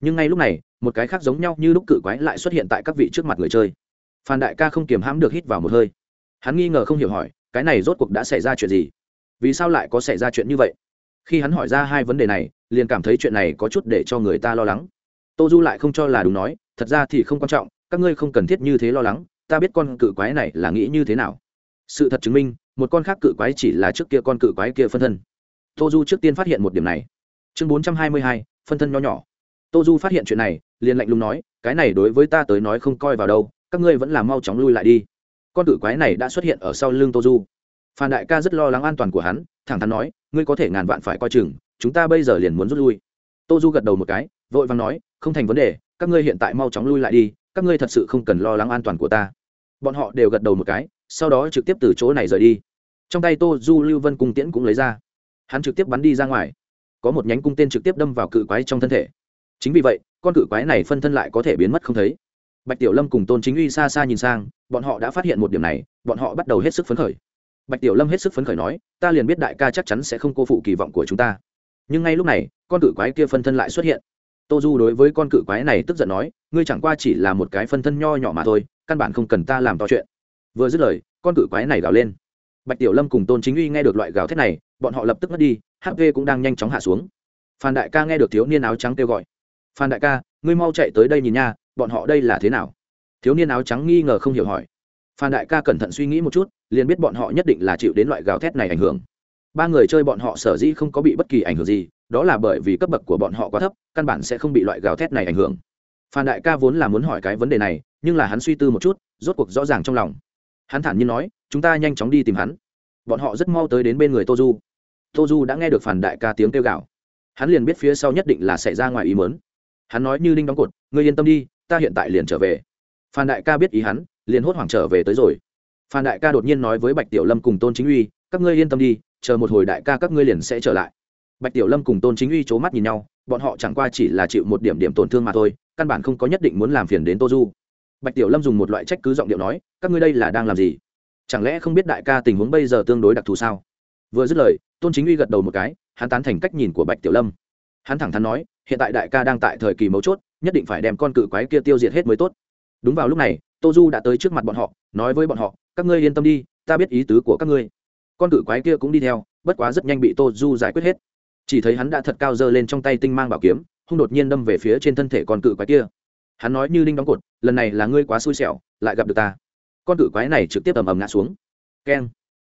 Nhưng ngay lúc này, một cái khác giống nhau như lúc cự quái lại xuất hiện tại các vị trước mặt người chơi. Phan đại ca không kiềm hãm được hít vào một hơi. Hắn nghi ngờ không hiểu hỏi, cái này rốt cuộc đã xảy ra chuyện gì? Vì sao lại có xảy ra chuyện như vậy? Khi hắn hỏi ra hai vấn đề này, liền cảm thấy chuyện này có chút để cho người ta lo lắng. Tô du lại không cho là đúng nói, thật ra thì không quan trọng các ngươi không cần thiết như thế lo lắng, ta biết con cự quái này là nghĩ như thế nào. Sự thật chứng minh, một con khác cự quái chỉ là trước kia con cự quái kia phân thân. Tô du trước tiên phát hiện một điểm này. Chương bốn trăm hai mươi hai, phân thân nho nhỏ. Tô du phát hiện chuyện này, liền lạnh lùng nói, cái này đối với ta tới nói không coi vào đâu, các ngươi vẫn là mau chóng lui lại đi. Con cự quái này đã xuất hiện ở sau lưng tô du phan đại ca rất lo lắng an toàn của hắn, thẳng thắn nói, ngươi có thể ngàn vạn phải coi chừng, chúng ta bây giờ liền muốn rút lui. Tô du gật đầu một cái, vội vàng nói, không thành vấn đề, các ngươi hiện tại mau chóng lui lại đi các ngươi thật sự không cần lo lắng an toàn của ta. Bọn họ đều gật đầu một cái, sau đó trực tiếp từ chỗ này rời đi. Trong tay tô du lưu vân cung tiễn cũng lấy ra. Hắn trực tiếp bắn đi ra ngoài. Có một nhánh cung tên trực tiếp đâm vào cự quái trong thân thể. Chính vì vậy, con cự quái này phân thân lại có thể biến mất không thấy. Bạch tiểu lâm cùng tôn chính uy xa xa nhìn sang, bọn họ đã phát hiện một điểm này, bọn họ bắt đầu hết sức phấn khởi. Bạch tiểu lâm hết sức phấn khởi nói, ta liền biết đại ca chắc chắn sẽ không cô phụ kỳ vọng của chúng ta. Nhưng ngay lúc này, con cự quái kia phân thân lại xuất hiện tô du đối với con cự quái này tức giận nói, ngươi chẳng qua chỉ là một cái phân thân nho nhỏ mà thôi, căn bản không cần ta làm to chuyện. Vừa dứt lời, con cự quái này gào lên. Bạch tiểu lâm cùng tôn chính uy nghe được loại gào thét này, bọn họ lập tức mất đi hp cũng đang nhanh chóng hạ xuống. Phan đại ca nghe được thiếu niên áo trắng kêu gọi, phan đại ca, ngươi mau chạy tới đây nhìn nha, bọn họ đây là thế nào? Thiếu niên áo trắng nghi ngờ không hiểu hỏi. Phan đại ca cẩn thận suy nghĩ một chút, liền biết bọn họ nhất định là chịu đến loại gào thét này ảnh hưởng ba người chơi bọn họ sở dĩ không có bị bất kỳ ảnh hưởng gì, đó là bởi vì cấp bậc của bọn họ quá thấp, căn bản sẽ không bị loại gào thét này ảnh hưởng. Phan đại ca vốn là muốn hỏi cái vấn đề này, nhưng là hắn suy tư một chút, rốt cuộc rõ ràng trong lòng. Hắn thản nhiên nói, chúng ta nhanh chóng đi tìm hắn. Bọn họ rất mau tới đến bên người tô du. Tô du đã nghe được phản đại ca tiếng kêu gào. Hắn liền biết phía sau nhất định là xảy ra ngoài ý mớn hắn nói, như linh đóng cột, ngươi yên tâm đi, ta hiện tại liền trở về. Phan đại ca biết ý hắn, liền hốt hoảng trở về tới rồi. Phan đại ca đột nhiên nói với bạch tiểu lâm cùng tôn chính uy, các ngươi yên tâm đi chờ một hồi đại ca các ngươi liền sẽ trở lại. Bạch tiểu lâm cùng tôn chính uy c h ố mắt nhìn nhau, bọn họ chẳng qua chỉ là chịu một điểm điểm tổn thương mà thôi, căn bản không có nhất định muốn làm phiền đến tô du. Bạch tiểu lâm dùng một loại trách cứ giọng điệu nói, các ngươi đây là đang làm gì? Chẳng lẽ không biết đại ca tình huống bây giờ tương đối đặc thù sao? Vừa dứt lời, tôn chính uy gật đầu một cái, hắn tán thành cách nhìn của bạch tiểu lâm. Hắn thẳng thắn nói, hiện tại đại ca đang tại thời kỳ mấu chốt, nhất định phải đem con cự quái kia tiêu diệt hết mới tốt. Đúng vào lúc này, tô du đã tới trước mặt bọn họ, nói với bọn họ, các ngươi yên tâm đi, ta biết ý tứ của các ngươi con cự quái kia cũng đi theo, bất quá rất nhanh bị tô du giải quyết hết. Chỉ thấy hắn đã thật cao dơ lên trong tay tinh mang bảo kiếm, hung đột nhiên đâm về phía trên thân thể con cự quái kia. Hắn nói như linh đóng cột, lần này là ngươi quá xui xẻo, lại gặp được ta. Con cự quái này trực tiếp ầm ầm ngã xuống. Keng.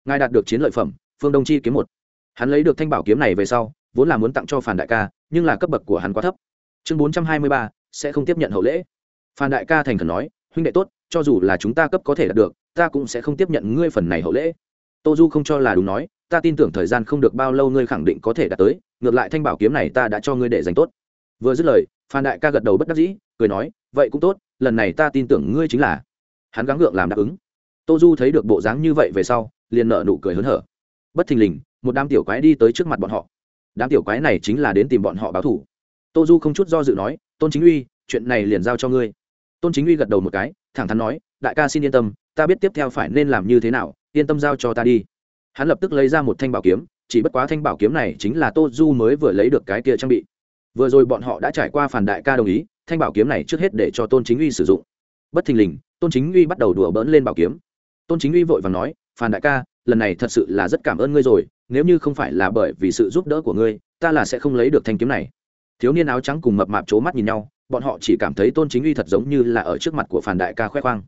Ngài đạt được chiến lợi phẩm, phương đông chi kiếm một. Hắn lấy được thanh bảo kiếm này về sau, vốn là muốn tặng cho phản đại ca, nhưng là cấp bậc của hắn quá thấp. Chương bốn trăm hai mươi ba, sẽ không tiếp nhận hậu lễ. Phản đại ca thành khẩn nói, huynh đệ tốt, cho dù là chúng ta cấp có thể đạt được, ta cũng sẽ không tiếp nhận ngươi phần này hậu lễ tô du không cho là đúng nói, ta tin tưởng thời gian không được bao lâu ngươi khẳng định có thể đạt tới, ngược lại thanh bảo kiếm này ta đã cho ngươi để dành tốt. Vừa dứt lời, phan đại ca gật đầu bất đắc dĩ, cười nói, vậy cũng tốt, lần này ta tin tưởng ngươi chính là. Hắn gắng gượng làm đáp ứng. Tô du thấy được bộ dáng như vậy về sau, liền nợ nụ cười hớn hở. Bất thình lình, một đám tiểu quái đi tới trước mặt bọn họ. Đám tiểu quái này chính là đến tìm bọn họ báo thủ tô du không chút do dự nói, tôn chính uy, chuyện này liền giao cho ngươi. Tôn chính uy gật đầu một cái, thẳng thắn nói, đại ca xin yên tâm, ta biết tiếp theo phải nên làm như thế nào yên tâm giao cho ta đi. Hắn lập tức lấy ra một thanh bảo kiếm, chỉ bất quá thanh bảo kiếm này chính là tô du mới vừa lấy được cái kia trang bị. Vừa rồi bọn họ đã trải qua phản đại ca đồng ý, thanh bảo kiếm này trước hết để cho tôn chính uy sử dụng. Bất thình lình, tôn chính uy bắt đầu đùa bỡn lên bảo kiếm. Tôn chính uy vội và nói, phản đại ca, lần này thật sự là rất cảm ơn ngươi rồi, nếu như không phải là bởi vì sự giúp đỡ của ngươi, ta là sẽ không lấy được thanh kiếm này. Thiếu niên áo trắng cùng mập mạp c h ố mắt nhìn nhau, bọn họ chỉ cảm thấy tôn chính uy thật giống như là ở trước mặt của phản đại ca khoe khoang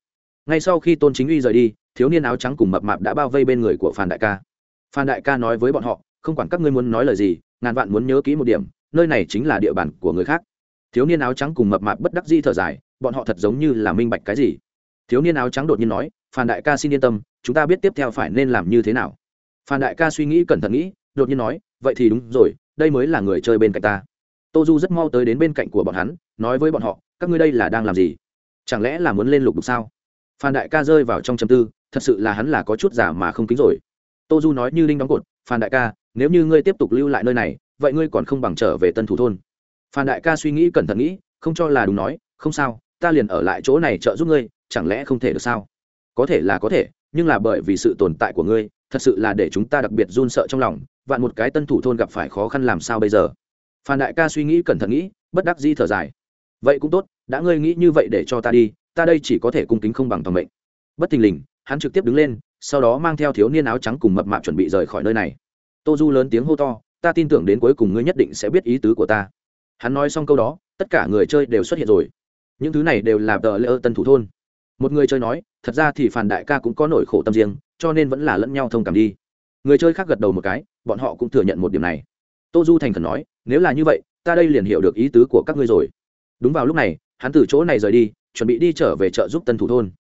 ngay sau khi tôn chính uy rời đi, thiếu niên áo trắng cùng mập mạp đã bao vây bên người của phan đại ca. Phan đại ca nói với bọn họ, không quản các ngươi muốn nói lời gì, ngàn vạn muốn nhớ kỹ một điểm, nơi này chính là địa bàn của người khác. Thiếu niên áo trắng cùng mập mạp bất đắc di thở dài, bọn họ thật giống như là minh bạch cái gì. Thiếu niên áo trắng đột nhiên nói, phan đại ca xin yên tâm, chúng ta biết tiếp theo phải nên làm như thế nào. Phan đại ca suy nghĩ cẩn thận nghĩ, đột nhiên nói, vậy thì đúng rồi, đây mới là người chơi bên cạnh ta. Tô du rất mau tới đến bên cạnh của bọn hắn, nói với bọn họ, các ngươi đây là đang làm gì? Chẳng lẽ là muốn lên lục đục sao? Phan đại ca rơi vào trong trầm tư, thật sự là hắn là có chút giả mà không kính rồi. Tô du nói như linh đóng cột, phan đại ca, nếu như ngươi tiếp tục lưu lại nơi này, vậy ngươi còn không bằng trở về tân thủ thôn. Phan đại ca suy nghĩ cẩn thận nghĩ, không cho là đúng nói, không sao, ta liền ở lại chỗ này trợ giúp ngươi, chẳng lẽ không thể được sao? Có thể là có thể, nhưng là bởi vì sự tồn tại của ngươi, thật sự là để chúng ta đặc biệt run sợ trong lòng, vạn một cái tân thủ thôn gặp phải khó khăn làm sao bây giờ? Phan đại ca suy nghĩ cẩn thận nghĩ, bất đắc di thở dài. Vậy cũng tốt, đã ngươi nghĩ như vậy để cho ta đi ta đây chỉ có thể cung kính không bằng toàn mệnh. Bất thình lình, hắn trực tiếp đứng lên, sau đó mang theo thiếu niên áo trắng cùng mập mạp chuẩn bị rời khỏi nơi này. Tô du lớn tiếng hô to, ta tin tưởng đến cuối cùng ngươi nhất định sẽ biết ý tứ của ta. Hắn nói xong câu đó, tất cả người chơi đều xuất hiện rồi. Những thứ này đều là tờ lễ tân thủ thôn. Một người chơi nói, thật ra thì phản đại ca cũng có nỗi khổ tâm riêng, cho nên vẫn là lẫn nhau thông cảm đi. Người chơi khác gật đầu một cái, bọn họ cũng thừa nhận một điểm này. Tô du thành khẩn nói, nếu là như vậy, ta đây liền hiểu được ý tứ của các ngươi rồi. Đúng vào lúc này, hắn từ chỗ này rời đi chuẩn bị đi trở về chợ giúp tân thủ thôn.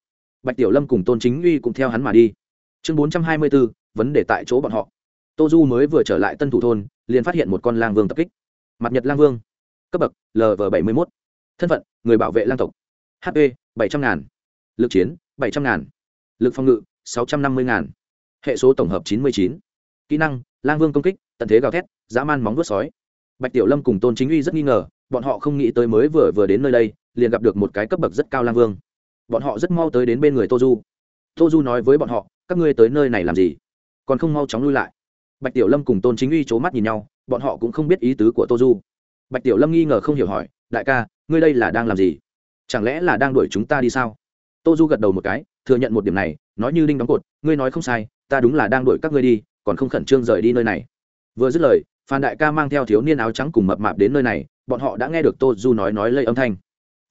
Bạch tiểu lâm cùng tôn chính uy cũng theo hắn mà đi. Chương bốn trăm hai mươi bốn vấn đề tại chỗ bọn họ. Tô du mới vừa trở lại tân thủ thôn, liền phát hiện một con lang vương tập kích. Mặt nhật lang vương. Cấp bậc lv bảy mươi một thân phận, người bảo vệ lang tộc. Hp bảy trăm ngàn. Lực chiến, bảy trăm ngàn. Lực phòng ngự, sáu trăm năm mươi ngàn. Hệ số tổng hợp chín mươi chín. Kỹ năng, lang vương công kích, tận thế gào thét, dã man móng vuốt sói bạch tiểu lâm cùng tôn chính uy rất nghi ngờ, bọn họ không nghĩ tới mới vừa vừa đến nơi đây, liền gặp được một cái cấp bậc rất cao lang vương. Bọn họ rất mau tới đến bên người tô du. Tô du nói với bọn họ, các ngươi tới nơi này làm gì? Còn không mau chóng lui lại. Bạch tiểu lâm cùng tôn chính uy c h ố mắt nhìn nhau, bọn họ cũng không biết ý tứ của tô du. Bạch tiểu lâm nghi ngờ không hiểu hỏi, đại ca, ngươi đây là đang làm gì? Chẳng lẽ là đang đuổi chúng ta đi sao? Tô du gật đầu một cái, thừa nhận một điểm này, nói như đinh đóng cột, ngươi nói không sai, ta đúng là đang đuổi các ngươi đi, còn không khẩn trương rời đi nơi này. Vừa dứt lời phan đại ca mang theo thiếu niên áo trắng cùng mập mạp đến nơi này, bọn họ đã nghe được tô du nói nói lây âm thanh.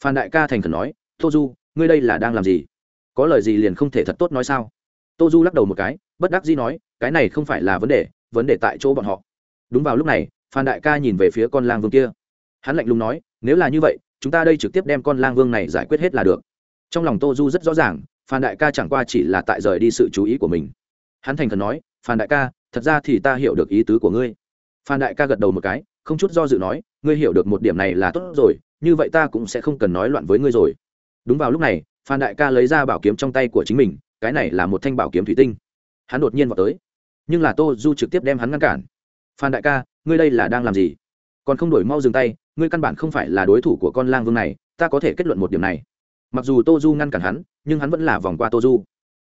Phan đại ca thành khẩn nói, tô du, ngươi đây là đang làm gì? Có lời gì liền không thể thật tốt nói sao? Tô du lắc đầu một cái, bất đắc dĩ nói, cái này không phải là vấn đề vấn đề tại chỗ bọn họ. Đúng vào lúc này, phan đại ca nhìn về phía con lang vương kia. Hắn lạnh lùng nói, nếu là như vậy, chúng ta đây trực tiếp đem con lang vương này giải quyết hết là được. Trong lòng tô du rất rõ ràng, phan đại ca chẳng qua chỉ là tại rời đi sự chú ý của mình. Hắn thành khẩn nói, phan đại ca, thật ra thì ta hiểu được ý tứ của ngươi phan đại ca gật đầu một cái, không chút do dự nói, ngươi hiểu được một điểm này là tốt rồi, như vậy ta cũng sẽ không cần nói loạn với ngươi rồi. Đúng vào lúc này, phan đại ca lấy ra bảo kiếm trong tay của chính mình, cái này là một thanh bảo kiếm thủy tinh. Hắn đột nhiên vào tới. Nhưng là tô du trực tiếp đem hắn ngăn cản. Phan đại ca, ngươi đây là đang làm gì? Còn không đổi mau dừng tay, ngươi căn bản không phải là đối thủ của con lang vương này, ta có thể kết luận một điểm này. Mặc dù tô du ngăn cản hắn, nhưng hắn vẫn là vòng qua tô du.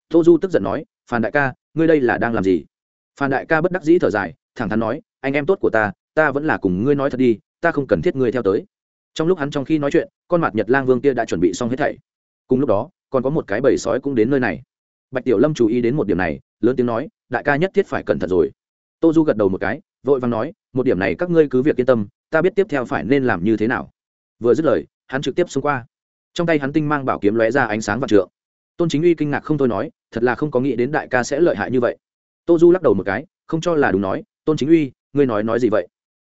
Tô du tức giận nói, phan đại ca, ngươi đây là đang làm gì? Phan đại ca bất đắc dĩ thở dài thẳng thắn nói, anh em tốt của ta ta vẫn là cùng ngươi nói thật đi, ta không cần thiết ngươi theo tới. Trong lúc hắn trong khi nói chuyện, con mặt nhật lang vương kia đã chuẩn bị xong hết thảy. Cùng lúc đó, còn có một cái bầy sói cũng đến nơi này. Bạch tiểu lâm chú ý đến một điểm này, lớn tiếng nói, đại ca nhất thiết phải cẩn thận rồi. Tô du gật đầu một cái, vội vàng nói, một điểm này các ngươi cứ việc yên tâm, ta biết tiếp theo phải nên làm như thế nào. Vừa dứt lời, hắn trực tiếp xông qua. Trong tay hắn tinh mang bảo kiếm lóe ra ánh sáng và trượng. Tôn chính uy kinh ngạc không thôi nói, thật là không có nghĩ đến đại ca sẽ lợi hại như vậy. Tô du lắc đầu một cái, không cho là đúng nói tôn chính uy, ngươi nói nói gì vậy?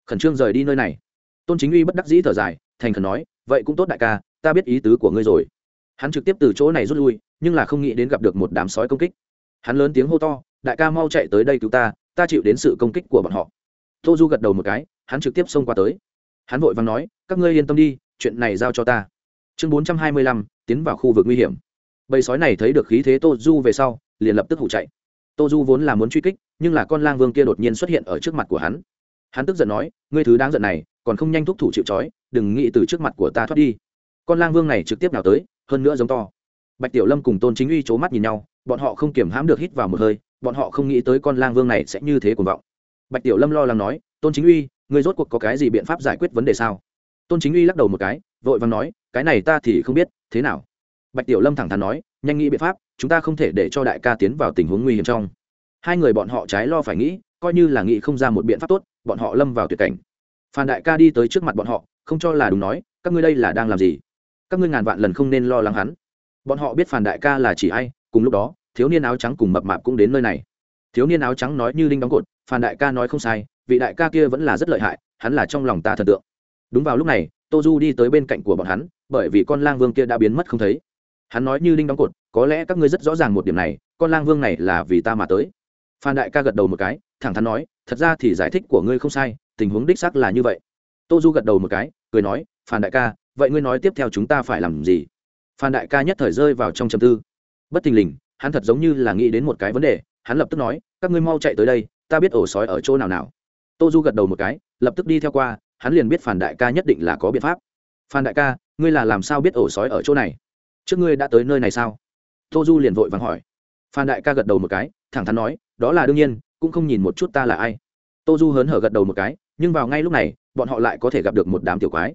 Khẩn trương rời đi nơi này. Tôn chính uy bất đắc dĩ thở dài, thành khẩn nói, vậy cũng tốt đại ca, ta biết ý tứ của ngươi rồi. Hắn trực tiếp từ chỗ này rút lui, nhưng là không nghĩ đến gặp được một đám sói công kích. Hắn lớn tiếng hô to, đại ca mau chạy tới đây cứu ta ta chịu đến sự công kích của bọn họ. Tô du gật đầu một cái, hắn trực tiếp xông qua tới. Hắn vội vàng nói, các ngươi yên tâm đi, chuyện này giao cho ta. Chương bốn trăm hai mươi lăm, tiến vào khu vực nguy hiểm. Bầy sói này thấy được khí thế tô du về sau, liền lập tức hụ chạy. Tô du vốn là muốn truy kích nhưng là con lang vương kia đột nhiên xuất hiện ở trước mặt của hắn. Hắn tức giận nói, ngươi thứ đáng giận này, còn không nhanh thúc thủ chịu trói, đừng nghĩ từ trước mặt của ta thoát đi. Con lang vương này trực tiếp nào tới, hơn nữa giống to. Bạch tiểu lâm cùng tôn chính uy c h ố mắt nhìn nhau, bọn họ không kiểm hãm được hít vào một hơi, bọn họ không nghĩ tới con lang vương này sẽ như thế cuồng vọng. Bạch tiểu lâm lo lắng nói, tôn chính uy, ngươi rốt cuộc có cái gì biện pháp giải quyết vấn đề sao? Tôn chính uy lắc đầu một cái, vội vàng nói, cái này ta thì không biết, thế nào? Bạch tiểu lâm thẳng thắn nói, nhanh nghĩ biện pháp, chúng ta không thể để cho đại ca tiến vào tình huống nguy hiểm trong hai người bọn họ trái lo phải nghĩ, coi như là nghĩ không ra một biện pháp tốt, bọn họ lâm vào tuyệt cảnh. Phan đại ca đi tới trước mặt bọn họ, không cho là đúng nói, các ngươi đây là đang làm gì? Các ngươi ngàn vạn lần không nên lo lắng hắn. Bọn họ biết phản đại ca là chỉ ai, cùng lúc đó, thiếu niên áo trắng cùng mập mạp cũng đến nơi này. Thiếu niên áo trắng nói như linh đóng cột phản đại ca nói không sai, vị đại ca kia vẫn là rất lợi hại, hắn là trong lòng ta thần tượng. Đúng vào lúc này, tô du đi tới bên cạnh của bọn hắn, bởi vì con lang vương kia đã biến mất không thấy. Hắn nói như linh đóng cột, có lẽ các ngươi rất rõ ràng một điểm này, con lang vương này là vì ta mà tới phan đại ca gật đầu một cái, thẳng thắn nói, thật ra thì giải thích của ngươi không sai, tình huống đích xác là như vậy. Tô du gật đầu một cái, cười nói, phan đại ca, vậy ngươi nói tiếp theo chúng ta phải làm gì? Phan đại ca nhất thời rơi vào trong trầm tư. Bất thình lình, hắn thật giống như là nghĩ đến một cái vấn đề, hắn lập tức nói, các ngươi mau chạy tới đây, ta biết ổ sói ở chỗ nào nào. Tô du gật đầu một cái, lập tức đi theo qua, hắn liền biết Phan đại ca nhất định là có biện pháp. Phan đại ca, ngươi là làm sao biết ổ sói ở chỗ này? Trước ngươi đã tới nơi này sao? Tô du liền vội vàng hỏi. Phan đại ca gật đầu một cái, thẳng thắn nói đó là đương nhiên, cũng không nhìn một chút ta là ai. Tô du hớn hở gật đầu một cái, nhưng vào ngay lúc này, bọn họ lại có thể gặp được một đám tiểu quái.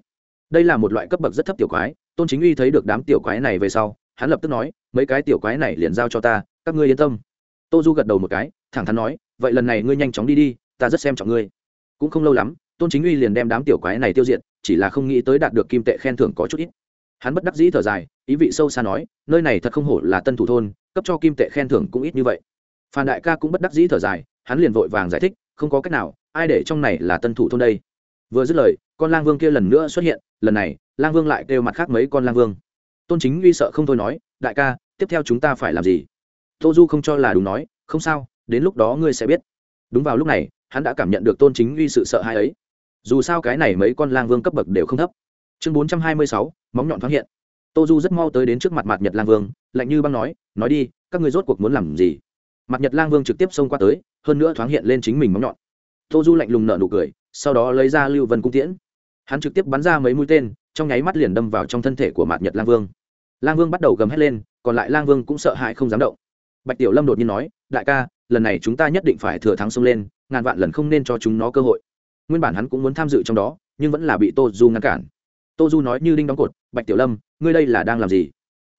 Đây là một loại cấp bậc rất thấp tiểu quái, tôn chính uy thấy được đám tiểu quái này về sau, hắn lập tức nói, mấy cái tiểu quái này liền giao cho ta, các ngươi yên tâm. Tô du gật đầu một cái, thẳng thắn nói, vậy lần này ngươi nhanh chóng đi đi, ta rất xem trọng ngươi. Cũng không lâu lắm, tôn chính uy liền đem đám tiểu quái này tiêu diệt, chỉ là không nghĩ tới đạt được kim tệ khen thưởng có chút ít. Hắn bất đắc dĩ thở dài, ý vị sâu xa nói, nơi này thật không hổ là tân thủ thôn, cấp cho kim tệ khen thưởng cũng ít như vậy phan đại ca cũng bất đắc dĩ thở dài, hắn liền vội vàng giải thích, không có cách nào, ai để trong này là tân thủ thôn đây. Vừa dứt lời, con lang vương kia lần nữa xuất hiện, lần này, lang vương lại kêu mặt khác mấy con lang vương. Tôn chính uy sợ không thôi nói, đại ca, tiếp theo chúng ta phải làm gì? Tô du không cho là đúng nói, không sao, đến lúc đó ngươi sẽ biết. Đúng vào lúc này, hắn đã cảm nhận được tôn chính uy sự sợ hãi ấy. Dù sao cái này mấy con lang vương cấp bậc đều không thấp. Chương bốn trăm hai mươi sáu, móng nhọn thoáng hiện. Tô du rất mau tới đến trước mặt mặt nhật lang vương, lạnh như băng nói nói đi, các người rốt cuộc muốn làm gì? Mặt nhật lang vương trực tiếp xông qua tới, hơn nữa thoáng hiện lên chính mình móng nhọn. Tô du lạnh lùng nợ nụ cười, sau đó lấy ra lưu vân cung tiễn. Hắn trực tiếp bắn ra mấy mũi tên, trong nháy mắt liền đâm vào trong thân thể của mạt nhật lang vương. Lang vương bắt đầu gầm hét lên, còn lại lang vương cũng sợ hãi không dám động. Bạch tiểu lâm đột nhiên nói, đại ca, lần này chúng ta nhất định phải thừa thắng xông lên, ngàn vạn lần không nên cho chúng nó cơ hội. Nguyên bản hắn cũng muốn tham dự trong đó, nhưng vẫn là bị tô du ngăn cản. Tô du nói như đinh đóng cột, bạch tiểu lâm, ngươi đây là đang làm gì?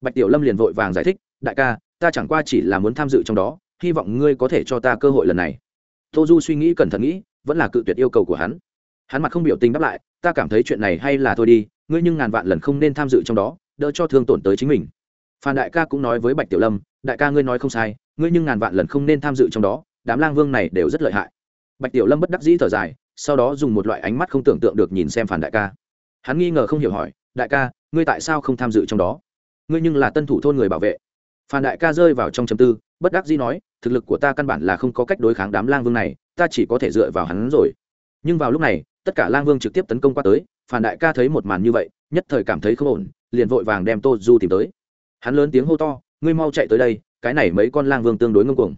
Bạch tiểu lâm liền vội vàng giải thích, đại ca, ta chẳng qua chỉ là muốn tham dự trong đó hy vọng ngươi có thể cho ta cơ hội lần này. Tô du suy nghĩ cẩn thận nghĩ, vẫn là cự tuyệt yêu cầu của hắn. Hắn mặt không biểu tình đáp lại, ta cảm thấy chuyện này hay là thôi đi, ngươi nhưng ngàn vạn lần không nên tham dự trong đó, đỡ cho thương tổn tới chính mình. Phan đại ca cũng nói với bạch tiểu lâm, đại ca ngươi nói không sai, ngươi nhưng ngàn vạn lần không nên tham dự trong đó, đám lang vương này đều rất lợi hại. Bạch tiểu lâm bất đắc dĩ thở dài, sau đó dùng một loại ánh mắt không tưởng tượng được nhìn xem phản đại ca. Hắn nghi ngờ không hiểu hỏi, đại ca, ngươi tại sao không tham dự trong đó? Ngươi nhưng là tân thủ thôn người bảo vệ. Phan đại ca rơi vào trong chấm tư bất đắc dĩ nói, thực lực của ta căn bản là không có cách đối kháng đám lang vương này, ta chỉ có thể dựa vào hắn rồi. Nhưng vào lúc này, tất cả lang vương trực tiếp tấn công qua tới, phản đại ca thấy một màn như vậy, nhất thời cảm thấy không ổn, liền vội vàng đem tô du tìm tới. Hắn lớn tiếng hô to, ngươi mau chạy tới đây, cái này mấy con lang vương tương đối ngông cuồng.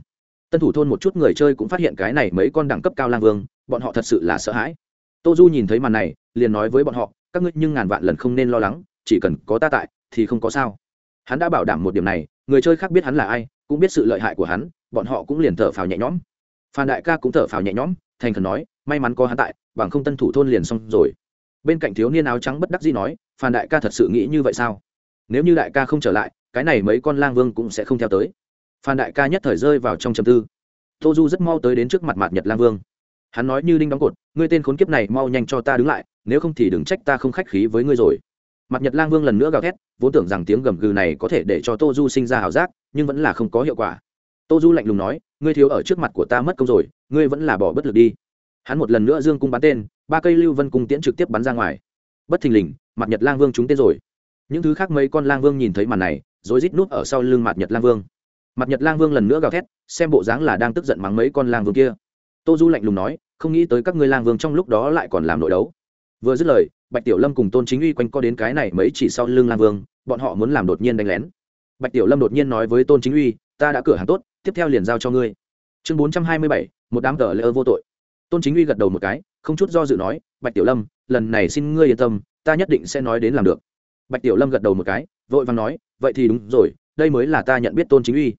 Tân thủ thôn một chút người chơi cũng phát hiện cái này mấy con đẳng cấp cao lang vương, bọn họ thật sự là sợ hãi. Tô du nhìn thấy màn này, liền nói với bọn họ, các ngươi nhưng ngàn vạn lần không nên lo lắng, chỉ cần có ta tại, thì không có sao. Hắn đã bảo đảm một điểm này, người chơi khác biết hắn là ai cũng biết sự lợi hại của hắn, bọn họ cũng liền thở phào nhẹ nhõm. Phan đại ca cũng thở phào nhẹ nhõm, thành khẩn nói, may mắn có hắn tại, bằng không tân thủ thôn liền xong rồi. Bên cạnh thiếu niên áo trắng bất đắc dĩ nói, phan đại ca thật sự nghĩ như vậy sao? Nếu như đại ca không trở lại, cái này mấy con lang vương cũng sẽ không theo tới. Phan đại ca nhất thời rơi vào trong trầm tư. Tô du rất mau tới đến trước mặt mạt nhật lang vương. Hắn nói như đinh đóng cột, ngươi tên khốn kiếp này mau nhanh cho ta đứng lại, nếu không thì đừng trách ta không khách khí với ngươi rồi. Mặt nhật lang vương lần nữa gào thét, vốn tưởng rằng tiếng gầm gừ này có thể để cho tô du sinh ra h ảo giác nhưng vẫn là không có hiệu quả. Tô du lạnh lùng nói, ngươi thiếu ở trước mặt của ta mất công rồi, ngươi vẫn là bỏ bất lực đi. Hắn một lần nữa dương cung bắn tên, ba cây lưu vân cung tiễn trực tiếp bắn ra ngoài. Bất thình lình, mặt nhật lang vương trúng tên rồi. Những thứ khác mấy con lang vương nhìn thấy màn này rồi rít núp ở sau lưng mặt nhật lang vương. Mặt nhật lang vương lần nữa gào thét, xem bộ dáng là đang tức giận mắng mấy con lang vương kia. Tô du lạnh lùng nói, không nghĩ tới các ngươi lang vương trong lúc đó lại còn làm nội đấu. Vừa dứt lời, bạch tiểu lâm cùng tôn chính uy quanh co đến cái này mấy chỉ sau lưng lang vương, bọn họ muốn làm đột nhiên đánh lén bạch tiểu lâm đột nhiên nói với tôn chính uy, ta đã cửa hàng tốt, tiếp theo liền giao cho ngươi. Chương bốn trăm hai mươi bảy, một đám tờ lỡ vô tội. Tôn chính uy gật đầu một cái, không chút do dự nói, bạch tiểu lâm, lần này xin ngươi yên tâm, ta nhất định sẽ nói đến làm được. Bạch tiểu lâm gật đầu một cái, vội vàng nói, vậy thì đúng rồi, đây mới là ta nhận biết tôn chính uy.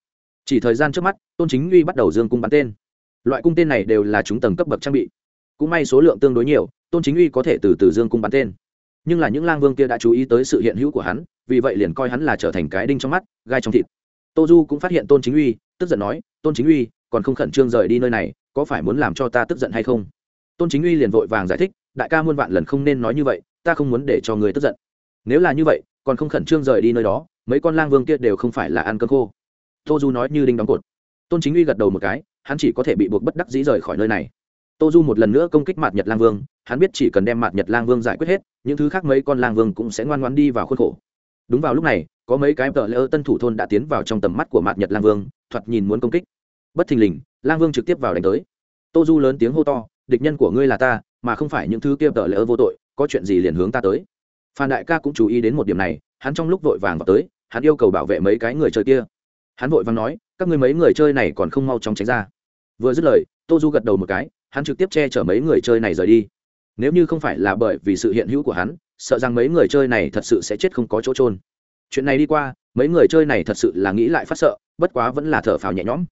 Chỉ thời gian trước mắt, tôn chính uy bắt đầu dương cung bắn tên. Loại cung tên này đều là chúng tầng cấp bậc trang bị. Cũng may số lượng tương đối nhiều, tôn chính uy có thể từ từ dương cung bắn tên. Nhưng là những lang vương kia đã chú ý tới sự hiện hữu của hắn vì vậy liền coi hắn là trở thành cái đinh trong mắt, gai trong thịt. Tô du cũng phát hiện tôn chính uy, tức giận nói, tôn chính uy, còn không khẩn trương rời đi nơi này, có phải muốn làm cho ta tức giận hay không? Tôn chính uy liền vội vàng giải thích, đại ca muôn vạn lần không nên nói như vậy, ta không muốn để cho người tức giận. Nếu là như vậy, còn không khẩn trương rời đi nơi đó, mấy con lang vương kia đều không phải là ăn cơm khô. Tô du nói như đinh đóng cột. Tôn chính uy gật đầu một cái, hắn chỉ có thể bị buộc bất đắc dĩ rời khỏi nơi này. Tô du một lần nữa công kích mạt nhật lang vương, hắn biết chỉ cần đem mạt nhật lang vương giải quyết hết, những thứ khác mấy con lang vương cũng sẽ ngoan ngoan đi vào khuôn khổ đúng vào lúc này, có mấy cái tờ lỡ tân thủ thôn đã tiến vào trong tầm mắt của mạt nhật lang vương, thoạt nhìn muốn công kích. Bất thình lình, lang vương trực tiếp vào đánh tới. Tô du lớn tiếng hô to, địch nhân của ngươi là ta, mà không phải những thứ kia tờ lỡ vô tội, có chuyện gì liền hướng ta tới. Phan đại ca cũng chú ý đến một điểm này, hắn trong lúc vội vàng vào tới, hắn yêu cầu bảo vệ mấy cái người chơi kia. Hắn vội vàng nói, các ngươi mấy người chơi này còn không mau chóng tránh ra. Vừa dứt lời, tô du gật đầu một cái, hắn trực tiếp che chở mấy người chơi này rời đi. Nếu như không phải là bởi vì sự hiện hữu của hắn sợ rằng mấy người chơi này thật sự sẽ chết không có chỗ trôn chuyện này đi qua, mấy người chơi này thật sự là nghĩ lại phát sợ, bất quá vẫn là thở phào nhẹ nhõm.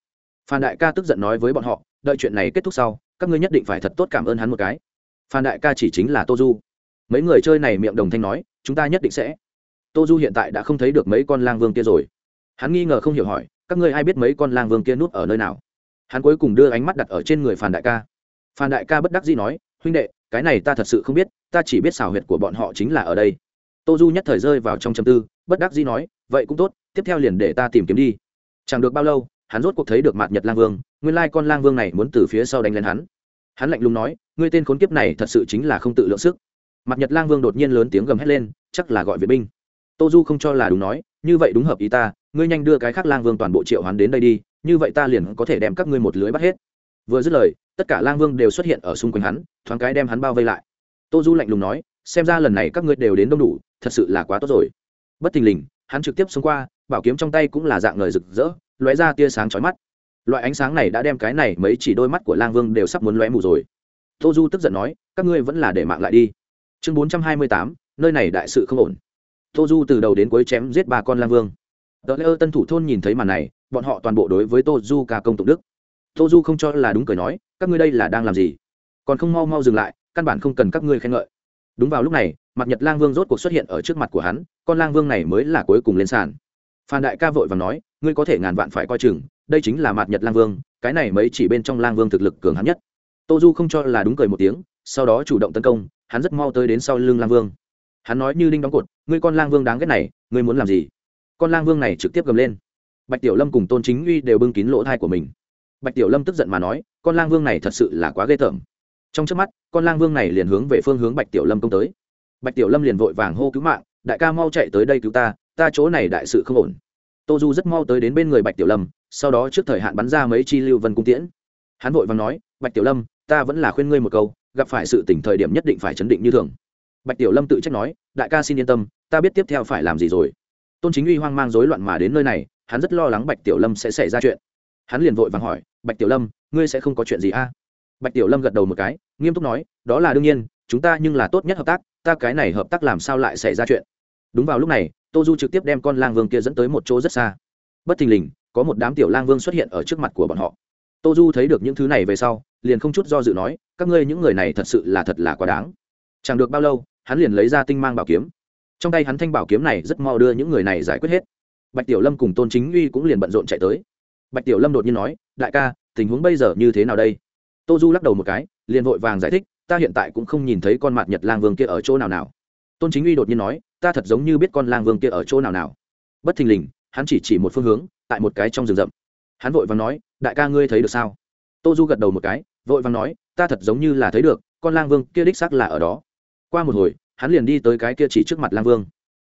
Phan đại ca tức giận nói với bọn họ, đợi chuyện này kết thúc sau, các ngươi nhất định phải thật tốt cảm ơn hắn một cái. Phan đại ca chỉ chính là tô du. Mấy người chơi này miệng đồng thanh nói, chúng ta nhất định sẽ. Tô du hiện tại đã không thấy được mấy con lang vương kia rồi. Hắn nghi ngờ không hiểu hỏi, các ngươi ai biết mấy con lang vương kia núp ở nơi nào? Hắn cuối cùng đưa ánh mắt đặt ở trên người phan đại ca. Phan đại ca bất đắc dĩ nói, huynh đệ cái này ta thật sự không biết, ta chỉ biết xảo huyệt của bọn họ chính là ở đây. Tô du nhất thời rơi vào trong châm tư, bất đắc dĩ nói, vậy cũng tốt, tiếp theo liền để ta tìm kiếm đi. Chẳng được bao lâu, hắn rốt cuộc thấy được mạt nhật lang vương, nguyên lai con lang vương này muốn từ phía sau đánh lên hắn. Hắn lạnh lùng nói, ngươi tên khốn kiếp này thật sự chính là không tự lượng sức. Mặt nhật lang vương đột nhiên lớn tiếng gầm hét lên, chắc là gọi vệ binh. Tô du không cho là đúng nói, như vậy đúng hợp ý ta, ngươi nhanh đưa cái khác lang vương toàn bộ triệu hắn đến đây đi, như vậy ta liền có thể đem các ngươi một lưới bắt hết vừa dứt lời, tất cả lang vương đều xuất hiện ở xung quanh hắn, thoáng cái đem hắn bao vây lại. Tô du lạnh lùng nói, xem ra lần này các ngươi đều đến đông đủ, thật sự là quá tốt rồi. Bất thình lình, hắn trực tiếp xông qua, bảo kiếm trong tay cũng là dạng ngời rực rỡ, lóe ra tia sáng chói mắt. Loại ánh sáng này đã đem cái này mấy chỉ đôi mắt của lang vương đều sắp muốn lóe mù rồi. Tô du tức giận nói, các ngươi vẫn là để mạng lại đi. Chương bốn trăm hai mươi tám, nơi này đại sự không ổn. Tô du từ đầu đến cuối chém giết ba con lang vương. Tờ lễ ơ tân thủ thôn nhìn thấy màn này, bọn họ toàn bộ đối với tô du ca công tục đức tô du không cho là đúng cười nói, các ngươi đây là đang làm gì? Còn không mau mau dừng lại, căn bản không cần các ngươi khen ngợi. Đúng vào lúc này mặt nhật lang vương rốt cuộc xuất hiện ở trước mặt của hắn, con lang vương này mới là cuối cùng lên sàn. Phan đại ca vội và nói, ngươi có thể ngàn vạn phải coi chừng, đây chính là mặt nhật lang vương, cái này mấy chỉ bên trong lang vương thực lực cường hắn nhất. Tô du không cho là đúng cười một tiếng, sau đó chủ động tấn công, hắn rất mau tới đến sau lưng lang vương. Hắn nói như đinh đóng cột, ngươi con lang vương đáng ghét này, ngươi muốn làm gì? Con lang vương này trực tiếp gầm lên. Bạch tiểu lâm cùng tôn chính uy đều bưng kín lỗ thai của mình bạch tiểu lâm tức giận mà nói, con lang vương này thật sự là quá ghê tởm. Trong trước mắt, con lang vương này liền hướng về phương hướng bạch tiểu lâm công tới. Bạch tiểu lâm liền vội vàng hô cứu mạng, đại ca mau chạy tới đây cứu ta ta chỗ này đại sự không ổn. Tô du rất mau tới đến bên người bạch tiểu lâm, sau đó trước thời hạn bắn ra mấy chi lưu vân cung tiễn. Hắn vội vàng nói, bạch tiểu lâm, ta vẫn là khuyên ngươi một câu, gặp phải sự tỉnh thời điểm nhất định phải chấn định như thường. Bạch tiểu lâm tự trách nói, đại ca xin yên tâm, ta biết tiếp theo phải làm gì rồi. Tôn chính uy hoang mang rối loạn mà đến nơi này, hắn rất lo lắng bạch tiểu lâm sẽ xảy ra chuyện. Hắn liền vội vàng hỏi bạch tiểu lâm, ngươi sẽ không có chuyện gì a? À? bạch tiểu lâm gật đầu một cái, nghiêm túc nói, đó là đương nhiên, chúng ta nhưng là tốt nhất hợp tác, ta cái này hợp tác làm sao lại xảy ra chuyện? Đúng vào lúc này, tô du trực tiếp đem con lang vương kia dẫn tới một chỗ rất xa. Bất thình lình, có một đám tiểu lang vương xuất hiện ở trước mặt của bọn họ. Tô du thấy được những thứ này về sau, liền không chút do dự nói, các ngươi những người này thật sự là thật là quá đáng. Chẳng được bao lâu, hắn liền lấy ra tinh mang bảo kiếm. Trong tay hắn thanh bảo kiếm này rất mau đưa những người này giải quyết hết. Bạch tiểu lâm cùng tôn chính uy cũng liền bận rộn chạy tới. Bạch tiểu lâm đột nhiên nói đại ca, tình huống bây giờ như thế nào đây? Tô du lắc đầu một cái, liền vội vàng giải thích, ta hiện tại cũng không nhìn thấy con mặt nhật lang vương kia ở chỗ nào nào. Tôn chính uy đột nhiên nói, ta thật giống như biết con lang vương kia ở chỗ nào nào. Bất thình lình, hắn chỉ chỉ một phương hướng, tại một cái trong rừng rậm. Hắn vội vàng nói, đại ca ngươi thấy được sao? Tô du gật đầu một cái, vội vàng nói, ta thật giống như là thấy được, con lang vương kia đích xác là ở đó. Qua một hồi, hắn liền đi tới cái kia chỉ trước mặt lang vương.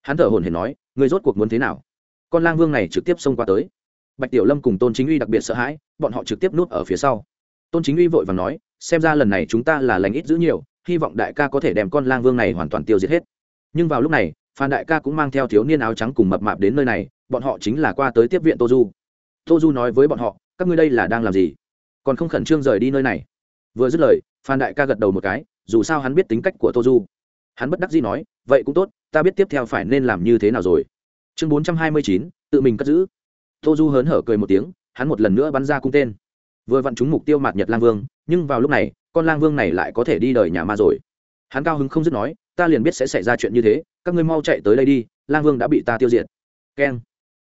Hắn thở hồn hển nói, ngươi rốt cuộc muốn thế nào? Con lang vương này trực tiếp xông qua tới bạch tiểu lâm cùng tôn chính uy đặc biệt sợ hãi, bọn họ trực tiếp núp ở phía sau. Tôn chính uy vội và nói, xem ra lần này chúng ta là lành ít giữ nhiều, hy vọng đại ca có thể đem con lang vương này hoàn toàn tiêu diệt hết. Nhưng vào lúc này, phan đại ca cũng mang theo thiếu niên áo trắng cùng mập mạp đến nơi này, bọn họ chính là qua tới tiếp viện tô du. Tô du nói với bọn họ, các ngươi đây là đang làm gì? Còn không khẩn trương rời đi nơi này. Vừa dứt lời, phan đại ca gật đầu một cái, dù sao hắn biết tính cách của tô du. Hắn bất đắc dĩ nói, vậy cũng tốt, ta biết tiếp theo phải nên làm như thế nào rồi. Chương bốn trăm hai mươi chín, tự mình cất giữ tô du hớn hở cười một tiếng, hắn một lần nữa bắn ra cung tên. Vừa vặn trúng mục tiêu mạt nhật lang vương, nhưng vào lúc này, con lang vương này lại có thể đi đời nhà ma rồi. Hắn cao hứng không dứt nói, ta liền biết sẽ xảy ra chuyện như thế, các ngươi mau chạy tới đây đi, lang vương đã bị ta tiêu diệt. Keng.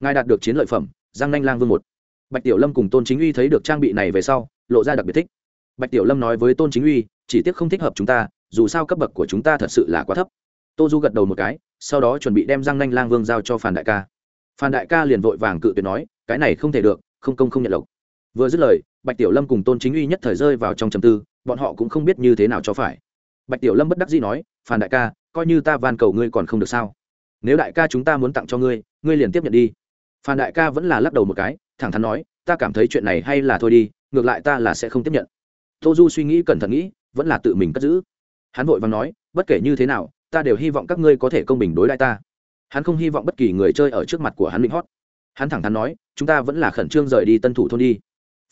Ngài đạt được chiến lợi phẩm, giang nanh lang vương một. Bạch tiểu lâm cùng tôn chính uy thấy được trang bị này về sau, lộ ra đặc biệt thích. Bạch tiểu lâm nói với tôn chính uy, chỉ tiếc không thích hợp chúng ta, dù sao cấp bậc của chúng ta thật sự là quá thấp. Tô du gật đầu một cái, sau đó chuẩn bị đem giang nanh lang vương giao cho phản đại ca phan đại ca liền vội vàng cự tuyệt nói, cái này không thể được, không công không nhận lộc. Vừa dứt lời, bạch tiểu lâm cùng tôn chính uy nhất thời rơi vào trong trầm tư, bọn họ cũng không biết như thế nào cho phải. Bạch tiểu lâm bất đắc dĩ nói, phan đại ca, coi như ta van cầu ngươi còn không được sao? Nếu đại ca chúng ta muốn tặng cho ngươi ngươi liền tiếp nhận đi. Phan đại ca vẫn là lắc đầu một cái, thẳng thắn nói, ta cảm thấy chuyện này hay là thôi đi, ngược lại ta là sẽ không tiếp nhận. Tô du suy nghĩ cẩn thận nghĩ, vẫn là tự mình cất giữ. Hắn vội vàng nói, bất kể như thế nào, ta đều hy vọng các ngươi có thể công bình đối lại ta hắn không hy vọng bất kỳ người chơi ở trước mặt của hắn linh hót hắn thẳng thắn nói, chúng ta vẫn là khẩn trương rời đi tân thủ thôn đi.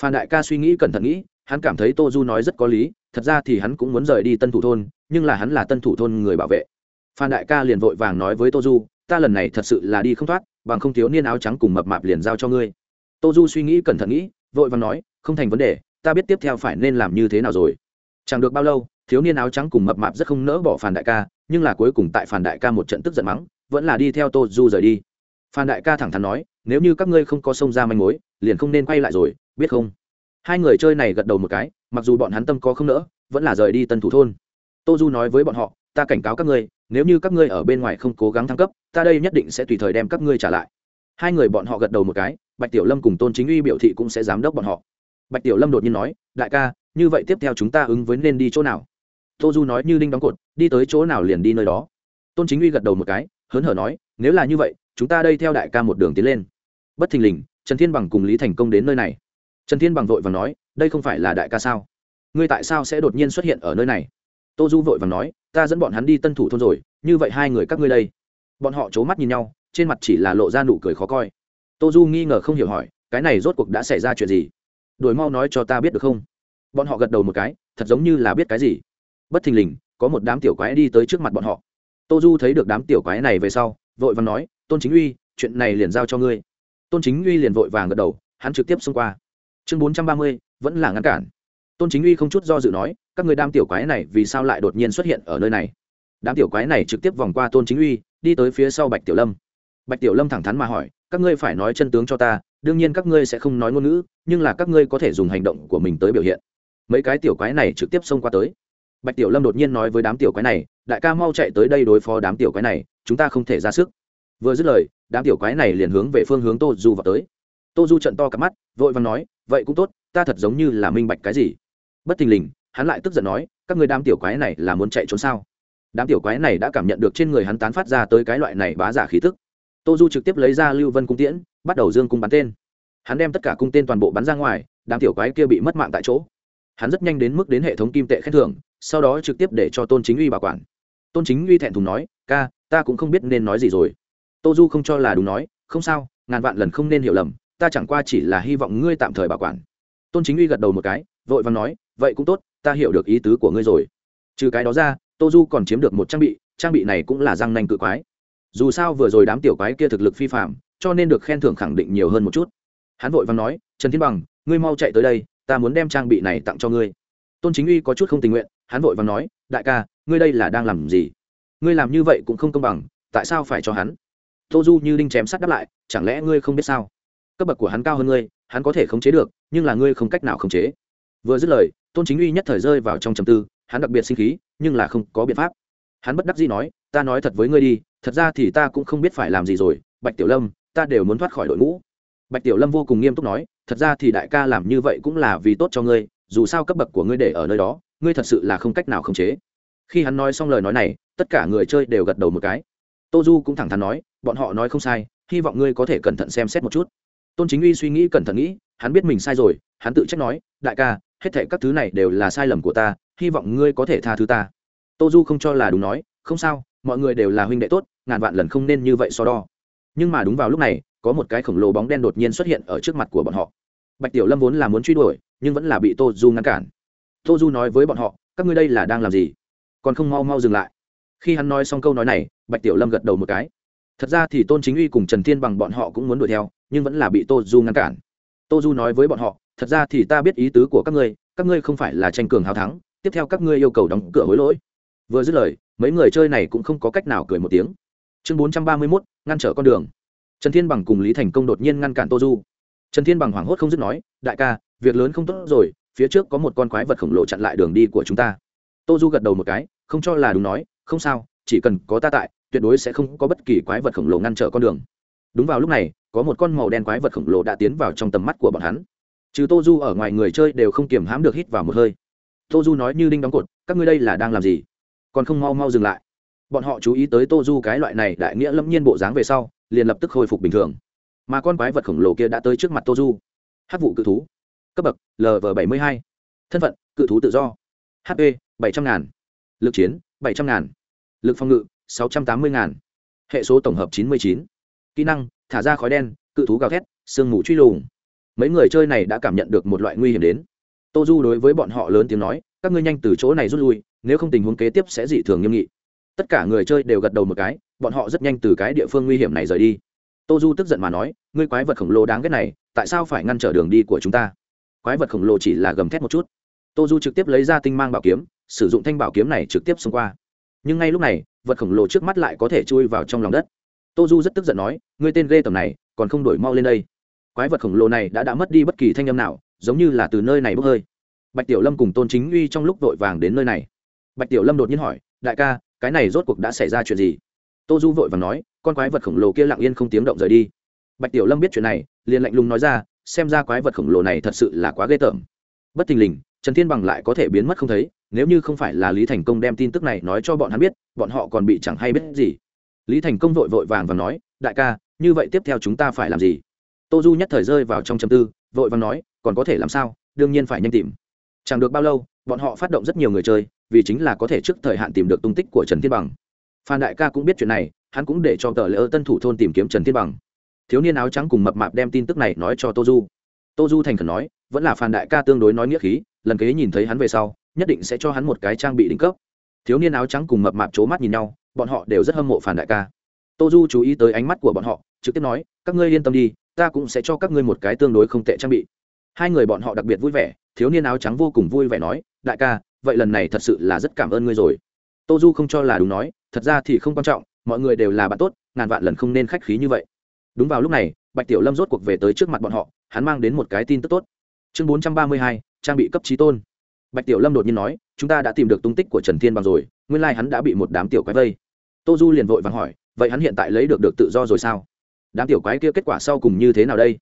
Phan đại ca suy nghĩ cẩn thận nghĩ, hắn cảm thấy tô du nói rất có lý, thật ra thì hắn cũng muốn rời đi tân thủ thôn, nhưng là hắn là tân thủ thôn người bảo vệ. Phan đại ca liền vội vàng nói với tô du, ta lần này thật sự là đi không thoát, bằng không thiếu niên áo trắng cùng mập mạp liền giao cho ngươi. Tô du suy nghĩ cẩn thận nghĩ, vội vàng nói, không thành vấn đề, ta biết tiếp theo phải nên làm như thế nào rồi. Chẳng được bao lâu, thiếu niên áo trắng cùng mập mạp rất không nỡ bỏ phản đại ca, nhưng là cuối cùng tại phản đại ca một trận tức giận mắng vẫn là đi theo tô du rời đi. Phan đại ca thẳng thắn nói, nếu như các ngươi không có sông ra manh mối, liền không nên quay lại rồi, biết không? Hai người chơi này gật đầu một cái, mặc dù bọn hắn tâm có không nỡ, vẫn là rời đi tân thủ thôn. Tô du nói với bọn họ, ta cảnh cáo các ngươi, nếu như các ngươi ở bên ngoài không cố gắng thăng cấp, ta đây nhất định sẽ tùy thời đem các ngươi trả lại. Hai người bọn họ gật đầu một cái, bạch tiểu lâm cùng tôn chính uy biểu thị cũng sẽ giám đốc bọn họ. Bạch tiểu lâm đột nhiên nói, đại ca, như vậy tiếp theo chúng ta ứng với nên đi chỗ nào? Tô du nói như linh đóng cột, đi tới chỗ nào liền đi nơi đó. Tôn chính uy gật đầu một cái hớn hở nói, nếu là như vậy, chúng ta đây theo đại ca một đường tiến lên. Bất thình lình, trần thiên bằng cùng lý thành công đến nơi này. Trần thiên bằng vội và nói, đây không phải là đại ca sao? Ngươi tại sao sẽ đột nhiên xuất hiện ở nơi này? Tô du vội và nói, ta dẫn bọn hắn đi tân thủ thôn rồi, như vậy hai người các ngươi đây. Bọn họ c h ố mắt nhìn nhau, trên mặt chỉ là lộ ra nụ cười khó coi. Tô du nghi ngờ không hiểu hỏi, cái này rốt cuộc đã xảy ra chuyện gì? Đổi mau nói cho ta biết được không? Bọn họ gật đầu một cái, thật giống như là biết cái gì. Bất thình lình, có một đám tiểu quái đi tới trước mặt bọn họ tô du thấy được đám tiểu quái này về sau, vội vàng nói, tôn chính uy, chuyện này liền giao cho ngươi. Tôn chính uy liền vội vàng gật đầu, hắn trực tiếp xông qua. Chương bốn trăm ba mươi, vẫn là ngăn cản. Tôn chính uy không chút do dự nói, các người đám tiểu quái này vì sao lại đột nhiên xuất hiện ở nơi này? Đám tiểu quái này trực tiếp vòng qua tôn chính uy, đi tới phía sau bạch tiểu lâm. Bạch tiểu lâm thẳng thắn mà hỏi, các ngươi phải nói chân tướng cho ta, đương nhiên các ngươi sẽ không nói ngôn ngữ, nhưng là các ngươi có thể dùng hành động của mình tới biểu hiện. Mấy cái tiểu quái này trực tiếp xông qua tới. Bạch tiểu lâm đột nhiên nói với đám tiểu quái này đại ca mau chạy tới đây đối phó đám tiểu quái này, chúng ta không thể ra sức. Vừa dứt lời, đám tiểu quái này liền hướng về phương hướng tô du vào tới. Tô du trận to cặp mắt, vội và nói, vậy cũng tốt, ta thật giống như là minh bạch cái gì. Bất thình lình, hắn lại tức giận nói, các người đám tiểu quái này là muốn chạy trốn sao? Đám tiểu quái này đã cảm nhận được trên người hắn tán phát ra tới cái loại này bá giả khí tức. Tô du trực tiếp lấy ra lưu vân cung tiễn, bắt đầu dương cung bắn tên. Hắn đem tất cả cung tên toàn bộ bắn ra ngoài, đám tiểu quái kia bị mất mạng tại chỗ. Hắn rất nhanh đến mức đến hệ thống kim tệ khen thưởng, sau đó trực tiếp để cho tôn chính uy bảo quản tôn chính uy thẹn thùng nói, ca, ta cũng không biết nên nói gì rồi. Tô du không cho là đúng nói, không sao, ngàn vạn lần không nên hiểu lầm, ta chẳng qua chỉ là hy vọng ngươi tạm thời bảo quản. Tôn chính uy gật đầu một cái, vội và nói, vậy cũng tốt, ta hiểu được ý tứ của ngươi rồi. Trừ cái đó ra, tô du còn chiếm được một trang bị trang bị này cũng là răng nanh cự quái. Dù sao vừa rồi đám tiểu quái kia thực lực phi phạm, cho nên được khen thưởng khẳng định nhiều hơn một chút. Hắn vội và nói, trần thiên bằng, ngươi mau chạy tới đây, ta muốn đem trang bị này tặng cho ngươi. Tôn chính uy có chút không tình nguyện, hắn vội và nói, đại ca ngươi đây là đang làm gì? Ngươi làm như vậy cũng không công bằng, tại sao phải cho hắn? Tô du như đinh chém sắt đáp lại, chẳng lẽ ngươi không biết sao? Cấp bậc của hắn cao hơn ngươi, hắn có thể khống chế được, nhưng là ngươi không cách nào khống chế. Vừa dứt lời, tôn chính uy nhất thời rơi vào trong trầm tư, hắn đặc biệt sinh khí, nhưng là không có biện pháp. Hắn bất đắc dĩ nói, ta nói thật với ngươi đi, thật ra thì ta cũng không biết phải làm gì rồi, bạch tiểu lâm, ta đều muốn thoát khỏi đội ngũ. Bạch tiểu lâm vô cùng nghiêm túc nói, thật ra thì đại ca làm như vậy cũng là vì tốt cho ngươi, dù sao cấp bậc của ngươi để ở nơi đó, ngươi thật sự là không cách nào khống chế khi hắn nói xong lời nói này, tất cả người chơi đều gật đầu một cái. Tô du cũng thẳng thắn nói, bọn họ nói không sai, hy vọng ngươi có thể cẩn thận xem xét một chút. Tôn chính uy suy nghĩ cẩn thận nghĩ, hắn biết mình sai rồi, hắn tự trách nói, đại ca, hết thệ các thứ này đều là sai lầm của ta, hy vọng ngươi có thể tha thứ ta. Tô du không cho là đúng nói, không sao, mọi người đều là huynh đệ tốt, ngàn vạn lần không nên như vậy so đo. Nhưng mà đúng vào lúc này, có một cái khổng lồ bóng đen đột nhiên xuất hiện ở trước mặt của bọn họ. Bạch tiểu lâm vốn là muốn truy đuổi, nhưng vẫn là bị tô du ngăn cản. Tô du nói với bọn họ, các ngươi đây là đang làm gì? Còn không mau mau dừng lại. Khi hắn nói xong câu nói này, bạch tiểu lâm gật đầu một cái. Thật ra thì tôn chính uy cùng trần thiên bằng bọn họ cũng muốn đuổi theo, nhưng vẫn là bị tô du ngăn cản. Tô du nói với bọn họ, thật ra thì ta biết ý tứ của các ngươi các ngươi không phải là tranh cường hào thắng, tiếp theo các ngươi yêu cầu đóng cửa hối lỗi. Vừa dứt lời, mấy người chơi này cũng không có cách nào cười một tiếng. Chương bốn trăm ba mươi mốt, ngăn trở con đường. Trần thiên bằng cùng lý thành công đột nhiên ngăn cản tô du. Trần thiên bằng hoảng hốt không dứt nói, đại ca, việc lớn không tốt rồi, phía trước có một con quái vật khổng lồ chặn lại đường đi của chúng ta. Tô du gật đầu một cái không cho là đúng nói, không sao, chỉ cần có ta tại, tuyệt đối sẽ không có bất kỳ quái vật khổng lồ ngăn trở con đường. Đúng vào lúc này, có một con màu đen quái vật khổng lồ đã tiến vào trong tầm mắt của bọn hắn. Trừ tô du ở ngoài người chơi đều không kiềm hãm được hít vào một hơi. Tô du nói như đinh đóng cột, các ngươi đây là đang làm gì? Còn không mau mau dừng lại. Bọn họ chú ý tới tô du cái loại này đại nghĩa lâm nhiên bộ dáng về sau, liền lập tức khôi phục bình thường. Mà con quái vật khổng lồ kia đã tới trước mặt tô du. Hát vụ cự thú. Cấp bậc lv bảy mươi hai. Thân phận, cự thú tự do. Hp bảy trăm ngàn lực chiến, bảy trăm ngàn. Lực phòng ngự, sáu trăm tám mươi ngàn. Hệ số tổng hợp chín mươi chín. Kỹ năng, thả ra khói đen, cự thú gào thét, sương mù truy lùng. Mấy người chơi này đã cảm nhận được một loại nguy hiểm đến. Tô du đối với bọn họ lớn tiếng nói, các ngươi nhanh từ chỗ này rút lui, nếu không tình huống kế tiếp sẽ dị thường nghiêm nghị. Tất cả người chơi đều gật đầu một cái, bọn họ rất nhanh từ cái địa phương nguy hiểm này rời đi. Tô du tức giận mà nói, ngươi quái vật khổng lồ đáng ghét này, tại sao phải ngăn trở đường đi của chúng ta? Quái vật khổng lồ chỉ là gầm thét một chút tô du trực tiếp lấy ra tinh mang bảo kiếm, sử dụng thanh bảo kiếm này trực tiếp xông qua. Nhưng ngay lúc này, vật khổng lồ trước mắt lại có thể chui vào trong lòng đất. Tô du rất tức giận nói, ngươi tên ghê tầm này, còn không đổi mau lên đây. Quái vật khổng lồ này đã đã mất đi bất kỳ thanh âm nào, giống như là từ nơi này bốc hơi. Bạch tiểu lâm cùng tôn chính uy trong lúc vội vàng đến nơi này. Bạch tiểu lâm đột nhiên hỏi, đại ca, cái này rốt cuộc đã xảy ra chuyện gì? Tô du vội vàng nói, con quái vật khổng lồ kia lặng yên không tiếng động rời đi. Bạch tiểu lâm biết chuyện này, liền lạnh lùng nói ra, xem ra quái vật khổng lồ này thật sự là quá ghê tởm. Bất thình lình trần thiên bằng lại có thể biến mất không thấy, nếu như không phải là lý thành công đem tin tức này nói cho bọn hắn biết, bọn họ còn bị chẳng hay biết gì. Lý thành công vội vội vàng và nói, đại ca, như vậy tiếp theo chúng ta phải làm gì? Tô du nhất thời rơi vào trong châm tư, vội vàng nói, còn có thể làm sao? Đương nhiên phải nhanh tìm. Chẳng được bao lâu, bọn họ phát động rất nhiều người chơi, vì chính là có thể trước thời hạn tìm được tung tích của trần thiên bằng. Phan đại ca cũng biết chuyện này, hắn cũng để cho tờ lễ tân thủ thôn tìm kiếm trần thiên bằng. Thiếu niên áo trắng cùng mập mạp đem tin tức này nói cho tô du. Tô du thành khẩn nói, vẫn là phan đại ca tương đối nói nghĩa khí lần kế nhìn thấy hắn về sau, nhất định sẽ cho hắn một cái trang bị đỉnh cấp. Thiếu niên áo trắng cùng mập mạp c h ố mắt nhìn nhau, bọn họ đều rất hâm mộ phản đại ca. Tô du chú ý tới ánh mắt của bọn họ, trực tiếp nói, các ngươi yên tâm đi, ta cũng sẽ cho các ngươi một cái tương đối không tệ trang bị. Hai người bọn họ đặc biệt vui vẻ, thiếu niên áo trắng vô cùng vui vẻ nói, đại ca, vậy lần này thật sự là rất cảm ơn ngươi rồi. Tô du không cho là đúng nói, thật ra thì không quan trọng, mọi người đều là bạn tốt, ngàn vạn lần không nên khách khí như vậy. Đúng vào lúc này, bạch tiểu lâm rốt cuộc về tới trước mặt bọn họ, hắn mang đến một cái tin tức tốt. Chương bốn trăm ba mươi hai trang bị cấp trí tôn. Bạch tiểu lâm đột nhiên nói, chúng ta đã tìm được tung tích của trần thiên bằng rồi, nguyên lai、like、hắn đã bị một đám tiểu quái vây. Tô du liền vội vàng hỏi, vậy hắn hiện tại lấy được được tự do rồi sao? Đám tiểu quái kia kết quả sau cùng như thế nào đây?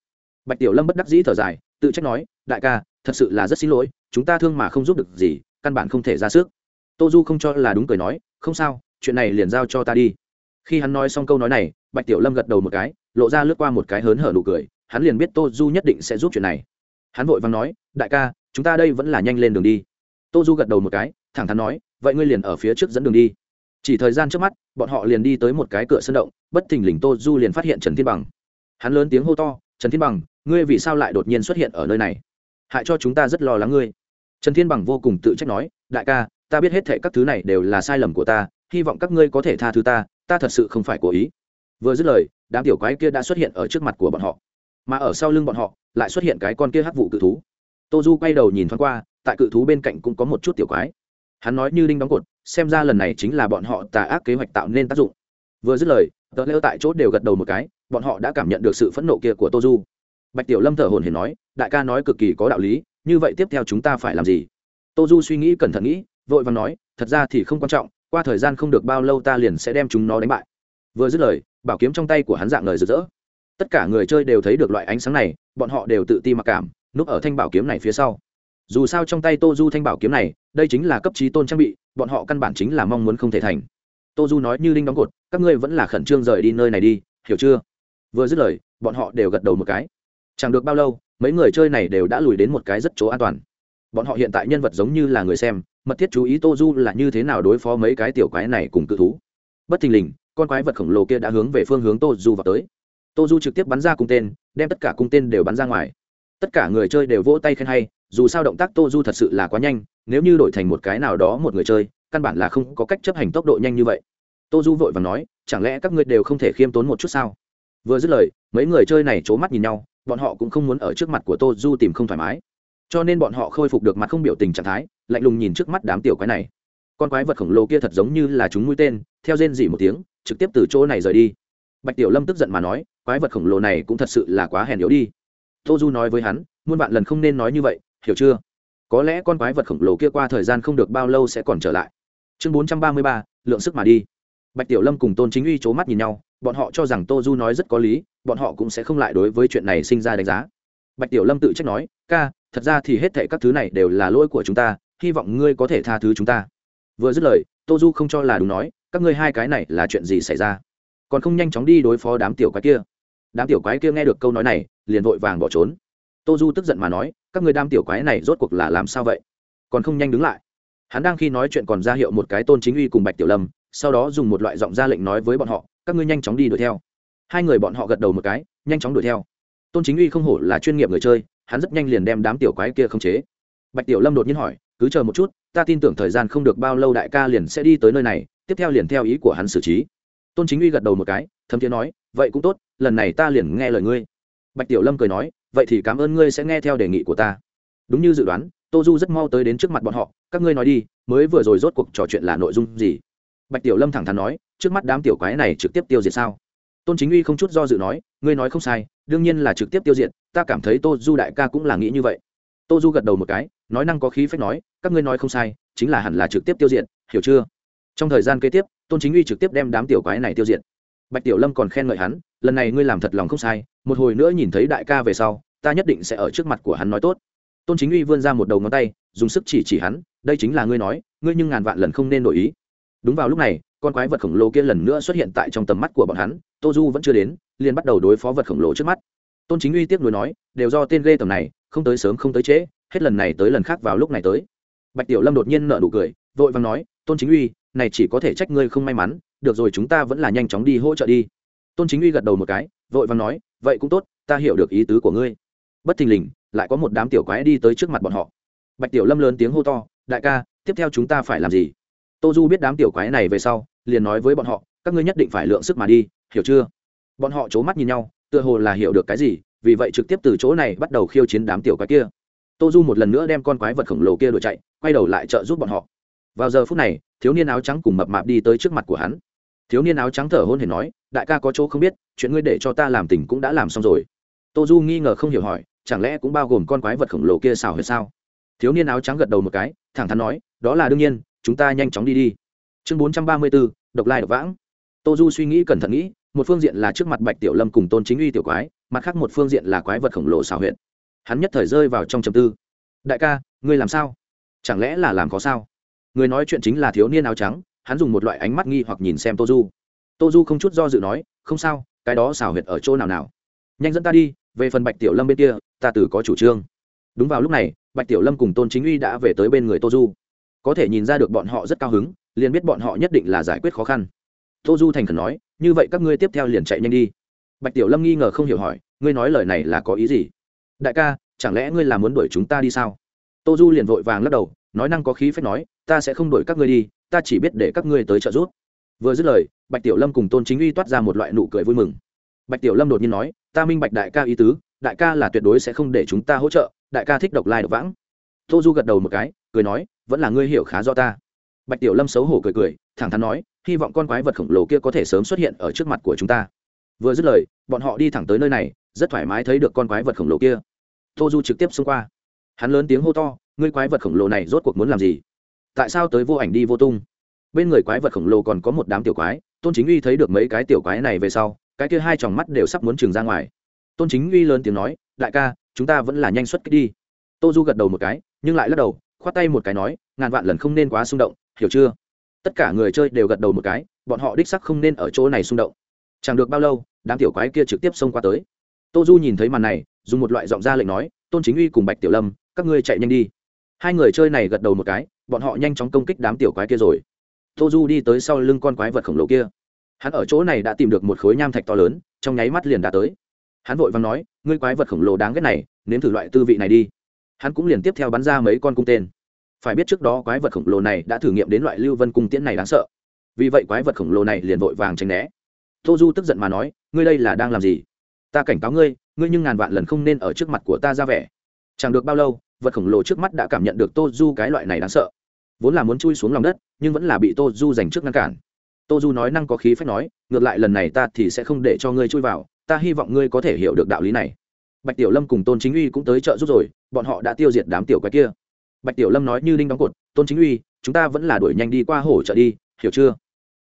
Bạch tiểu lâm bất đắc dĩ thở dài, tự trách nói, đại ca, thật sự là rất xin lỗi, chúng ta thương mà không giúp được gì, căn bản không thể ra sức. Tô du không cho là đúng cười nói, không sao, chuyện này liền giao cho ta đi. Khi hắn nói xong câu nói này, bạch tiểu lâm gật đầu một cái, lộ ra lướt qua một cái hớn hở nụ cười, hắn liền biết tô du nhất định sẽ giúp chuyện này hắn vội vàng nói, đại ca, chúng ta đây vẫn là nhanh lên đường đi. Tô du gật đầu một cái, thẳng thắn nói, vậy ngươi liền ở phía trước dẫn đường đi. Chỉ thời gian trước mắt, bọn họ liền đi tới một cái cửa sân động, bất thình lình tô du liền phát hiện trần thiên bằng. Hắn lớn tiếng hô to, trần thiên bằng, ngươi vì sao lại đột nhiên xuất hiện ở nơi này? Hại cho chúng ta rất lo lắng ngươi. Trần thiên bằng vô cùng tự trách nói, đại ca, ta biết hết thệ các thứ này đều là sai lầm của ta, hy vọng các ngươi có thể tha thứ ta ta thật sự không phải cố ý. Vừa dứt lời, đám tiểu quái kia đã xuất hiện ở trước mặt của bọn họ. Mà ở sau lưng bọn họ lại xuất hiện cái con kia hắc vụ cự thú. Tô du quay đầu nhìn thoáng qua, tại cự thú bên cạnh cũng có một chút tiểu quái. Hắn nói như đinh đóng cột, xem ra lần này chính là bọn họ tà ác kế hoạch tạo nên tác dụng. Vừa dứt lời, tờ lêu tại chốt đều gật đầu một cái, bọn họ đã cảm nhận được sự phẫn nộ kia của tô du. Bạch tiểu lâm thở hồn hển nói, đại ca nói cực kỳ có đạo lý, như vậy tiếp theo chúng ta phải làm gì? Tô du suy nghĩ cẩn thận nghĩ, vội vàng nói, thật ra thì không quan trọng, qua thời gian không được bao lâu ta liền sẽ đem chúng nó đánh bại. Vừa dứt lời, bảo kiếm trong tay của hắn dạng lời rực rỡ tất cả người chơi đều thấy được loại ánh sáng này, bọn họ đều tự ti mặc cảm, núp ở thanh bảo kiếm này phía sau. Dù sao trong tay tô du thanh bảo kiếm này, đây chính là cấp trí tôn trang bị, bọn họ căn bản chính là mong muốn không thể thành. Tô du nói như linh đóng cột, các ngươi vẫn là khẩn trương rời đi nơi này đi, hiểu chưa? Vừa dứt lời, bọn họ đều gật đầu một cái. Chẳng được bao lâu, mấy người chơi này đều đã lùi đến một cái rất chỗ an toàn. Bọn họ hiện tại nhân vật giống như là người xem, mật thiết chú ý tô du là như thế nào đối phó mấy cái tiểu quái này cùng cự thú. Bất thình lình, con quái vật khổng lồ kia đã hướng về phương hướng tô du vào tới tô du trực tiếp bắn ra cung tên, đem tất cả cung tên đều bắn ra ngoài. Tất cả người chơi đều vỗ tay khen hay, dù sao động tác tô du thật sự là quá nhanh, nếu như đổi thành một cái nào đó một người chơi, căn bản là không có cách chấp hành tốc độ nhanh như vậy. Tô du vội và nói, chẳng lẽ các ngươi đều không thể khiêm tốn một chút sao? Vừa dứt lời, mấy người chơi này c h ố mắt nhìn nhau, bọn họ cũng không muốn ở trước mặt của tô du tìm không thoải mái. Cho nên bọn họ khôi phục được mặt không biểu tình trạng thái, lạnh lùng nhìn trước mắt đám tiểu quái này. Con quái vật khổng lồ kia thật giống như là chúng mũi tên, theo rên dỉ một tiếng, trực tiếp từ chỗ này rời đi. Bạch tiểu lâm tức giận mà nói quái vật khổng lồ này cũng thật sự là quá hèn yếu đi. Tô du nói với hắn, muôn vạn lần không nên nói như vậy, hiểu chưa? Có lẽ con quái vật khổng lồ kia qua thời gian không được bao lâu sẽ còn trở lại. Chương bốn trăm ba mươi ba, lượng sức mà đi. Bạch tiểu lâm cùng tôn chính uy c h ố mắt nhìn nhau, bọn họ cho rằng tô du nói rất có lý, bọn họ cũng sẽ không lại đối với chuyện này sinh ra đánh giá. Bạch tiểu lâm tự trách nói, ca, thật ra thì hết thệ các thứ này đều là lỗi của chúng ta, hy vọng ngươi có thể tha thứ chúng ta. Vừa dứt lời, tô du không cho là đúng nói, các ngươi hai cái này là chuyện gì xảy ra? Còn không nhanh chóng đi đối phó đám tiểu quái kia đám tiểu quái kia nghe được câu nói này, liền vội vàng bỏ trốn. Tô du tức giận mà nói, các người đam tiểu quái này rốt cuộc là làm sao vậy? Còn không nhanh đứng lại. Hắn đang khi nói chuyện còn ra hiệu một cái tôn chính uy cùng bạch tiểu lâm, sau đó dùng một loại giọng ra lệnh nói với bọn họ, các ngươi nhanh chóng đi đuổi theo. Hai người bọn họ gật đầu một cái, nhanh chóng đuổi theo. Tôn chính uy không hổ là chuyên nghiệp người chơi, hắn rất nhanh liền đem đám tiểu quái kia khống chế. Bạch tiểu lâm đột nhiên hỏi, cứ chờ một chút, ta tin tưởng thời gian không được bao lâu đại ca liền sẽ đi tới nơi này, tiếp theo liền theo ý của hắn xử trí. Tôn chính uy gật đầu một cái, thấm tiếng nói, vậy cũng tốt lần này ta liền nghe lời ngươi. Bạch tiểu lâm cười nói, vậy thì cảm ơn ngươi sẽ nghe theo đề nghị của ta. Đúng như dự đoán, tô du rất mau tới đến trước mặt bọn họ, các ngươi nói đi, mới vừa rồi rốt cuộc trò chuyện là nội dung gì? Bạch tiểu lâm thẳng thắn nói, trước mắt đám tiểu quái này trực tiếp tiêu diệt sao? Tôn chính uy không chút do dự nói, ngươi nói không sai, đương nhiên là trực tiếp tiêu diệt, ta cảm thấy tô du đại ca cũng là nghĩ như vậy. Tô du gật đầu một cái, nói năng có khí phách nói, các ngươi nói không sai, chính là hẳn là trực tiếp tiêu diệt, hiểu chưa? Trong thời gian kế tiếp, tôn chính uy trực tiếp đem đám tiểu quái này tiêu diệt bạch tiểu lâm còn khen ngợi hắn, lần này ngươi làm thật lòng không sai, một hồi nữa nhìn thấy đại ca về sau, ta nhất định sẽ ở trước mặt của hắn nói tốt. Tôn chính uy vươn ra một đầu ngón tay, dùng sức chỉ chỉ hắn, đây chính là ngươi nói, ngươi nhưng ngàn vạn lần không nên đổi ý. Đúng vào lúc này, con quái vật khổng lồ kia lần nữa xuất hiện tại trong tầm mắt của bọn hắn, tô du vẫn chưa đến, liền bắt đầu đối phó vật khổng lồ trước mắt. Tôn chính uy tiếc nuối nói, đều do tên ghê tầm này, không tới sớm không tới trễ, hết lần này tới lần khác vào lúc này tới. Bạch tiểu lâm đột nhiên nợ nụ cười, vội vàng nói, tôn chính uy, này chỉ có thể trách ngươi không may mắn được rồi chúng ta vẫn là nhanh chóng đi hỗ trợ đi. Tôn chính uy gật đầu một cái, vội vàng nói, vậy cũng tốt, ta hiểu được ý tứ của ngươi. Bất thình lình, lại có một đám tiểu quái đi tới trước mặt bọn họ. Bạch tiểu lâm lớn tiếng hô to, đại ca, tiếp theo chúng ta phải làm gì? Tô du biết đám tiểu quái này về sau, liền nói với bọn họ, các ngươi nhất định phải lượng sức mà đi, hiểu chưa? Bọn họ c h ố mắt nhìn nhau, tựa hồ là hiểu được cái gì, vì vậy trực tiếp từ chỗ này bắt đầu khiêu chiến đám tiểu quái kia. Tô du một lần nữa đem con quái vật khổng lồ kia đuổi chạy, quay đầu lại trợ giúp bọn họ. Vào giờ phút này, thiếu niên áo trắng cùng mập mạp đi tới trước mặt của hắn thiếu niên áo trắng thở hôn hề nói, đại ca có chỗ không biết, chuyện ngươi để cho ta làm tình cũng đã làm xong rồi. Tô du nghi ngờ không hiểu hỏi, chẳng lẽ cũng bao gồm con quái vật khổng lồ kia xào hay sao? Thiếu niên áo trắng gật đầu một cái, thẳng thắn nói, đó là đương nhiên, chúng ta nhanh chóng đi đi. Chương bốn trăm ba mươi bốn độc lai độc vãng. Tô du suy nghĩ cẩn thận nghĩ, một phương diện là trước mặt bạch tiểu lâm cùng tôn chính uy tiểu quái, mặt khác một phương diện là quái vật khổng lồ xào huyện hắn nhất thời rơi vào trong trầm tư. Đại ca, ngươi làm sao? Chẳng lẽ là làm có sao? Người nói chuyện chính là thiếu niên áo trắng hắn dùng một loại ánh mắt nghi hoặc nhìn xem tô du. Tô du không chút do dự nói, không sao, cái đó xào huyệt ở chỗ nào nào? Nhanh dẫn ta đi, về phần bạch tiểu lâm bên kia, ta từ có chủ trương. Đúng vào lúc này, bạch tiểu lâm cùng tôn chính uy đã về tới bên người tô du. Có thể nhìn ra được bọn họ rất cao hứng, liền biết bọn họ nhất định là giải quyết khó khăn. Tô du thành khẩn nói, như vậy các ngươi tiếp theo liền chạy nhanh đi. Bạch tiểu lâm nghi ngờ không hiểu hỏi, ngươi nói lời này là có ý gì? Đại ca, chẳng lẽ ngươi là muốn đuổi chúng ta đi sao? Tô du liền vội vàng lắc đầu, nói năng có khí phép nói, ta sẽ không đuổi các ngươi đi ta chỉ biết để các ngươi tới trợ giúp. Vừa dứt lời, bạch tiểu lâm cùng tôn chính uy toát ra một loại nụ cười vui mừng. Bạch tiểu lâm đột nhiên nói, ta minh bạch đại ca ý tứ, đại ca là tuyệt đối sẽ không để chúng ta hỗ trợ, đại ca thích độc lai độc vãng. Tô du gật đầu một cái, cười nói, vẫn là ngươi hiểu khá rõ ta. Bạch tiểu lâm xấu hổ cười cười, thẳng thắn nói, hy vọng con quái vật khổng lồ kia có thể sớm xuất hiện ở trước mặt của chúng ta. Vừa dứt lời, bọn họ đi thẳng tới nơi này, rất thoải mái thấy được con quái vật khổng lồ kia. Tô du trực tiếp xông qua. Hắn lớn tiếng hô to, ngươi quái vật khổng lồ này rốt cuộc muốn làm gì? Tại sao tới vô ảnh đi vô tung? Bên người quái vật khổng lồ còn có một đám tiểu quái, tôn chính uy thấy được mấy cái tiểu quái này về sau, cái kia hai tròng mắt đều sắp muốn trường ra ngoài. Tôn chính uy lớn tiếng nói, đại ca, chúng ta vẫn là nhanh xuất kích đi. Tô du gật đầu một cái, nhưng lại lắc đầu, khoát tay một cái nói, ngàn vạn lần không nên quá xung động, hiểu chưa? Tất cả người chơi đều gật đầu một cái, bọn họ đích sắc không nên ở chỗ này xung động. Chẳng được bao lâu, đám tiểu quái kia trực tiếp xông qua tới. Tô du nhìn thấy màn này, dùng một loại giọng ra lệnh nói, tôn chính uy cùng bạch tiểu lâm, các ngươi chạy nhanh đi. Hai người chơi này gật đầu một cái bọn họ nhanh chóng công kích đám tiểu quái kia rồi. Tô du đi tới sau lưng con quái vật khổng lồ kia. Hắn ở chỗ này đã tìm được một khối nham thạch to lớn, trong nháy mắt liền đã tới. Hắn vội vàng nói, ngươi quái vật khổng lồ đáng ghét này, nếm thử loại tư vị này đi. Hắn cũng liền tiếp theo bắn ra mấy con cung tên. Phải biết trước đó quái vật khổng lồ này đã thử nghiệm đến loại lưu vân cung tiễn này đáng sợ. Vì vậy quái vật khổng lồ này liền vội vàng tránh né. Tô du tức giận mà nói, ngươi đây là đang làm gì? Ta cảnh cáo ngươi ngươi nhưng ngàn vạn lần không nên ở trước mặt của ta ra vẻ. Chẳng được bao lâu, vật khổng lồ trước mắt đã cảm nhận được tô du cái loại này đáng sợ vốn là muốn chui xuống lòng đất, nhưng vẫn là bị tô du giành trước ngăn cản. Tô du nói năng có khí phép nói, ngược lại lần này ta thì sẽ không để cho ngươi chui vào, ta hy vọng ngươi có thể hiểu được đạo lý này. Bạch tiểu lâm cùng tôn chính uy cũng tới chợ giúp rồi, bọn họ đã tiêu diệt đám tiểu quái kia. Bạch tiểu lâm nói như đinh đóng cột, tôn chính uy, chúng ta vẫn là đuổi nhanh đi qua hổ chợ đi, hiểu chưa?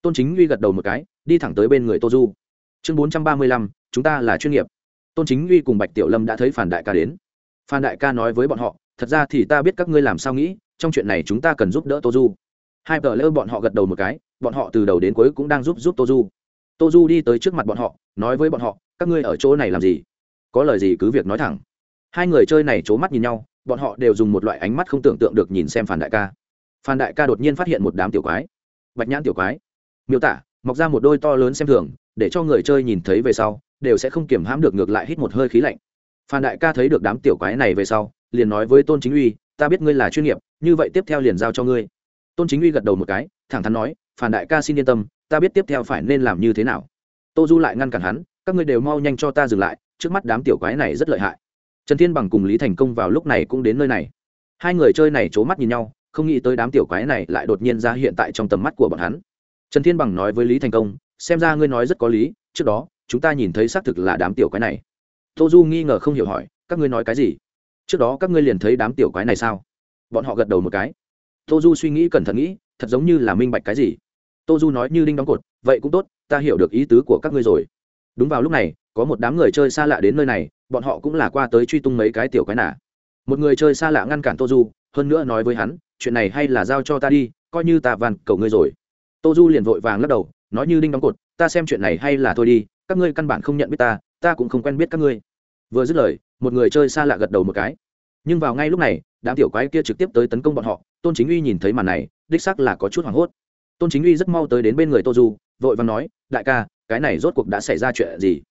Tôn chính uy gật đầu một cái, đi thẳng tới bên người tô du. Chương bốn trăm ba mươi lăm, chúng ta là chuyên nghiệp. Tôn chính uy cùng bạch tiểu lâm đã thấy phản đại ca đến. Phan đại ca nói với bọn họ, thật ra thì ta biết các ngươi làm sao nghĩ trong chuyện này chúng ta cần giúp đỡ tô du. Hai tờ lơ bọn họ gật đầu một cái, bọn họ từ đầu đến cuối cũng đang giúp giúp tô du. Tô du đi tới trước mặt bọn họ, nói với bọn họ, các ngươi ở chỗ này làm gì? Có lời gì cứ việc nói thẳng. Hai người chơi này c h ố mắt nhìn nhau, bọn họ đều dùng một loại ánh mắt không tưởng tượng được nhìn xem phan đại ca. Phan đại ca đột nhiên phát hiện một đám tiểu quái. Bạch nhãn tiểu quái. Miêu tả, mọc ra một đôi to lớn xem thường, để cho người chơi nhìn thấy về sau, đều sẽ không kiểm hãm được ngược lại hít một hơi khí lạnh. Phan đại ca thấy được đám tiểu quái này về sau, liền nói với tôn chính uy ta biết ngươi là chuyên nghiệp, như vậy tiếp theo liền giao cho ngươi. Tôn chính uy gật đầu một cái, thẳng thắn nói, phản đại ca xin yên tâm, ta biết tiếp theo phải nên làm như thế nào. Tô du lại ngăn cản hắn, các ngươi đều mau nhanh cho ta dừng lại, trước mắt đám tiểu quái này rất lợi hại. Trần thiên bằng cùng lý thành công vào lúc này cũng đến nơi này. Hai người chơi này c h ố mắt nhìn nhau, không nghĩ tới đám tiểu quái này lại đột nhiên ra hiện tại trong tầm mắt của bọn hắn. Trần thiên bằng nói với lý thành công, xem ra ngươi nói rất có lý, trước đó, chúng ta nhìn thấy xác thực là đám tiểu quái này. Tô du nghi ngờ không hiểu hỏi, các ngươi nói cái gì? Trước đó các ngươi liền thấy đám tiểu quái này sao? Bọn họ gật đầu một cái. Tô du suy nghĩ cẩn thận nghĩ, thật giống như là minh bạch cái gì. Tô du nói như đinh đóng cột, vậy cũng tốt, ta hiểu được ý tứ của các ngươi rồi. Đúng vào lúc này, có một đám người chơi xa lạ đến nơi này, bọn họ cũng là qua tới truy tung mấy cái tiểu quái nả một người chơi xa lạ ngăn cản tô du hơn nữa nói với hắn, chuyện này hay là giao cho ta đi, coi như ta van cầu ngươi rồi. Tô du liền vội vàng lắc đầu, nói như đinh đóng cột, ta xem chuyện này hay là thôi đi, các ngươi căn bản không nhận biết ta ta cũng không quen biết các ngươi vừa dứt lời, một người chơi xa lạ gật đầu một cái. Nhưng vào ngay lúc này, đám tiểu quái kia trực tiếp tới tấn công bọn họ, tôn chính uy nhìn thấy màn này, đích sắc là có chút hoảng hốt. Tôn chính uy rất mau tới đến bên người tô du, vội vàng nói, đại ca, cái này rốt cuộc đã xảy ra chuyện gì?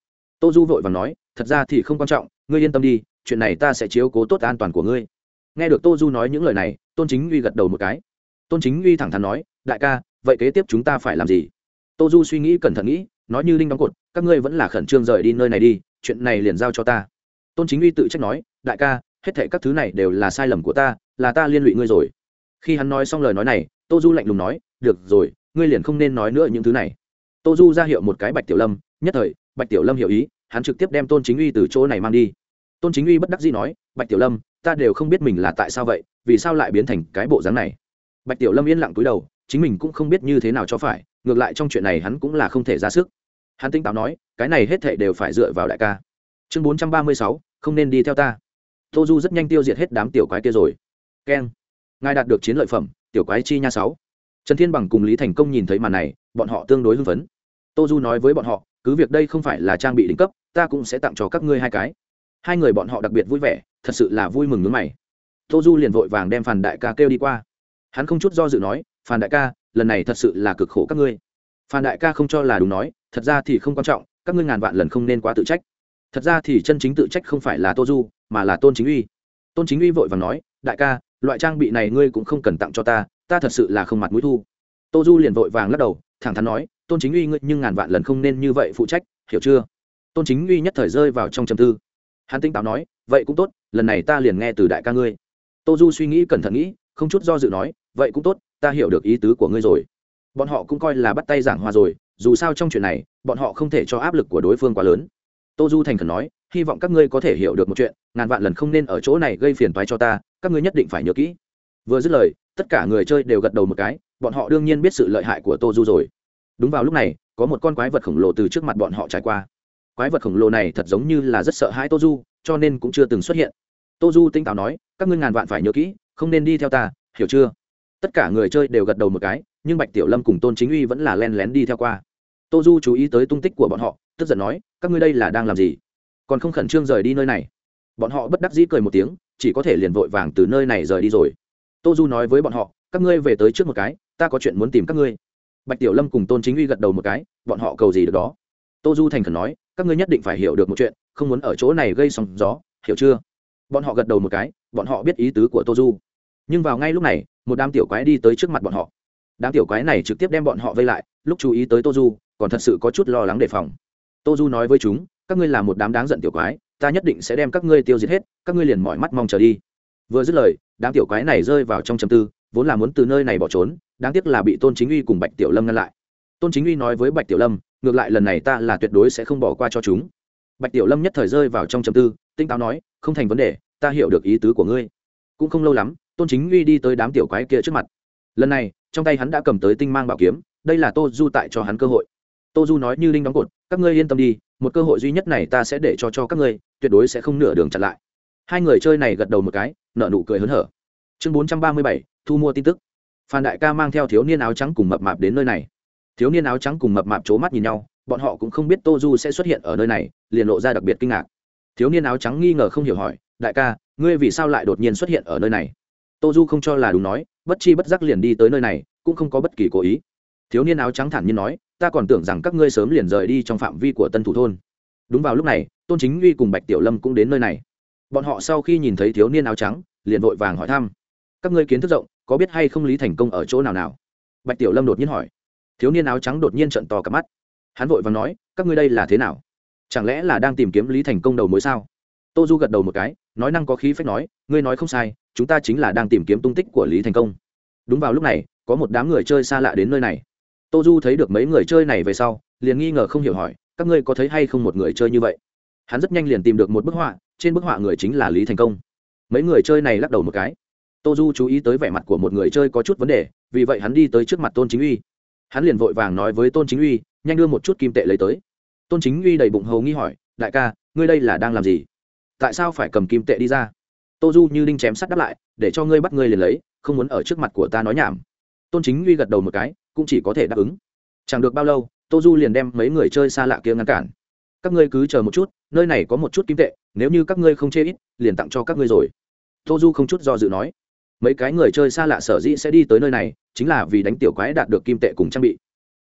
Tô du vội vàng nói, thật ra thì không quan trọng, ngươi yên tâm đi, chuyện này ta sẽ chiếu cố tốt an toàn của ngươi. Nghe được tô du nói những lời này, tôn chính uy gật đầu một cái. Tôn chính uy thẳng thắn nói, đại ca, vậy kế tiếp chúng ta phải làm gì? Tô du suy nghĩ cẩn thận nghĩ, nói như linh đóng cột, các ngươi vẫn là khẩn trương rời đi nơi này đi chuyện này liền giao cho ta. Tôn chính uy tự trách nói, đại ca, hết thệ các thứ này đều là sai lầm của ta, là ta liên lụy ngươi rồi. Khi hắn nói xong lời nói này, tô du lạnh lùng nói, được rồi, ngươi liền không nên nói nữa những thứ này. Tô du ra hiệu một cái bạch tiểu lâm, nhất thời, bạch tiểu lâm hiểu ý, hắn trực tiếp đem tôn chính uy từ chỗ này mang đi. Tôn chính uy bất đắc dĩ nói, bạch tiểu lâm, ta đều không biết mình là tại sao vậy, vì sao lại biến thành cái bộ dáng này? Bạch tiểu lâm yên lặng túi đầu, chính mình cũng không biết như thế nào cho phải, ngược lại trong chuyện này hắn cũng là không thể ra sức hắn tinh táo nói, cái này hết thệ đều phải dựa vào đại ca. Chương bốn trăm ba mươi sáu, không nên đi theo ta. Tô du rất nhanh tiêu diệt hết đám tiểu quái kia rồi. Keng, ngài đạt được chiến lợi phẩm, tiểu quái chi nha sáu. Trần thiên bằng cùng lý thành công nhìn thấy màn này, bọn họ tương đối hưng phấn. Tô du nói với bọn họ, cứ việc đây không phải là trang bị đỉnh cấp, ta cũng sẽ tặng cho các ngươi hai cái. Hai người bọn họ đặc biệt vui vẻ, thật sự là vui mừng nước mày. Tô du liền vội vàng đem phàn đại ca kêu đi qua. Hắn không chút do dự nói, phàn đại ca, lần này thật sự là cực khổ các ngươi. Phan đại ca không cho là đúng nói, thật ra thì không quan trọng, các ngươi ngàn vạn lần không nên quá tự trách. Thật ra thì chân chính tự trách không phải là tô du, mà là tôn chính uy. Tôn chính uy vội vàng nói, đại ca, loại trang bị này ngươi cũng không cần tặng cho ta ta thật sự là không mặt mũi thu. Tô du liền vội vàng lắc đầu, thẳng thắn nói, tôn chính uy ngươi nhưng ngàn vạn lần không nên như vậy phụ trách, hiểu chưa? Tôn chính uy nhất thời rơi vào trong trầm tư. Hắn tinh táo nói, vậy cũng tốt, lần này ta liền nghe từ đại ca ngươi. Tô du suy nghĩ cẩn thận nghĩ, không chút do dự nói, vậy cũng tốt, ta hiểu được ý tứ của ngươi rồi bọn họ cũng coi là bắt tay giảng hòa rồi, dù sao trong chuyện này, bọn họ không thể cho áp lực của đối phương quá lớn. Tô du thành khẩn nói, hy vọng các ngươi có thể hiểu được một chuyện, ngàn vạn lần không nên ở chỗ này gây phiền toái cho ta, các ngươi nhất định phải nhớ kỹ. Vừa dứt lời, tất cả người chơi đều gật đầu một cái, bọn họ đương nhiên biết sự lợi hại của tô du rồi. Đúng vào lúc này, có một con quái vật khổng lồ từ trước mặt bọn họ trải qua. Quái vật khổng lồ này thật giống như là rất sợ hãi tô du, cho nên cũng chưa từng xuất hiện. Tô du tinh táo nói, các ngươi ngàn vạn phải nhớ kỹ, không nên đi theo ta, hiểu chưa? Tất cả người chơi đều gật đầu một cái nhưng bạch tiểu lâm cùng tôn chính uy vẫn là len lén đi theo qua. Tô du chú ý tới tung tích của bọn họ, tức giận nói, các ngươi đây là đang làm gì? Còn không khẩn trương rời đi nơi này? Bọn họ bất đắc dĩ cười một tiếng, chỉ có thể liền vội vàng từ nơi này rời đi rồi. Tô du nói với bọn họ, các ngươi về tới trước một cái, ta có chuyện muốn tìm các ngươi. Bạch tiểu lâm cùng tôn chính uy gật đầu một cái, bọn họ cầu gì được đó? Tô du thành khẩn nói, các ngươi nhất định phải hiểu được một chuyện, không muốn ở chỗ này gây sóng gió, hiểu chưa? Bọn họ gật đầu một cái, bọn họ biết ý tứ của tô du. Nhưng vào ngay lúc này, một đám tiểu quái đi tới trước mặt bọn họ đám tiểu quái này trực tiếp đem bọn họ vây lại, lúc chú ý tới tô du, còn thật sự có chút lo lắng đề phòng. Tô du nói với chúng, các ngươi là một đám đáng giận tiểu quái, ta nhất định sẽ đem các ngươi tiêu diệt hết, các ngươi liền mỏi mắt mong chờ đi. Vừa dứt lời, đám tiểu quái này rơi vào trong chầm tư, vốn là muốn từ nơi này bỏ trốn, đáng tiếc là bị tôn chính uy cùng bạch tiểu lâm ngăn lại. Tôn chính uy nói với bạch tiểu lâm, ngược lại lần này ta là tuyệt đối sẽ không bỏ qua cho chúng. Bạch tiểu lâm nhất thời rơi vào trong chầm tư, tinh táo nói, không thành vấn đề, ta hiểu được ý tứ của ngươi. Cũng không lâu lắm, tôn chính uy đi tới đám tiểu quái kia trước mặt lần này, trong tay hắn đã cầm tới tinh mang bảo kiếm, đây là tô du tại cho hắn cơ hội. Tô du nói như linh đóng cột, các ngươi yên tâm đi, một cơ hội duy nhất này ta sẽ để cho cho các ngươi, tuyệt đối sẽ không nửa đường chặn lại. Hai người chơi này gật đầu một cái nợ nụ cười hớn hở. Chương bốn trăm ba mươi bảy, thu mua tin tức. Phan đại ca mang theo thiếu niên áo trắng cùng mập mạp đến nơi này. Thiếu niên áo trắng cùng mập mạp c h ố mắt nhìn nhau, bọn họ cũng không biết tô du sẽ xuất hiện ở nơi này, liền lộ ra đặc biệt kinh ngạc. Thiếu niên áo trắng nghi ngờ không hiểu hỏi, đại ca, ngươi vì sao lại đột nhiên xuất hiện ở nơi này? Tô du không cho là đúng nói bất chi bất giác liền đi tới nơi này, cũng không có bất kỳ cố ý. Thiếu niên áo trắng thản nhiên nói, ta còn tưởng rằng các ngươi sớm liền rời đi trong phạm vi của tân thủ thôn. Đúng vào lúc này, tôn chính uy cùng bạch tiểu lâm cũng đến nơi này. Bọn họ sau khi nhìn thấy thiếu niên áo trắng, liền vội vàng hỏi thăm, các ngươi kiến thức rộng, có biết hay không lý thành công ở chỗ nào nào? Bạch tiểu lâm đột nhiên hỏi. Thiếu niên áo trắng đột nhiên trận to cả mắt. Hắn vội vàng nói, các ngươi đây là thế nào? Chẳng lẽ là đang tìm kiếm lý thành công đầu mối sao? Tô du gật đầu một cái, nói năng có khí phách nói, ngươi nói không sai, chúng ta chính là đang tìm kiếm tung tích của lý thành công. Đúng vào lúc này, có một đám người chơi xa lạ đến nơi này. Tô du thấy được mấy người chơi này về sau, liền nghi ngờ không hiểu hỏi, các ngươi có thấy hay không một người chơi như vậy? Hắn rất nhanh liền tìm được một bức họa, trên bức họa người chính là lý thành công. Mấy người chơi này lắc đầu một cái. Tô du chú ý tới vẻ mặt của một người chơi có chút vấn đề, vì vậy hắn đi tới trước mặt tôn chính uy. Hắn liền vội vàng nói với tôn chính uy, nhanh đưa một chút kim tệ lấy tới. Tôn chính uy đầy bụng hầu nghi hỏi, đại ca, ngươi đây là đang làm gì? Tại sao phải cầm kim tệ đi ra? Tô du như đinh chém sắt đáp lại, để cho ngươi bắt ngươi liền lấy, không muốn ở trước mặt của ta nói nhảm. Tôn chính uy gật đầu một cái, cũng chỉ có thể đáp ứng. Chẳng được bao lâu, tô du liền đem mấy người chơi xa lạ kia ngăn cản. Các ngươi cứ chờ một chút, nơi này có một chút kim tệ, nếu như các ngươi không chê ít, liền tặng cho các ngươi rồi. Tô du không chút do dự nói. Mấy cái người chơi xa lạ sở dĩ sẽ đi tới nơi này, chính là vì đánh tiểu quái đạt được kim tệ cùng trang bị.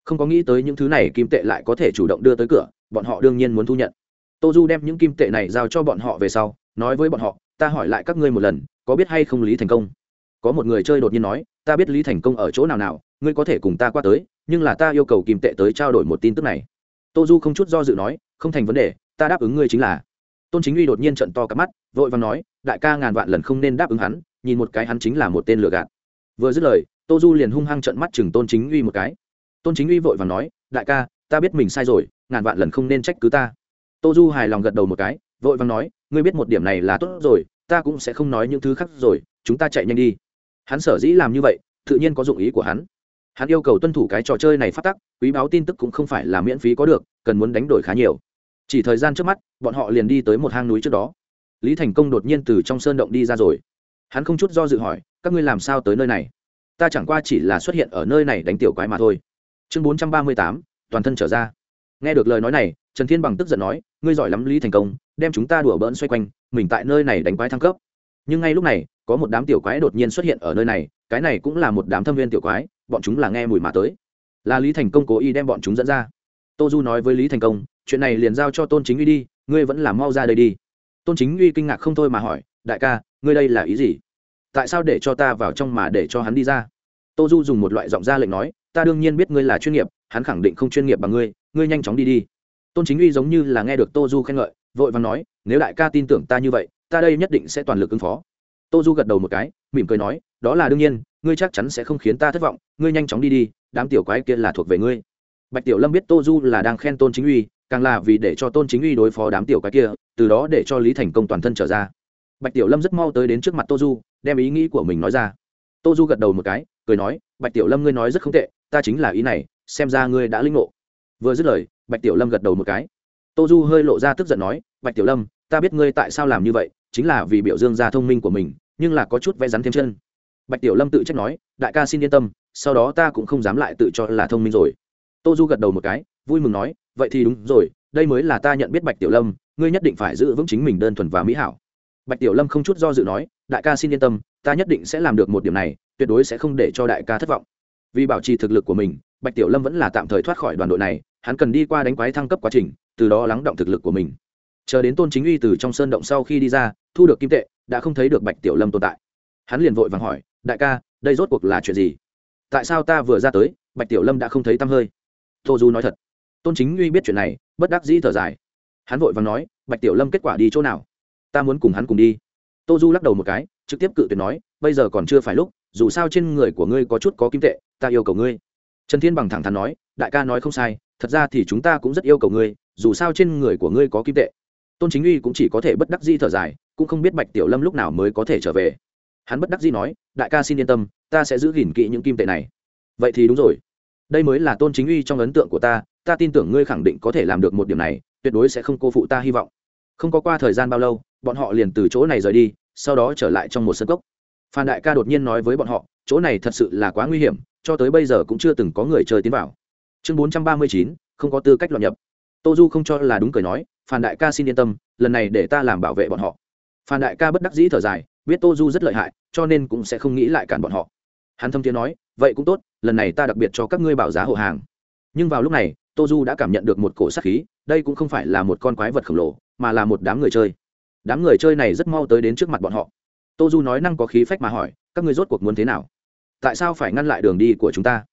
Không có nghĩ tới những thứ này kim tệ lại có thể chủ động đưa tới cửa, bọn họ đương nhiên muốn thu nhận tô du đem những kim tệ này giao cho bọn họ về sau, nói với bọn họ, ta hỏi lại các ngươi một lần, có biết hay không lý thành công? Có một người chơi đột nhiên nói, ta biết lý thành công ở chỗ nào nào, ngươi có thể cùng ta qua tới, nhưng là ta yêu cầu kim tệ tới trao đổi một tin tức này. Tô du không chút do dự nói, không thành vấn đề, ta đáp ứng ngươi chính là. Tôn chính uy đột nhiên trận to cắp mắt, vội và nói, đại ca ngàn vạn lần không nên đáp ứng hắn, nhìn một cái hắn chính là một tên lừa gạt. Vừa dứt lời, tô du liền hung hăng trận mắt chừng tôn chính uy một cái. Tôn chính uy vội và nói, đại ca, ta biết mình sai rồi, ngàn vạn lần không nên trách cứ ta tô du hài lòng gật đầu một cái, vội vàng nói, ngươi biết một điểm này là tốt rồi, ta cũng sẽ không nói những thứ khác rồi, chúng ta chạy nhanh đi. Hắn sở dĩ làm như vậy, tự nhiên có dụng ý của hắn. Hắn yêu cầu tuân thủ cái trò chơi này phát tắc, quý báo tin tức cũng không phải là miễn phí có được, cần muốn đánh đổi khá nhiều. Chỉ thời gian trước mắt, bọn họ liền đi tới một hang núi trước đó. Lý thành công đột nhiên từ trong sơn động đi ra rồi. Hắn không chút do dự hỏi, các ngươi làm sao tới nơi này? Ta chẳng qua chỉ là xuất hiện ở nơi này đánh tiểu quái mà thôi. Chương bốn trăm ba mươi tám, toàn thân trở ra nghe được lời nói này, trần thiên bằng tức giận nói, ngươi giỏi lắm, lý thành công, đem chúng ta đùa bỡn xoay quanh, mình tại nơi này đánh quái thăng cấp. Nhưng ngay lúc này, có một đám tiểu quái đột nhiên xuất hiện ở nơi này, cái này cũng là một đám thâm viên tiểu quái, bọn chúng là nghe mùi mà tới. Là lý thành công cố ý đem bọn chúng dẫn ra. Tô du nói với lý thành công, chuyện này liền giao cho tôn chính uy đi, ngươi vẫn là mau ra đây đi. Tôn chính uy kinh ngạc không thôi mà hỏi, đại ca, ngươi đây là ý gì? Tại sao để cho ta vào trong mà để cho hắn đi ra? Tô du dùng một loại giọng ra lệnh nói, ta đương nhiên biết ngươi là chuyên nghiệp hắn khẳng định không chuyên nghiệp bằng ngươi ngươi nhanh chóng đi đi. Tôn chính uy giống như là nghe được tô du khen ngợi, vội và nói, nếu đại ca tin tưởng ta như vậy, ta đây nhất định sẽ toàn lực ứng phó. Tô du gật đầu một cái, mỉm cười nói, đó là đương nhiên, ngươi chắc chắn sẽ không khiến ta thất vọng, ngươi nhanh chóng đi đi, đám tiểu quái kia là thuộc về ngươi. Bạch tiểu lâm biết tô du là đang khen tôn chính uy, càng là vì để cho tôn chính uy đối phó đám tiểu quái kia, từ đó để cho lý thành công toàn thân trở ra. Bạch tiểu lâm rất mau tới đến trước mặt tô du, đem ý nghĩ của mình nói ra. Tô du gật đầu một cái, cười nói, bạch tiểu lâm ngươi nói rất không tệ, ta chính là ý này xem ra ngươi đã linh ngộ. Vừa dứt lời, bạch tiểu lâm gật đầu một cái. Tô du hơi lộ ra tức giận nói, bạch tiểu lâm, ta biết ngươi tại sao làm như vậy, chính là vì biểu dương gia thông minh của mình, nhưng là có chút vẽ rắn thêm chân. Bạch tiểu lâm tự trách nói, đại ca xin yên tâm, sau đó ta cũng không dám lại tự cho là thông minh rồi. Tô du gật đầu một cái, vui mừng nói, vậy thì đúng rồi, đây mới là ta nhận biết bạch tiểu lâm, ngươi nhất định phải giữ vững chính mình đơn thuần và mỹ hảo. Bạch tiểu lâm không chút do dự nói, đại ca xin yên tâm, ta nhất định sẽ làm được một điểm này, tuyệt đối sẽ không để cho đại ca thất vọng. Vì bảo trì thực lực của mình bạch tiểu lâm vẫn là tạm thời thoát khỏi đoàn đội này, hắn cần đi qua đánh quái thăng cấp quá trình, từ đó lắng động thực lực của mình. Chờ đến tôn chính uy từ trong sơn động sau khi đi ra, thu được kim tệ, đã không thấy được bạch tiểu lâm tồn tại. Hắn liền vội vàng hỏi, đại ca, đây rốt cuộc là chuyện gì? Tại sao ta vừa ra tới, bạch tiểu lâm đã không thấy tăm hơi? Tô du nói thật. Tôn chính uy biết chuyện này, bất đắc dĩ thở dài. Hắn vội vàng nói, bạch tiểu lâm kết quả đi chỗ nào? Ta muốn cùng hắn cùng đi. Tô du lắc đầu một cái, trực tiếp cự tuyệt nói, bây giờ còn chưa phải lúc, dù sao trên người của ngươi có chút có kim tệ, ta yêu cầu ngươi trần thiên bằng thẳng thắn nói, đại ca nói không sai, thật ra thì chúng ta cũng rất yêu cầu ngươi, dù sao trên người của ngươi có kim tệ. Tôn chính uy cũng chỉ có thể bất đắc di thở dài, cũng không biết bạch tiểu lâm lúc nào mới có thể trở về. Hắn bất đắc di nói, đại ca xin yên tâm, ta sẽ giữ gìn kỹ những kim tệ này. Vậy thì đúng rồi. Đây mới là tôn chính uy trong ấn tượng của ta ta tin tưởng ngươi khẳng định có thể làm được một điểm này, tuyệt đối sẽ không cô phụ ta hy vọng. Không có qua thời gian bao lâu, bọn họ liền từ chỗ này rời đi, sau đó trở lại trong một sân cốc. Phan đại ca đột nhiên nói với bọn họ, chỗ này thật sự là quá nguy hiểm cho tới bây giờ cũng chưa từng có người chơi tiến vào. Chương bốn trăm ba mươi chín, không có tư cách loạn nhập. Tô du không cho là đúng cười nói, phan đại ca xin yên tâm, lần này để ta làm bảo vệ bọn họ. Phan đại ca bất đắc dĩ thở dài, biết tô du rất lợi hại, cho nên cũng sẽ không nghĩ lại cản bọn họ. Hắn thâm tiếng nói, vậy cũng tốt, lần này ta đặc biệt cho các ngươi bảo giá hộ hàng. Nhưng vào lúc này tô du đã cảm nhận được một cổ sát khí, đây cũng không phải là một con quái vật khổng lồ, mà là một đám người chơi. Đám người chơi này rất mau tới đến trước mặt bọn họ. Tô du nói năng có khí phách mà hỏi, các ngươi rốt cuộc muốn thế nào? Tại sao phải ngăn lại đường đi của chúng ta?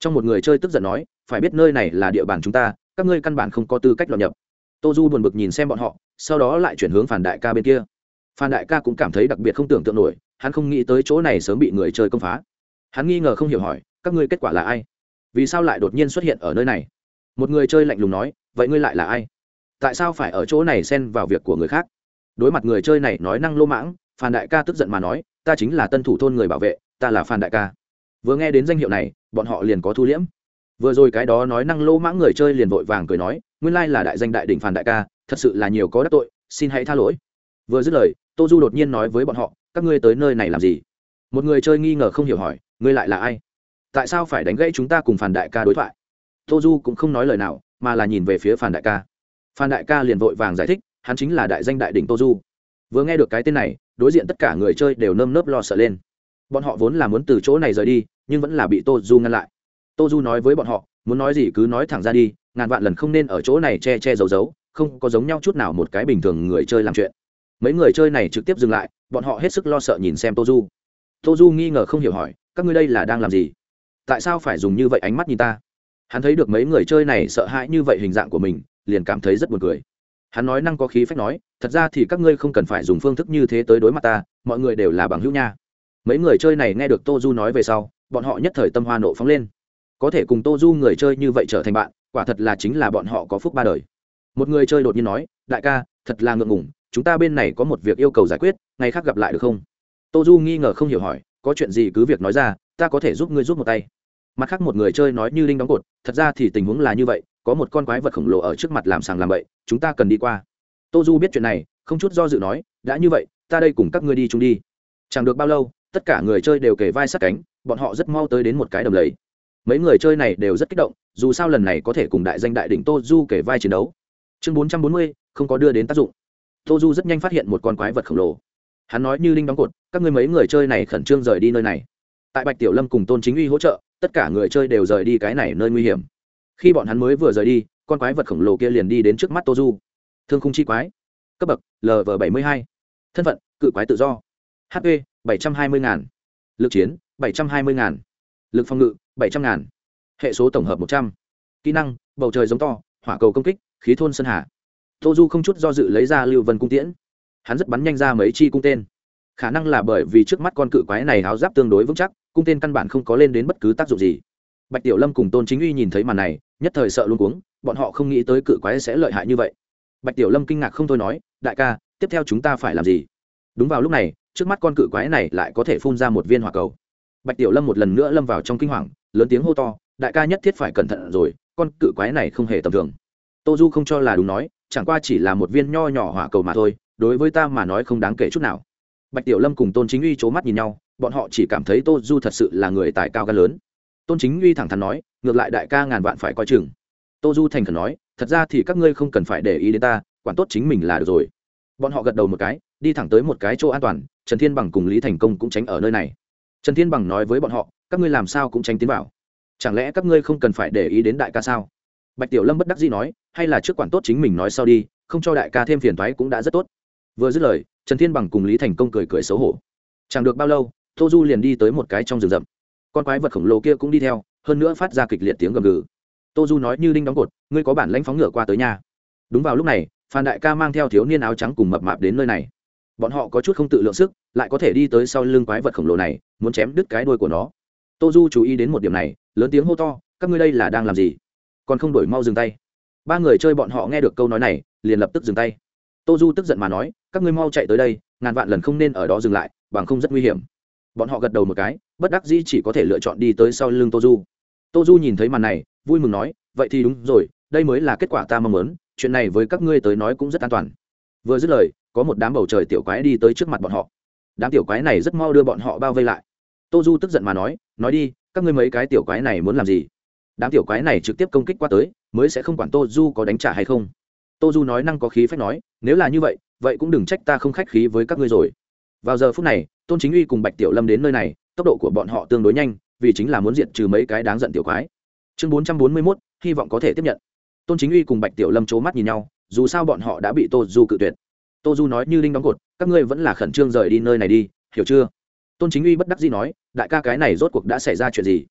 Trong một người chơi tức giận nói, phải biết nơi này là địa bàn chúng ta, các ngươi căn bản không có tư cách lọt nhập. Tô du buồn bực nhìn xem bọn họ, sau đó lại chuyển hướng phản đại ca bên kia. Phan đại ca cũng cảm thấy đặc biệt không tưởng tượng nổi, hắn không nghĩ tới chỗ này sớm bị người chơi công phá. Hắn nghi ngờ không hiểu hỏi, các ngươi kết quả là ai? Vì sao lại đột nhiên xuất hiện ở nơi này? Một người chơi lạnh lùng nói, vậy ngươi lại là ai? Tại sao phải ở chỗ này xen vào việc của người khác? Đối mặt người chơi này nói năng lô mãng phan đại ca tức giận mà nói, ta chính là tân thủ thôn người bảo vệ ta là phan đại ca. Vừa nghe đến danh hiệu này, bọn họ liền có thu liễm. Vừa rồi cái đó nói năng lô mãng người chơi liền vội vàng cười nói, nguyên lai là đại danh đại đỉnh phan đại ca, thật sự là nhiều có đắc tội, xin hãy tha lỗi. Vừa dứt lời, tô du đột nhiên nói với bọn họ, các ngươi tới nơi này làm gì? Một người chơi nghi ngờ không hiểu hỏi, ngươi lại là ai? Tại sao phải đánh gãy chúng ta cùng phản đại ca đối thoại? Tô du cũng không nói lời nào, mà là nhìn về phía phản đại ca. Phan đại ca liền vội vàng giải thích, hắn chính là đại danh đại đỉnh tô du. Vừa nghe được cái tên này, đối diện tất cả người chơi đều nơm nớp lo sợ lên bọn họ vốn là muốn từ chỗ này rời đi, nhưng vẫn là bị tô du ngăn lại. Tô du nói với bọn họ, muốn nói gì cứ nói thẳng ra đi, ngàn vạn lần không nên ở chỗ này che che giấu giấu, không có giống nhau chút nào một cái bình thường người chơi làm chuyện. Mấy người chơi này trực tiếp dừng lại, bọn họ hết sức lo sợ nhìn xem tô du tô du nghi ngờ không hiểu hỏi, các ngươi đây là đang làm gì? Tại sao phải dùng như vậy ánh mắt nhìn ta? Hắn thấy được mấy người chơi này sợ hãi như vậy hình dạng của mình, liền cảm thấy rất buồn cười. Hắn nói năng có khí phách nói, thật ra thì các ngươi không cần phải dùng phương thức như thế tới đối mặt ta, mọi người đều là bằng hữu nha mấy người chơi này nghe được tô du nói về sau, bọn họ nhất thời tâm hoa nộ phóng lên. Có thể cùng tô du người chơi như vậy trở thành bạn, quả thật là chính là bọn họ có phúc ba đời. Một người chơi đột nhiên nói, đại ca, thật là ngượng ngủng chúng ta bên này có một việc yêu cầu giải quyết, ngày khác gặp lại được không? Tô du nghi ngờ không hiểu hỏi, có chuyện gì cứ việc nói ra, ta có thể giúp ngươi giúp một tay. Mặt khác một người chơi nói như linh đóng cột, thật ra thì tình huống là như vậy, có một con quái vật khổng lồ ở trước mặt làm sàng làm bậy, chúng ta cần đi qua. Tô du biết chuyện này, không chút do dự nói, đã như vậy, ta đây cùng các ngươi đi chung đi. Chẳng được bao lâu tất cả người chơi đều kề vai sát cánh, bọn họ rất mau tới đến một cái đầm lầy. Mấy người chơi này đều rất kích động, dù sao lần này có thể cùng đại danh đại đỉnh tô du kể vai chiến đấu. Chương bốn trăm bốn mươi, không có đưa đến tác dụng. Tô du rất nhanh phát hiện một con quái vật khổng lồ. Hắn nói như linh đóng cột, các người mấy người chơi này khẩn trương rời đi nơi này. Tại bạch tiểu lâm cùng tôn chính uy hỗ trợ, tất cả người chơi đều rời đi cái này nơi nguy hiểm. Khi bọn hắn mới vừa rời đi, con quái vật khổng lồ kia liền đi đến trước mắt tô du thương khung chi quái. Cấp bậc lv bảy mươi hai. Thân phận, cự quái tự do. Hp bảy trăm hai mươi ngàn. Lực chiến, bảy trăm hai mươi ngàn. Lực phòng ngự, bảy trăm ngàn. Hệ số tổng hợp một trăm. Kỹ năng, bầu trời giống to, hỏa cầu công kích, khí thôn sơn hà. Tô du không chút do dự lấy ra lưu vân cung tiễn. Hắn rất bắn nhanh ra mấy chi cung tên. Khả năng là bởi vì trước mắt con cự quái này háo giáp tương đối vững chắc, cung tên căn bản không có lên đến bất cứ tác dụng gì. Bạch tiểu lâm cùng tôn chính uy nhìn thấy màn này, nhất thời sợ luôn cuống, bọn họ không nghĩ tới cự quái sẽ lợi hại như vậy. Bạch tiểu lâm kinh ngạc không thôi nói, đại ca, tiếp theo chúng ta phải làm gì? Đúng vào lúc này trước mắt con cự quái này lại có thể phun ra một viên hỏa cầu. Bạch tiểu lâm một lần nữa lâm vào trong kinh hoàng, lớn tiếng hô to, đại ca nhất thiết phải cẩn thận rồi, con cự quái này không hề tầm thường. Tô du không cho là đúng nói, chẳng qua chỉ là một viên nho nhỏ hỏa cầu mà thôi, đối với ta mà nói không đáng kể chút nào. Bạch tiểu lâm cùng tôn chính uy c h ố mắt nhìn nhau, bọn họ chỉ cảm thấy tô du thật sự là người tài cao gan lớn. Tôn chính uy thẳng thắn nói, ngược lại đại ca ngàn vạn phải coi chừng. Tô du thành khẩn nói, thật ra thì các ngươi không cần phải để ý đến ta, quản tốt chính mình là được rồi. Bọn họ gật đầu một cái, đi thẳng tới một cái chỗ an toàn trần thiên bằng cùng lý thành công cũng tránh ở nơi này. Trần thiên bằng nói với bọn họ, các ngươi làm sao cũng tránh tiến vào? Chẳng lẽ các ngươi không cần phải để ý đến đại ca sao? Bạch tiểu lâm bất đắc dĩ nói, hay là trước quản tốt chính mình nói sau đi, không cho đại ca thêm phiền thoái cũng đã rất tốt. Vừa dứt lời, trần thiên bằng cùng lý thành công cười cười xấu hổ. Chẳng được bao lâu, tô du liền đi tới một cái trong rừng rậm. Con quái vật khổng lồ kia cũng đi theo, hơn nữa phát ra kịch liệt tiếng gầm gừ. Tô du nói như đinh đóng cột, ngươi có bản lãnh phóng ngựa qua tới nhà đúng vào lúc này, phan đại ca mang theo thiếu niên áo trắng cùng mập mạp đến nơi này bọn họ có chút không tự lượng sức, lại có thể đi tới sau lưng quái vật khổng lồ này, muốn chém đứt cái đuôi của nó. Tô du chú ý đến một điểm này, lớn tiếng hô to, các ngươi đây là đang làm gì? Còn không đổi mau dừng tay. Ba người chơi bọn họ nghe được câu nói này, liền lập tức dừng tay. Tô du tức giận mà nói, các ngươi mau chạy tới đây, ngàn vạn lần không nên ở đó dừng lại, bằng không rất nguy hiểm. Bọn họ gật đầu một cái, bất đắc dĩ chỉ có thể lựa chọn đi tới sau lưng tô du. Tô du nhìn thấy màn này, vui mừng nói, vậy thì đúng rồi, đây mới là kết quả ta mong muốn, chuyện này với các ngươi tới nói cũng rất an toàn. Vừa dứt lời có một đám bầu trời tiểu quái đi tới trước mặt bọn họ. Đám tiểu quái này rất mau đưa bọn họ bao vây lại. Tô du tức giận mà nói nói đi, các ngươi mấy cái tiểu quái này muốn làm gì? Đám tiểu quái này trực tiếp công kích qua tới, mới sẽ không quản tô du có đánh trả hay không. Tô du nói năng có khí phách nói, nếu là như vậy vậy cũng đừng trách ta không khách khí với các ngươi rồi. Vào giờ phút này, tôn chính uy cùng bạch tiểu lâm đến nơi này, tốc độ của bọn họ tương đối nhanh, vì chính là muốn diệt trừ mấy cái đáng giận tiểu quái. Chương bốn trăm bốn mươi mốt, hy vọng có thể tiếp nhận. Tôn chính uy cùng bạch tiểu lâm c h ố mắt nhìn nhau, dù sao bọn họ đã bị tô du cự tuyệt tô du nói như linh đóng cột, các ngươi vẫn là khẩn trương rời đi nơi này đi, hiểu chưa? Tôn chính uy bất đắc dĩ nói, đại ca cái này rốt cuộc đã xảy ra chuyện gì?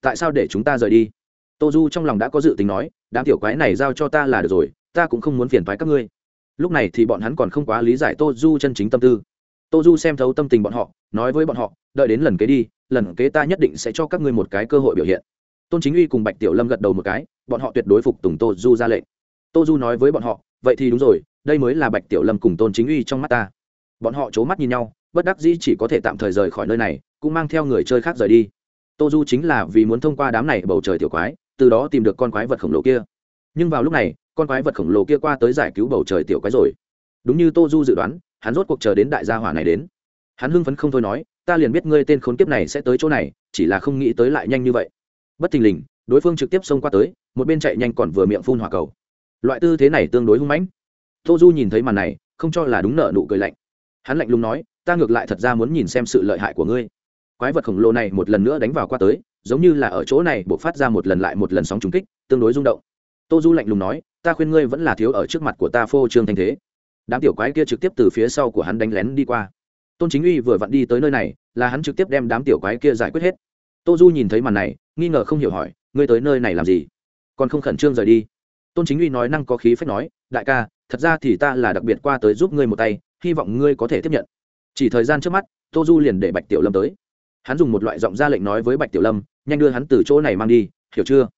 Tại sao để chúng ta rời đi? Tô du trong lòng đã có dự tính nói, đám tiểu quái này giao cho ta là được rồi, ta cũng không muốn phiền phái các ngươi. Lúc này thì bọn hắn còn không quá lý giải tô du chân chính tâm tư. Tô du xem thấu tâm tình bọn họ, nói với bọn họ, đợi đến lần kế đi, lần kế ta nhất định sẽ cho các ngươi một cái cơ hội biểu hiện. Tôn chính uy cùng bạch tiểu lâm gật đầu một cái, bọn họ tuyệt đối phục tùng tô du ra lệnh. Tô du nói với bọn họ, vậy thì đúng rồi đây mới là bạch tiểu lâm cùng tôn chính uy trong mắt ta. Bọn họ c h ố mắt nhìn nhau, bất đắc dĩ chỉ có thể tạm thời rời khỏi nơi này, cũng mang theo người chơi khác rời đi. Tô du chính là vì muốn thông qua đám này bầu trời tiểu quái, từ đó tìm được con quái vật khổng lồ kia. Nhưng vào lúc này, con quái vật khổng lồ kia qua tới giải cứu bầu trời tiểu quái rồi. Đúng như tô du dự đoán, hắn rốt cuộc chờ đến đại gia hỏa này đến. Hắn hưng phấn không thôi nói, ta liền biết ngươi tên khốn kiếp này sẽ tới chỗ này, chỉ là không nghĩ tới lại nhanh như vậy. Bất thình lình, đối phương trực tiếp xông qua tới, một bên chạy nhanh còn vừa miệng phun hỏa cầu. Loại tư thế này tương đối hung mãnh tô du nhìn thấy màn này, không cho là đúng nợ nụ cười lạnh. Hắn lạnh lùng nói, ta ngược lại thật ra muốn nhìn xem sự lợi hại của ngươi. Quái vật khổng lồ này một lần nữa đánh vào qua tới, giống như là ở chỗ này buộc phát ra một lần lại một lần sóng trúng kích, tương đối rung động. Tô du lạnh lùng nói, ta khuyên ngươi vẫn là thiếu ở trước mặt của ta phô trương thanh thế. Đám tiểu quái kia trực tiếp từ phía sau của hắn đánh lén đi qua. Tôn chính uy vừa vặn đi tới nơi này, là hắn trực tiếp đem đám tiểu quái kia giải quyết hết. Tô du nhìn thấy màn này, nghi ngờ không hiểu hỏi, ngươi tới nơi này làm gì? Còn không khẩn trương rời đi? Tôn chính uy nói năng có khí phách nói, đại ca, thật ra thì ta là đặc biệt qua tới giúp ngươi một tay, hy vọng ngươi có thể tiếp nhận. Chỉ thời gian trước mắt, tô du liền để bạch tiểu lâm tới. Hắn dùng một loại giọng ra lệnh nói với bạch tiểu lâm, nhanh đưa hắn từ chỗ này mang đi, hiểu chưa?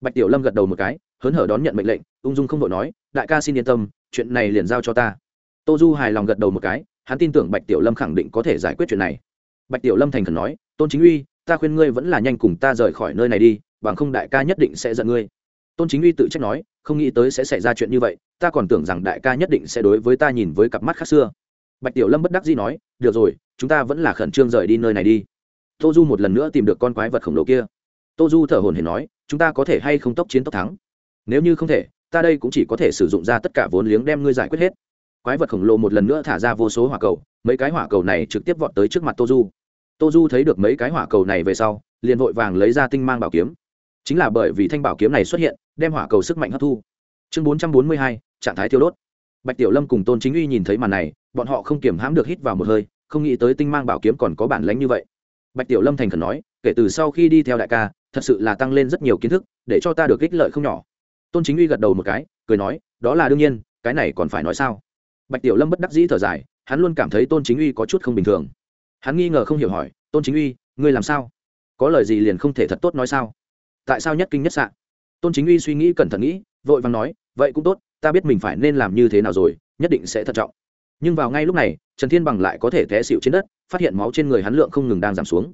Bạch tiểu lâm gật đầu một cái, hớn hở đón nhận mệnh lệnh, ung dung không đội nói, đại ca xin yên tâm, chuyện này liền giao cho ta. Tô du hài lòng gật đầu một cái, hắn tin tưởng bạch tiểu lâm khẳng định có thể giải quyết chuyện này. Bạch tiểu lâm thành khẩn nói, tôn chính uy, ta khuyên ngươi vẫn là nhanh cùng ta rời khỏi nơi này đi, bằng không đại ca nhất định sẽ giận ngươi tôn chính uy tự trách nói, không nghĩ tới sẽ xảy ra chuyện như vậy, ta còn tưởng rằng đại ca nhất định sẽ đối với ta nhìn với cặp mắt khác xưa. Bạch tiểu lâm bất đắc dĩ nói, được rồi, chúng ta vẫn là khẩn trương rời đi nơi này đi. Tô du một lần nữa tìm được con quái vật khổng lồ kia. Tô du thở hồn hển nói, chúng ta có thể hay không tốc chiến tốc thắng? Nếu như không thể, ta đây cũng chỉ có thể sử dụng ra tất cả vốn liếng đem ngươi giải quyết hết. Quái vật khổng lồ một lần nữa thả ra vô số hỏa cầu, mấy cái hỏa cầu này trực tiếp vọt tới trước mặt tô du. Tô du thấy được mấy cái hỏa cầu này về sau, liền vội vàng lấy ra tinh mang bảo kiếm. Chính là bởi vì thanh bảo kiếm này xuất hiện đem hỏa cầu sức mạnh hấp thu. Chương bốn trăm bốn mươi hai, trạng thái thiêu đốt. Bạch tiểu lâm cùng tôn chính uy nhìn thấy màn này, bọn họ không kiểm hãm được hít vào một hơi, không nghĩ tới tinh mang bảo kiếm còn có bản lánh như vậy. Bạch tiểu lâm thành khẩn nói, kể từ sau khi đi theo đại ca, thật sự là tăng lên rất nhiều kiến thức, để cho ta được ích lợi không nhỏ. Tôn chính uy gật đầu một cái, cười nói, đó là đương nhiên, cái này còn phải nói sao? Bạch tiểu lâm bất đắc dĩ thở dài, hắn luôn cảm thấy tôn chính uy có chút không bình thường. Hắn nghi ngờ không hiểu hỏi, tôn chính uy, ngươi làm sao? Có lời gì liền không thể thật tốt nói sao? Tại sao nhất kinh nhất sạn tôn chính uy suy nghĩ cẩn thận nghĩ, vội vàng nói, vậy cũng tốt, ta biết mình phải nên làm như thế nào rồi, nhất định sẽ thận trọng. Nhưng vào ngay lúc này, trần thiên bằng lại có thể té xịu trên đất, phát hiện máu trên người hắn lượng không ngừng đang giảm xuống.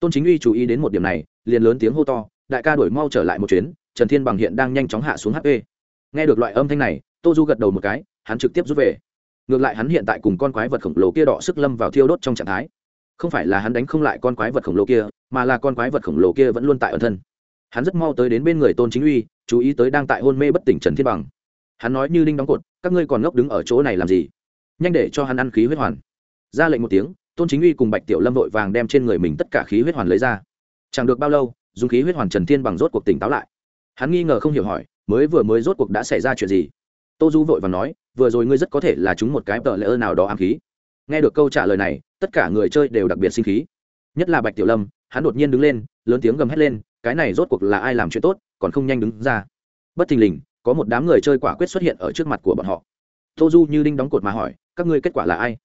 Tôn chính uy chú ý đến một điểm này, liền lớn tiếng hô to, đại ca đổi mau trở lại một chuyến, trần thiên bằng hiện đang nhanh chóng hạ xuống hp nghe được loại âm thanh này, tô du gật đầu một cái, hắn trực tiếp rút về. Ngược lại hắn hiện tại cùng con quái vật khổng lồ kia đọ sức lâm vào thiêu đốt trong trạng thái. Không phải là hắn đánh không lại con quái vật khổng lồ kia, mà là con quái vật khổng lồ kia vẫn luôn tại ẩn thân hắn rất mau tới đến bên người tôn chính uy chú ý tới đang tại hôn mê bất tỉnh trần thiên bằng hắn nói như đinh đóng cột các ngươi còn ngốc đứng ở chỗ này làm gì nhanh để cho hắn ăn khí huyết hoàn ra lệnh một tiếng tôn chính uy cùng bạch tiểu lâm vội vàng đem trên người mình tất cả khí huyết hoàn lấy ra chẳng được bao lâu dùng khí huyết hoàn trần thiên bằng rốt cuộc tỉnh táo lại hắn nghi ngờ không hiểu hỏi mới vừa mới rốt cuộc đã xảy ra chuyện gì tô du vội và nói vừa rồi ngươi rất có thể là chúng một cái tờ lễ nào đó ám khí nghe được câu trả lời này tất cả người chơi đều đặc biệt sinh khí nhất là bạch tiểu lâm hắn đột nhiên đứng lên lớn tiếng gầm hét lên cái này rốt cuộc là ai làm chuyện tốt, còn không nhanh đứng ra. Bất thình lình, có một đám người chơi quả quyết xuất hiện ở trước mặt của bọn họ. Tô du như đinh đóng cột mà hỏi, các ngươi kết quả là ai?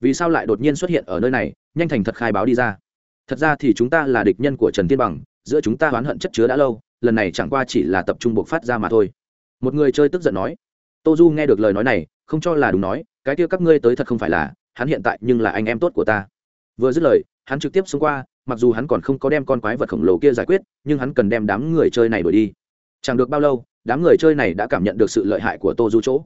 Vì sao lại đột nhiên xuất hiện ở nơi này, nhanh thành thật khai báo đi ra. Thật ra thì chúng ta là địch nhân của trần tiên bằng, giữa chúng ta oán hận chất chứa đã lâu, lần này chẳng qua chỉ là tập trung buộc phát ra mà thôi. Một người chơi tức giận nói. Tô du nghe được lời nói này, không cho là đúng nói, cái kia các ngươi tới thật không phải là, hắn hiện tại nhưng là anh em tốt của ta. Vừa dứt lời, hắn trực tiếp xông qua mặc dù hắn còn không có đem con quái vật khổng lồ kia giải quyết, nhưng hắn cần đem đám người chơi này đuổi đi. Chẳng được bao lâu, đám người chơi này đã cảm nhận được sự lợi hại của tô du chỗ.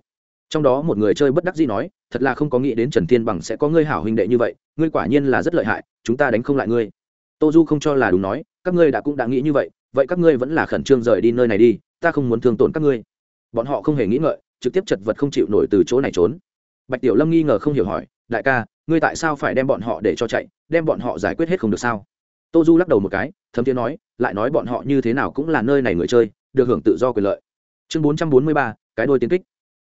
Trong đó một người chơi bất đắc dĩ nói, thật là không có nghĩ đến trần thiên bằng sẽ có ngươi hảo huynh đệ như vậy, ngươi quả nhiên là rất lợi hại, chúng ta đánh không lại ngươi. Tô du không cho là đúng nói, các ngươi đã cũng đã nghĩ như vậy vậy các ngươi vẫn là khẩn trương rời đi nơi này đi, ta không muốn thương tổn các ngươi. Bọn họ không hề nghĩ ngợi, trực tiếp chật vật không chịu nổi từ chỗ này trốn. Bạch tiểu lâm nghi ngờ không hiểu hỏi, đại ca, ngươi tại sao phải đem bọn họ để cho chạy? Đem bọn họ giải quyết hết không được sao? Tô du lắc đầu một cái, thấm tiếng nói, lại nói bọn họ như thế nào cũng là nơi này người chơi, được hưởng tự do quyền lợi. Chương bốn trăm bốn mươi ba, cái đôi tiến kích.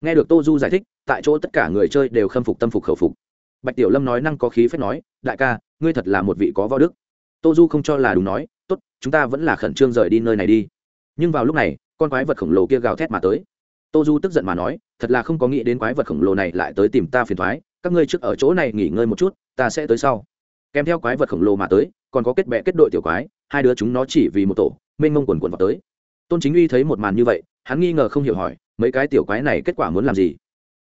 Nghe được tô du giải thích, tại chỗ tất cả người chơi đều khâm phục tâm phục khẩu phục. Bạch tiểu lâm nói năng có khí phép nói, đại ca, ngươi thật là một vị có võ đức. Tô du không cho là đúng nói, tốt, chúng ta vẫn là khẩn trương rời đi nơi này đi. Nhưng vào lúc này, con quái vật khổng lồ kia gào thét mà tới. Tô du tức giận mà nói, thật là không có nghĩ đến quái vật khổng lồ này lại tới tìm ta phiền thoái các ngươi trước ở chỗ này nghỉ ngơi một chút, ta sẽ tới sau kèm theo quái vật khổng lồ mà tới, còn có kết bệ kết đội tiểu quái, hai đứa chúng nó chỉ vì một tổ, mênh mông quần quần vào tới. Tôn chính uy thấy một màn như vậy, hắn nghi ngờ không hiểu hỏi, mấy cái tiểu quái này kết quả muốn làm gì?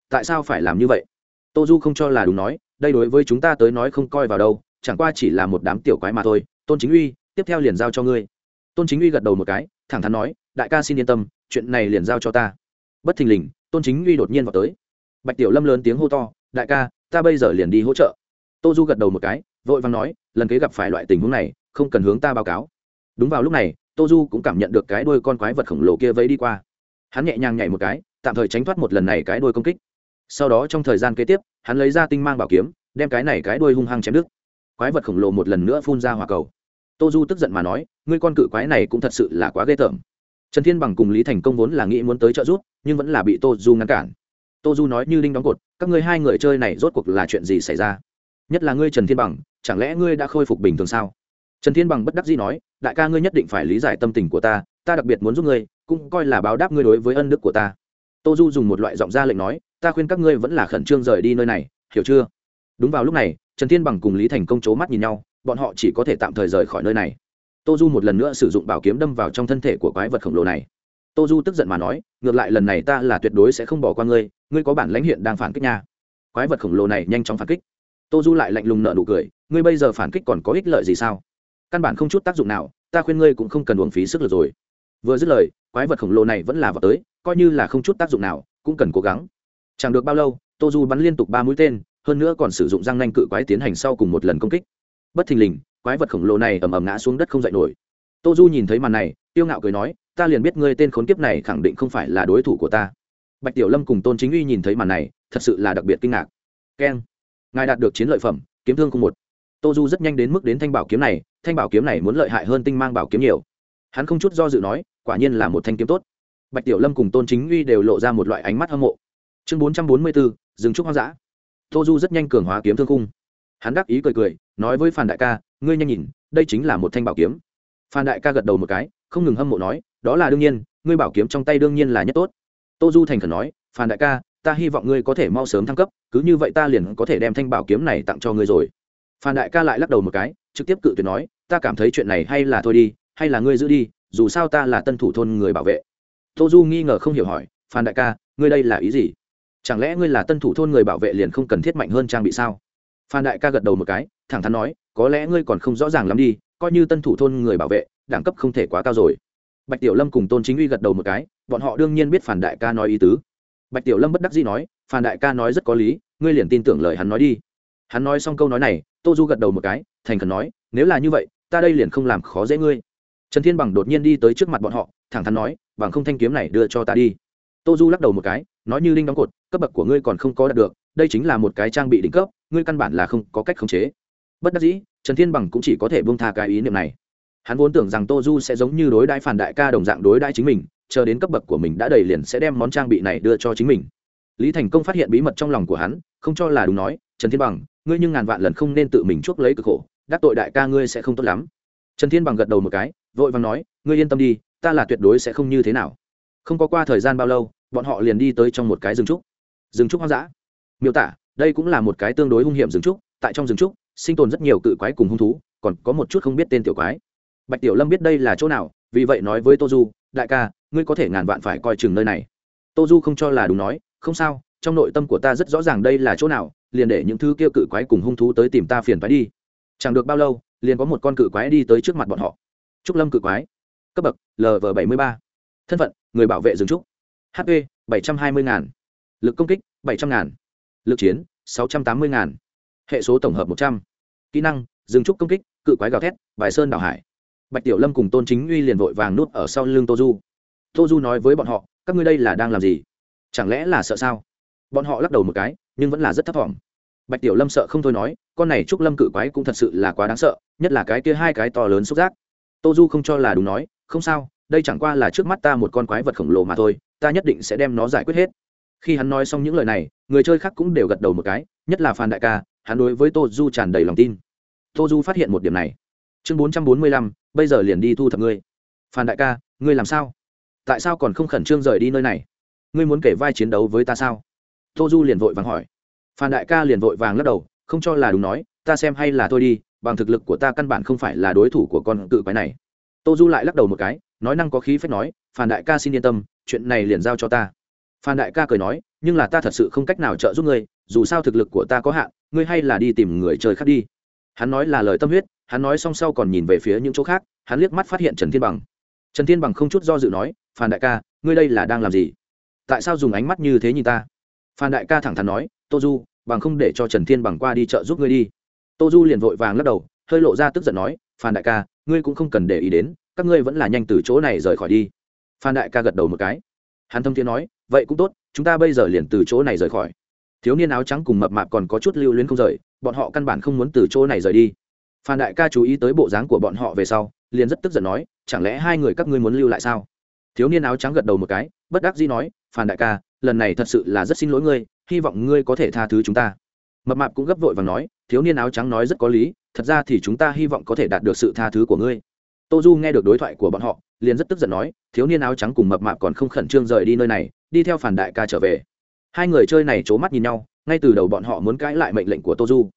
Tại sao phải làm như vậy? Tô du không cho là đúng nói, đây đối với chúng ta tới nói không coi vào đâu, chẳng qua chỉ là một đám tiểu quái mà thôi. Tôn chính uy, tiếp theo liền giao cho ngươi. Tôn chính uy gật đầu một cái, thẳng thắn nói, đại ca xin yên tâm, chuyện này liền giao cho ta. Bất thình lình, tôn chính uy đột nhiên vào tới. Bạch tiểu lâm lớn tiếng hô to, đại ca, ta bây giờ liền đi hỗ trợ. Tô du gật đầu một cái vội vàng nói, lần kế gặp phải loại tình huống này, không cần hướng ta báo cáo. Đúng vào lúc này tô du cũng cảm nhận được cái đôi con quái vật khổng lồ kia vẫy đi qua. Hắn nhẹ nhàng nhảy một cái, tạm thời tránh thoát một lần này cái đôi công kích. Sau đó trong thời gian kế tiếp, hắn lấy ra tinh mang bảo kiếm, đem cái này cái đôi hung hăng chém đứt. Quái vật khổng lồ một lần nữa phun ra hỏa cầu. Tô du tức giận mà nói, ngươi con cự quái này cũng thật sự là quá ghê tởm. Trần thiên bằng cùng lý thành công vốn là nghĩ muốn tới trợ giúp, nhưng vẫn là bị tô du ngăn cản. Tô du nói như đinh đóng cột, các ngươi hai người chơi này rốt cuộc là chuyện gì xảy ra? Nhất là ngươi trần thiên bằng chẳng lẽ ngươi đã khôi phục bình thường sao? Trần thiên bằng bất đắc dĩ nói, đại ca ngươi nhất định phải lý giải tâm tình của ta ta đặc biệt muốn giúp ngươi, cũng coi là báo đáp ngươi đối với ân đức của ta. Tô du dùng một loại giọng ra lệnh nói, ta khuyên các ngươi vẫn là khẩn trương rời đi nơi này, hiểu chưa? Đúng vào lúc này, trần thiên bằng cùng lý thành công c mắt nhìn nhau, bọn họ chỉ có thể tạm thời rời khỏi nơi này. Tô du một lần nữa sử dụng bảo kiếm đâm vào trong thân thể của quái vật khổng lồ này. Tô du tức giận mà nói, ngược lại lần này ta là tuyệt đối sẽ không bỏ qua ngươi ngươi có bản lãnh hiện đang phản kích nha. Quái vật khổng lồ này nhanh chóng phản kích tô du lại lạnh lùng nợ nụ cười, ngươi bây giờ phản kích còn có ích lợi gì sao? Căn bản không chút tác dụng nào, ta khuyên ngươi cũng không cần uống phí sức lực rồi. Vừa dứt lời, quái vật khổng lồ này vẫn là vào tới, coi như là không chút tác dụng nào, cũng cần cố gắng. Chẳng được bao lâu, tô du bắn liên tục ba mũi tên, hơn nữa còn sử dụng răng nanh cự quái tiến hành sau cùng một lần công kích. Bất thình lình, quái vật khổng lồ này ầm ầm ngã xuống đất không dậy nổi. Tô du nhìn thấy màn này, tiêu ngạo cười nói, ta liền biết ngươi tên khốn kiếp này khẳng định không phải là đối thủ của ta. Bạch tiểu lâm cùng tôn chính uy nhìn thấy màn này, thật sự là đặc biệt kinh ngạc. Keng ngài đạt được chiến lợi phẩm, kiếm thương không một. Tô du rất nhanh đến mức đến thanh bảo kiếm này, thanh bảo kiếm này muốn lợi hại hơn tinh mang bảo kiếm nhiều. Hắn không chút do dự nói, quả nhiên là một thanh kiếm tốt. Bạch tiểu lâm cùng tôn chính uy đều lộ ra một loại ánh mắt hâm mộ. Chương bốn trăm bốn mươi bốn dừng trúc hoang dã. Tô du rất nhanh cường hóa kiếm thương khung. Hắn đắc ý cười cười, nói với phan đại ca, ngươi nhanh nhìn, đây chính là một thanh bảo kiếm. Phan đại ca gật đầu một cái, không ngừng hâm mộ nói, đó là đương nhiên, ngươi bảo kiếm trong tay đương nhiên là nhất tốt. Tô du thành khẩn nói, phan đại ca ta hy vọng ngươi có thể mau sớm thăng cấp, cứ như vậy ta liền có thể đem thanh bảo kiếm này tặng cho ngươi rồi. Phan đại ca lại lắc đầu một cái, trực tiếp cự tuyệt nói, ta cảm thấy chuyện này hay là thôi đi, hay là ngươi giữ đi, dù sao ta là tân thủ thôn người bảo vệ. Tô du nghi ngờ không hiểu hỏi, phan đại ca, ngươi đây là ý gì? Chẳng lẽ ngươi là tân thủ thôn người bảo vệ liền không cần thiết mạnh hơn trang bị sao? Phan đại ca gật đầu một cái, thẳng thắn nói, có lẽ ngươi còn không rõ ràng lắm đi, coi như tân thủ thôn người bảo vệ, đẳng cấp không thể quá cao rồi. Bạch tiểu lâm cùng tôn chính uy gật đầu một cái, bọn họ đương nhiên biết phản đại ca nói ý tứ bạch tiểu lâm bất đắc dĩ nói Phan đại ca nói rất có lý, ngươi liền tin tưởng lời hắn nói đi. Hắn nói xong câu nói này, tô du gật đầu một cái, thành khẩn nói, nếu là như vậy, ta đây liền không làm khó dễ ngươi. Trần thiên bằng đột nhiên đi tới trước mặt bọn họ, thẳng thắn nói, bằng không thanh kiếm này đưa cho ta đi. Tô du lắc đầu một cái, nói như linh đóng cột, cấp bậc của ngươi còn không có đạt được, đây chính là một cái trang bị đỉnh cấp, ngươi căn bản là không có cách khống chế. Bất đắc dĩ, trần thiên bằng cũng chỉ có thể buông tha cái ý niệm này. Hắn vốn tưởng rằng tô du sẽ giống như đối đãi phản đại ca đồng dạng đối đãi chính mình chờ đến cấp bậc của mình đã đầy liền sẽ đem món trang bị này đưa cho chính mình. Lý thành công phát hiện bí mật trong lòng của hắn, không cho là đúng nói, trần thiên bằng, ngươi nhưng ngàn vạn lần không nên tự mình chuốc lấy cực khổ, đắc tội đại ca ngươi sẽ không tốt lắm. Trần thiên bằng gật đầu một cái, vội vàng nói, ngươi yên tâm đi, ta là tuyệt đối sẽ không như thế nào. Không có qua thời gian bao lâu, bọn họ liền đi tới trong một cái rừng trúc. Rừng trúc hoang dã. Miêu tả, đây cũng là một cái tương đối hung hiểm rừng trúc, tại trong rừng trúc, sinh tồn rất nhiều cự quái cùng hung thú, còn có một chút không biết tên tiểu quái. Bạch tiểu lâm biết đây là chỗ nào, vì vậy nói với tô du đại ca, ngươi có thể ngàn vạn phải coi chừng nơi này. Tô du không cho là đúng nói, không sao, trong nội tâm của ta rất rõ ràng đây là chỗ nào, liền để những thứ kia cự quái cùng hung thú tới tìm ta phiền phái đi. Chẳng được bao lâu, liền có một con cự quái đi tới trước mặt bọn họ. Trúc lâm cự quái. Cấp bậc lv bảy mươi ba. Thân phận, người bảo vệ rừng trúc. Hp bảy trăm hai mươi ngàn. Lực công kích, bảy trăm ngàn. Lực chiến, sáu trăm tám mươi ngàn. Hệ số tổng hợp một trăm. Kỹ năng, rừng trúc công kích, cự quái gào thét, bài sơn đảo hải bạch tiểu lâm cùng tôn chính uy liền vội vàng nút ở sau lưng tô du. Tô du nói với bọn họ, các ngươi đây là đang làm gì? Chẳng lẽ là sợ sao? Bọn họ lắc đầu một cái, nhưng vẫn là rất thấp t bạch tiểu lâm sợ không thôi nói, con này trúc lâm cự quái cũng thật sự là quá đáng sợ, nhất là cái kia hai cái to lớn xúc giác. Tô du không cho là đúng nói, không sao, đây chẳng qua là trước mắt ta một con quái vật khổng lồ mà thôi, ta nhất định sẽ đem nó giải quyết hết. Khi hắn nói xong những lời này, người chơi khác cũng đều gật đầu một cái, nhất là phan đại ca, hắn đối với tô du tràn đầy lòng tin. Tô du phát hiện một điểm này. Chương bốn trăm bốn mươi lăm bây giờ liền đi thu thập ngươi. Phan đại ca, ngươi làm sao? Tại sao còn không khẩn trương rời đi nơi này? Ngươi muốn kể vai chiến đấu với ta sao? Tô du liền vội vàng hỏi. Phan đại ca liền vội vàng lắc đầu, không cho là đúng nói, ta xem hay là thôi đi, bằng thực lực của ta căn bản không phải là đối thủ của con cự quái này. Tô du lại lắc đầu một cái, nói năng có khí phép nói, phan đại ca xin yên tâm, chuyện này liền giao cho ta. Phan đại ca cười nói, nhưng là ta thật sự không cách nào trợ giúp ngươi, dù sao thực lực của ta có hạn, ngươi hay là đi tìm người chơi khác đi. Hắn nói là lời tâm huyết hắn nói xong sau còn nhìn về phía những chỗ khác, hắn liếc mắt phát hiện trần thiên bằng. Trần thiên bằng không chút do dự nói, phan đại ca, ngươi đây là đang làm gì? Tại sao dùng ánh mắt như thế nhìn ta? Phan đại ca thẳng thắn nói, tô du, bằng không để cho trần thiên bằng qua đi chợ giúp ngươi đi. Tô du liền vội vàng lắc đầu, hơi lộ ra tức giận nói, phan đại ca, ngươi cũng không cần để ý đến, các ngươi vẫn là nhanh từ chỗ này rời khỏi đi. Phan đại ca gật đầu một cái. Hắn thâm thiên nói, vậy cũng tốt, chúng ta bây giờ liền từ chỗ này rời khỏi. Thiếu niên áo trắng cùng mập mạp còn có chút lưu luyến không rời, bọn họ căn bản không muốn từ chỗ này rời đi phan đại ca chú ý tới bộ dáng của bọn họ về sau, liền rất tức giận nói, chẳng lẽ hai người các ngươi muốn lưu lại sao? Thiếu niên áo trắng gật đầu một cái, bất đắc dĩ nói, phan đại ca, lần này thật sự là rất xin lỗi ngươi, hy vọng ngươi có thể tha thứ chúng ta. Mập mạp cũng gấp vội và nói, thiếu niên áo trắng nói rất có lý, thật ra thì chúng ta hy vọng có thể đạt được sự tha thứ của ngươi. Tô du nghe được đối thoại của bọn họ, liền rất tức giận nói, thiếu niên áo trắng cùng mập mạp còn không khẩn trương rời đi nơi này, đi theo phản đại ca trở về. Hai người chơi này c h ố mắt nhìn nhau, ngay từ đầu bọn họ muốn cãi lại mệnh lệnh của tô du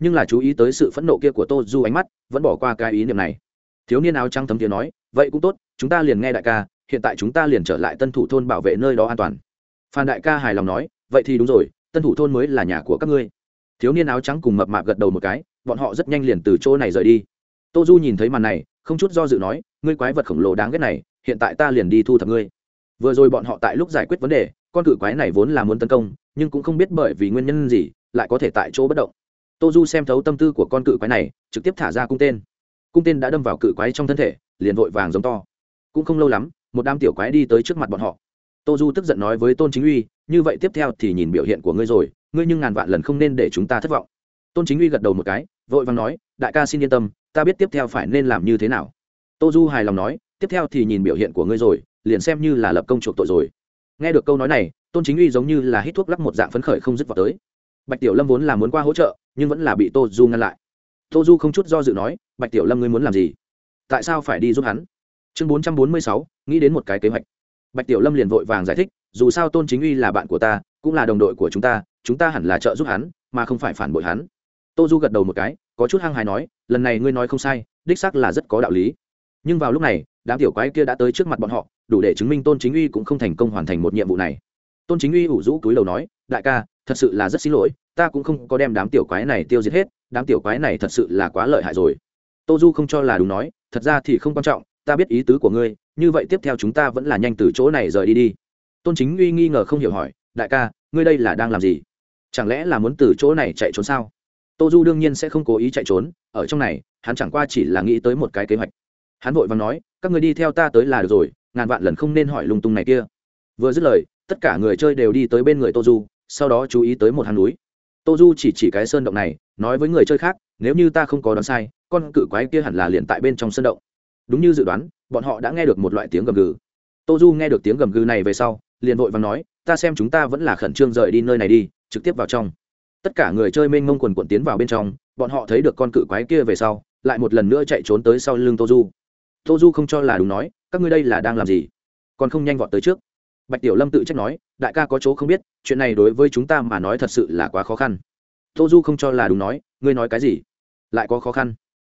nhưng là chú ý tới sự phẫn nộ kia của tô du ánh mắt, vẫn bỏ qua cái ý niệm này. Thiếu niên áo trắng thấm tiếng nói, vậy cũng tốt, chúng ta liền nghe đại ca, hiện tại chúng ta liền trở lại tân thủ thôn bảo vệ nơi đó an toàn. Phan đại ca hài lòng nói, vậy thì đúng rồi, tân thủ thôn mới là nhà của các ngươi. Thiếu niên áo trắng cùng mập mạp gật đầu một cái, bọn họ rất nhanh liền từ chỗ này rời đi. Tô du nhìn thấy màn này, không chút do dự nói, ngươi quái vật khổng lồ đáng ghét này, hiện tại ta liền đi thu thập ngươi. Vừa rồi bọn họ tại lúc giải quyết vấn đề, con cự quái này vốn là muốn tấn công, nhưng cũng không biết bởi vì nguyên nhân gì, lại có thể tại chỗ bất động tô du xem thấu tâm tư của con cự quái này, trực tiếp thả ra cung tên. Cung tên đã đâm vào cự quái trong thân thể, liền vội vàng giống to. Cũng không lâu lắm, một đám tiểu quái đi tới trước mặt bọn họ. Tô du tức giận nói với tôn chính uy, như vậy tiếp theo thì nhìn biểu hiện của ngươi rồi, ngươi nhưng ngàn vạn lần không nên để chúng ta thất vọng. Tôn chính uy gật đầu một cái, vội vàng nói, đại ca xin yên tâm, ta biết tiếp theo phải nên làm như thế nào. Tô du hài lòng nói, tiếp theo thì nhìn biểu hiện của ngươi rồi, liền xem như là lập công chuộc tội rồi. Nghe được câu nói này, tôn chính uy giống như là hít thuốc lắc một dạng phấn khởi không dứt vào tới. Bạch tiểu lâm vốn là muốn qua hỗ trợ nhưng vẫn là bị tô du ngăn lại. Tô du không chút do dự nói, bạch tiểu lâm ngươi muốn làm gì? Tại sao phải đi giúp hắn? Chương bốn trăm bốn mươi sáu, nghĩ đến một cái kế hoạch. Bạch tiểu lâm liền vội vàng giải thích, dù sao tôn chính uy là bạn của ta, cũng là đồng đội của chúng ta chúng ta hẳn là trợ giúp hắn, mà không phải phản bội hắn. Tô du gật đầu một cái, có chút hăng hài nói, lần này ngươi nói không sai, đích xác là rất có đạo lý. Nhưng vào lúc này, đám tiểu quái kia đã tới trước mặt bọn họ, đủ để chứng minh tôn chính uy cũng không thành công hoàn thành một nhiệm vụ này. Tôn chính uy ủ rũ túi đầu nói, đại ca, thật sự là rất xin lỗi ta cũng không có đem đám tiểu quái này tiêu diệt hết, đám tiểu quái này thật sự là quá lợi hại rồi. Tô du không cho là đúng nói, thật ra thì không quan trọng, ta biết ý tứ của ngươi, như vậy tiếp theo chúng ta vẫn là nhanh từ chỗ này rời đi đi. Tôn chính uy nghi ngờ không hiểu hỏi, đại ca, ngươi đây là đang làm gì? Chẳng lẽ là muốn từ chỗ này chạy trốn sao? Tô du đương nhiên sẽ không cố ý chạy trốn, ở trong này, hắn chẳng qua chỉ là nghĩ tới một cái kế hoạch. Hắn vội và nói, các người đi theo ta tới là được rồi, ngàn vạn lần không nên hỏi lung tung này kia. Vừa dứt lời, tất cả người chơi đều đi tới bên người tô du sau đó chú ý tới một hang núi tô du chỉ chỉ cái sơn động này, nói với người chơi khác, nếu như ta không có đoán sai, con cự quái kia hẳn là liền tại bên trong sơn động. Đúng như dự đoán, bọn họ đã nghe được một loại tiếng gầm gừ. Tô du nghe được tiếng gầm gừ này về sau, liền vội và nói, ta xem chúng ta vẫn là khẩn trương rời đi nơi này đi, trực tiếp vào trong. Tất cả người chơi mênh mông quần quận tiến vào bên trong, bọn họ thấy được con cự quái kia về sau, lại một lần nữa chạy trốn tới sau lưng tô du. Tô du không cho là đúng nói, các ngươi đây là đang làm gì? Còn không nhanh vọt tới trước bạch tiểu lâm tự trách nói, đại ca có chỗ không biết, chuyện này đối với chúng ta mà nói thật sự là quá khó khăn. Tô du không cho là đúng nói, ngươi nói cái gì? Lại có khó khăn.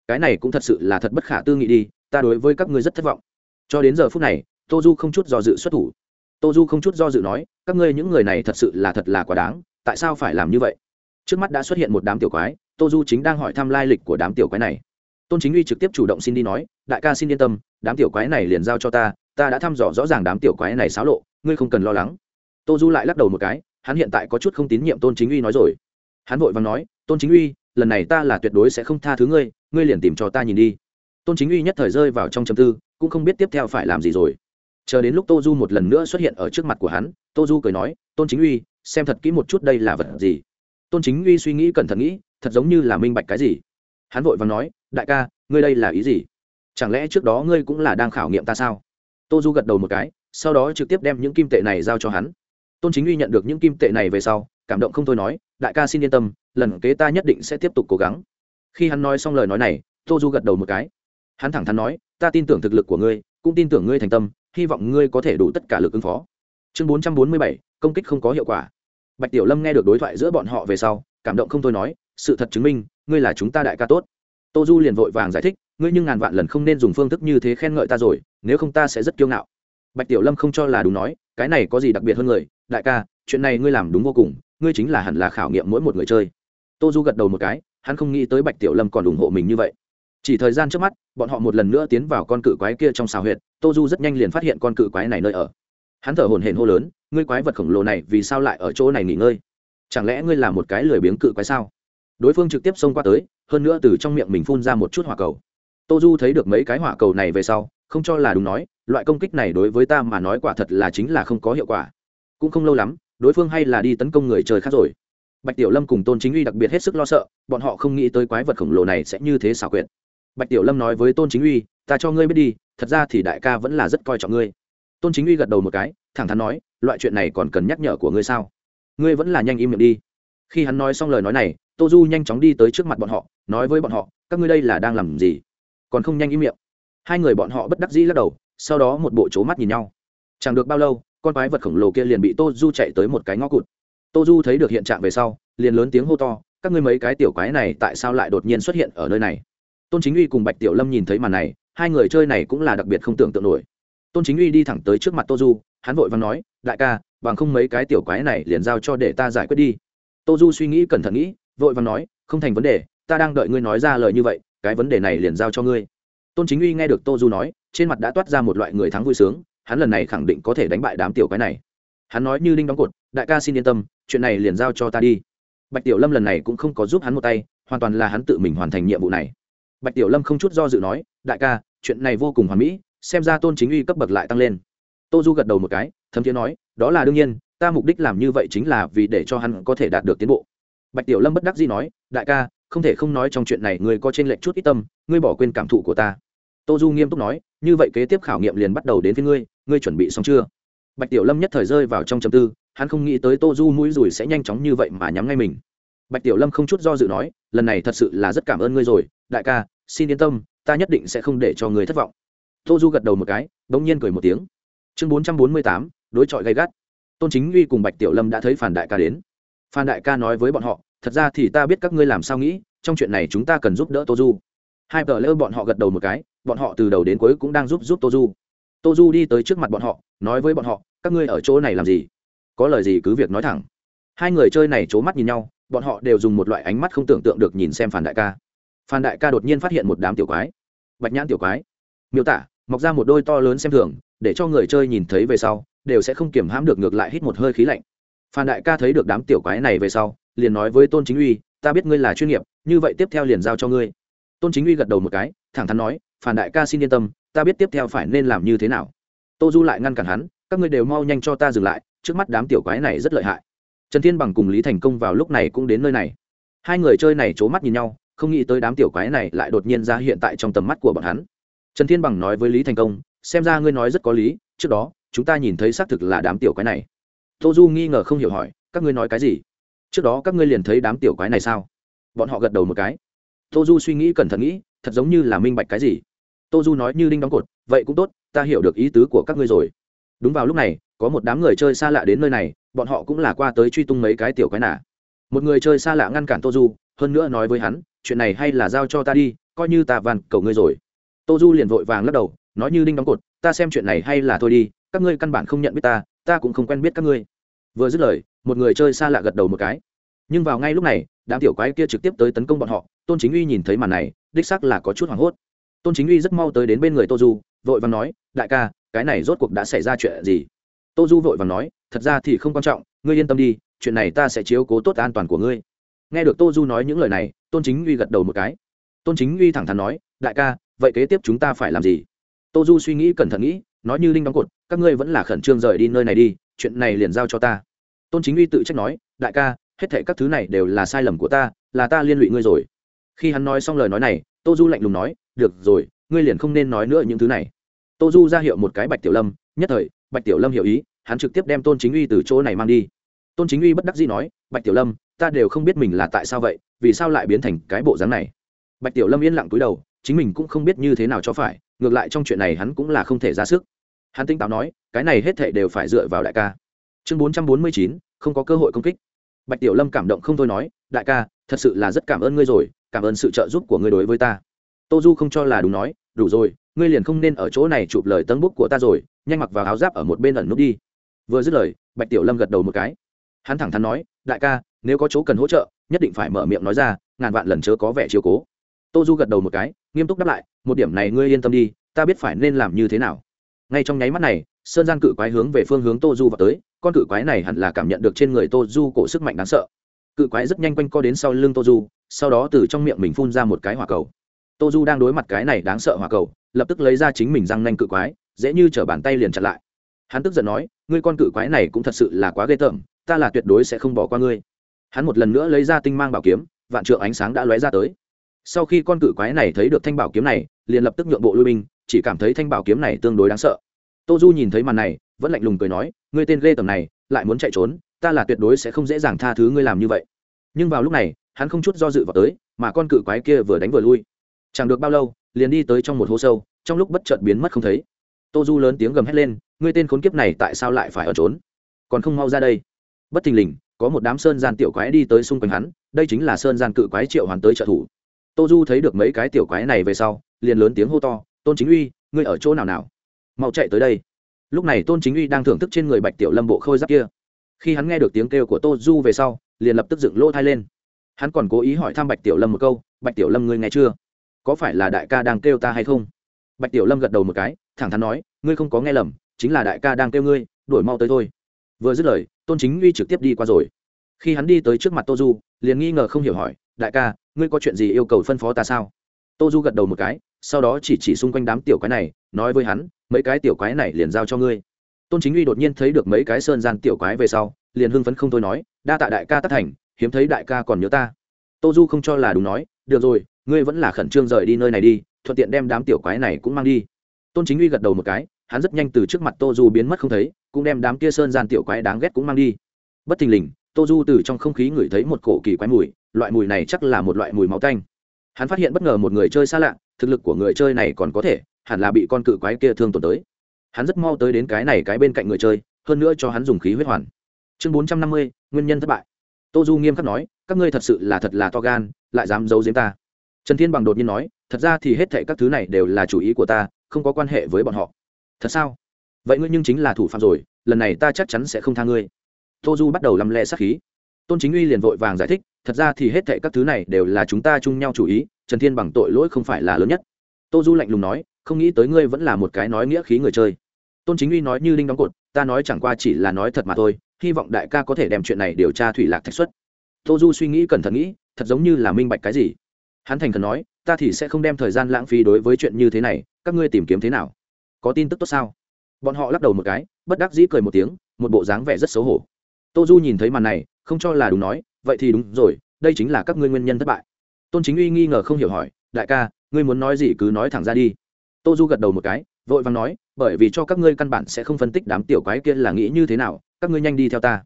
Cái này cũng thật sự là thật bất khả tư nghị đi, ta đối với các ngươi rất thất vọng. Cho đến giờ phút này, tô du không chút do dự xuất thủ. Tô du không chút do dự nói, các ngươi những người này thật sự là thật là quá đáng, tại sao phải làm như vậy? Trước mắt đã xuất hiện một đám tiểu quái, tô du chính đang hỏi thăm lai lịch của đám tiểu quái này. Tôn chính uy trực tiếp chủ động xin đi nói, đại ca xin yên tâm, đám tiểu quái này liền giao cho ta ta đã thăm dò rõ ràng đám tiểu quái này xáo lộ ngươi không cần lo lắng. Tô du lại lắc đầu một cái, hắn hiện tại có chút không tín nhiệm tôn chính uy nói rồi. Hắn vội vàng nói, tôn chính uy, lần này ta là tuyệt đối sẽ không tha thứ ngươi ngươi liền tìm cho ta nhìn đi. Tôn chính uy nhất thời rơi vào trong chầm tư, cũng không biết tiếp theo phải làm gì rồi. Chờ đến lúc tô du một lần nữa xuất hiện ở trước mặt của hắn, tô du cười nói, tôn chính uy, xem thật kỹ một chút đây là vật gì? Tôn chính uy suy nghĩ cẩn thận nghĩ, thật giống như là minh bạch cái gì. Hắn vội và nói, đại ca, ngươi đây là ý gì? Chẳng lẽ trước đó ngươi cũng là đang khảo nghiệm ta sao? Tô du gật đầu một cái sau đó trực tiếp đem những kim tệ này giao cho hắn. Tôn chính uy nhận được những kim tệ này về sau, cảm động không thôi nói, đại ca xin yên tâm, lần kế ta nhất định sẽ tiếp tục cố gắng. Khi hắn nói xong lời nói này, tô du gật đầu một cái. Hắn thẳng thắn nói, ta tin tưởng thực lực của ngươi, cũng tin tưởng ngươi thành tâm, hy vọng ngươi có thể đủ tất cả lực ứng phó. Chương bốn trăm bốn mươi bảy, công kích không có hiệu quả. Bạch tiểu lâm nghe được đối thoại giữa bọn họ về sau, cảm động không thôi nói, sự thật chứng minh, ngươi là chúng ta đại ca tốt. Tô du liền vội vàng giải thích, ngươi nhưng ngàn vạn lần không nên dùng phương thức như thế khen ngợi ta rồi, nếu không ta sẽ rất kiêu ngạo bạch tiểu lâm không cho là đúng nói, cái này có gì đặc biệt hơn người? Đại ca, chuyện này ngươi làm đúng vô cùng, ngươi chính là hẳn là khảo nghiệm mỗi một người chơi. Tô du gật đầu một cái, hắn không nghĩ tới bạch tiểu lâm còn ủng hộ mình như vậy. Chỉ thời gian trước mắt, bọn họ một lần nữa tiến vào con cự quái kia trong xào huyệt, tô du rất nhanh liền phát hiện con cự quái này nơi ở. Hắn thở hồn hển hô lớn, ngươi quái vật khổng lồ này vì sao lại ở chỗ này nghỉ ngơi? Chẳng lẽ ngươi là một cái lười biếng cự quái sao? Đối phương trực tiếp xông qua tới, hơn nữa từ trong miệng mình phun ra một chút hỏa cầu. Tô du thấy được mấy cái hỏa cầu này về sau không cho là đúng nói, loại công kích này đối với ta mà nói quả thật là chính là không có hiệu quả. Cũng không lâu lắm, đối phương hay là đi tấn công người chơi khác rồi. Bạch tiểu lâm cùng tôn chính uy đặc biệt hết sức lo sợ, bọn họ không nghĩ tới quái vật khổng lồ này sẽ như thế xảo quyệt. Bạch tiểu lâm nói với tôn chính uy, ta cho ngươi biết đi, thật ra thì đại ca vẫn là rất coi trọng ngươi. Tôn chính uy gật đầu một cái, thẳng thắn nói, loại chuyện này còn cần nhắc nhở của ngươi sao? Ngươi vẫn là nhanh im miệng đi. Khi hắn nói xong lời nói này, tô du nhanh chóng đi tới trước mặt bọn họ, nói với bọn họ, các ngươi đây là đang làm gì? Còn không nhanh im miệng hai người bọn họ bất đắc dĩ lắc đầu, sau đó một bộ c mắt nhìn nhau. Chẳng được bao lâu, con quái vật khổng lồ kia liền bị tô du chạy tới một cái ngõ cụt. Tô du thấy được hiện trạng về sau, liền lớn tiếng hô to, các ngươi mấy cái tiểu quái này tại sao lại đột nhiên xuất hiện ở nơi này? Tôn chính uy cùng bạch tiểu lâm nhìn thấy màn này, hai người chơi này cũng là đặc biệt không tưởng tượng nổi. Tôn chính uy đi thẳng tới trước mặt tô du hắn vội và nói, đại ca, bằng không mấy cái tiểu quái này liền giao cho để ta giải quyết đi. Tô du suy nghĩ cẩn thận nghĩ, vội và nói, không thành vấn đề, ta đang đợi ngươi nói ra lời như vậy, cái vấn đề này liền giao cho ngươi tôn chính uy nghe được tô du nói, trên mặt đã toát ra một loại người thắng vui sướng, hắn lần này khẳng định có thể đánh bại đám tiểu quái này. Hắn nói như đinh đóng cột, đại ca xin yên tâm, chuyện này liền giao cho ta đi. Bạch tiểu lâm lần này cũng không có giúp hắn một tay, hoàn toàn là hắn tự mình hoàn thành nhiệm vụ này. Bạch tiểu lâm không chút do dự nói, đại ca, chuyện này vô cùng hoàn mỹ, xem ra tôn chính uy cấp bậc lại tăng lên. Tô du gật đầu một cái, thấm thiế nói, đó là đương nhiên, ta mục đích làm như vậy chính là vì để cho hắn có thể đạt được tiến bộ. Bạch tiểu lâm bất đắc dĩ nói, đại ca không thể không nói trong chuyện này ngươi có trên lệnh lệch chút ít tâm, ngươi bỏ quên cảm thụ của ta. Tô du nghiêm túc nói, như vậy kế tiếp khảo nghiệm liền bắt đầu đến với ngươi ngươi chuẩn bị xong chưa? Bạch tiểu lâm nhất thời rơi vào trong chầm tư, hắn không nghĩ tới tô du mũi rùi sẽ nhanh chóng như vậy mà nhắm ngay mình. Bạch tiểu lâm không chút do dự nói, lần này thật sự là rất cảm ơn ngươi rồi, đại ca, xin yên tâm, ta nhất định sẽ không để cho ngươi thất vọng. Tô du gật đầu một cái đ ỗ n g nhiên cười một tiếng. Chương bốn trăm bốn mươi tám, đối chọi gay gắt. Tôn chính uy cùng bạch tiểu lâm đã thấy phản đại ca đến. Phan đại ca nói với bọn họ thật ra thì ta biết các ngươi làm sao nghĩ, trong chuyện này chúng ta cần giúp đỡ tô du. Hai tờ lơ bọn họ gật đầu một cái, bọn họ từ đầu đến cuối cũng đang giúp giúp tô du. Tô du đi tới trước mặt bọn họ, nói với bọn họ, các ngươi ở chỗ này làm gì? Có lời gì cứ việc nói thẳng. Hai người chơi này c h ố mắt nhìn nhau, bọn họ đều dùng một loại ánh mắt không tưởng tượng được nhìn xem phản đại ca. Phan đại ca đột nhiên phát hiện một đám tiểu quái. Bạch nhãn tiểu quái. Miêu tả, mọc ra một đôi to lớn xem thường, để cho người chơi nhìn thấy về sau, đều sẽ không kiểm hãm được ngược lại hít một hơi khí lạnh. Phan đại ca thấy được đám tiểu quái này về sau liền nói với tôn chính uy, ta biết ngươi là chuyên nghiệp, như vậy tiếp theo liền giao cho ngươi. Tôn chính uy gật đầu một cái, thẳng thắn nói, phản đại ca xin yên tâm, ta biết tiếp theo phải nên làm như thế nào. Tô du lại ngăn cản hắn, các ngươi đều mau nhanh cho ta dừng lại, trước mắt đám tiểu quái này rất lợi hại. Trần thiên bằng cùng lý thành công vào lúc này cũng đến nơi này. Hai người chơi này c h ố mắt nhìn nhau, không nghĩ tới đám tiểu quái này lại đột nhiên ra hiện tại trong tầm mắt của bọn hắn. Trần thiên bằng nói với lý thành công, xem ra ngươi nói rất có lý, trước đó, chúng ta nhìn thấy xác thực là đám tiểu quái này. Tô du nghi ngờ không hiểu hỏi, các ngươi nói cái gì? Trước đó các ngươi liền thấy đám tiểu quái này sao? Bọn họ gật đầu một cái. Tô du suy nghĩ cẩn thận nghĩ, thật giống như là minh bạch cái gì. Tô du nói như đinh đóng cột, vậy cũng tốt, ta hiểu được ý tứ của các ngươi rồi. Đúng vào lúc này, có một đám người chơi xa lạ đến nơi này, bọn họ cũng là qua tới truy tung mấy cái tiểu quái nả một người chơi xa lạ ngăn cản tô du hơn nữa nói với hắn, chuyện này hay là giao cho ta đi, coi như ta van cầu ngươi rồi. Tô du liền vội vàng lắc đầu, nói như đinh đóng cột, ta xem chuyện này hay là thôi đi, các ngươi căn bản không nhận biết ta ta cũng không quen biết các ngươi. Vừa dứt lời một người chơi xa lạ gật đầu một cái. Nhưng vào ngay lúc này, đám tiểu quái kia trực tiếp tới tấn công bọn họ, tôn chính uy nhìn thấy màn này, đích sắc là có chút hoảng hốt. Tôn chính uy rất mau tới đến bên người tô du, vội vàng nói, đại ca, cái này rốt cuộc đã xảy ra chuyện gì? Tô du vội vàng nói, thật ra thì không quan trọng, ngươi yên tâm đi, chuyện này ta sẽ chiếu cố tốt an toàn của ngươi. Nghe được tô du nói những lời này, tôn chính uy gật đầu một cái. Tôn chính uy thẳng thắn nói, đại ca, vậy kế tiếp chúng ta phải làm gì? Tô du suy nghĩ cẩn thận nghĩ, nói như linh đóng cột, các ngươi vẫn là khẩn trương rời đi nơi này đi, chuyện này liền giao cho ta tôn chính uy tự trách nói, đại ca, hết thệ các thứ này đều là sai lầm của ta, là ta liên lụy ngươi rồi. Khi hắn nói xong lời nói này, tô du lạnh lùng nói, được rồi, ngươi liền không nên nói nữa những thứ này. Tô du ra hiệu một cái bạch tiểu lâm, nhất thời, bạch tiểu lâm hiểu ý, hắn trực tiếp đem tôn chính uy từ chỗ này mang đi. Tôn chính uy bất đắc dĩ nói, bạch tiểu lâm, ta đều không biết mình là tại sao vậy, vì sao lại biến thành cái bộ dáng này? Bạch tiểu lâm yên lặng cúi đầu, chính mình cũng không biết như thế nào cho phải, ngược lại trong chuyện này hắn cũng là không thể ra sức. Hắn tinh táo nói, cái này hết thệ đều phải dựa vào đại ca chương bốn trăm bốn mươi chín, không có cơ hội công kích. Bạch tiểu lâm cảm động không thôi nói, đại ca, thật sự là rất cảm ơn ngươi rồi, cảm ơn sự trợ giúp của ngươi đối với ta. Tô du không cho là đúng nói, đủ rồi, ngươi liền không nên ở chỗ này chụp lời tân bút của ta rồi, nhanh mặc vào áo giáp ở một bên ẩn nút đi. Vừa dứt lời, bạch tiểu lâm gật đầu một cái. Hắn thẳng thắn nói, đại ca, nếu có chỗ cần hỗ trợ, nhất định phải mở miệng nói ra, ngàn vạn lần chớ có vẻ chiều cố. Tô du gật đầu một cái, nghiêm túc đáp lại, một điểm này ngươi yên tâm đi, ta biết phải nên làm như thế nào. Ngay trong nháy mắt này, sơn gian cự quái hướng về phương hướng tô du vào tới con cự quái này hẳn là cảm nhận được trên người tô du cổ sức mạnh đáng sợ. Cự quái rất nhanh quanh co đến sau lưng tô du, sau đó từ trong miệng mình phun ra một cái hỏa cầu. Tô du đang đối mặt cái này đáng sợ hỏa cầu, lập tức lấy ra chính mình răng nanh cự quái, dễ như t bàn tay liền chặn lại. Hắn tức giận nói, ngươi con cự quái này cũng thật sự là quá ghê tởm, ta là tuyệt đối sẽ không bỏ qua ngươi. Hắn một lần nữa lấy ra tinh mang bảo kiếm, vạn trượng ánh sáng đã lóe ra tới. Sau khi con cự quái này thấy được thanh bảo kiếm này, liền lập tức nhượng bộ lui binh, chỉ cảm thấy thanh bảo kiếm này tương đối đáng sợ. Tô du nhìn thấy màn này, vẫn lạnh lùng cười nói ngươi tên ghê tầm này, lại muốn chạy trốn, ta là tuyệt đối sẽ không dễ dàng tha thứ ngươi làm như vậy. Nhưng vào lúc này, hắn không chút do dự vào tới, mà con cự quái kia vừa đánh vừa lui. Chẳng được bao lâu, liền đi tới trong một hố sâu, trong lúc bất chợt biến mất không thấy. Tô du lớn tiếng gầm hét lên, ngươi tên khốn kiếp này tại sao lại phải ở trốn? Còn không mau ra đây. Bất thình lình, có một đám sơn gian tiểu quái đi tới xung quanh hắn, đây chính là sơn gian cự quái triệu hoàn tới trợ thủ. Tô du thấy được mấy cái tiểu quái này về sau, liền lớn tiếng hô to, tôn chính uy, ngươi ở chỗ nào nào? Mau chạy tới đây lúc này tôn chính uy đang thưởng thức trên người bạch tiểu lâm bộ khôi giáp kia. Khi hắn nghe được tiếng kêu của tô du về sau, liền lập tức dựng lỗ thai lên. Hắn còn cố ý hỏi thăm bạch tiểu lâm một câu, bạch tiểu lâm ngươi nghe chưa? Có phải là đại ca đang kêu ta hay không? Bạch tiểu lâm gật đầu một cái, thẳng thắn nói, ngươi không có nghe lầm, chính là đại ca đang kêu ngươi, đuổi mau tới thôi. Vừa dứt lời, tôn chính uy trực tiếp đi qua rồi. Khi hắn đi tới trước mặt tô du, liền nghi ngờ không hiểu hỏi, đại ca, ngươi có chuyện gì yêu cầu phân phó ta sao? Tô du gật đầu một cái, sau đó chỉ chỉ xung quanh đám tiểu cái này nói với hắn, mấy cái tiểu quái này liền giao cho ngươi. Tôn chính uy đột nhiên thấy được mấy cái sơn gian tiểu quái về sau, liền hưng phấn không thôi nói, đa tạ đại ca tất thành, hiếm thấy đại ca còn nhớ ta. Tô du không cho là đúng nói, được rồi, ngươi vẫn là khẩn trương rời đi nơi này đi, thuận tiện đem đám tiểu quái này cũng mang đi. Tôn chính uy gật đầu một cái, hắn rất nhanh từ trước mặt tô du biến mất không thấy, cũng đem đám kia sơn gian tiểu quái đáng ghét cũng mang đi. Bất thình lình, tô du từ trong không khí ngửi thấy một cổ kỳ quái mùi, loại mùi này chắc là một loại mùi máu tanh. Hắn phát hiện bất ngờ một người chơi xa lạ, thực lực của người chơi này còn có thể hẳn là bị con cự quái kia thương tổn tới. Hắn rất mau tới đến cái này cái bên cạnh người chơi, hơn nữa cho hắn dùng khí huyết hoàn. Chương bốn trăm năm mươi, nguyên nhân thất bại. Tô du nghiêm khắc nói, các ngươi thật sự là thật là to gan, lại dám giấu giếm ta. Trần thiên bằng đột nhiên nói, thật ra thì hết thệ các thứ này đều là chủ ý của ta, không có quan hệ với bọn họ. Thật sao? Vậy ngươi nhưng chính là thủ phạm rồi, lần này ta chắc chắn sẽ không tha ngươi. Tô du bắt đầu lăm le sát khí. Tôn chính uy liền vội vàng giải thích, thật ra thì hết thệ các thứ này đều là chúng ta chung nhau chủ ý, trần thiên bằng tội lỗi không phải là lớn nhất. Tô du lạnh lùng nói không nghĩ tới ngươi vẫn là một cái nói nghĩa khí người chơi. Tôn chính uy nói như linh đóng cột, ta nói chẳng qua chỉ là nói thật mà thôi, hy vọng đại ca có thể đem chuyện này điều tra thủy lạc thạch xuất. Tô du suy nghĩ cẩn thận nghĩ, thật giống như là minh bạch cái gì. Hắn thành khẩn nói, ta thì sẽ không đem thời gian lãng phí đối với chuyện như thế này, các ngươi tìm kiếm thế nào? Có tin tức tốt sao? Bọn họ lắc đầu một cái, bất đắc dĩ cười một tiếng, một bộ dáng vẻ rất xấu hổ. Tô du nhìn thấy màn này, không cho là đúng nói, vậy thì đúng rồi, đây chính là các ngươi nguyên nhân thất bại. Tôn chính uy nghi ngờ không hiểu hỏi, đại ca, ngươi muốn nói gì cứ nói thẳng ra đi tô du gật đầu một cái, vội vàng nói, bởi vì cho các ngươi căn bản sẽ không phân tích đám tiểu quái kia là nghĩ như thế nào, các ngươi nhanh đi theo ta.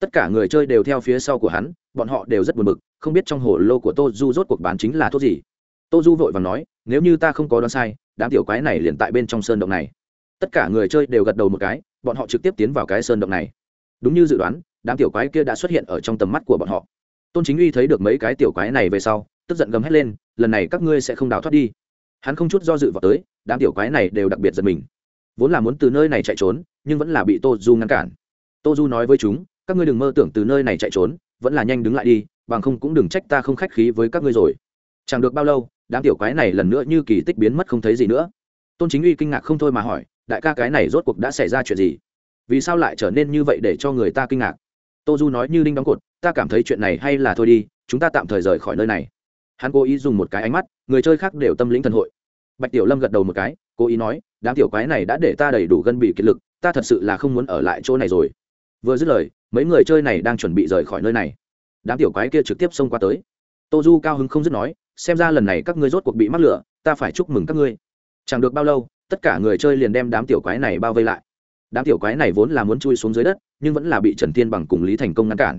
Tất cả người chơi đều theo phía sau của hắn, bọn họ đều rất buồn bực, không biết trong hồ lô của tô du rốt cuộc bán chính là thuốc gì. Tô du vội vàng nói, nếu như ta không có đoán sai, đám tiểu quái này liền tại bên trong sơn động này. Tất cả người chơi đều gật đầu một cái, bọn họ trực tiếp tiến vào cái sơn động này. Đúng như dự đoán, đám tiểu quái kia đã xuất hiện ở trong tầm mắt của bọn họ. Tôn chính uy thấy được mấy cái tiểu quái này về sau, tức giận gầm hét lên, lần này các ngươi sẽ không đào thoát đi hắn không chút do dự vào tới, đám tiểu quái này đều đặc biệt giật mình. Vốn là muốn từ nơi này chạy trốn, nhưng vẫn là bị tô du ngăn cản. Tô du nói với chúng, các ngươi đừng mơ tưởng từ nơi này chạy trốn, vẫn là nhanh đứng lại đi, bằng không cũng đừng trách ta không khách khí với các ngươi rồi. Chẳng được bao lâu, đám tiểu quái này lần nữa như kỳ tích biến mất không thấy gì nữa. Tôn chính uy kinh ngạc không thôi mà hỏi, đại ca cái này rốt cuộc đã xảy ra chuyện gì? Vì sao lại trở nên như vậy để cho người ta kinh ngạc? Tô du nói như đinh đóng cột, ta cảm thấy chuyện này hay là thôi đi, chúng ta tạm thời rời khỏi nơi này hắn cố ý dùng một cái ánh mắt, người chơi khác đều tâm lĩnh thần hội. Bạch tiểu lâm gật đầu một cái, cố ý nói, đám tiểu quái này đã để ta đầy đủ gân bị kiệt lực, ta thật sự là không muốn ở lại chỗ này rồi. Vừa dứt lời, mấy người chơi này đang chuẩn bị rời khỏi nơi này. Đám tiểu quái kia trực tiếp xông qua tới. Tô du cao hứng không dứt nói, xem ra lần này các ngươi rốt cuộc bị mắc lửa, ta phải chúc mừng các ngươi. Chẳng được bao lâu, tất cả người chơi liền đem đám tiểu quái này bao vây lại. Đám tiểu quái này vốn là muốn chui xuống dưới đất, nhưng vẫn là bị trần thiên bằng cùng lý thành công ngăn cản.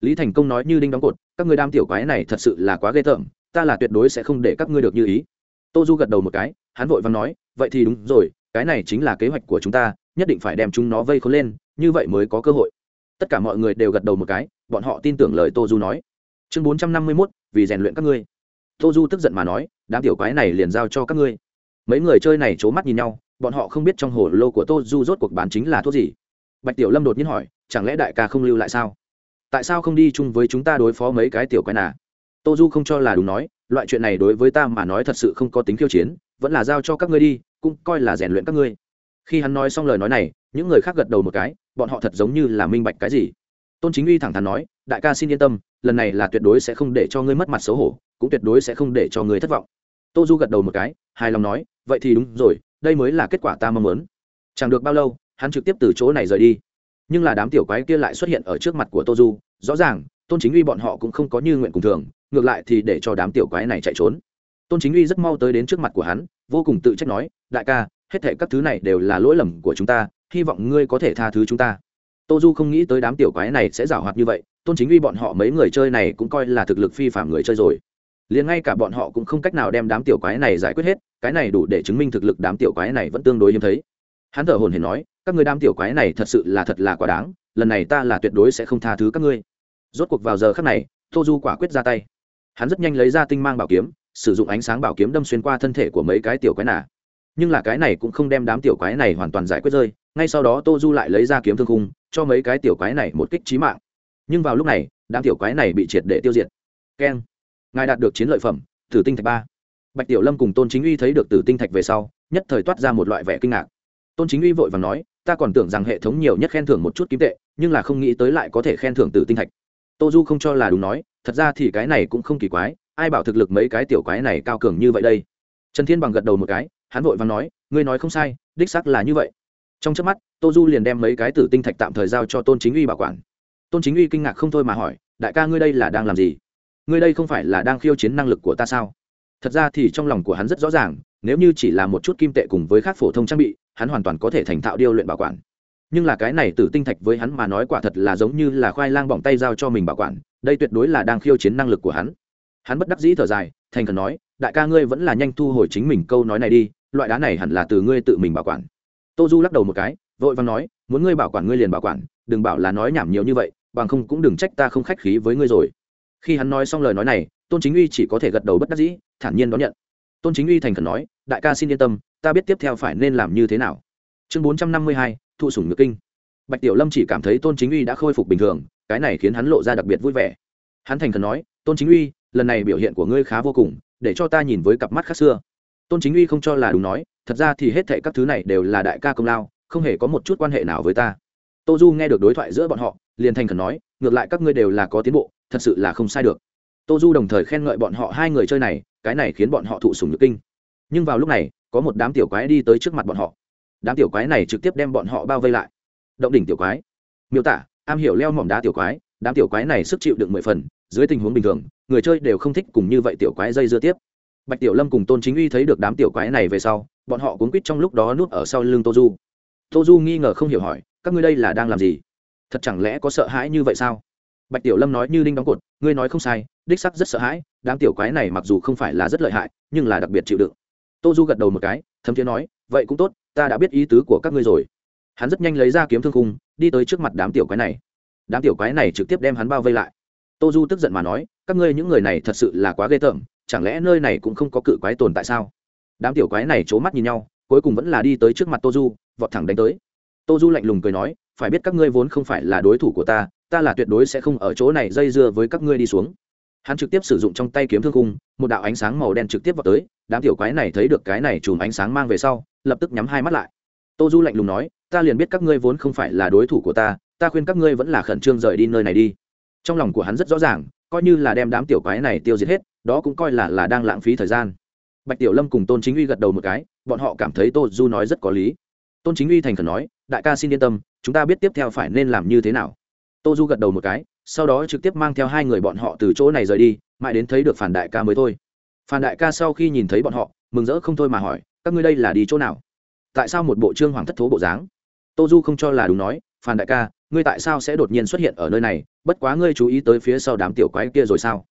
Lý thành công nói như đinh đóng cột, các người đám tiểu quái này thật sự là quá ghê tởm ta là tuyệt đối sẽ không để các ngươi được như ý. Tô du gật đầu một cái, hắn vội vàng nói, vậy thì đúng rồi, cái này chính là kế hoạch của chúng ta, nhất định phải đem chúng nó vây khốn lên, như vậy mới có cơ hội. Tất cả mọi người đều gật đầu một cái, bọn họ tin tưởng lời tô du nói. Chương bốn trăm năm mươi mốt, vì rèn luyện các ngươi. Tô du tức giận mà nói, đám tiểu quái này liền giao cho các ngươi. Mấy người chơi này c h ố mắt nhìn nhau, bọn họ không biết trong hồ lô của tô du rốt cuộc bán chính là thuốc gì. Bạch tiểu lâm đột nhiên hỏi, chẳng lẽ đại ca không lưu lại sao? Tại sao không đi chung với chúng ta đối phó mấy cái tiểu quái nà? Tô du không cho là đúng nói, loại chuyện này đối với ta mà nói thật sự không có tính khiêu chiến, vẫn là giao cho các ngươi đi, cũng coi là rèn luyện các ngươi. Khi hắn nói xong lời nói này, những người khác gật đầu một cái, bọn họ thật giống như là minh bạch cái gì. Tôn chính uy thẳng thắn nói, đại ca xin yên tâm, lần này là tuyệt đối sẽ không để cho ngươi mất mặt xấu hổ, cũng tuyệt đối sẽ không để cho ngươi thất vọng. Tô du gật đầu một cái, hài lòng nói, vậy thì đúng rồi, đây mới là kết quả ta mong muốn. Chẳng được bao lâu, hắn trực tiếp từ chỗ này rời đi. Nhưng là đám tiểu quái kia lại xuất hiện ở trước mặt của tô du, rõ ràng tôn chính uy bọn họ cũng không có như nguyện cùng thường, ngược lại thì để cho đám tiểu quái này chạy trốn. Tôn chính uy rất mau tới đến trước mặt của hắn, vô cùng tự trách nói, đại ca, hết thể các thứ này đều là lỗi lầm của chúng ta, hy vọng ngươi có thể tha thứ chúng ta. Tô du không nghĩ tới đám tiểu quái này sẽ giảo hoạt như vậy, tôn chính uy bọn họ mấy người chơi này cũng coi là thực lực phi phạm người chơi rồi. Liền ngay cả bọn họ cũng không cách nào đem đám tiểu quái này giải quyết hết, cái này đủ để chứng minh thực lực đám tiểu quái này vẫn tương đối hiếm thấy. Hắn thở hồn hển nói, các ngươi đám tiểu quái này thật sự là thật là quá đáng, lần này ta là tuyệt đối sẽ không tha thứ các ngươi rốt cuộc vào giờ khắc này tô du quả quyết ra tay. Hắn rất nhanh lấy ra tinh mang bảo kiếm, sử dụng ánh sáng bảo kiếm đâm xuyên qua thân thể của mấy cái tiểu quái nà. Nhưng là cái này cũng không đem đám tiểu quái này hoàn toàn giải quyết rơi, ngay sau đó tô du lại lấy ra kiếm thương khung, cho mấy cái tiểu quái này một kích trí mạng. Nhưng vào lúc này, đám tiểu quái này bị triệt để tiêu diệt. Keng. Ngài đạt được chiến lợi phẩm, tử tinh thạch ba. Bạch tiểu lâm cùng tôn chính uy thấy được tử tinh thạch về sau, nhất thời toát ra một loại vẻ kinh ngạc. Tôn chính uy vội và nói, ta còn tưởng rằng hệ thống nhiều nhất khen thưởng một chút kim tệ, nhưng là không nghĩ tới lại có thể khen thưởng tử tinh thạch tô du không cho là đúng nói, thật ra thì cái này cũng không kỳ quái, ai bảo thực lực mấy cái tiểu quái này cao cường như vậy đây? Trần thiên bằng gật đầu một cái, hắn vội và nói, ngươi nói không sai, đích xác là như vậy. Trong trước mắt tô du liền đem mấy cái tử tinh thạch tạm thời giao cho tôn chính uy bảo quản. Tôn chính uy kinh ngạc không thôi mà hỏi, đại ca ngươi đây là đang làm gì? Ngươi đây không phải là đang khiêu chiến năng lực của ta sao? Thật ra thì trong lòng của hắn rất rõ ràng, nếu như chỉ là một chút kim tệ cùng với các phổ thông trang bị, hắn hoàn toàn có thể thành thạo điêu luyện bảo quản nhưng là cái này tử tinh thạch với hắn mà nói quả thật là giống như là khoai lang bỏng tay giao cho mình bảo quản, đây tuyệt đối là đang khiêu chiến năng lực của hắn. Hắn bất đắc dĩ thở dài, thành khẩn nói, đại ca ngươi vẫn là nhanh thu hồi chính mình câu nói này đi, loại đá này hẳn là từ ngươi tự mình bảo quản. Tô du lắc đầu một cái, vội vàng nói, muốn ngươi bảo quản ngươi liền bảo quản, đừng bảo là nói nhảm nhiều như vậy, bằng không cũng đừng trách ta không khách khí với ngươi rồi. Khi hắn nói xong lời nói này, tôn chính uy chỉ có thể gật đầu bất đắc dĩ, thản nhiên đón nhận. Tôn chính uy thành khẩn nói, đại ca xin yên tâm, ta biết tiếp theo phải nên làm như thế nào. Chương bốn trăm năm mươi hai thụ sủng nhược kinh. Bạch tiểu lâm chỉ cảm thấy tôn chính uy đã khôi phục bình thường, cái này khiến hắn lộ ra đặc biệt vui vẻ. Hắn thành khẩn nói, tôn chính uy, lần này biểu hiện của ngươi khá vô cùng, để cho ta nhìn với cặp mắt khác xưa. Tôn chính uy không cho là đúng nói, thật ra thì hết thệ các thứ này đều là đại ca công lao, không hề có một chút quan hệ nào với ta. Tô du nghe được đối thoại giữa bọn họ, liền thành khẩn nói, ngược lại các ngươi đều là có tiến bộ, thật sự là không sai được. Tô du đồng thời khen ngợi bọn họ hai người chơi này, cái này khiến bọn họ thụ sùng nhược kinh. Nhưng vào lúc này, có một đám tiểu quái đi tới trước mặt bọn họ đám tiểu quái này trực tiếp đem bọn họ bao vây lại. Động đỉnh tiểu quái. Miêu tả, am hiểu leo mỏm đá tiểu quái, đám tiểu quái này sức chịu đựng mười phần, dưới tình huống bình thường, người chơi đều không thích cùng như vậy tiểu quái dây dưa tiếp. Bạch tiểu lâm cùng tôn chính uy thấy được đám tiểu quái này về sau, bọn họ cuốn quýt trong lúc đó núp ở sau lưng tô du tô du nghi ngờ không hiểu hỏi, các ngươi đây là đang làm gì? Thật chẳng lẽ có sợ hãi như vậy sao? Bạch tiểu lâm nói, như đinh đóng cột, ngươi nói không sai, đích sắc rất sợ hãi, đám tiểu quái này mặc dù không phải là rất lợi hại, nhưng là đặc biệt chịu đựng. Tô du gật đầu một cái, thấm thiế nói, vậy cũng tốt ta đã biết ý tứ của các ngươi rồi. Hắn rất nhanh lấy ra kiếm thương khung, đi tới trước mặt đám tiểu quái này. Đám tiểu quái này trực tiếp đem hắn bao vây lại. Tô du tức giận mà nói, các ngươi những người này thật sự là quá ghê tởm, chẳng lẽ nơi này cũng không có cự quái tồn tại sao? Đám tiểu quái này c h ố mắt nhìn nhau, cuối cùng vẫn là đi tới trước mặt tô du vọt thẳng đánh tới. Tô du lạnh lùng cười nói, phải biết các ngươi vốn không phải là đối thủ của ta ta là tuyệt đối sẽ không ở chỗ này dây dưa với các ngươi đi xuống hắn trực tiếp sử dụng trong tay kiếm thương cung một đạo ánh sáng màu đen trực tiếp vào tới, đám tiểu quái này thấy được cái này chùm ánh sáng mang về sau, lập tức nhắm hai mắt lại. Tô du lạnh lùng nói, ta liền biết các ngươi vốn không phải là đối thủ của ta ta khuyên các ngươi vẫn là khẩn trương rời đi nơi này đi. Trong lòng của hắn rất rõ ràng, coi như là đem đám tiểu quái này tiêu diệt hết, đó cũng coi là là đang lãng phí thời gian. Bạch tiểu lâm cùng tôn chính uy gật đầu một cái, bọn họ cảm thấy tô du nói rất có lý. Tôn chính uy thành khẩn nói, đại ca xin yên tâm, chúng ta biết tiếp theo phải nên làm như thế nào. Tô du gật đầu một cái sau đó trực tiếp mang theo hai người bọn họ từ chỗ này rời đi, mãi đến thấy được phản đại ca mới thôi. Phản đại ca sau khi nhìn thấy bọn họ, mừng rỡ không thôi mà hỏi, các ngươi đây là đi chỗ nào? Tại sao một bộ trương hoàng thất thố bộ dáng? Tô du không cho là đúng nói, phản đại ca, ngươi tại sao sẽ đột nhiên xuất hiện ở nơi này? Bất quá ngươi chú ý tới phía sau đám tiểu quái kia rồi sao?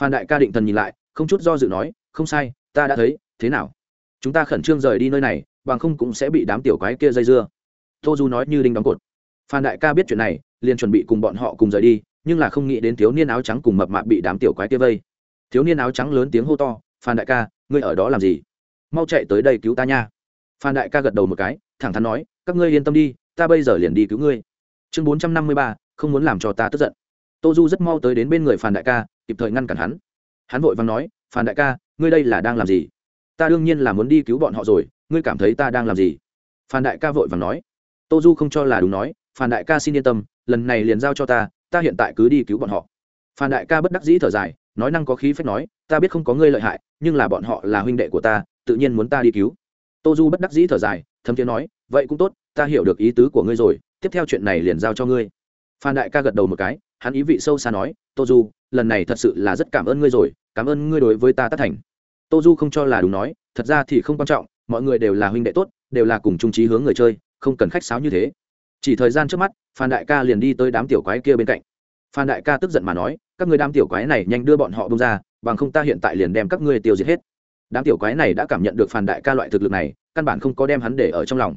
Phan đại ca định thần nhìn lại, không chút do dự nói, không sai, ta đã thấy, thế nào? Chúng ta khẩn trương rời đi nơi này, bằng không cũng sẽ bị đám tiểu quái kia dây dưa. Tô du nói như đinh đóng cột. Phan đại ca biết chuyện này, liền chuẩn bị cùng bọn họ cùng rời đi nhưng là không nghĩ đến thiếu niên áo trắng cùng mập mạp bị đám tiểu quái kia vây. Thiếu niên áo trắng lớn tiếng hô to, phan đại ca, ngươi ở đó làm gì? Mau chạy tới đây cứu ta nha. Phan đại ca gật đầu một cái, thẳng thắn nói, các ngươi yên tâm đi, ta bây giờ liền đi cứu ngươi. Chương bốn trăm năm mươi ba, không muốn làm cho ta tức giận. Tô du rất mau tới đến bên người phan đại ca, kịp thời ngăn cản hắn. Hắn vội vàng nói, phan đại ca, ngươi đây là đang làm gì? Ta đương nhiên là muốn đi cứu bọn họ rồi, ngươi cảm thấy ta đang làm gì? Phan đại ca vội vàng nói. Tô du không cho là đúng nói, phan đại ca xin yên tâm, lần này liền giao cho ta ta hiện tại cứ đi cứu bọn họ. Phan đại ca bất đắc dĩ thở dài, nói năng có khí phép nói, ta biết không có ngươi lợi hại, nhưng là bọn họ là huynh đệ của ta, tự nhiên muốn ta đi cứu. Tô du bất đắc dĩ thở dài thấm tiếng nói, vậy cũng tốt, ta hiểu được ý tứ của ngươi rồi, tiếp theo chuyện này liền giao cho ngươi. Phan đại ca gật đầu một cái, hắn ý vị sâu xa nói, tô du, lần này thật sự là rất cảm ơn ngươi rồi, cảm ơn ngươi đối với ta tất thành. Tô du không cho là đúng nói, thật ra thì không quan trọng, mọi người đều là huynh đệ tốt, đều là cùng trung trí hướng người chơi, không cần khách sáo như thế. Chỉ thời gian trước mắt phan đại ca liền đi tới đám tiểu quái kia bên cạnh. Phan đại ca tức giận mà nói, các người đám tiểu quái này nhanh đưa bọn họ bông ra, bằng không ta hiện tại liền đem các ngươi tiêu diệt hết. Đám tiểu quái này đã cảm nhận được phan đại ca loại thực lực này, căn bản không có đem hắn để ở trong lòng.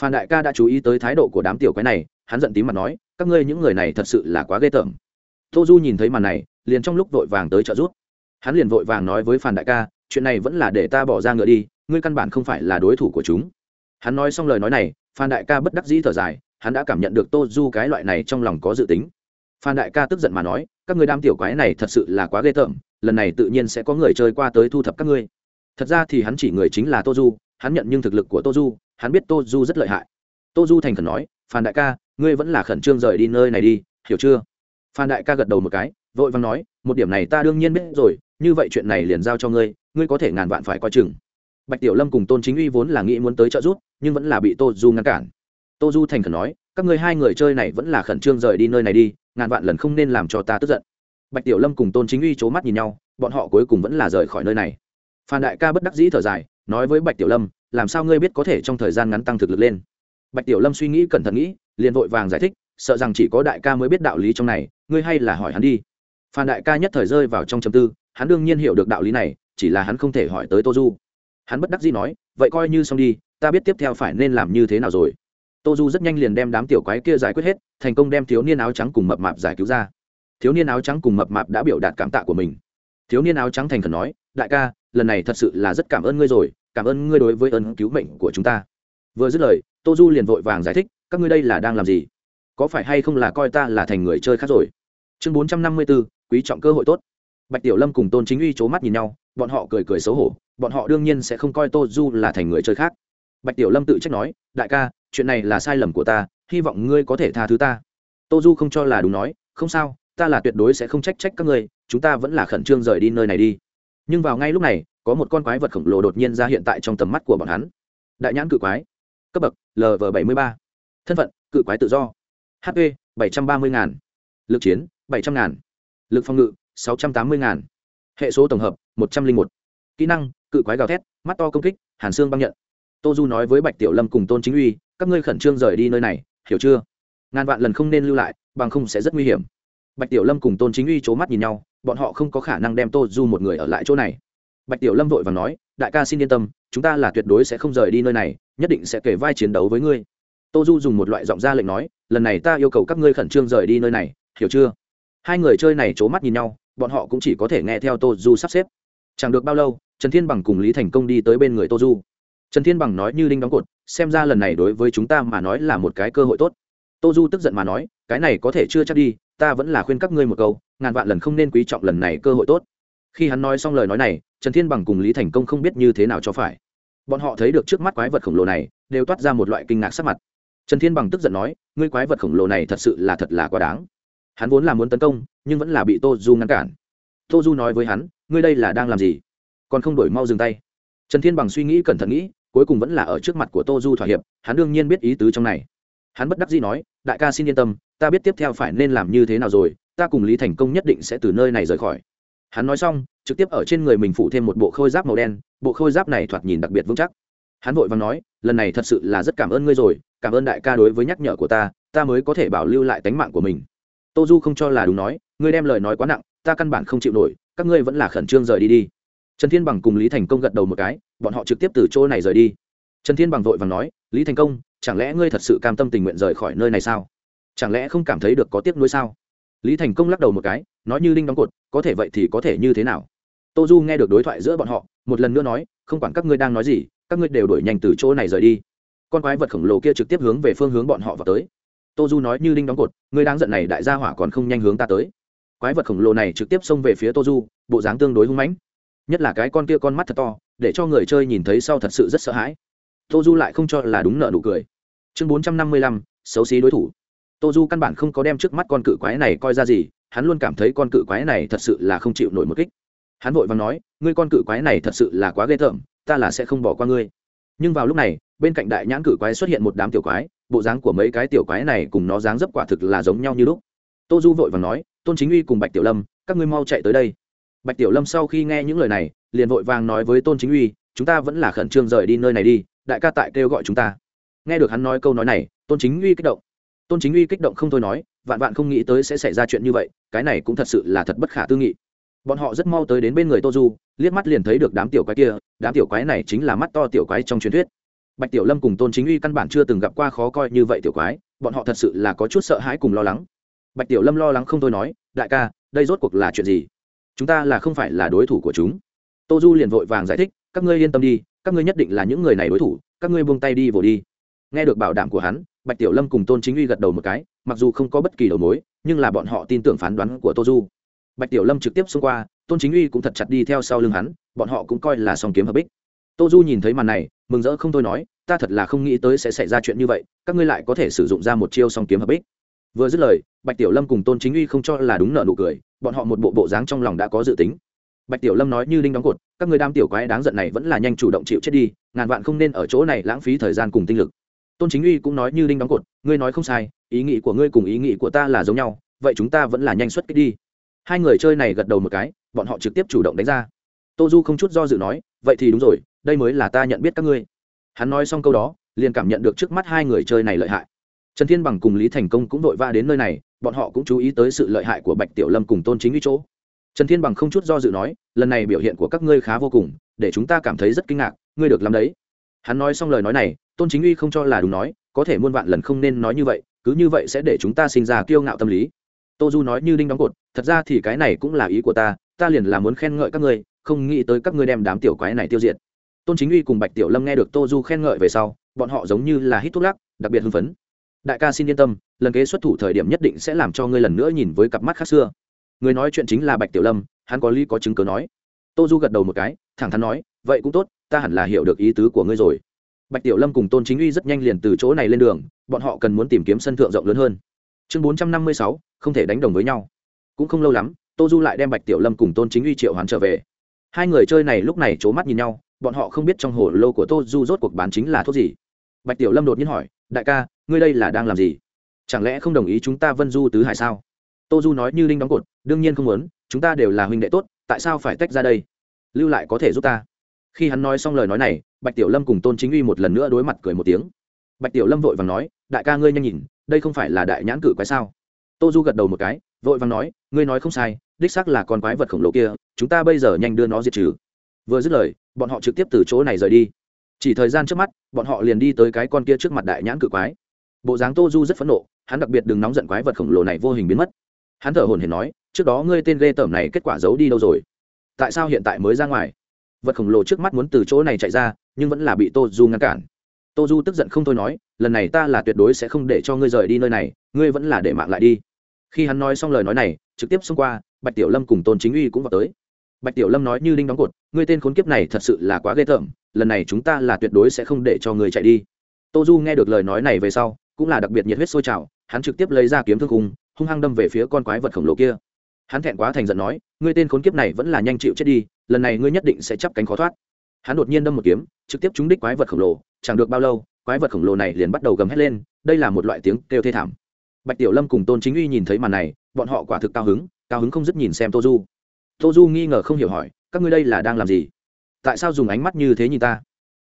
Phan đại ca đã chú ý tới thái độ của đám tiểu quái này, hắn giận tím mà nói, các ngươi những người này thật sự là quá ghê tởm. Tô du nhìn thấy màn này, liền trong lúc vội vàng tới trợ giúp. Hắn liền vội vàng nói với phan đại ca, chuyện này vẫn là để ta bỏ ra ngựa đi, ngươi căn bản không phải là đối thủ của chúng. Hắn nói xong lời nói này, phan đại ca bất đắc dĩ thở dài hắn đã cảm nhận được tô du cái loại này trong lòng có dự tính. Phan đại ca tức giận mà nói, các người đam tiểu quái này thật sự là quá ghê tởm, lần này tự nhiên sẽ có người chơi qua tới thu thập các ngươi. Thật ra thì hắn chỉ người chính là tô du, hắn nhận nhưng thực lực của tô du, hắn biết tô du rất lợi hại. Tô du thành khẩn nói, phan đại ca, ngươi vẫn là khẩn trương rời đi nơi này đi, hiểu chưa? Phan đại ca gật đầu một cái, vội vàng nói, một điểm này ta đương nhiên biết rồi, như vậy chuyện này liền giao cho ngươi ngươi có thể ngàn vạn phải coi chừng. Bạch tiểu lâm cùng tôn chính uy vốn là nghĩ muốn tới trợ giúp, nhưng vẫn là bị tô du ngăn cản tô du thành khẩn nói, các ngươi hai người chơi này vẫn là khẩn trương rời đi nơi này đi, ngàn vạn lần không nên làm cho ta tức giận. Bạch tiểu lâm cùng tôn chính uy c h ố mắt nhìn nhau, bọn họ cuối cùng vẫn là rời khỏi nơi này. Phan đại ca bất đắc dĩ thở dài, nói với bạch tiểu lâm, làm sao ngươi biết có thể trong thời gian ngắn tăng thực lực lên? Bạch tiểu lâm suy nghĩ cẩn thận nghĩ, liền vội vàng giải thích, sợ rằng chỉ có đại ca mới biết đạo lý trong này, ngươi hay là hỏi hắn đi. Phan đại ca nhất thời rơi vào trong châm tư, hắn đương nhiên hiểu được đạo lý này, chỉ là hắn không thể hỏi tới tô du. Hắn bất đắc dĩ nói, vậy coi như xong đi, ta biết tiếp theo phải nên làm như thế nào rồi tô du rất nhanh liền đem đám tiểu quái kia giải quyết hết, thành công đem thiếu niên áo trắng cùng mập mạp giải cứu ra. Thiếu niên áo trắng cùng mập mạp đã biểu đạt cảm tạ của mình. Thiếu niên áo trắng thành khẩn nói, đại ca, lần này thật sự là rất cảm ơn ngươi rồi, cảm ơn ngươi đối với ơn cứu mệnh của chúng ta. Vừa dứt lời, tô du liền vội vàng giải thích, các ngươi đây là đang làm gì? Có phải hay không là coi ta là thành người chơi khác rồi? Chương bốn trăm năm mươi b ố quý trọng cơ hội tốt. Bạch tiểu lâm cùng tôn chính uy c h ố mắt nhìn nhau, bọn họ cười cười xấu hổ, bọn họ đương nhiên sẽ không coi tô du là thành người chơi khác. Bạch tiểu lâm tự trách nói, đại ca chuyện này là sai lầm của ta, hy vọng ngươi có thể tha thứ ta. Tô du không cho là đúng nói, không sao, ta là tuyệt đối sẽ không trách trách các ngươi, chúng ta vẫn là khẩn trương rời đi nơi này đi. Nhưng vào ngay lúc này, có một con quái vật khổng lồ đột nhiên ra hiện tại trong tầm mắt của bọn hắn. Đại nhãn cự quái. Cấp bậc lv bảy mươi ba. Thân phận, cự quái tự do. Hp bảy trăm ba mươi ngàn. Lực chiến, bảy trăm ngàn. Lực phòng ngự, sáu trăm tám mươi ngàn. Hệ số tổng hợp, một trăm linh một. Kỹ năng, cự quái gào thét, mắt to công kích, hàn xương băng nhận. Tô du nói với bạch tiểu lâm cùng tôn chính uy các ngươi khẩn trương rời đi nơi này, hiểu chưa? Ngàn vạn lần không nên lưu lại, bằng không sẽ rất nguy hiểm. Bạch tiểu lâm cùng tôn chính uy c h ố mắt nhìn nhau, bọn họ không có khả năng đem tô du một người ở lại chỗ này. Bạch tiểu lâm vội và nói, đại ca xin yên tâm, chúng ta là tuyệt đối sẽ không rời đi nơi này, nhất định sẽ kể vai chiến đấu với ngươi. Tô du dùng một loại giọng ra lệnh nói, lần này ta yêu cầu các ngươi khẩn trương rời đi nơi này, hiểu chưa? Hai người chơi này c h ố mắt nhìn nhau, bọn họ cũng chỉ có thể nghe theo tô du sắp xếp. Chẳng được bao lâu, trần thiên bằng cùng lý thành công đi tới bên người tô du. Trần thiên bằng nói như đinh đóng cột xem ra lần này đối với chúng ta mà nói là một cái cơ hội tốt. Tô du tức giận mà nói, cái này có thể chưa chắc đi, ta vẫn là khuyên các ngươi một câu, ngàn vạn lần không nên quý trọng lần này cơ hội tốt. Khi hắn nói xong lời nói này, trần thiên bằng cùng lý thành công không biết như thế nào cho phải. Bọn họ thấy được trước mắt quái vật khổng lồ này, đều toát ra một loại kinh ngạc sắc mặt. Trần thiên bằng tức giận nói, ngươi quái vật khổng lồ này thật sự là thật là quá đáng. Hắn vốn là muốn tấn công, nhưng vẫn là bị tô du ngăn cản. Tô du nói với hắn, ngươi đây là đang làm gì? Còn không đổi mau dừng tay. Trần thiên bằng suy nghĩ cẩn thận nghĩ cuối cùng vẫn là ở trước mặt của tô du thỏa hiệp, hắn đương nhiên biết ý tứ trong này. Hắn bất đắc dĩ nói, đại ca xin yên tâm, ta biết tiếp theo phải nên làm như thế nào rồi, ta cùng lý thành công nhất định sẽ từ nơi này rời khỏi. Hắn nói xong, trực tiếp ở trên người mình phụ thêm một bộ khôi giáp màu đen, bộ khôi giáp này thoạt nhìn đặc biệt vững chắc. Hắn vội vàng nói, lần này thật sự là rất cảm ơn ngươi rồi, cảm ơn đại ca đối với nhắc nhở của ta ta mới có thể bảo lưu lại tánh mạng của mình. Tô du không cho là đúng nói, ngươi đem lời nói quá nặng, ta căn bản không chịu nổi, các ngươi vẫn là khẩn trương rời đi đi trần thiên bằng cùng lý thành công gật đầu một cái, bọn họ trực tiếp từ chỗ này rời đi. Trần thiên bằng vội và nói, lý thành công, chẳng lẽ ngươi thật sự cam tâm tình nguyện rời khỏi nơi này sao? Chẳng lẽ không cảm thấy được có tiếc nuối sao? Lý thành công lắc đầu một cái, nói như linh đóng cột, có thể vậy thì có thể như thế nào? Tô du nghe được đối thoại giữa bọn họ, một lần nữa nói, không quản các ngươi đang nói gì, các ngươi đều đổi nhanh từ chỗ này rời đi. Con quái vật khổng lồ kia trực tiếp hướng về phương hướng bọn họ vào tới. Tô du nói như linh đóng cột, ngươi đang giận này đại gia hỏa còn không nhanh hướng ta tới. Quái vật khổng lồ này trực tiếp xông về phía tô du, bộ dáng tương đối hung mãnh nhất là cái con kia con mắt thật to, để cho người chơi nhìn thấy sau thật sự rất sợ hãi. Tô du lại không cho là đúng nợ nụ cười. Chương bốn trăm năm mươi lăm, xấu xí đối thủ. Tô du căn bản không có đem trước mắt con cự quái này coi ra gì, hắn luôn cảm thấy con cự quái này thật sự là không chịu nổi một kích. Hắn vội và nói, ngươi con cự quái này thật sự là quá ghê tởm, ta là sẽ không bỏ qua ngươi. Nhưng vào lúc này, bên cạnh đại nhãn cự quái xuất hiện một đám tiểu quái, bộ dáng của mấy cái tiểu quái này cùng nó dáng dấp quả thực là giống nhau như lúc. Tô du vội và nói, tôn chính uy cùng bạch tiểu lâm, các ngươi mau chạy tới đây bạch tiểu lâm sau khi nghe những lời này, liền vội vàng nói với tôn chính uy, chúng ta vẫn là khẩn trương rời đi nơi này đi, đại ca tại kêu gọi chúng ta. Nghe được hắn nói câu nói này, tôn chính uy kích động. Tôn chính uy kích động không thôi nói, vạn vạn không nghĩ tới sẽ xảy ra chuyện như vậy, cái này cũng thật sự là thật bất khả tư nghị. Bọn họ rất mau tới đến bên người tô du, liếc mắt liền thấy được đám tiểu quái kia, đám tiểu quái này chính là mắt to tiểu quái trong truyền thuyết. Bạch tiểu lâm cùng tôn chính uy căn bản chưa từng gặp qua khó coi như vậy tiểu quái, bọn họ thật sự là có chút sợ hãi cùng lo lắng. Bạch tiểu lâm lo lắng không thôi nói, đại ca, đây rốt cuộc là chuyện gì? Chúng ta là không phải là đối thủ của chúng. Tô du liền vội vàng giải thích, các ngươi yên tâm đi, các ngươi nhất định là những người này đối thủ, các ngươi buông tay đi vồ đi. Nghe được bảo đảm của hắn, bạch tiểu lâm cùng tôn chính uy gật đầu một cái, mặc dù không có bất kỳ đầu mối, nhưng là bọn họ tin tưởng phán đoán của tô du. Bạch tiểu lâm trực tiếp xông qua, tôn chính uy cũng thật chặt đi theo sau lưng hắn, bọn họ cũng coi là song kiếm hợp bích. Tô du nhìn thấy màn này, mừng rỡ không thôi nói, ta thật là không nghĩ tới sẽ xảy ra chuyện như vậy, các ngươi lại có thể sử dụng ra một chiêu song kiếm hợp bích. Vừa dứt lời, bạch tiểu lâm cùng tôn chính uy không cho là đúng nợ nụ cười bọn họ một bộ bộ dáng trong lòng đã có dự tính. Bạch tiểu lâm nói như đinh đóng cột, các người đam tiểu quái đáng giận này vẫn là nhanh chủ động chịu chết đi, ngàn vạn không nên ở chỗ này lãng phí thời gian cùng tinh lực. Tôn chính uy cũng nói như đinh đóng cột, ngươi nói không sai, ý nghĩ của ngươi cùng ý nghĩ của ta là giống nhau, vậy chúng ta vẫn là nhanh xuất kích đi. Hai người chơi này gật đầu một cái, bọn họ trực tiếp chủ động đánh ra. Tô du không chút do dự nói, vậy thì đúng rồi, đây mới là ta nhận biết các ngươi. Hắn nói xong câu đó, liền cảm nhận được trước mắt hai người chơi này lợi hại trần thiên bằng cùng lý thành công cũng vội vã đến nơi này, bọn họ cũng chú ý tới sự lợi hại của bạch tiểu lâm cùng tôn chính uy chỗ. Trần thiên bằng không chút do dự nói, lần này biểu hiện của các ngươi khá vô cùng, để chúng ta cảm thấy rất kinh ngạc, ngươi được làm đấy. Hắn nói xong lời nói này, tôn chính uy không cho là đúng nói, có thể muôn vạn lần không nên nói như vậy, cứ như vậy sẽ để chúng ta sinh ra kiêu ngạo tâm lý. Tô du nói như đinh đóng cột, thật ra thì cái này cũng là ý của ta ta liền là muốn khen ngợi các ngươi, không nghĩ tới các ngươi đem đám tiểu quái này tiêu diệt. Tôn chính uy cùng bạch tiểu lâm nghe được tô du khen ngợi về sau, bọn họ giống như là hít thuốc lắc, đặc biệt hưng phấn đại ca xin yên tâm, lần kế xuất thủ thời điểm nhất định sẽ làm cho ngươi lần nữa nhìn với cặp mắt khác xưa. Người nói chuyện chính là bạch tiểu lâm, hắn có lý có chứng cớ nói. Tô du gật đầu một cái, thẳng thắn nói, vậy cũng tốt, ta hẳn là hiểu được ý tứ của ngươi rồi. Bạch tiểu lâm cùng tôn chính uy rất nhanh liền từ chỗ này lên đường, bọn họ cần muốn tìm kiếm sân thượng rộng lớn hơn. Chương bốn trăm năm mươi sáu, không thể đánh đồng với nhau. Cũng không lâu lắm, tô du lại đem bạch tiểu lâm cùng tôn chính uy triệu hoán trở về. Hai người chơi này lúc này c h ố mắt nhìn nhau, bọn họ không biết trong hồ lô của tô du rốt cuộc bán chính là thuốc gì. Bạch tiểu lâm đột nhiên hỏi, đại ca ngươi đây là đang làm gì? Chẳng lẽ không đồng ý chúng ta vân du tứ hải sao? Tô du nói như linh đóng cột, đương nhiên không muốn, chúng ta đều là huynh đệ tốt, tại sao phải tách ra đây? Lưu lại có thể giúp ta. Khi hắn nói xong lời nói này, bạch tiểu lâm cùng tôn chính uy một lần nữa đối mặt cười một tiếng. Bạch tiểu lâm vội vàng nói, đại ca ngươi nhanh nhìn, đây không phải là đại nhãn cử quái sao? Tô du gật đầu một cái, vội vàng nói, ngươi nói không sai, đích xác là con quái vật khổng lồ kia, chúng ta bây giờ nhanh đưa nó diệt trừ. Vừa dứt lời, bọn họ trực tiếp từ chỗ này rời đi. Chỉ thời gian trước mắt, bọn họ liền đi tới cái con kia trước mặt đại nhãn cử quái bộ dáng tô du rất phẫn nộ, hắn đặc biệt đừng nóng giận quái vật khổng lồ này vô hình biến mất. Hắn thở hồn hển nói, trước đó ngươi tên ghê tởm này kết quả giấu đi đâu rồi? Tại sao hiện tại mới ra ngoài? Vật khổng lồ trước mắt muốn từ chỗ này chạy ra, nhưng vẫn là bị tô du ngăn cản. Tô du tức giận không thôi nói, lần này ta là tuyệt đối sẽ không để cho ngươi rời đi nơi này, ngươi vẫn là để mạng lại đi. Khi hắn nói xong lời nói này, trực tiếp xông qua, bạch tiểu lâm cùng tôn chính uy cũng vào tới. Bạch tiểu lâm nói như đinh đóng cột, ngươi tên khốn kiếp này thật sự là quá ghê tởm, lần này chúng ta là tuyệt đối sẽ không để cho ngươi chạy đi. Tô du nghe được lời nói này về sau cũng là đặc biệt nhiệt huyết sôi trào, hắn trực tiếp lấy ra kiếm thương cung hung hăng đâm về phía con quái vật khổng lồ kia. Hắn thẹn quá thành giận nói, ngươi tên khốn kiếp này vẫn là nhanh chịu chết đi, lần này ngươi nhất định sẽ chắp cánh khó thoát. Hắn đột nhiên đâm một kiếm, trực tiếp trúng đích quái vật khổng lồ, chẳng được bao lâu, quái vật khổng lồ này liền bắt đầu gầm hét lên, đây là một loại tiếng kêu thê thảm. Bạch tiểu lâm cùng tôn chính uy nhìn thấy màn này, bọn họ quả thực cao hứng cao hứng không dứt nhìn xem tô du. Tô du nghi ngờ không hiểu hỏi, các ngươi đây là đang làm gì? Tại sao dùng ánh mắt như thế nhìn ta?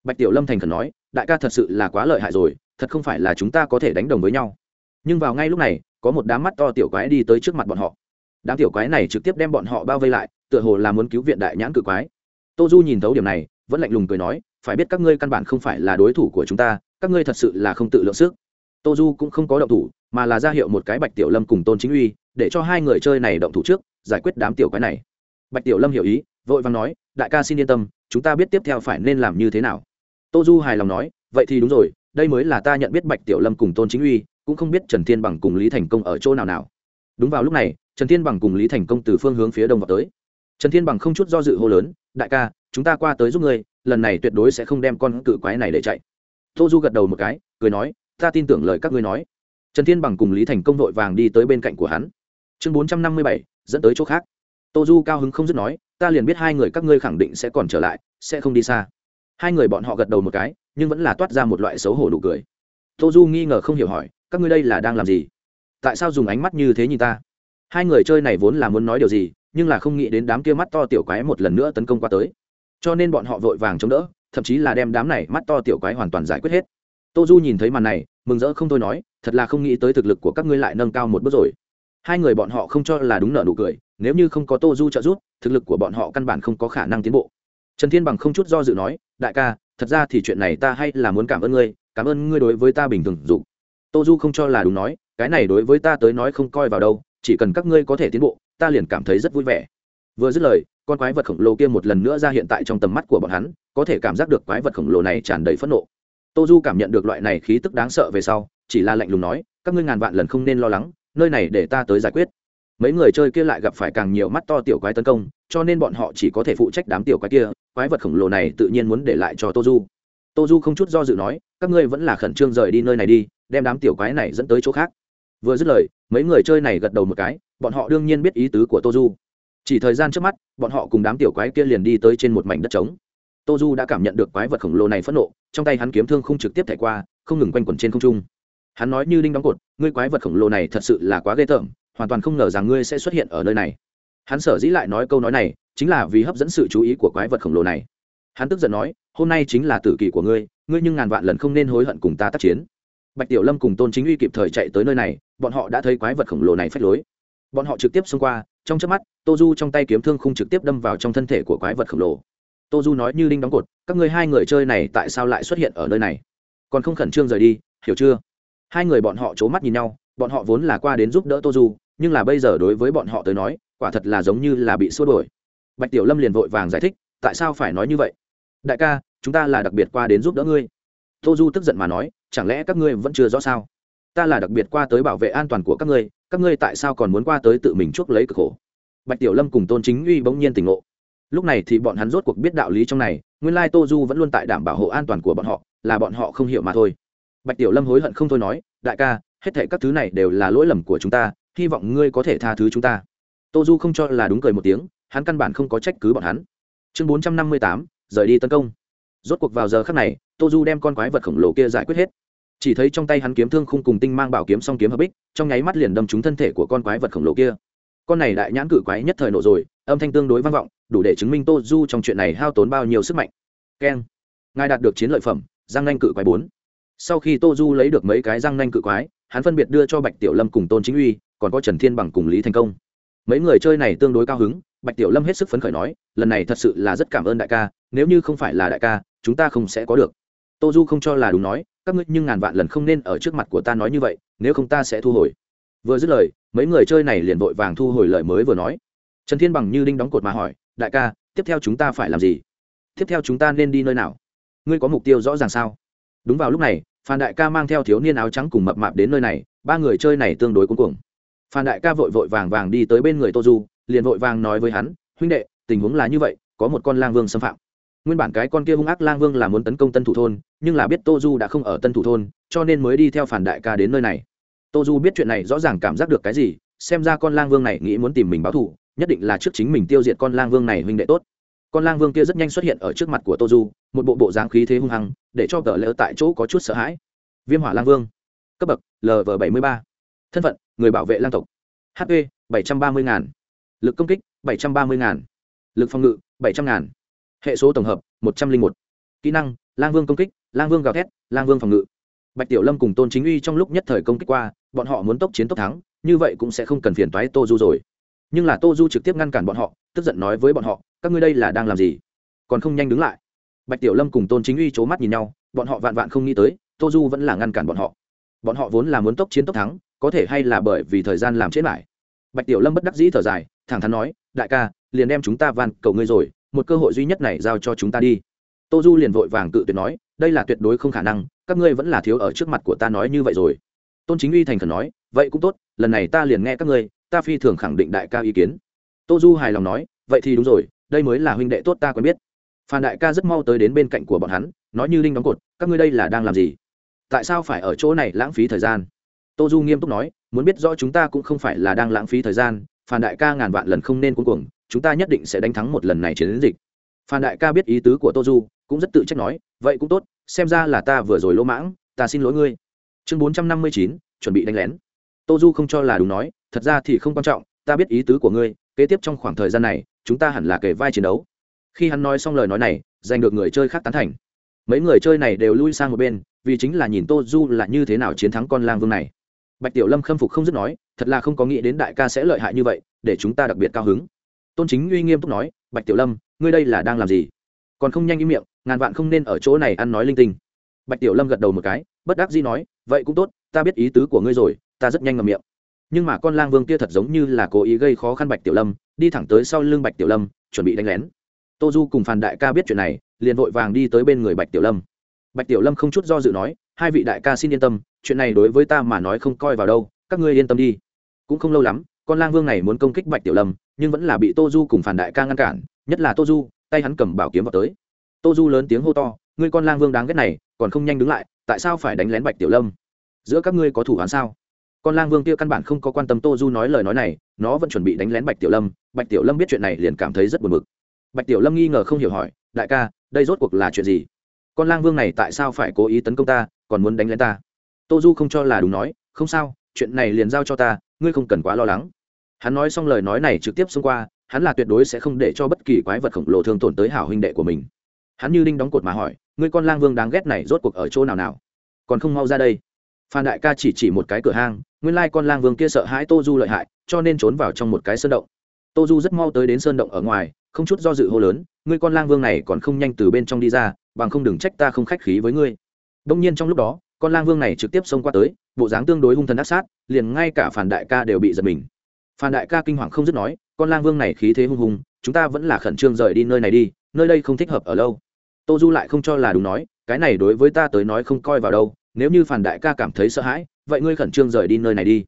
Bạch tiểu lâm thành khẩn nói, đại ca thật sự là quá lợi hại rồi thật không phải là chúng ta có thể đánh đồng với nhau. Nhưng vào ngay lúc này, có một đám mắt to tiểu quái đi tới trước mặt bọn họ. Đám tiểu quái này trực tiếp đem bọn họ bao vây lại, tựa hồ là muốn cứu viện đại nhãn cự quái. Tô du nhìn thấu điểm này, vẫn lạnh lùng cười nói, phải biết các ngươi căn bản không phải là đối thủ của chúng ta, các ngươi thật sự là không tự lượng sức. Tô du cũng không có động thủ, mà là ra hiệu một cái bạch tiểu lâm cùng tôn chính uy, để cho hai người chơi này động thủ trước, giải quyết đám tiểu quái này. Bạch tiểu lâm hiểu ý, vội vàng nói, đại ca xin yên tâm, chúng ta biết tiếp theo phải nên làm như thế nào. Tô du hài lòng nói, vậy thì đúng rồi đây mới là ta nhận biết bạch tiểu lâm cùng tôn chính uy, cũng không biết trần thiên bằng cùng lý thành công ở chỗ nào nào. Đúng vào lúc này, trần thiên bằng cùng lý thành công từ phương hướng phía đông vào tới. Trần thiên bằng không chút do dự hô lớn, đại ca, chúng ta qua tới giúp ngươi, lần này tuyệt đối sẽ không đem con cự quái này để chạy. Tô du gật đầu một cái, cười nói, ta tin tưởng lời các ngươi nói. Trần thiên bằng cùng lý thành công vội vàng đi tới bên cạnh của hắn. Chương bốn trăm năm mươi bảy, dẫn tới chỗ khác. Tô du cao hứng không dứt nói, ta liền biết hai người các ngươi khẳng định sẽ còn trở lại, sẽ không đi xa. Hai người bọn họ gật đầu một cái nhưng vẫn là toát ra một loại xấu hổ nụ cười. Tô du nghi ngờ không hiểu hỏi, các ngươi đây là đang làm gì? Tại sao dùng ánh mắt như thế nhìn ta? Hai người chơi này vốn là muốn nói điều gì, nhưng là không nghĩ đến đám kia mắt to tiểu quái một lần nữa tấn công qua tới. Cho nên bọn họ vội vàng chống đỡ, thậm chí là đem đám này mắt to tiểu quái hoàn toàn giải quyết hết. Tô du nhìn thấy màn này, mừng rỡ không thôi nói, thật là không nghĩ tới thực lực của các ngươi lại nâng cao một bước rồi. Hai người bọn họ không cho là đúng nợ nụ cười, nếu như không có tô du trợ giúp, thực lực của bọn họ căn bản không có khả năng tiến bộ. Trần thiên bằng không chút do dự nói, đại ca thật ra thì chuyện này ta hay là muốn cảm ơn ngươi, cảm ơn ngươi đối với ta bình thường dục. Tô du không cho là đúng nói, cái này đối với ta tới nói không coi vào đâu, chỉ cần các ngươi có thể tiến bộ, ta liền cảm thấy rất vui vẻ. Vừa dứt lời, con quái vật khổng lồ kia một lần nữa ra hiện tại trong tầm mắt của bọn hắn, có thể cảm giác được quái vật khổng lồ này tràn đầy phẫn nộ. Tô du cảm nhận được loại này khí tức đáng sợ về sau, chỉ là lạnh lùng nói, các ngươi ngàn vạn lần không nên lo lắng, nơi này để ta tới giải quyết. Mấy người chơi kia lại gặp phải càng nhiều mắt to tiểu quái tấn công, cho nên bọn họ chỉ có thể phụ trách đám tiểu quái kia quái vật khổng lồ này tự nhiên muốn để lại cho tô du tô du không chút do dự nói, các ngươi vẫn là khẩn trương rời đi nơi này đi, đem đám tiểu quái này dẫn tới chỗ khác. Vừa dứt lời, mấy người chơi này gật đầu một cái, bọn họ đương nhiên biết ý tứ của tô du chỉ thời gian trước mắt, bọn họ cùng đám tiểu quái kia liền đi tới trên một mảnh đất trống. Tô du đã cảm nhận được quái vật khổng lồ này phẫn nộ, trong tay hắn kiếm thương không trực tiếp thẻ qua, không ngừng quanh quẩn trên không trung. Hắn nói như đinh đóng cột, ngươi quái vật khổng lồ này thật sự là quá ghê tởm, hoàn toàn không ngờ rằng ngươi sẽ xuất hiện ở nơi này. Hắn sở dĩ lại nói câu nói này chính là vì hấp dẫn sự chú ý của quái vật khổng lồ này. Hắn tức giận nói, hôm nay chính là tử kỳ của ngươi ngươi nhưng ngàn vạn lần không nên hối hận cùng ta tác chiến. Bạch tiểu lâm cùng tôn chính uy kịp thời chạy tới nơi này, bọn họ đã thấy quái vật khổng lồ này phách lối. Bọn họ trực tiếp xông qua, trong chớp mắt, tô du trong tay kiếm thương không trực tiếp đâm vào trong thân thể của quái vật khổng lồ. Tô du nói như đinh đóng cột, các ngươi hai người chơi này tại sao lại xuất hiện ở nơi này? Còn không khẩn trương rời đi, hiểu chưa? Hai người bọn họ c h ố mắt nhìn nhau, bọn họ vốn là qua đến giúp đỡ tô du, nhưng là bây giờ đối với bọn họ tới nói, quả thật là giống như là bị xua đổi bạch tiểu lâm liền vội vàng giải thích, tại sao phải nói như vậy? Đại ca, chúng ta là đặc biệt qua đến giúp đỡ ngươi. Tô du tức giận mà nói, chẳng lẽ các ngươi vẫn chưa rõ sao? Ta là đặc biệt qua tới bảo vệ an toàn của các ngươi các ngươi tại sao còn muốn qua tới tự mình chuốc lấy cực khổ? Bạch tiểu lâm cùng tôn chính uy bỗng nhiên tỉnh ngộ. Lúc này thì bọn hắn rốt cuộc biết đạo lý trong này, nguyên lai tô du vẫn luôn tại đảm bảo hộ an toàn của bọn họ, là bọn họ không hiểu mà thôi. Bạch tiểu lâm hối hận không thôi nói, đại ca, hết thệ các thứ này đều là lỗi lầm của chúng ta, hy vọng ngươi có thể tha thứ chúng ta. Tô du không cho là đúng cười một tiếng hắn căn bản không có trách cứ bọn hắn. Chương bốn trăm năm mươi tám, rời đi tấn công. Rốt cuộc vào giờ khắc này, tô du đem con quái vật khổng lồ kia giải quyết hết. Chỉ thấy trong tay hắn kiếm thương khung cùng tinh mang bảo kiếm song kiếm hợp bích, trong nháy mắt liền đâm trúng thân thể của con quái vật khổng lồ kia. Con này đại nhãn cự quái nhất thời nổ rồi, âm thanh tương đối vang vọng, đủ để chứng minh tô du trong chuyện này hao tốn bao nhiêu sức mạnh. Keng. Ngài đạt được chiến lợi phẩm giang nanh cự quái bốn. Sau khi tô du lấy được mấy cái răng nanh cự quái, hắn phân biệt đưa cho bạch tiểu lâm cùng tôn chính uy, còn có trần thiên bằng cùng lý thành công. Mấy người chơi này tương đối cao hứng bạch tiểu lâm hết sức phấn khởi nói, lần này thật sự là rất cảm ơn đại ca, nếu như không phải là đại ca, chúng ta không sẽ có được. Tô du không cho là đúng nói, các ngươi nhưng ngàn vạn lần không nên ở trước mặt của ta nói như vậy, nếu không ta sẽ thu hồi. Vừa dứt lời, mấy người chơi này liền vội vàng thu hồi lời mới vừa nói. Trần thiên bằng như đinh đóng cột mà hỏi, đại ca, tiếp theo chúng ta phải làm gì? Tiếp theo chúng ta nên đi nơi nào? Ngươi có mục tiêu rõ ràng sao? Đúng vào lúc này, phan đại ca mang theo thiếu niên áo trắng cùng mập mạp đến nơi này, ba người chơi này tương đối cuống cuồng. Phan đại ca vội vội vàng vàng đi tới bên người tô du liền vội vàng nói với hắn, huynh đệ, tình huống là như vậy, có một con lang vương xâm phạm. Nguyên bản cái con kia hung ác lang vương là muốn tấn công tân thủ thôn, nhưng là biết tô du đã không ở tân thủ thôn, cho nên mới đi theo phản đại ca đến nơi này. Tô du biết chuyện này rõ ràng cảm giác được cái gì, xem ra con lang vương này nghĩ muốn tìm mình báo thù, nhất định là trước chính mình tiêu diệt con lang vương này huynh đệ tốt. Con lang vương kia rất nhanh xuất hiện ở trước mặt của tô du, một bộ bộ dáng khí thế hung hăng, để cho cờ lỡ tại chỗ có chút sợ hãi. Viêm hỏa lang vương, cấp bậc lv bảy mươi ba. Thân phận, người bảo vệ lang tộc. Hp bảy trăm ba mươi ngàn lực công kích, bảy trăm ba mươi ngàn. Lực phòng ngự, bảy trăm ngàn. Hệ số tổng hợp, một trăm linh một. Kỹ năng, lang vương công kích, lang vương gào thét, lang vương phòng ngự. Bạch tiểu lâm cùng tôn chính uy trong lúc nhất thời công kích qua, bọn họ muốn tốc chiến tốc thắng, như vậy cũng sẽ không cần phiền toái tô du rồi. Nhưng là tô du trực tiếp ngăn cản bọn họ, tức giận nói với bọn họ, các ngươi đây là đang làm gì? Còn không nhanh đứng lại. Bạch tiểu lâm cùng tôn chính uy c h ố mắt nhìn nhau, bọn họ vạn vạn không nghĩ tới, tô du vẫn là ngăn cản bọn họ. Bọn họ vốn là muốn tốc chiến tốc thắng, có thể hay là bởi vì thời gian làm chết lại bạch tiểu lâm bất đắc dĩ thở dài thẳng thắn nói, đại ca, liền đem chúng ta van cầu ngươi rồi, một cơ hội duy nhất này giao cho chúng ta đi. Tô du liền vội vàng cự tuyệt nói, đây là tuyệt đối không khả năng, các ngươi vẫn là thiếu ở trước mặt của ta nói như vậy rồi. Tôn chính uy thành khẩn nói, vậy cũng tốt, lần này ta liền nghe các ngươi, ta phi thường khẳng định đại ca ý kiến. Tô du hài lòng nói, vậy thì đúng rồi, đây mới là huynh đệ tốt ta quen biết. Phan đại ca rất mau tới đến bên cạnh của bọn hắn, nói như linh đóng cột, các ngươi đây là đang làm gì? Tại sao phải ở chỗ này lãng phí thời gian? Tô du nghiêm túc nói, muốn biết rõ chúng ta cũng không phải là đang lãng phí thời gian phan đại ca ngàn vạn lần không nên cuống cuồng, chúng ta nhất định sẽ đánh thắng một lần này chiến dịch. Phan đại ca biết ý tứ của tô du, cũng rất tự trách nói, vậy cũng tốt, xem ra là ta vừa rồi lỗ mãng, ta xin lỗi ngươi. Chương bốn trăm năm mươi chín, chuẩn bị đánh lén. Tô du không cho là đúng nói, thật ra thì không quan trọng, ta biết ý tứ của ngươi, kế tiếp trong khoảng thời gian này, chúng ta hẳn là kể vai chiến đấu. Khi hắn nói xong lời nói này, giành được người chơi khác tán thành. Mấy người chơi này đều lui sang một bên, vì chính là nhìn tô du là như thế nào chiến thắng con lang vương này bạch tiểu lâm khâm phục không dứt nói, thật là không có nghĩ đến đại ca sẽ lợi hại như vậy, để chúng ta đặc biệt cao hứng. Tôn chính uy nghiêm túc nói, bạch tiểu lâm, ngươi đây là đang làm gì? Còn không nhanh ý miệng, ngàn vạn không nên ở chỗ này ăn nói linh tinh. Bạch tiểu lâm gật đầu một cái, bất đắc dĩ nói, vậy cũng tốt, ta biết ý tứ của ngươi rồi, ta rất nhanh ngầm miệng. Nhưng mà con lang vương kia thật giống như là cố ý gây khó khăn bạch tiểu lâm, đi thẳng tới sau lưng bạch tiểu lâm, chuẩn bị đánh lén. Tô du cùng phàn đại ca biết chuyện này, liền vội vàng đi tới bên người bạch tiểu lâm. Bạch tiểu lâm không chút do dự nói hai vị đại ca xin yên tâm, chuyện này đối với ta mà nói không coi vào đâu, các ngươi yên tâm đi. Cũng không lâu lắm, con lang vương này muốn công kích bạch tiểu lâm, nhưng vẫn là bị tô du cùng phản đại ca ngăn cản, nhất là tô du, tay hắn cầm bảo kiếm vào tới. Tô du lớn tiếng hô to, ngươi con lang vương đáng ghét này, còn không nhanh đứng lại, tại sao phải đánh lén bạch tiểu lâm? Giữa các ngươi có thủ án sao? Con lang vương kia căn bản không có quan tâm tô du nói lời nói này, nó vẫn chuẩn bị đánh lén bạch tiểu lâm. Bạch tiểu lâm biết chuyện này liền cảm thấy rất buồn bực. Bạch tiểu lâm nghi ngờ không hiểu hỏi, đại ca, đây rốt cuộc là chuyện gì? Con lang vương này tại sao phải cố ý tấn công ta? Còn muốn đánh lén ta. Tô du không cho là đúng nói, không sao, chuyện này liền giao cho ta, ngươi không cần quá lo lắng. Hắn nói xong lời nói này trực tiếp xông qua, hắn là tuyệt đối sẽ không để cho bất kỳ quái vật khổng lồ thương tổn tới hảo huynh đệ của mình. Hắn như đinh đóng cột mà hỏi, ngươi con lang vương đáng ghét này rốt cuộc ở chỗ nào nào? Còn không mau ra đây. Phan đại ca chỉ chỉ một cái cửa hang, nguyên lai con lang vương kia sợ hãi tô du lợi hại, cho nên trốn vào trong một cái sơn động. Tô du rất mau tới đến sơn động ở ngoài, không chút do dự hô lớn, ngươi con lang vương này còn không nhanh từ bên trong đi ra, bằng không đừng trách ta không khách khí với ngươi đông nhiên trong lúc đó, con lang vương này trực tiếp xông qua tới, bộ dáng tương đối hung thần ác sát, liền ngay cả phản đại ca đều bị giật mình. Phản đại ca kinh hoàng không dứt nói, con lang vương này khí thế hung hùng, chúng ta vẫn là khẩn trương rời đi nơi này đi, nơi đây không thích hợp ở lâu. Tô du lại không cho là đúng nói, cái này đối với ta tới nói không coi vào đâu, nếu như phản đại ca cảm thấy sợ hãi, vậy ngươi khẩn trương rời đi nơi này đi.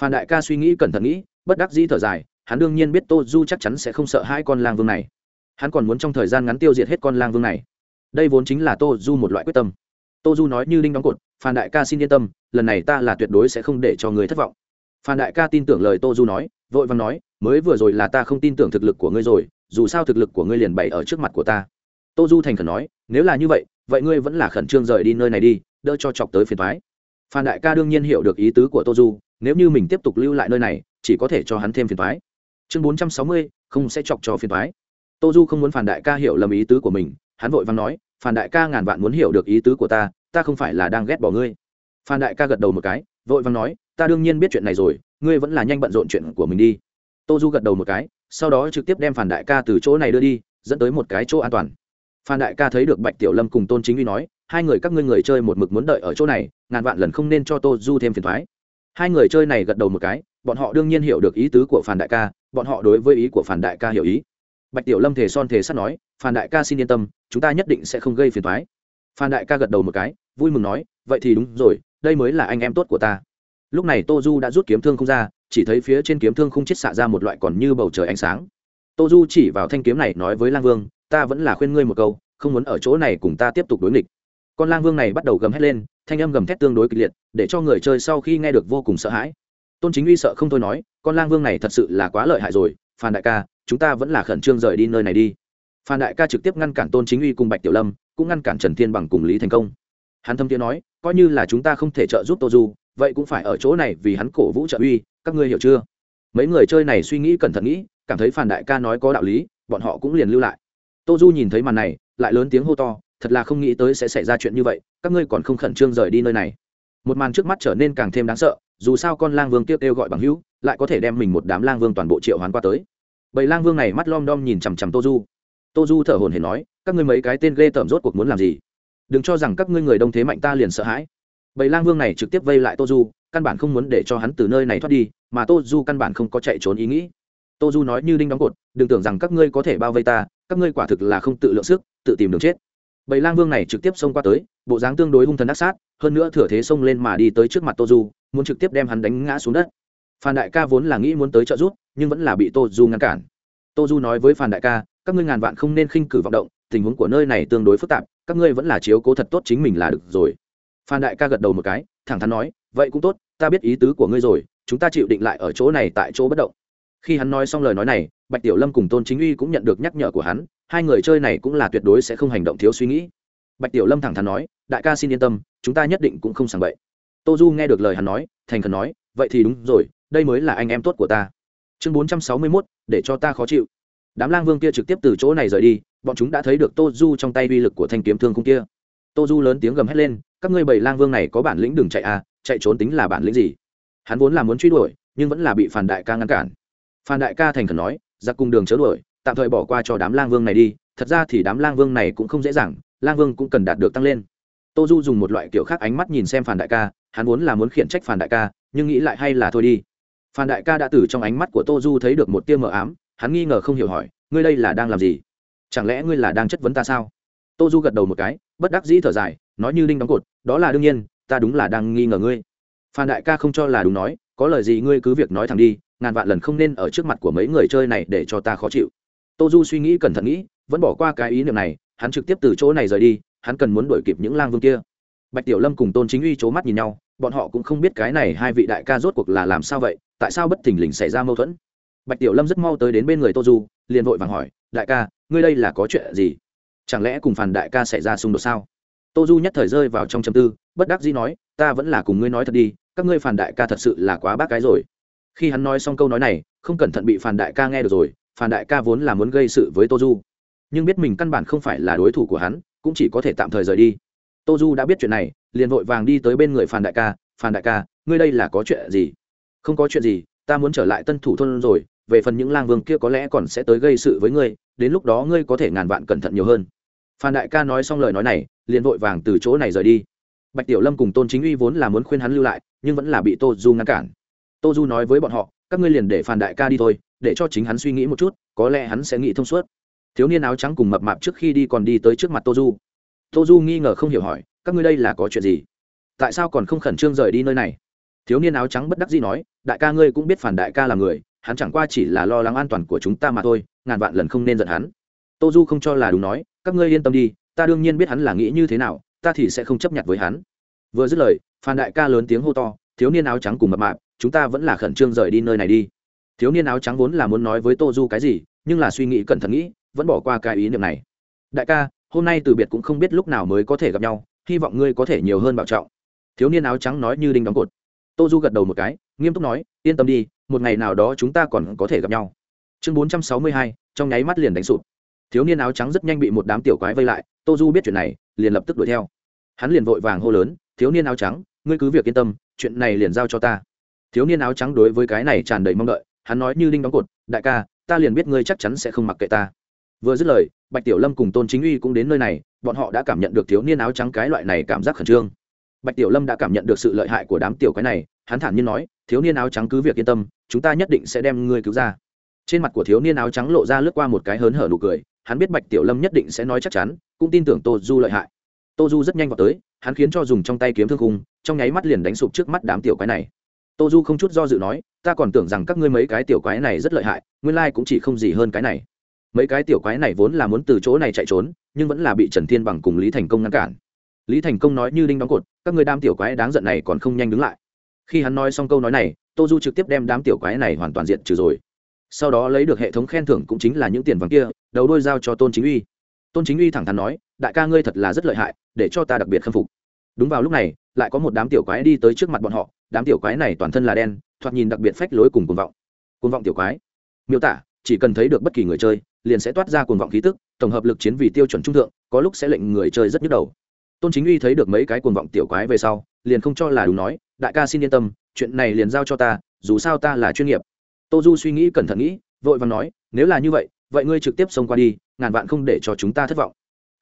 Phản đại ca suy nghĩ cẩn thận nghĩ, bất đắc dĩ thở dài, hắn đương nhiên biết tô du chắc chắn sẽ không sợ hai con lang vương này. Hắn còn muốn trong thời gian ngắn tiêu diệt hết con lang vương này. Đây vốn chính là tô du một loại quyết tâm tô du nói như đinh đóng cột, phan đại ca xin yên tâm, lần này ta là tuyệt đối sẽ không để cho người thất vọng. Phan đại ca tin tưởng lời tô du nói, vội vàng nói, mới vừa rồi là ta không tin tưởng thực lực của ngươi rồi, dù sao thực lực của ngươi liền bày ở trước mặt của ta. Tô du thành khẩn nói, nếu là như vậy vậy ngươi vẫn là khẩn trương rời đi nơi này đi, đỡ cho chọc tới phiền thoái phan đại ca đương nhiên hiểu được ý tứ của tô du nếu như mình tiếp tục lưu lại nơi này, chỉ có thể cho hắn thêm phiền thoái chương bốn trăm sáu mươi, không sẽ chọc cho phiền thoái tô du không muốn phản đại ca hiểu lầm ý tứ của mình, hắn vội vàng nói phản đại ca ngàn vạn muốn hiểu được ý tứ của ta ta không phải là đang ghét bỏ ngươi. Phan đại ca gật đầu một cái, vội vàng nói, ta đương nhiên biết chuyện này rồi, ngươi vẫn là nhanh bận rộn chuyện của mình đi. Tô du gật đầu một cái, sau đó trực tiếp đem phản đại ca từ chỗ này đưa đi, dẫn tới một cái chỗ an toàn. Phan đại ca thấy được bạch tiểu lâm cùng tôn chính uy nói, hai người các ngươi người chơi một mực muốn đợi ở chỗ này, ngàn vạn lần không nên cho tô du thêm phiền thoái hai người chơi này gật đầu một cái, bọn họ đương nhiên hiểu được ý tứ của phản đại ca, bọn họ đối với ý của phản đại ca hiểu ý bạch tiểu lâm thề son thề sắt nói, Phan đại ca xin yên tâm, chúng ta nhất định sẽ không gây phiền thoái phan đại ca gật đầu một cái, vui mừng nói, vậy thì đúng rồi, đây mới là anh em tốt của ta. Lúc này tô du đã rút kiếm thương không ra, chỉ thấy phía trên kiếm thương không chết xạ ra một loại còn như bầu trời ánh sáng. Tô du chỉ vào thanh kiếm này nói với lang vương, ta vẫn là khuyên ngươi một câu, không muốn ở chỗ này cùng ta tiếp tục đối nghịch. Con lang vương này bắt đầu gầm hét lên, thanh âm gầm thét tương đối kịch liệt, để cho người chơi sau khi nghe được vô cùng sợ hãi. Tôn chính uy sợ không thôi nói, con lang vương này thật sự là quá lợi hại rồi, phan đại ca chúng ta vẫn là khẩn trương rời đi nơi này đi. Phan đại ca trực tiếp ngăn cản tôn chính uy cùng bạch tiểu lâm, cũng ngăn cản trần thiên bằng cùng lý thành công. Hắn thâm tiếng nói, coi như là chúng ta không thể trợ giúp tô du, vậy cũng phải ở chỗ này vì hắn cổ vũ trợ uy, các ngươi hiểu chưa? Mấy người chơi này suy nghĩ cẩn thận nghĩ, cảm thấy phản đại ca nói có đạo lý, bọn họ cũng liền lưu lại. Tô du nhìn thấy màn này, lại lớn tiếng hô to, thật là không nghĩ tới sẽ xảy ra chuyện như vậy, các ngươi còn không khẩn trương rời đi nơi này. Một màn trước mắt trở nên càng thêm đáng sợ, dù sao con lang vương tiếp kêu gọi bằng hữu, lại có thể đem mình một đám lang vương toàn bộ triệu hoán qua tới bầy lang vương này mắt lom đom nhìn chằm chằm tô du tô du thở hồn hển nói, các ngươi mấy cái tên ghê tởm rốt cuộc muốn làm gì? Đừng cho rằng các ngươi người đông thế mạnh ta liền sợ hãi. Bầy lang vương này trực tiếp vây lại tô du căn bản không muốn để cho hắn từ nơi này thoát đi, mà tô du căn bản không có chạy trốn ý nghĩ. Tô du nói như đinh đóng cột, đừng tưởng rằng các ngươi có thể bao vây ta, các ngươi quả thực là không tự lượng sức, tự tìm đường chết. Bầy lang vương này trực tiếp xông qua tới, bộ dáng tương đối hung thần ác sát, hơn nữa thừa thế xông lên mà đi tới trước mặt tô du muốn trực tiếp đem hắn đánh ngã xuống đất phan đại ca vốn là nghĩ muốn tới trợ giúp, nhưng vẫn là bị tô du ngăn cản. Tô du nói với phan đại ca, các ngươi ngàn vạn không nên khinh cử vọng động, tình huống của nơi này tương đối phức tạp, các ngươi vẫn là chiếu cố thật tốt chính mình là được rồi. Phan đại ca gật đầu một cái, thẳng thắn nói, vậy cũng tốt, ta biết ý tứ của ngươi rồi, chúng ta chịu định lại ở chỗ này tại chỗ bất động. Khi hắn nói xong lời nói này, bạch tiểu lâm cùng tôn chính uy cũng nhận được nhắc nhở của hắn, hai người chơi này cũng là tuyệt đối sẽ không hành động thiếu suy nghĩ. Bạch tiểu lâm thẳng thắn nói, đại ca xin yên tâm, chúng ta nhất định cũng không sàng bậy. Tô du nghe được lời hắn nói, thành khẩn nói, vậy thì đúng rồi đây mới là anh em tốt của ta. Chương bốn trăm sáu mươi mốt, để cho ta khó chịu. Đám lang vương kia trực tiếp từ chỗ này rời đi, bọn chúng đã thấy được tô du trong tay uy lực của thanh kiếm thương cung kia. Tô du lớn tiếng gầm hét lên, các ngươi bảy lang vương này có bản lĩnh đừng chạy à chạy trốn tính là bản lĩnh gì? Hắn vốn là muốn truy đuổi, nhưng vẫn là bị phản đại ca ngăn cản. Phan đại ca thành khẩn nói, giặc cùng đường chớ đuổi, tạm thời bỏ qua cho đám lang vương này đi, thật ra thì đám lang vương này cũng không dễ dàng, lang vương cũng cần đạt được tăng lên. Tô du dùng một loại kiểu khác ánh mắt nhìn xem phản đại ca, hắn vốn là muốn khiển trách phản đại ca, nhưng nghĩ lại hay là thôi đi phan đại ca đã từ trong ánh mắt của tô du thấy được một tia mờ ám, hắn nghi ngờ không hiểu hỏi, ngươi đây là đang làm gì? Chẳng lẽ ngươi là đang chất vấn ta sao? Tô du gật đầu một cái, bất đắc dĩ thở dài, nói như đinh đóng cột, đó là đương nhiên, ta đúng là đang nghi ngờ ngươi. Phan đại ca không cho là đúng nói, có lời gì ngươi cứ việc nói thẳng đi, ngàn vạn lần không nên ở trước mặt của mấy người chơi này để cho ta khó chịu. Tô du suy nghĩ cẩn thận nghĩ, vẫn bỏ qua cái ý niệm này, hắn trực tiếp từ chỗ này rời đi, hắn cần muốn đuổi kịp những lang vương kia. Bạch tiểu lâm cùng tôn chính uy c h ố mắt nhìn nhau, bọn họ cũng không biết cái này hai vị đại ca rốt cuộc là làm sao vậy tại sao bất thình lình xảy ra mâu thuẫn? Bạch tiểu lâm rất mau tới đến bên người tô du, liền vội vàng hỏi, đại ca, ngươi đây là có chuyện gì? Chẳng lẽ cùng phản đại ca xảy ra xung đột sao? Tô du nhất thời rơi vào trong châm tư, bất đắc dĩ nói, ta vẫn là cùng ngươi nói thật đi, các ngươi phản đại ca thật sự là quá bác cái rồi. Khi hắn nói xong câu nói này, không cẩn thận bị phản đại ca nghe được rồi phản đại ca vốn là muốn gây sự với tô du. Nhưng biết mình căn bản không phải là đối thủ của hắn, cũng chỉ có thể tạm thời rời đi. Tô du đã biết chuyện này, liền vội vàng đi tới bên người phản đại ca phản đại ca, ngươi đây là có chuyện gì? Không có chuyện gì, ta muốn trở lại tân thủ thôn rồi, về phần những lang vương kia có lẽ còn sẽ tới gây sự với ngươi, đến lúc đó ngươi có thể ngàn vạn cẩn thận nhiều hơn. Phan đại ca nói xong lời nói này, liền vội vàng từ chỗ này rời đi. Bạch tiểu lâm cùng tôn chính uy vốn là muốn khuyên hắn lưu lại, nhưng vẫn là bị tô du ngăn cản. Tô du nói với bọn họ, các ngươi liền để phan đại ca đi thôi, để cho chính hắn suy nghĩ một chút, có lẽ hắn sẽ nghĩ thông suốt. Thiếu niên áo trắng cùng mập mạp trước khi đi còn đi tới trước mặt tô du. Tô du nghi ngờ không hiểu hỏi, các ngươi đây là có chuyện gì? Tại sao còn không khẩn trương rời đi nơi này? Thiếu niên áo trắng bất đắc dĩ nói, đại ca ngươi cũng biết phản đại ca là người, hắn chẳng qua chỉ là lo lắng an toàn của chúng ta mà thôi, ngàn vạn lần không nên giận hắn. Tô du không cho là đúng nói, các ngươi yên tâm đi, ta đương nhiên biết hắn là nghĩ như thế nào, ta thì sẽ không chấp nhận với hắn. Vừa dứt lời phan đại ca lớn tiếng hô to, thiếu niên áo trắng cùng mập mạp, chúng ta vẫn là khẩn trương rời đi nơi này đi. Thiếu niên áo trắng vốn là muốn nói với tô du cái gì, nhưng là suy nghĩ cẩn thận nghĩ, vẫn bỏ qua cái ý niệm này. Đại ca, hôm nay từ biệt cũng không biết lúc nào mới có thể gặp nhau, hy vọng ngươi có thể nhiều hơn bảo trọng. Thiếu niên áo trắng nói như đinh đóng cột tô du gật đầu một cái, nghiêm túc nói, yên tâm đi, một ngày nào đó chúng ta còn có thể gặp nhau. Chương bốn trăm sáu mươi hai, trong nháy mắt liền đánh sụp. Thiếu niên áo trắng rất nhanh bị một đám tiểu quái vây lại, tô du biết chuyện này, liền lập tức đuổi theo. Hắn liền vội vàng hô lớn, thiếu niên áo trắng, ngươi cứ việc yên tâm, chuyện này liền giao cho ta. Thiếu niên áo trắng đối với cái này tràn đầy mong đợi, hắn nói như đinh đóng cột, đại ca, ta liền biết ngươi chắc chắn sẽ không mặc kệ ta. Vừa dứt lời, bạch tiểu lâm cùng tôn chính uy cũng đến nơi này, bọn họ đã cảm nhận được thiếu niên áo trắng cái loại này cảm giác khẩn trương bạch tiểu lâm đã cảm nhận được sự lợi hại của đám tiểu cái này, hắn thản nhiên nói, thiếu niên áo trắng cứ việc yên tâm, chúng ta nhất định sẽ đem ngươi cứu ra. Trên mặt của thiếu niên áo trắng lộ ra lướt qua một cái hớn hở nụ cười, hắn biết bạch tiểu lâm nhất định sẽ nói chắc chắn, cũng tin tưởng tô du lợi hại. Tô du rất nhanh vào tới, hắn khiến cho dùng trong tay kiếm thương khung, trong nháy mắt liền đánh sụp trước mắt đám tiểu quái này. Tô du không chút do dự nói, ta còn tưởng rằng các ngươi mấy cái tiểu quái này rất lợi hại, nguyên lai cũng chỉ không gì hơn cái này. Mấy cái tiểu quái này vốn là muốn từ chỗ này chạy trốn, nhưng vẫn là bị trần thiên bằng cùng lý thành công ngăn cản lý thành công nói như đinh đóng cột, các người đám tiểu quái đáng giận này còn không nhanh đứng lại. Khi hắn nói xong câu nói này, tô du trực tiếp đem đám tiểu quái này hoàn toàn diện trừ rồi. Sau đó lấy được hệ thống khen thưởng cũng chính là những tiền vàng kia, đầu đôi giao cho tôn chính uy. Tôn chính uy thẳng thắn nói, đại ca ngươi thật là rất lợi hại, để cho ta đặc biệt khâm phục. Đúng vào lúc này, lại có một đám tiểu quái đi tới trước mặt bọn họ, đám tiểu quái này toàn thân là đen, thoạt nhìn đặc biệt phách lối cùng cuồng vọng. Cuồng vọng tiểu quái. Miêu tả, chỉ cần thấy được bất kỳ người chơi, liền sẽ toát ra cuồng vọng khí tức, tổng hợp lực chiến vì tiêu chuẩn trung thượng, có lúc sẽ lệnh người chơi rất nhức đầu tôn chính uy thấy được mấy cái cuồng vọng tiểu quái về sau, liền không cho là đúng nói, đại ca xin yên tâm, chuyện này liền giao cho ta, dù sao ta là chuyên nghiệp. Tô du suy nghĩ cẩn thận nghĩ, vội vàng nói, nếu là như vậy vậy ngươi trực tiếp xông qua đi, ngàn vạn không để cho chúng ta thất vọng.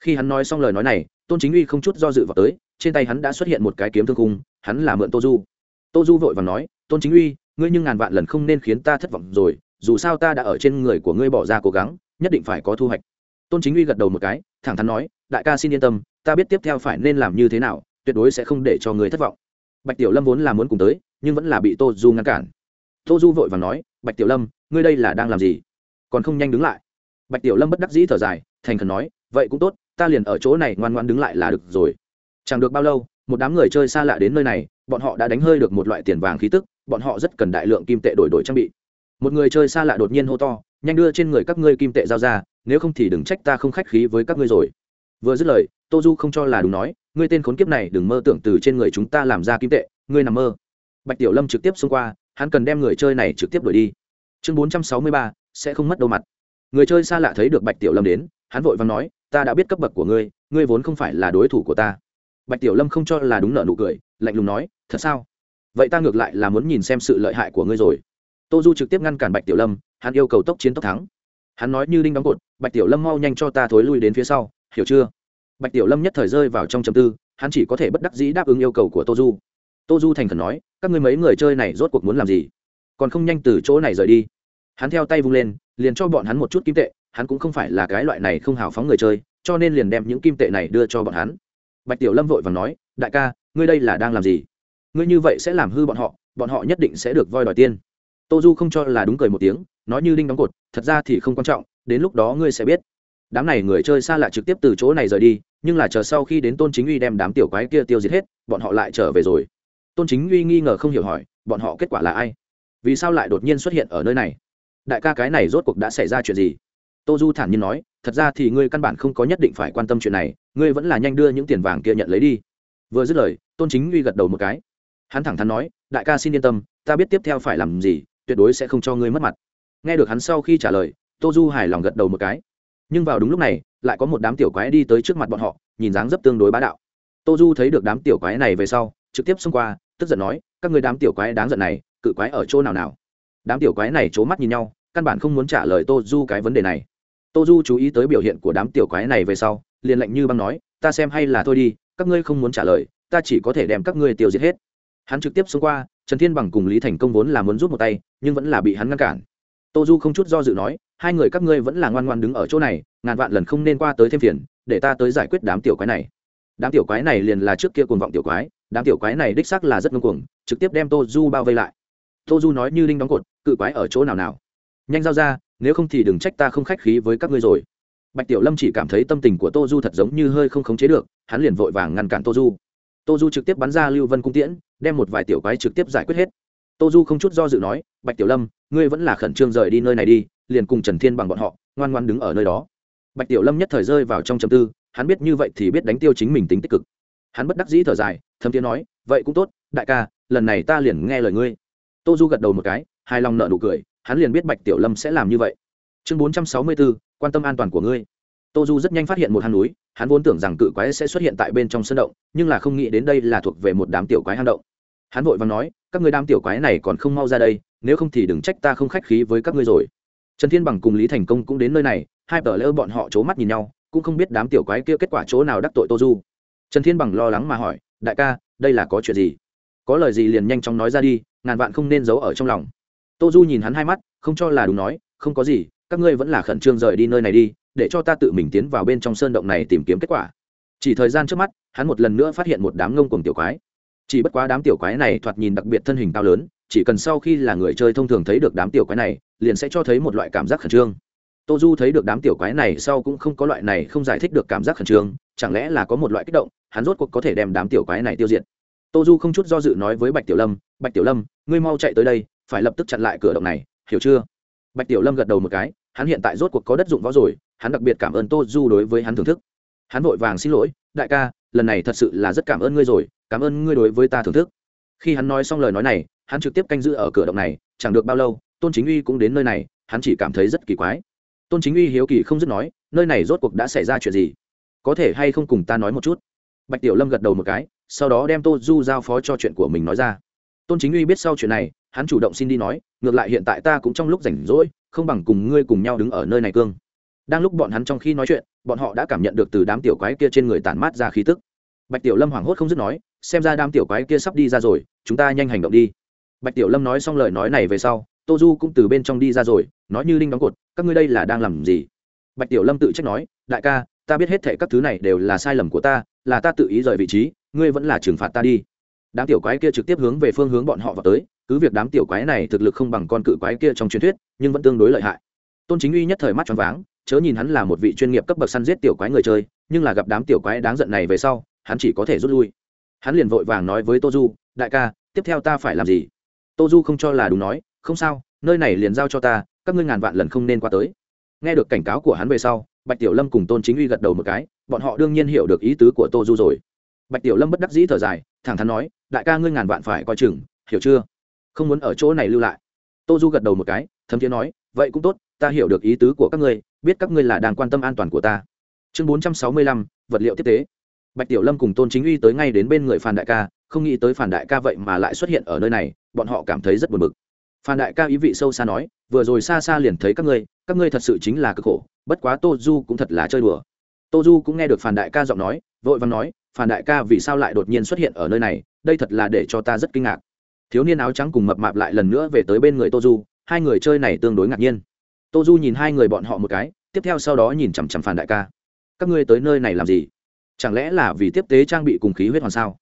Khi hắn nói xong lời nói này, tôn chính uy không chút do dự vào tới, trên tay hắn đã xuất hiện một cái kiếm thương cung hắn là mượn tô du. Tô du vội vàng nói, tôn chính uy, ngươi nhưng ngàn vạn lần không nên khiến ta thất vọng rồi, dù sao ta đã ở trên người của ngươi bỏ ra cố gắng, nhất định phải có thu hoạch. Tôn chính uy gật đầu một cái, thẳng thắn nói, đại ca xin yên tâm ta biết tiếp theo phải nên làm như thế nào, tuyệt đối sẽ không để cho người thất vọng. Bạch tiểu lâm vốn là muốn cùng tới, nhưng vẫn là bị tô du ngăn cản. Tô du vội và nói, bạch tiểu lâm, ngươi đây là đang làm gì? Còn không nhanh đứng lại. Bạch tiểu lâm bất đắc dĩ thở dài, thành khẩn nói, vậy cũng tốt, ta liền ở chỗ này ngoan ngoan đứng lại là được rồi. Chẳng được bao lâu, một đám người chơi xa lạ đến nơi này, bọn họ đã đánh hơi được một loại tiền vàng khí tức, bọn họ rất cần đại lượng kim tệ đổi đổi trang bị. Một người chơi xa lạ đột nhiên hô to, nhanh đưa trên người các ngươi kim tệ giao ra, nếu không thì đừng trách ta không khách khí với các ngươi rồi. Vừa dứt lời tô du không cho là đúng nói, ngươi tên khốn kiếp này, đừng mơ tưởng từ trên người chúng ta làm ra kim tệ, ngươi nằm mơ. Bạch tiểu lâm trực tiếp xông qua, hắn cần đem người chơi này trực tiếp đuổi đi. Chương bốn trăm sáu mươi ba, sẽ không mất đâu mặt. Người chơi xa lạ thấy được bạch tiểu lâm đến, hắn vội vàng nói, ta đã biết cấp bậc của ngươi ngươi vốn không phải là đối thủ của ta. Bạch tiểu lâm không cho là đúng nợ nụ cười, lạnh lùng nói, thật sao? Vậy ta ngược lại là muốn nhìn xem sự lợi hại của ngươi rồi. Tô du trực tiếp ngăn cản bạch tiểu lâm, hắn yêu cầu tốc chiến tốc thắng. Hắn nói như đinh đóng cột, bạch tiểu lâm mau nhanh cho ta thối lui đến phía sau, hiểu chưa? Bạch tiểu lâm nhất thời rơi vào trong chầm tư, hắn chỉ có thể bất đắc dĩ đáp ứng yêu cầu của tô du. Tô du thành khẩn nói, các ngươi mấy người chơi này rốt cuộc muốn làm gì? Còn không nhanh từ chỗ này rời đi. Hắn theo tay vung lên, liền cho bọn hắn một chút kim tệ, hắn cũng không phải là cái loại này không hào phóng người chơi, cho nên liền đem những kim tệ này đưa cho bọn hắn. Bạch tiểu lâm vội và nói, đại ca, ngươi đây là đang làm gì? Ngươi như vậy sẽ làm hư bọn họ bọn họ nhất định sẽ được voi đòi tiên tô du không cho là đúng cười một tiếng, nói như đinh đóng cột, thật ra thì không quan trọng, đến lúc đó ngươi sẽ biết. Đám này người chơi xa lạ trực tiếp từ chỗ này rời đi nhưng là chờ sau khi đến tôn chính uy đem đám tiểu quái kia tiêu diệt hết, bọn họ lại trở về rồi. Tôn chính uy nghi ngờ không hiểu hỏi, bọn họ kết quả là ai? Vì sao lại đột nhiên xuất hiện ở nơi này? Đại ca cái này rốt cuộc đã xảy ra chuyện gì? Tô du thản nhiên nói, thật ra thì ngươi căn bản không có nhất định phải quan tâm chuyện này, ngươi vẫn là nhanh đưa những tiền vàng kia nhận lấy đi. Vừa dứt lời, tôn chính uy gật đầu một cái. Hắn thẳng thắn nói, đại ca xin yên tâm, ta biết tiếp theo phải làm gì, tuyệt đối sẽ không cho ngươi mất mặt. Nghe được hắn sau khi trả lời, tô du hài lòng gật đầu một cái nhưng vào đúng lúc này, lại có một đám tiểu quái đi tới trước mặt bọn họ, nhìn dáng dấp tương đối bá đạo. Tô du thấy được đám tiểu quái này về sau, trực tiếp xông qua, tức giận nói, các người đám tiểu quái đáng giận này, cự quái ở chỗ nào nào? Đám tiểu quái này c h ố mắt nhìn nhau, căn bản không muốn trả lời tô du cái vấn đề này. Tô du chú ý tới biểu hiện của đám tiểu quái này về sau, liền lệnh như băng nói, ta xem hay là thôi đi, các ngươi không muốn trả lời, ta chỉ có thể đem các ngươi tiêu diệt hết. Hắn trực tiếp xông qua, trần thiên bằng cùng lý thành công vốn là muốn rút một tay, nhưng vẫn là bị hắn ngăn cản. Tô du không chút do dự nói hai người các ngươi vẫn là ngoan ngoan đứng ở chỗ này, ngàn vạn lần không nên qua tới thêm phiền, để ta tới giải quyết đám tiểu quái này. Đám tiểu quái này liền là trước kia cuồng vọng tiểu quái, đám tiểu quái này đích xác là rất ngưng cuồng, trực tiếp đem tô du bao vây lại. Tô du nói như linh đóng cột, cự quái ở chỗ nào nào? Nhanh giao ra, nếu không thì đừng trách ta không khách khí với các ngươi rồi. Bạch tiểu lâm chỉ cảm thấy tâm tình của tô du thật giống như hơi không khống chế được, hắn liền vội vàng ngăn cản tô du. Tô du trực tiếp bắn ra lưu vân cung tiễn, đem một vài tiểu quái trực tiếp giải quyết hết. Tô du không chút do dự nói, bạch tiểu lâm, ngươi vẫn là khẩn trương rời đi nơi này đi liền cùng trần thiên bằng bọn họ, ngoan ngoan đứng ở nơi đó. Bạch tiểu lâm nhất thời rơi vào trong chầm tư, hắn biết như vậy thì biết đánh tiêu chính mình tính tích cực. Hắn bất đắc dĩ thở dài thâm tiếng nói, vậy cũng tốt, đại ca, lần này ta liền nghe lời ngươi. Tô du gật đầu một cái hai lòng nợ nụ cười, hắn liền biết bạch tiểu lâm sẽ làm như vậy. Chương bốn trăm sáu mươi bốn quan tâm an toàn của ngươi. Tô du rất nhanh phát hiện một hang núi, hắn vốn tưởng rằng cự quái sẽ xuất hiện tại bên trong sân động, nhưng là không nghĩ đến đây là thuộc về một đám tiểu quái hang động. Hắn vội và nói, các ngươi đám tiểu quái này còn không mau ra đây, nếu không thì đừng trách ta không khách khí với các ngươi rồi trần thiên bằng cùng lý thành công cũng đến nơi này, hai tờ lỡ bọn họ c h ố mắt nhìn nhau, cũng không biết đám tiểu quái kia kết quả chỗ nào đắc tội tô du. Trần thiên bằng lo lắng mà hỏi, đại ca, đây là có chuyện gì? Có lời gì liền nhanh chóng nói ra đi, ngàn vạn không nên giấu ở trong lòng. Tô du nhìn hắn hai mắt, không cho là đúng nói, không có gì, các ngươi vẫn là khẩn trương rời đi nơi này đi, để cho ta tự mình tiến vào bên trong sơn động này tìm kiếm kết quả. Chỉ thời gian trước mắt, hắn một lần nữa phát hiện một đám ngông cuồng tiểu quái. Chỉ bất quá đám tiểu quái này thoạt nhìn đặc biệt thân hình cao lớn, chỉ cần sau khi là người chơi thông thường thấy được đám tiểu quái này liền sẽ cho thấy một loại cảm giác khẩn trương. Tô du thấy được đám tiểu quái này sau cũng không có loại này không giải thích được cảm giác khẩn trương, chẳng lẽ là có một loại kích động, hắn rốt cuộc có thể đem đám tiểu quái này tiêu diệt. Tô du không chút do dự nói với bạch tiểu lâm, bạch tiểu lâm, ngươi mau chạy tới đây, phải lập tức chặn lại cửa động này, hiểu chưa? Bạch tiểu lâm gật đầu một cái, hắn hiện tại rốt cuộc có đất dụng võ rồi, hắn đặc biệt cảm ơn tô du đối với hắn thưởng thức. Hắn vội vàng xin lỗi, đại ca, lần này thật sự là rất cảm ơn ngươi rồi, cảm ơn ngươi đối với ta thưởng thức. Khi hắn nói xong lời nói này, hắn trực tiếp canh giữ ở cửa động này, chẳng được bao lâu tôn chính uy cũng đến nơi này, hắn chỉ cảm thấy rất kỳ quái. Tôn chính uy hiếu kỳ không dứt nói, nơi này rốt cuộc đã xảy ra chuyện gì? Có thể hay không cùng ta nói một chút? Bạch tiểu lâm gật đầu một cái, sau đó đem tô du giao phó cho chuyện của mình nói ra. Tôn chính uy biết sau chuyện này, hắn chủ động xin đi nói, ngược lại hiện tại ta cũng trong lúc rảnh rỗi, không bằng cùng ngươi cùng nhau đứng ở nơi này cương. Đang lúc bọn hắn trong khi nói chuyện, bọn họ đã cảm nhận được từ đám tiểu quái kia trên người tản mát ra khí tức. Bạch tiểu lâm hoảng hốt không dứt nói, xem ra đám tiểu quái kia sắp đi ra rồi, chúng ta nhanh hành động đi. Bạch tiểu lâm nói xong lời nói này về sau tô du cũng từ bên trong đi ra rồi, nói như linh đóng cột, các ngươi đây là đang làm gì? Bạch tiểu lâm tự trách nói, đại ca, ta biết hết thệ các thứ này đều là sai lầm của ta, là ta tự ý rời vị trí, ngươi vẫn là trừng phạt ta đi. Đám tiểu quái kia trực tiếp hướng về phương hướng bọn họ vào tới, cứ việc đám tiểu quái này thực lực không bằng con cự quái kia trong truyền thuyết, nhưng vẫn tương đối lợi hại. Tôn chính uy nhất thời mắt choáng váng, chớ nhìn hắn là một vị chuyên nghiệp cấp bậc săn giết tiểu quái người chơi, nhưng là gặp đám tiểu quái đáng giận này về sau, hắn chỉ có thể rút lui. Hắn liền vội vàng nói với tô du đại ca, tiếp theo ta phải làm gì? Tô du không cho là đúng nói không sao, nơi này liền giao cho ta, các ngươi ngàn vạn lần không nên qua tới. Nghe được cảnh cáo của hắn về sau, bạch tiểu lâm cùng tôn chính uy gật đầu một cái, bọn họ đương nhiên hiểu được ý tứ của tô du rồi. Bạch tiểu lâm bất đắc dĩ thở dài, thẳng thắn nói, đại ca ngươi ngàn vạn phải coi chừng, hiểu chưa? Không muốn ở chỗ này lưu lại. Tô du gật đầu một cái, thấm thiế nói, vậy cũng tốt, ta hiểu được ý tứ của các ngươi, biết các ngươi là đang quan tâm an toàn của ta. Chương bốn trăm sáu mươi lăm, vật liệu tiếp tế. Bạch tiểu lâm cùng tôn chính uy tới ngay đến bên người phản đại ca, không nghĩ tới phản đại ca vậy mà lại xuất hiện ở nơi này, bọn họ cảm thấy rất buồn bực phan đại ca ý vị sâu xa nói, vừa rồi xa xa liền thấy các ngươi các ngươi thật sự chính là cực khổ, bất quá tô du cũng thật là chơi đùa. Tô du cũng nghe được phan đại ca giọng nói, vội vàng nói, phan đại ca, vì sao lại đột nhiên xuất hiện ở nơi này? Đây thật là để cho ta rất kinh ngạc. Thiếu niên áo trắng cùng mập mạp lại lần nữa về tới bên người tô du, hai người chơi này tương đối ngạc nhiên. Tô du nhìn hai người bọn họ một cái, tiếp theo sau đó nhìn chằm chằm phan đại ca. Các ngươi tới nơi này làm gì? Chẳng lẽ là vì tiếp tế trang bị cùng khí huyết hoàn sao?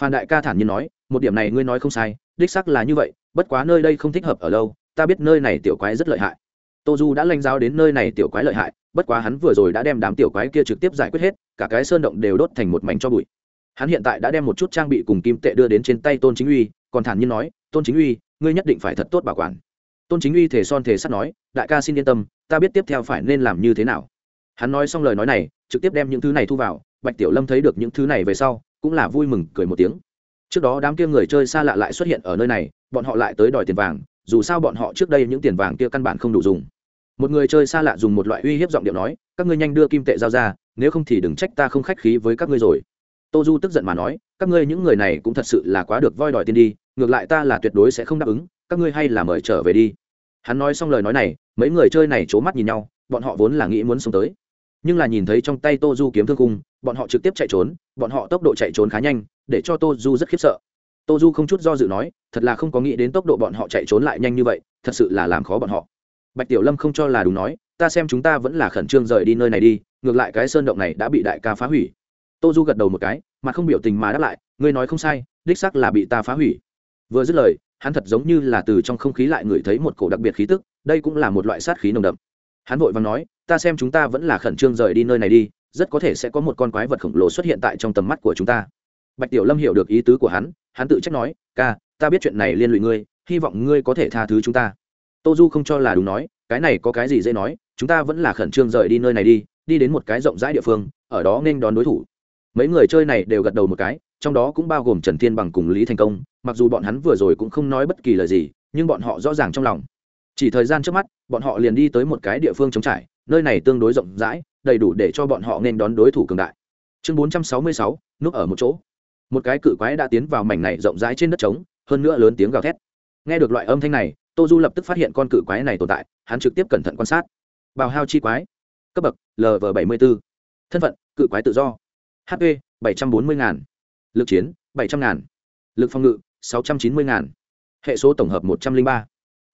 Phan đại ca thản nhiên nói, một điểm này ngươi nói không sai đích sắc là như vậy, bất quá nơi đây không thích hợp ở lâu, ta biết nơi này tiểu quái rất lợi hại. Tô du đã lanh giáo đến nơi này tiểu quái lợi hại, bất quá hắn vừa rồi đã đem đám tiểu quái kia trực tiếp giải quyết hết, cả cái sơn động đều đốt thành một mảnh cho bụi. Hắn hiện tại đã đem một chút trang bị cùng kim tệ đưa đến trên tay tôn chính uy, còn thản nhiên nói, tôn chính uy, ngươi nhất định phải thật tốt bảo quản. Tôn chính uy thể son thể sắt nói, đại ca xin yên tâm, ta biết tiếp theo phải nên làm như thế nào. Hắn nói xong lời nói này, trực tiếp đem những thứ này thu vào, bạch tiểu lâm thấy được những thứ này về sau, cũng là vui mừng, cười một tiếng trước đó đám kia người chơi xa lạ lại xuất hiện ở nơi này, bọn họ lại tới đòi tiền vàng, dù sao bọn họ trước đây những tiền vàng kia căn bản không đủ dùng. Một người chơi xa lạ dùng một loại uy hiếp giọng điệu nói, các ngươi nhanh đưa kim tệ giao ra, nếu không thì đừng trách ta không khách khí với các ngươi rồi. Tô du tức giận mà nói, các ngươi những người này cũng thật sự là quá được voi đòi tiền đi, ngược lại ta là tuyệt đối sẽ không đáp ứng, các ngươi hay là mời trở về đi. Hắn nói xong lời nói này, mấy người chơi này c h ố mắt nhìn nhau, bọn họ vốn là nghĩ muốn sống tới. Nhưng là nhìn thấy trong tay tô du kiếm thương cung bọn họ trực tiếp chạy trốn, bọn họ tốc độ chạy trốn khá nhanh, để cho tô du rất khiếp sợ. Tô du không chút do dự nói, thật là không có nghĩ đến tốc độ bọn họ chạy trốn lại nhanh như vậy, thật sự là làm khó bọn họ. Bạch tiểu lâm không cho là đúng nói, ta xem chúng ta vẫn là khẩn trương rời đi nơi này đi, ngược lại cái sơn động này đã bị đại ca phá hủy. Tô du gật đầu một cái, mà không biểu tình mà đáp lại, ngươi nói không sai, đích sắc là bị ta phá hủy. Vừa dứt lời, hắn thật giống như là từ trong không khí lại ngửi thấy một cổ đặc biệt khí tức, đây cũng là một loại sát khí nồng đậm. Hắn vội và nói, ta xem chúng ta vẫn là khẩn trương rời đi nơi này đi rất có thể sẽ có một con quái vật khổng lồ xuất hiện tại trong tầm mắt của chúng ta. Bạch tiểu lâm hiểu được ý tứ của hắn hắn tự trách nói, ca, ta biết chuyện này liên lụy ngươi, hy vọng ngươi có thể tha thứ chúng ta. Tô du không cho là đúng nói, cái này có cái gì dễ nói, chúng ta vẫn là khẩn trương rời đi nơi này đi đi đến một cái rộng rãi địa phương, ở đó nên đón đối thủ. Mấy người chơi này đều gật đầu một cái, trong đó cũng bao gồm trần thiên bằng cùng lý thành công, mặc dù bọn hắn vừa rồi cũng không nói bất kỳ lời gì, nhưng bọn họ rõ ràng trong lòng. Chỉ thời gian trước mắt, bọn họ liền đi tới một cái địa phương trống trải nơi này tương đối rộng rãi, đầy đủ để cho bọn họ nên đón đối thủ cường đại. Chương bốn trăm sáu mươi sáu, núp ở một chỗ. Một cái cự quái đã tiến vào mảnh này rộng rãi trên đất trống, hơn nữa lớn tiếng gào thét. Nghe được loại âm thanh này, tô du lập tức phát hiện con cự quái này tồn tại, hắn trực tiếp cẩn thận quan sát. Bào hao chi quái. Cấp bậc lv bảy mươi b ố thân phận, cự quái tự do. Hp bảy trăm bốn mươi ngàn. Lực chiến, bảy trăm ngàn. Lực phòng ngự, sáu trăm chín mươi ngàn. Hệ số tổng hợp một trăm linh ba.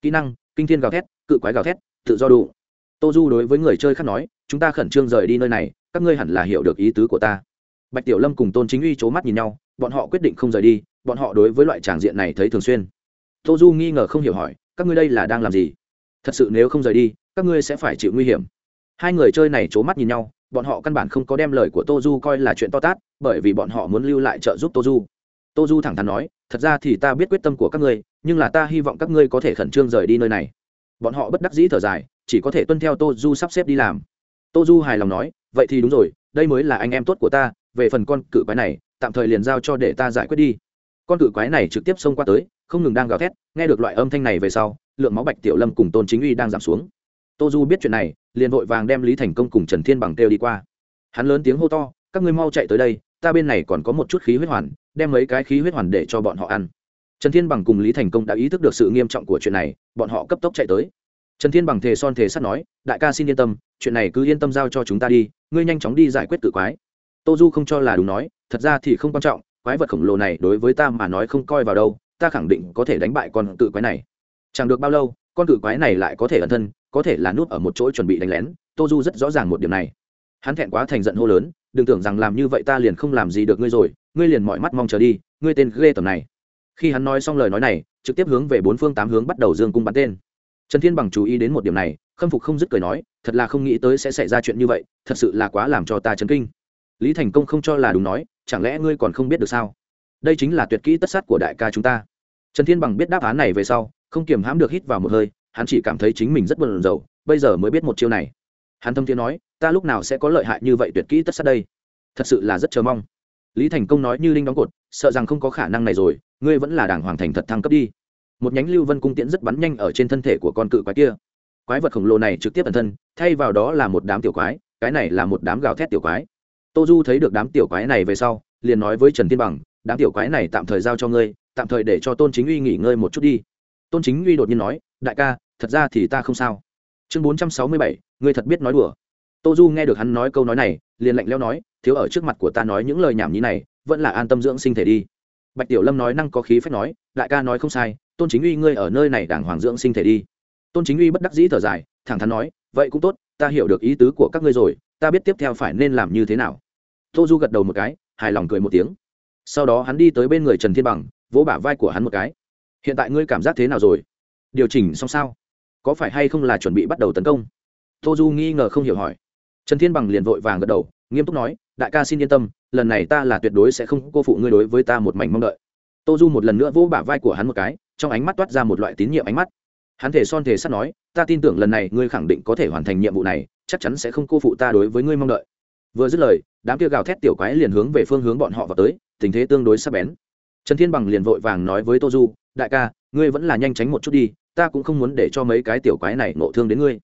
Kỹ năng, kinh thiên gào thét, cự quái gào thét, tự do đủ tô du đối với người chơi khác nói, chúng ta khẩn trương rời đi nơi này, các ngươi hẳn là hiểu được ý tứ của ta. Bạch tiểu lâm cùng tôn chính uy c h ố mắt nhìn nhau, bọn họ quyết định không rời đi, bọn họ đối với loại tràng diện này thấy thường xuyên. Tô du nghi ngờ không hiểu hỏi, các ngươi đây là đang làm gì? Thật sự nếu không rời đi, các ngươi sẽ phải chịu nguy hiểm. Hai người chơi này c h ố mắt nhìn nhau, bọn họ căn bản không có đem lời của tô du coi là chuyện to tát, bởi vì bọn họ muốn lưu lại trợ giúp tô du. Tô du thẳng thắn nói, thật ra thì ta biết quyết tâm của các ngươi, nhưng là ta hy vọng các ngươi có thể khẩn trương rời đi nơi này. Bọn họ bất đắc dĩ thở dài chỉ có thể tuân theo tô du sắp xếp đi làm. Tô du hài lòng nói, vậy thì đúng rồi, đây mới là anh em tốt của ta, về phần con cự quái này, tạm thời liền giao cho để ta giải quyết đi. Con cự quái này trực tiếp xông qua tới, không ngừng đang gào thét, nghe được loại âm thanh này về sau, lượng máu bạch tiểu lâm cùng tôn chính uy đang giảm xuống. Tô du biết chuyện này, liền vội vàng đem lý thành công cùng trần thiên bằng kêu đi qua. Hắn lớn tiếng hô to, các ngươi mau chạy tới đây, ta bên này còn có một chút khí huyết hoàn, đem mấy cái khí huyết hoàn để cho bọn họ ăn. Trần thiên bằng cùng lý thành công đã ý thức được sự nghiêm trọng của chuyện này, bọn họ cấp tốc chạy tới trần thiên bằng thề son thề sắt nói, đại ca xin yên tâm, chuyện này cứ yên tâm giao cho chúng ta đi, ngươi nhanh chóng đi giải quyết tự quái. Tô du không cho là đúng nói, thật ra thì không quan trọng, quái vật khổng lồ này đối với ta mà nói không coi vào đâu, ta khẳng định có thể đánh bại con tự quái này. Chẳng được bao lâu, con cự quái này lại có thể ẩn thân, có thể là nút ở một chỗ chuẩn bị đánh lén, tô du rất rõ ràng một điểm này. Hắn thẹn quá thành giận hô lớn, đừng tưởng rằng làm như vậy ta liền không làm gì được ngươi rồi, ngươi liền mọi mắt mong chờ đi, ngươi tên ghê tầm này. Khi hắn nói xong lời nói này, trực tiếp hướng về bốn phương tám hướng bắt đầu dương cung bắn tên trần thiên bằng chú ý đến một điểm này, khâm phục không dứt cười nói, thật là không nghĩ tới sẽ xảy ra chuyện như vậy, thật sự là quá làm cho ta chấn kinh. Lý thành công không cho là đúng nói, chẳng lẽ ngươi còn không biết được sao? Đây chính là tuyệt kỹ tất sát của đại ca chúng ta. Trần thiên bằng biết đáp án này về sau, không kiềm hãm được hít vào một hơi, hắn chỉ cảm thấy chính mình rất bận rầu, bây giờ mới biết một chiêu này. Hắn thâm thiên nói, ta lúc nào sẽ có lợi hại như vậy tuyệt kỹ tất sát đây? Thật sự là rất chờ mong. Lý thành công nói như linh đóng cột, sợ rằng không có khả năng này rồi, ngươi vẫn là đảng hoàng thành thật thăng cấp đi một nhánh lưu vân cung tiễn rất bắn nhanh ở trên thân thể của con cự quái kia. Quái vật khổng lồ này trực tiếp ẩn thân, thay vào đó là một đám tiểu quái, cái này là một đám gào thét tiểu quái. Tô du thấy được đám tiểu quái này về sau, liền nói với trần tiên bằng, đám tiểu quái này tạm thời giao cho ngươi, tạm thời để cho tôn chính uy nghỉ ngơi một chút đi. Tôn chính uy đột nhiên nói, đại ca, thật ra thì ta không sao. Chương bốn trăm sáu mươi bảy, ngươi thật biết nói đùa. Tô du nghe được hắn nói câu nói này, liền lạnh leo nói, thiếu ở trước mặt của ta nói những lời nhảm nhí này, vẫn là an tâm dưỡng sinh thể đi. Bạch tiểu lâm nói năng có khí phép nói, đại ca nói không sai tôn chính uy ngươi ở nơi này đảng hoàng dưỡng sinh thể đi. Tôn chính uy bất đắc dĩ thở dài, thẳng thắn nói, vậy cũng tốt, ta hiểu được ý tứ của các ngươi rồi, ta biết tiếp theo phải nên làm như thế nào. Tô du gật đầu một cái, hài lòng cười một tiếng. Sau đó hắn đi tới bên người trần thiên bằng, vỗ bả vai của hắn một cái. Hiện tại ngươi cảm giác thế nào rồi? Điều chỉnh xong sao? Có phải hay không là chuẩn bị bắt đầu tấn công? Tô du nghi ngờ không hiểu hỏi. Trần thiên bằng liền vội vàng gật đầu, nghiêm túc nói, đại ca xin yên tâm, lần này ta là tuyệt đối sẽ không cô phụ ngươi đối với ta một mảnh mong đợi tô du một lần nữa vỗ bả vai của hắn một cái, trong ánh mắt toát ra một loại tín nhiệm ánh mắt. Hắn thể son thể sắt nói, ta tin tưởng lần này ngươi khẳng định có thể hoàn thành nhiệm vụ này, chắc chắn sẽ không cô phụ ta đối với ngươi mong đợi. Vừa dứt lời, đám kia gào thét tiểu quái liền hướng về phương hướng bọn họ vào tới, tình thế tương đối sắc bén. Trần thiên bằng liền vội vàng nói với tô du, đại ca, ngươi vẫn là nhanh tránh một chút đi, ta cũng không muốn để cho mấy cái tiểu quái này nộ thương đến ngươi.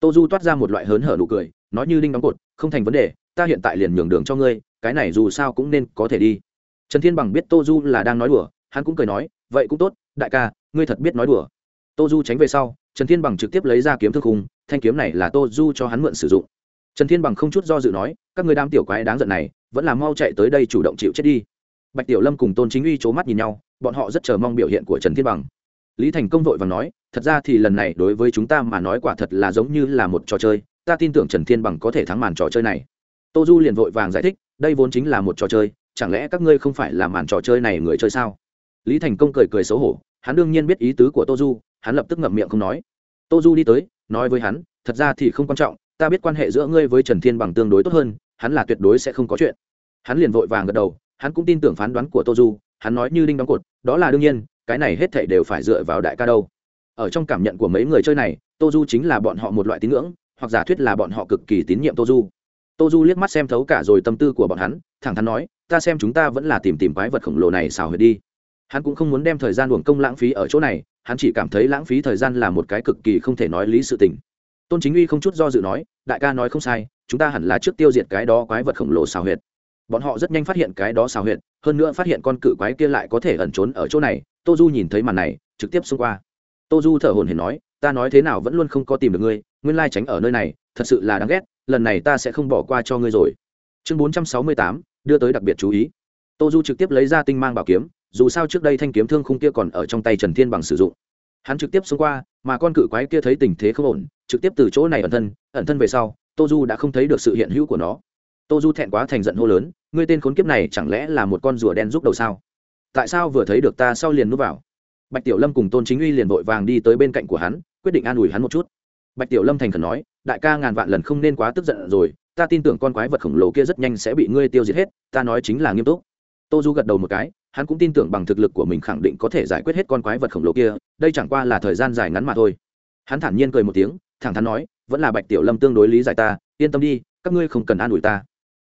Tô du toát ra một loại hớn hở nụ cười, nói như đinh đóng cột, không thành vấn đề, ta hiện tại liền nhường đường cho ngươi, cái này dù sao cũng nên có thể đi trần thiên bằng biết tô du là đang nói đùa, hắn cũng cười nói, vậy cũng tốt, đại ca, ngươi thật biết nói đùa. Tô du tránh về sau, trần thiên bằng trực tiếp lấy ra kiếm thương khung, thanh kiếm này là tô du cho hắn mượn sử dụng. Trần thiên bằng không chút do dự nói, các người đám tiểu quái đáng giận này, vẫn là mau chạy tới đây chủ động chịu chết đi. Bạch tiểu lâm cùng tôn chính uy c h ố mắt nhìn nhau, bọn họ rất chờ mong biểu hiện của trần thiên bằng. Lý thành công vội và nói, thật ra thì lần này đối với chúng ta mà nói quả thật là giống như là một trò chơi, ta tin tưởng trần thiên bằng có thể thắng màn trò chơi này. Tô du liền vội vàng giải thích, đây vốn chính là một trò chơi chẳng lẽ các ngươi không phải là màn trò chơi này người chơi sao? Lý thành công cười cười xấu hổ, hắn đương nhiên biết ý tứ của tô du, hắn lập tức ngậm miệng không nói. Tô du đi tới, nói với hắn, thật ra thì không quan trọng, ta biết quan hệ giữa ngươi với trần thiên bằng tương đối tốt hơn, hắn là tuyệt đối sẽ không có chuyện. Hắn liền vội vàng gật đầu, hắn cũng tin tưởng phán đoán của tô du, hắn nói như đinh đóng cột, đó là đương nhiên, cái này hết thảy đều phải dựa vào đại ca đâu. Ở trong cảm nhận của mấy người chơi này, tô du chính là bọn họ một loại tín ngưỡng, hoặc giả thuyết là bọn họ cực kỳ tín nhiệm tô du tô du liếc mắt xem thấu cả rồi tâm tư của bọn hắn, thẳng thắn nói, ta xem chúng ta vẫn là tìm tìm quái vật khổng lồ này xào huyệt đi. Hắn cũng không muốn đem thời gian luồng công lãng phí ở chỗ này, hắn chỉ cảm thấy lãng phí thời gian là một cái cực kỳ không thể nói lý sự tình. Tôn chính uy không chút do dự nói, đại ca nói không sai, chúng ta hẳn là trước tiêu diệt cái đó quái vật khổng lồ xào huyệt. Bọn họ rất nhanh phát hiện cái đó xào huyệt, hơn nữa phát hiện con cự quái kia lại có thể ẩn trốn ở chỗ này. Tô du nhìn thấy màn này, trực tiếp xông qua. Tô du thở hồn hển nói, ta nói thế nào vẫn luôn không có tìm được ngươi, nguyên lai tránh ở nơi này, thật sự là đáng ghét lần này ta sẽ không bỏ qua cho ngươi rồi. Chương bốn trăm sáu mươi tám, đưa tới đặc biệt chú ý. Tô du trực tiếp lấy ra tinh mang bảo kiếm, dù sao trước đây thanh kiếm thương khung kia còn ở trong tay trần thiên bằng sử dụng. Hắn trực tiếp xông qua, mà con cự quái kia thấy tình thế không ổn, trực tiếp từ chỗ này ẩn thân ẩn thân về sau tô du đã không thấy được sự hiện hữu của nó. Tô du thẹn quá thành giận hô lớn, ngươi tên khốn kiếp này chẳng lẽ là một con rùa đen giúp đầu sao? Tại sao vừa thấy được ta sau liền núp vào? Bạch tiểu lâm cùng tôn chính uy liền vội vàng đi tới bên cạnh của hắn, quyết định an ủi hắn một chút bạch tiểu lâm thành khẩn nói, đại ca ngàn vạn lần không nên quá tức giận rồi, ta tin tưởng con quái vật khổng lồ kia rất nhanh sẽ bị ngươi tiêu diệt hết, ta nói chính là nghiêm túc. Tô du gật đầu một cái, hắn cũng tin tưởng bằng thực lực của mình khẳng định có thể giải quyết hết con quái vật khổng lồ kia, đây chẳng qua là thời gian dài ngắn mà thôi. Hắn thản nhiên cười một tiếng, thẳng thắn nói, vẫn là bạch tiểu lâm tương đối lý giải ta, yên tâm đi, các ngươi không cần an ủi ta.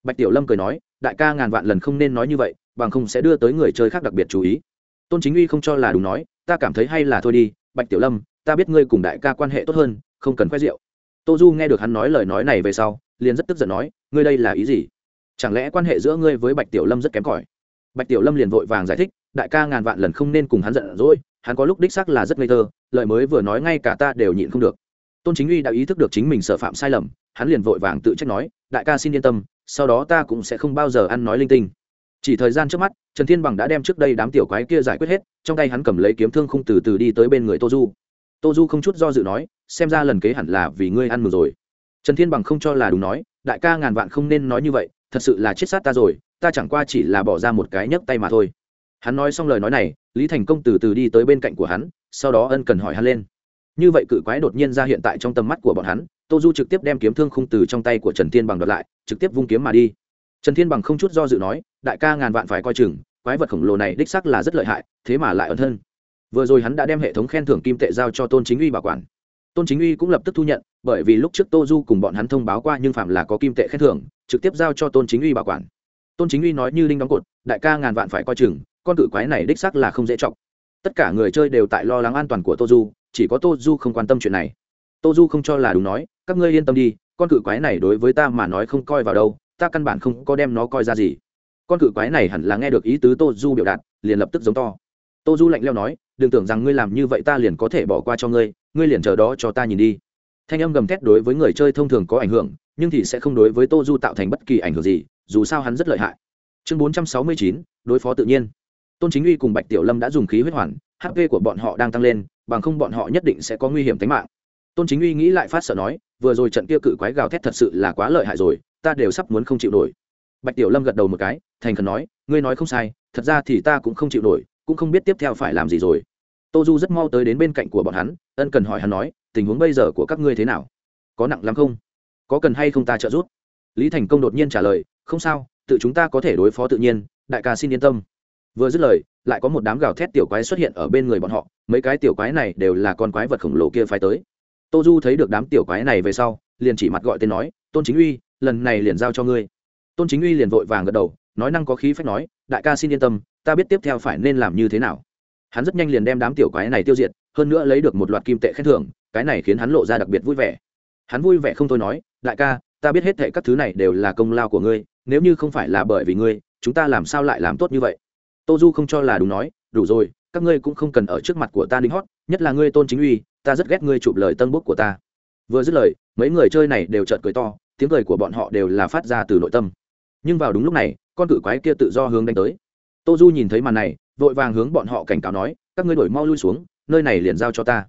Bạch tiểu lâm cười nói, đại ca ngàn vạn lần không nên nói như vậy, bằng không sẽ đưa tới người chơi khác đặc biệt chú ý. Tôn chính uy không cho là đúng nói, ta cảm thấy hay là thôi đi, bạch tiểu lâm, ta biết ngươi cùng đại ca quan hệ tốt hơn không cần khoe rượu. Tô du nghe được hắn nói lời nói này về sau, liền rất tức giận nói, ngươi đây là ý gì? Chẳng lẽ quan hệ giữa ngươi với bạch tiểu lâm rất kém cỏi? Bạch tiểu lâm liền vội vàng giải thích, đại ca ngàn vạn lần không nên cùng hắn giận dỗi, hắn có lúc đích xác là rất ngây thơ, lời mới vừa nói ngay cả ta đều nhịn không được. Tôn chính uy đã ý thức được chính mình sợ phạm sai lầm, hắn liền vội vàng tự trách nói, đại ca xin yên tâm, sau đó ta cũng sẽ không bao giờ ăn nói linh tinh. Chỉ thời gian trước mắt, trần thiên bằng đã đem trước đây đám tiểu quái kia giải quyết hết, trong tay hắn cầm lấy kiếm thương không từ từ đi tới bên người tô du tô du không chút do dự nói, xem ra lần kế hẳn là vì ngươi ăn mừng rồi. Trần thiên bằng không cho là đúng nói, đại ca ngàn vạn không nên nói như vậy, thật sự là chết sát ta rồi, ta chẳng qua chỉ là bỏ ra một cái nhấc tay mà thôi. Hắn nói xong lời nói này, lý thành công từ từ đi tới bên cạnh của hắn, sau đó ân cần hỏi hắn lên. Như vậy cự quái đột nhiên ra hiện tại trong tầm mắt của bọn hắn, tô du trực tiếp đem kiếm thương khung từ trong tay của trần thiên bằng đoạt lại, trực tiếp vung kiếm mà đi. Trần thiên bằng không chút do dự nói, đại ca ngàn vạn phải coi chừng, quái vật khổng lồ này đích sắc là rất lợi hại, thế mà lại ẩn thân vừa rồi hắn đã đem hệ thống khen thưởng kim tệ giao cho tôn chính uy bảo quản. Tôn chính uy cũng lập tức thu nhận, bởi vì lúc trước tô du cùng bọn hắn thông báo qua nhưng phạm là có kim tệ khen thưởng, trực tiếp giao cho tôn chính uy bảo quản. Tôn chính uy nói như linh đóng cột, đại ca ngàn vạn phải coi chừng, con cự quái này đích sắc là không dễ chọc. Tất cả người chơi đều tại lo lắng an toàn của tô du, chỉ có tô du không quan tâm chuyện này. Tô du không cho là đúng nói, các ngươi yên tâm đi, con cự quái này đối với ta mà nói không coi vào đâu, ta căn bản không có đem nó coi ra gì. Con cự quái này hẳn là nghe được ý tứ tô du biểu đạt, liền lập tức giống to. Tô du lạnh leo nói đừng tưởng rằng ngươi làm như vậy ta liền có thể bỏ qua cho ngươi ngươi liền chờ đó cho ta nhìn đi. Thanh âm gầm thét đối với người chơi thông thường có ảnh hưởng, nhưng thì sẽ không đối với tô du tạo thành bất kỳ ảnh hưởng gì, dù sao hắn rất lợi hại. Chương bốn trăm sáu mươi chín, đối phó tự nhiên. Tôn chính uy cùng bạch tiểu lâm đã dùng khí huyết hoàn hp của bọn họ đang tăng lên, bằng không bọn họ nhất định sẽ có nguy hiểm tính mạng. Tôn chính uy nghĩ lại phát sợ nói, vừa rồi trận kia cự quái gào thét thật sự là quá lợi hại rồi, ta đều sắp muốn không chịu nổi. Bạch tiểu lâm gật đầu một cái, thành khẩn nói, ngươi nói không sai, thật ra thì ta cũng không chịu nổi cũng không biết tiếp theo phải làm gì rồi. Tô du rất mau tới đến bên cạnh của bọn hắn, ân cần hỏi hắn nói, tình huống bây giờ của các ngươi thế nào? Có nặng lắm không? Có cần hay không ta trợ giúp? Lý thành công đột nhiên trả lời, không sao, tự chúng ta có thể đối phó tự nhiên, đại ca xin yên tâm. Vừa dứt lời, lại có một đám gào thét tiểu quái xuất hiện ở bên người bọn họ, mấy cái tiểu quái này đều là con quái vật khổng lồ kia phải tới. Tô du thấy được đám tiểu quái này về sau, liền chỉ mặt gọi tên nói, tôn chính uy, lần này liền giao cho ngươi. Tôn chính uy liền vội vàng gật đầu nói năng có khí phách nói, đại ca xin yên tâm, ta biết tiếp theo phải nên làm như thế nào. Hắn rất nhanh liền đem đám tiểu quái này tiêu diệt, hơn nữa lấy được một loạt kim tệ khen thưởng, cái này khiến hắn lộ ra đặc biệt vui vẻ. Hắn vui vẻ không thôi nói, đại ca, ta biết hết thệ các thứ này đều là công lao của ngươi, nếu như không phải là bởi vì ngươi, chúng ta làm sao lại làm tốt như vậy? Tô du không cho là đúng nói, đủ rồi, các ngươi cũng không cần ở trước mặt của ta đính hót, nhất là ngươi tôn chính uy, ta rất ghét ngươi chụp lời tân bút của ta. Vừa dứt lời, mấy người chơi này đều trợn cười to, tiếng cười của bọn họ đều là phát ra từ nội tâm. Nhưng vào đúng lúc này con cự quái kia tự do hướng đánh tới. Tô du nhìn thấy màn này, vội vàng hướng bọn họ cảnh cáo nói, các ngươi đổi mau lui xuống, nơi này liền giao cho ta.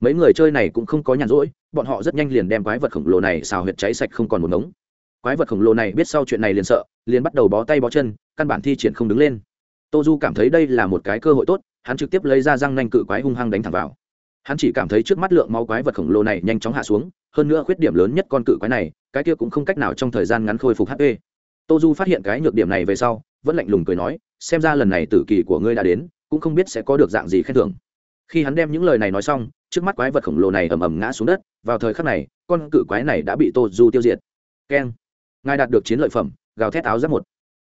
Mấy người chơi này cũng không có nhàn rỗi, bọn họ rất nhanh liền đem quái vật khổng lồ này xào huyệt cháy sạch không còn một ngống. Quái vật khổng lồ này biết sau chuyện này liền sợ, liền bắt đầu bó tay bó chân, căn bản thi triển không đứng lên. Tô du cảm thấy đây là một cái cơ hội tốt, hắn trực tiếp lấy ra răng nanh cự quái hung hăng đánh thẳng vào. Hắn chỉ cảm thấy trước mắt lượng máu quái vật khổng lồ này nhanh chóng hạ xuống, hơn nữa khuyết điểm lớn nhất con cự quái này, cái kia cũng không cách nào trong thời gian ngắn khôi phục hp tô du phát hiện cái nhược điểm này về sau, vẫn lạnh lùng cười nói, xem ra lần này tử kỳ của ngươi đã đến, cũng không biết sẽ có được dạng gì khen thưởng. Khi hắn đem những lời này nói xong, trước mắt quái vật khổng lồ này ầm ầm ngã xuống đất, vào thời khắc này, con cự quái này đã bị tô du tiêu diệt. Keng. Ngài đạt được chiến lợi phẩm, gào thét áo giáp một.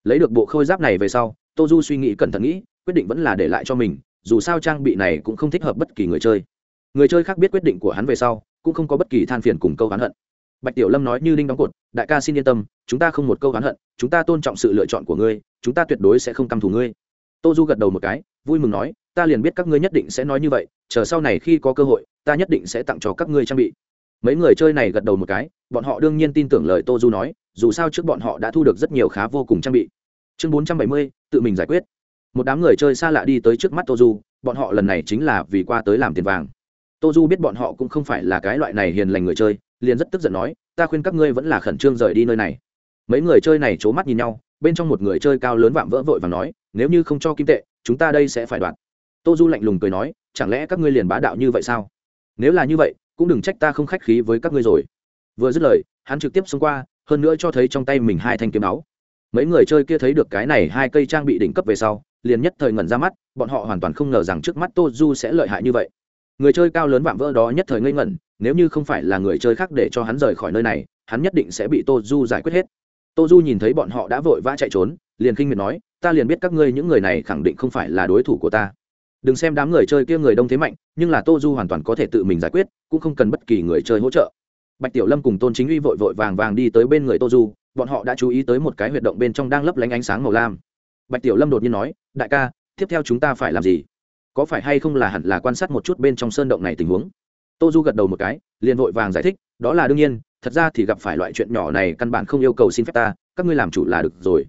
Lấy được bộ khôi giáp này về sau, tô du suy nghĩ cẩn thận nghĩ, quyết định vẫn là để lại cho mình, dù sao trang bị này cũng không thích hợp bất kỳ người chơi. Người chơi khác biết quyết định của hắn về sau, cũng không có bất kỳ than phiền cùng câu hắn hận bạch tiểu lâm nói như đinh đóng cột, đại ca xin yên tâm, chúng ta không một câu oán hận, chúng ta tôn trọng sự lựa chọn của ngươi, chúng ta tuyệt đối sẽ không căm thù ngươi. Tô du gật đầu một cái, vui mừng nói, ta liền biết các ngươi nhất định sẽ nói như vậy, chờ sau này khi có cơ hội, ta nhất định sẽ tặng cho các ngươi trang bị. Mấy người chơi này gật đầu một cái, bọn họ đương nhiên tin tưởng lời tô du nói, dù sao trước bọn họ đã thu được rất nhiều khá vô cùng trang bị. Chương bốn trăm bảy mươi, tự mình giải quyết. Một đám người chơi xa lạ đi tới trước mắt tô du, bọn họ lần này chính là vì qua tới làm tiền vàng. Tô du biết bọn họ cũng không phải là cái loại này hiền lành người chơi liền rất tức giận nói, ta khuyên các ngươi vẫn là khẩn trương rời đi nơi này. Mấy người chơi này c h ố mắt nhìn nhau, bên trong một người chơi cao lớn vạm vỡ vội và nói, nếu như không cho kim tệ, chúng ta đây sẽ phải đoạt. Tô du lạnh lùng cười nói, chẳng lẽ các ngươi liền bá đạo như vậy sao? Nếu là như vậy, cũng đừng trách ta không khách khí với các ngươi rồi. Vừa dứt lời, hắn trực tiếp xông qua, hơn nữa cho thấy trong tay mình hai thanh kiếm máu mấy người chơi kia thấy được cái này hai cây trang bị đỉnh cấp về sau, liền nhất thời ngẩn ra mắt, bọn họ hoàn toàn không ngờ rằng trước mắt tô du sẽ lợi hại như vậy. Người chơi cao lớn vạm vỡ đó nhất thời ngây ngẩn nếu như không phải là người chơi khác để cho hắn rời khỏi nơi này, hắn nhất định sẽ bị tô du giải quyết hết. Tô du nhìn thấy bọn họ đã vội vã chạy trốn, liền khinh miệt nói, ta liền biết các ngươi những người này khẳng định không phải là đối thủ của ta. Đừng xem đám người chơi kia người đông thế mạnh, nhưng là tô du hoàn toàn có thể tự mình giải quyết, cũng không cần bất kỳ người chơi hỗ trợ. Bạch tiểu lâm cùng tôn chính uy vội vội vàng vàng đi tới bên người tô du bọn họ đã chú ý tới một cái huyệt động bên trong đang lấp lánh ánh sáng màu lam. Bạch tiểu lâm đột nhiên nói, đại ca, tiếp theo chúng ta phải làm gì? Có phải hay không là hẳn là quan sát một chút bên trong sơn động này tình huống? Tô du gật đầu một cái, liền vội vàng giải thích, đó là đương nhiên, thật ra thì gặp phải loại chuyện nhỏ này căn bản không yêu cầu xin phép ta, các ngươi làm chủ là được rồi.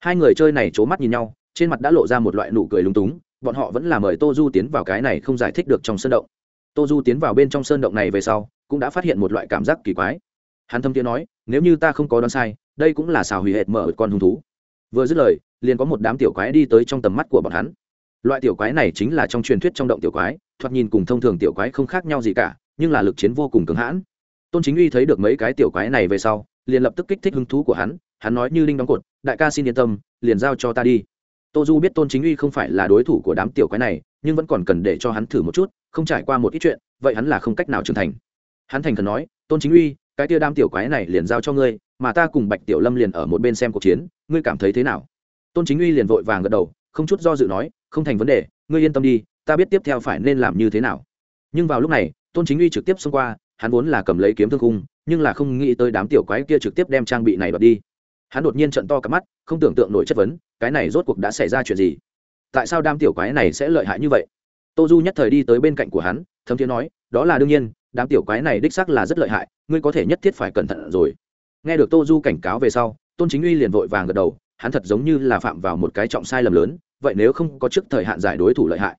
Hai người chơi này c h ố mắt nhìn nhau, trên mặt đã lộ ra một loại nụ cười lúng túng, bọn họ vẫn là mời tô du tiến vào cái này không giải thích được trong sơn động. Tô du tiến vào bên trong sơn động này về sau, cũng đã phát hiện một loại cảm giác kỳ quái. Hắn thâm tiếng nói, nếu như ta không có đoán sai, đây cũng là xào hủy hệt mở con hung thú. Vừa dứt lời, liền có một đám tiểu quái đi tới trong tầm mắt của bọn hắn loại tiểu quái này chính là trong truyền thuyết trong động tiểu quái, thoạt nhìn cùng thông thường tiểu quái không khác nhau gì cả, nhưng là lực chiến vô cùng cứng hãn. Tôn chính uy thấy được mấy cái tiểu quái này về sau, liền lập tức kích thích hứng thú của hắn hắn nói như linh đóng cột, đại ca xin yên tâm, liền giao cho ta đi. Tô du biết tôn chính uy không phải là đối thủ của đám tiểu quái này, nhưng vẫn còn cần để cho hắn thử một chút, không trải qua một ít chuyện, vậy hắn là không cách nào trưởng thành. Hắn thành thần nói, tôn chính uy, cái tia đám tiểu quái này liền giao cho ngươi, mà ta cùng bạch tiểu lâm liền ở một bên xem cuộc chiến, ngươi cảm thấy thế nào? Tôn chính uy liền vội vàng gật đầu không chút do dự nói, không thành vấn đề, ngươi yên tâm đi, ta biết tiếp theo phải nên làm như thế nào. Nhưng vào lúc này, tôn chính uy trực tiếp xông qua, hắn vốn là cầm lấy kiếm thương cung nhưng là không nghĩ tới đám tiểu quái kia trực tiếp đem trang bị này bật đi. Hắn đột nhiên trận to cả mắt, không tưởng tượng nổi chất vấn, cái này rốt cuộc đã xảy ra chuyện gì? Tại sao đám tiểu quái này sẽ lợi hại như vậy? Tô du nhất thời đi tới bên cạnh của hắn, thấm thiên nói, đó là đương nhiên, đám tiểu quái này đích xác là rất lợi hại, ngươi có thể nhất thiết phải cẩn thận rồi. Nghe được tô du cảnh cáo về sau, tôn chính uy liền vội vàng gật đầu, hắn thật giống như là phạm vào một cái trọng sai lầm lớn vậy nếu không có trước thời hạn giải đối thủ lợi hại.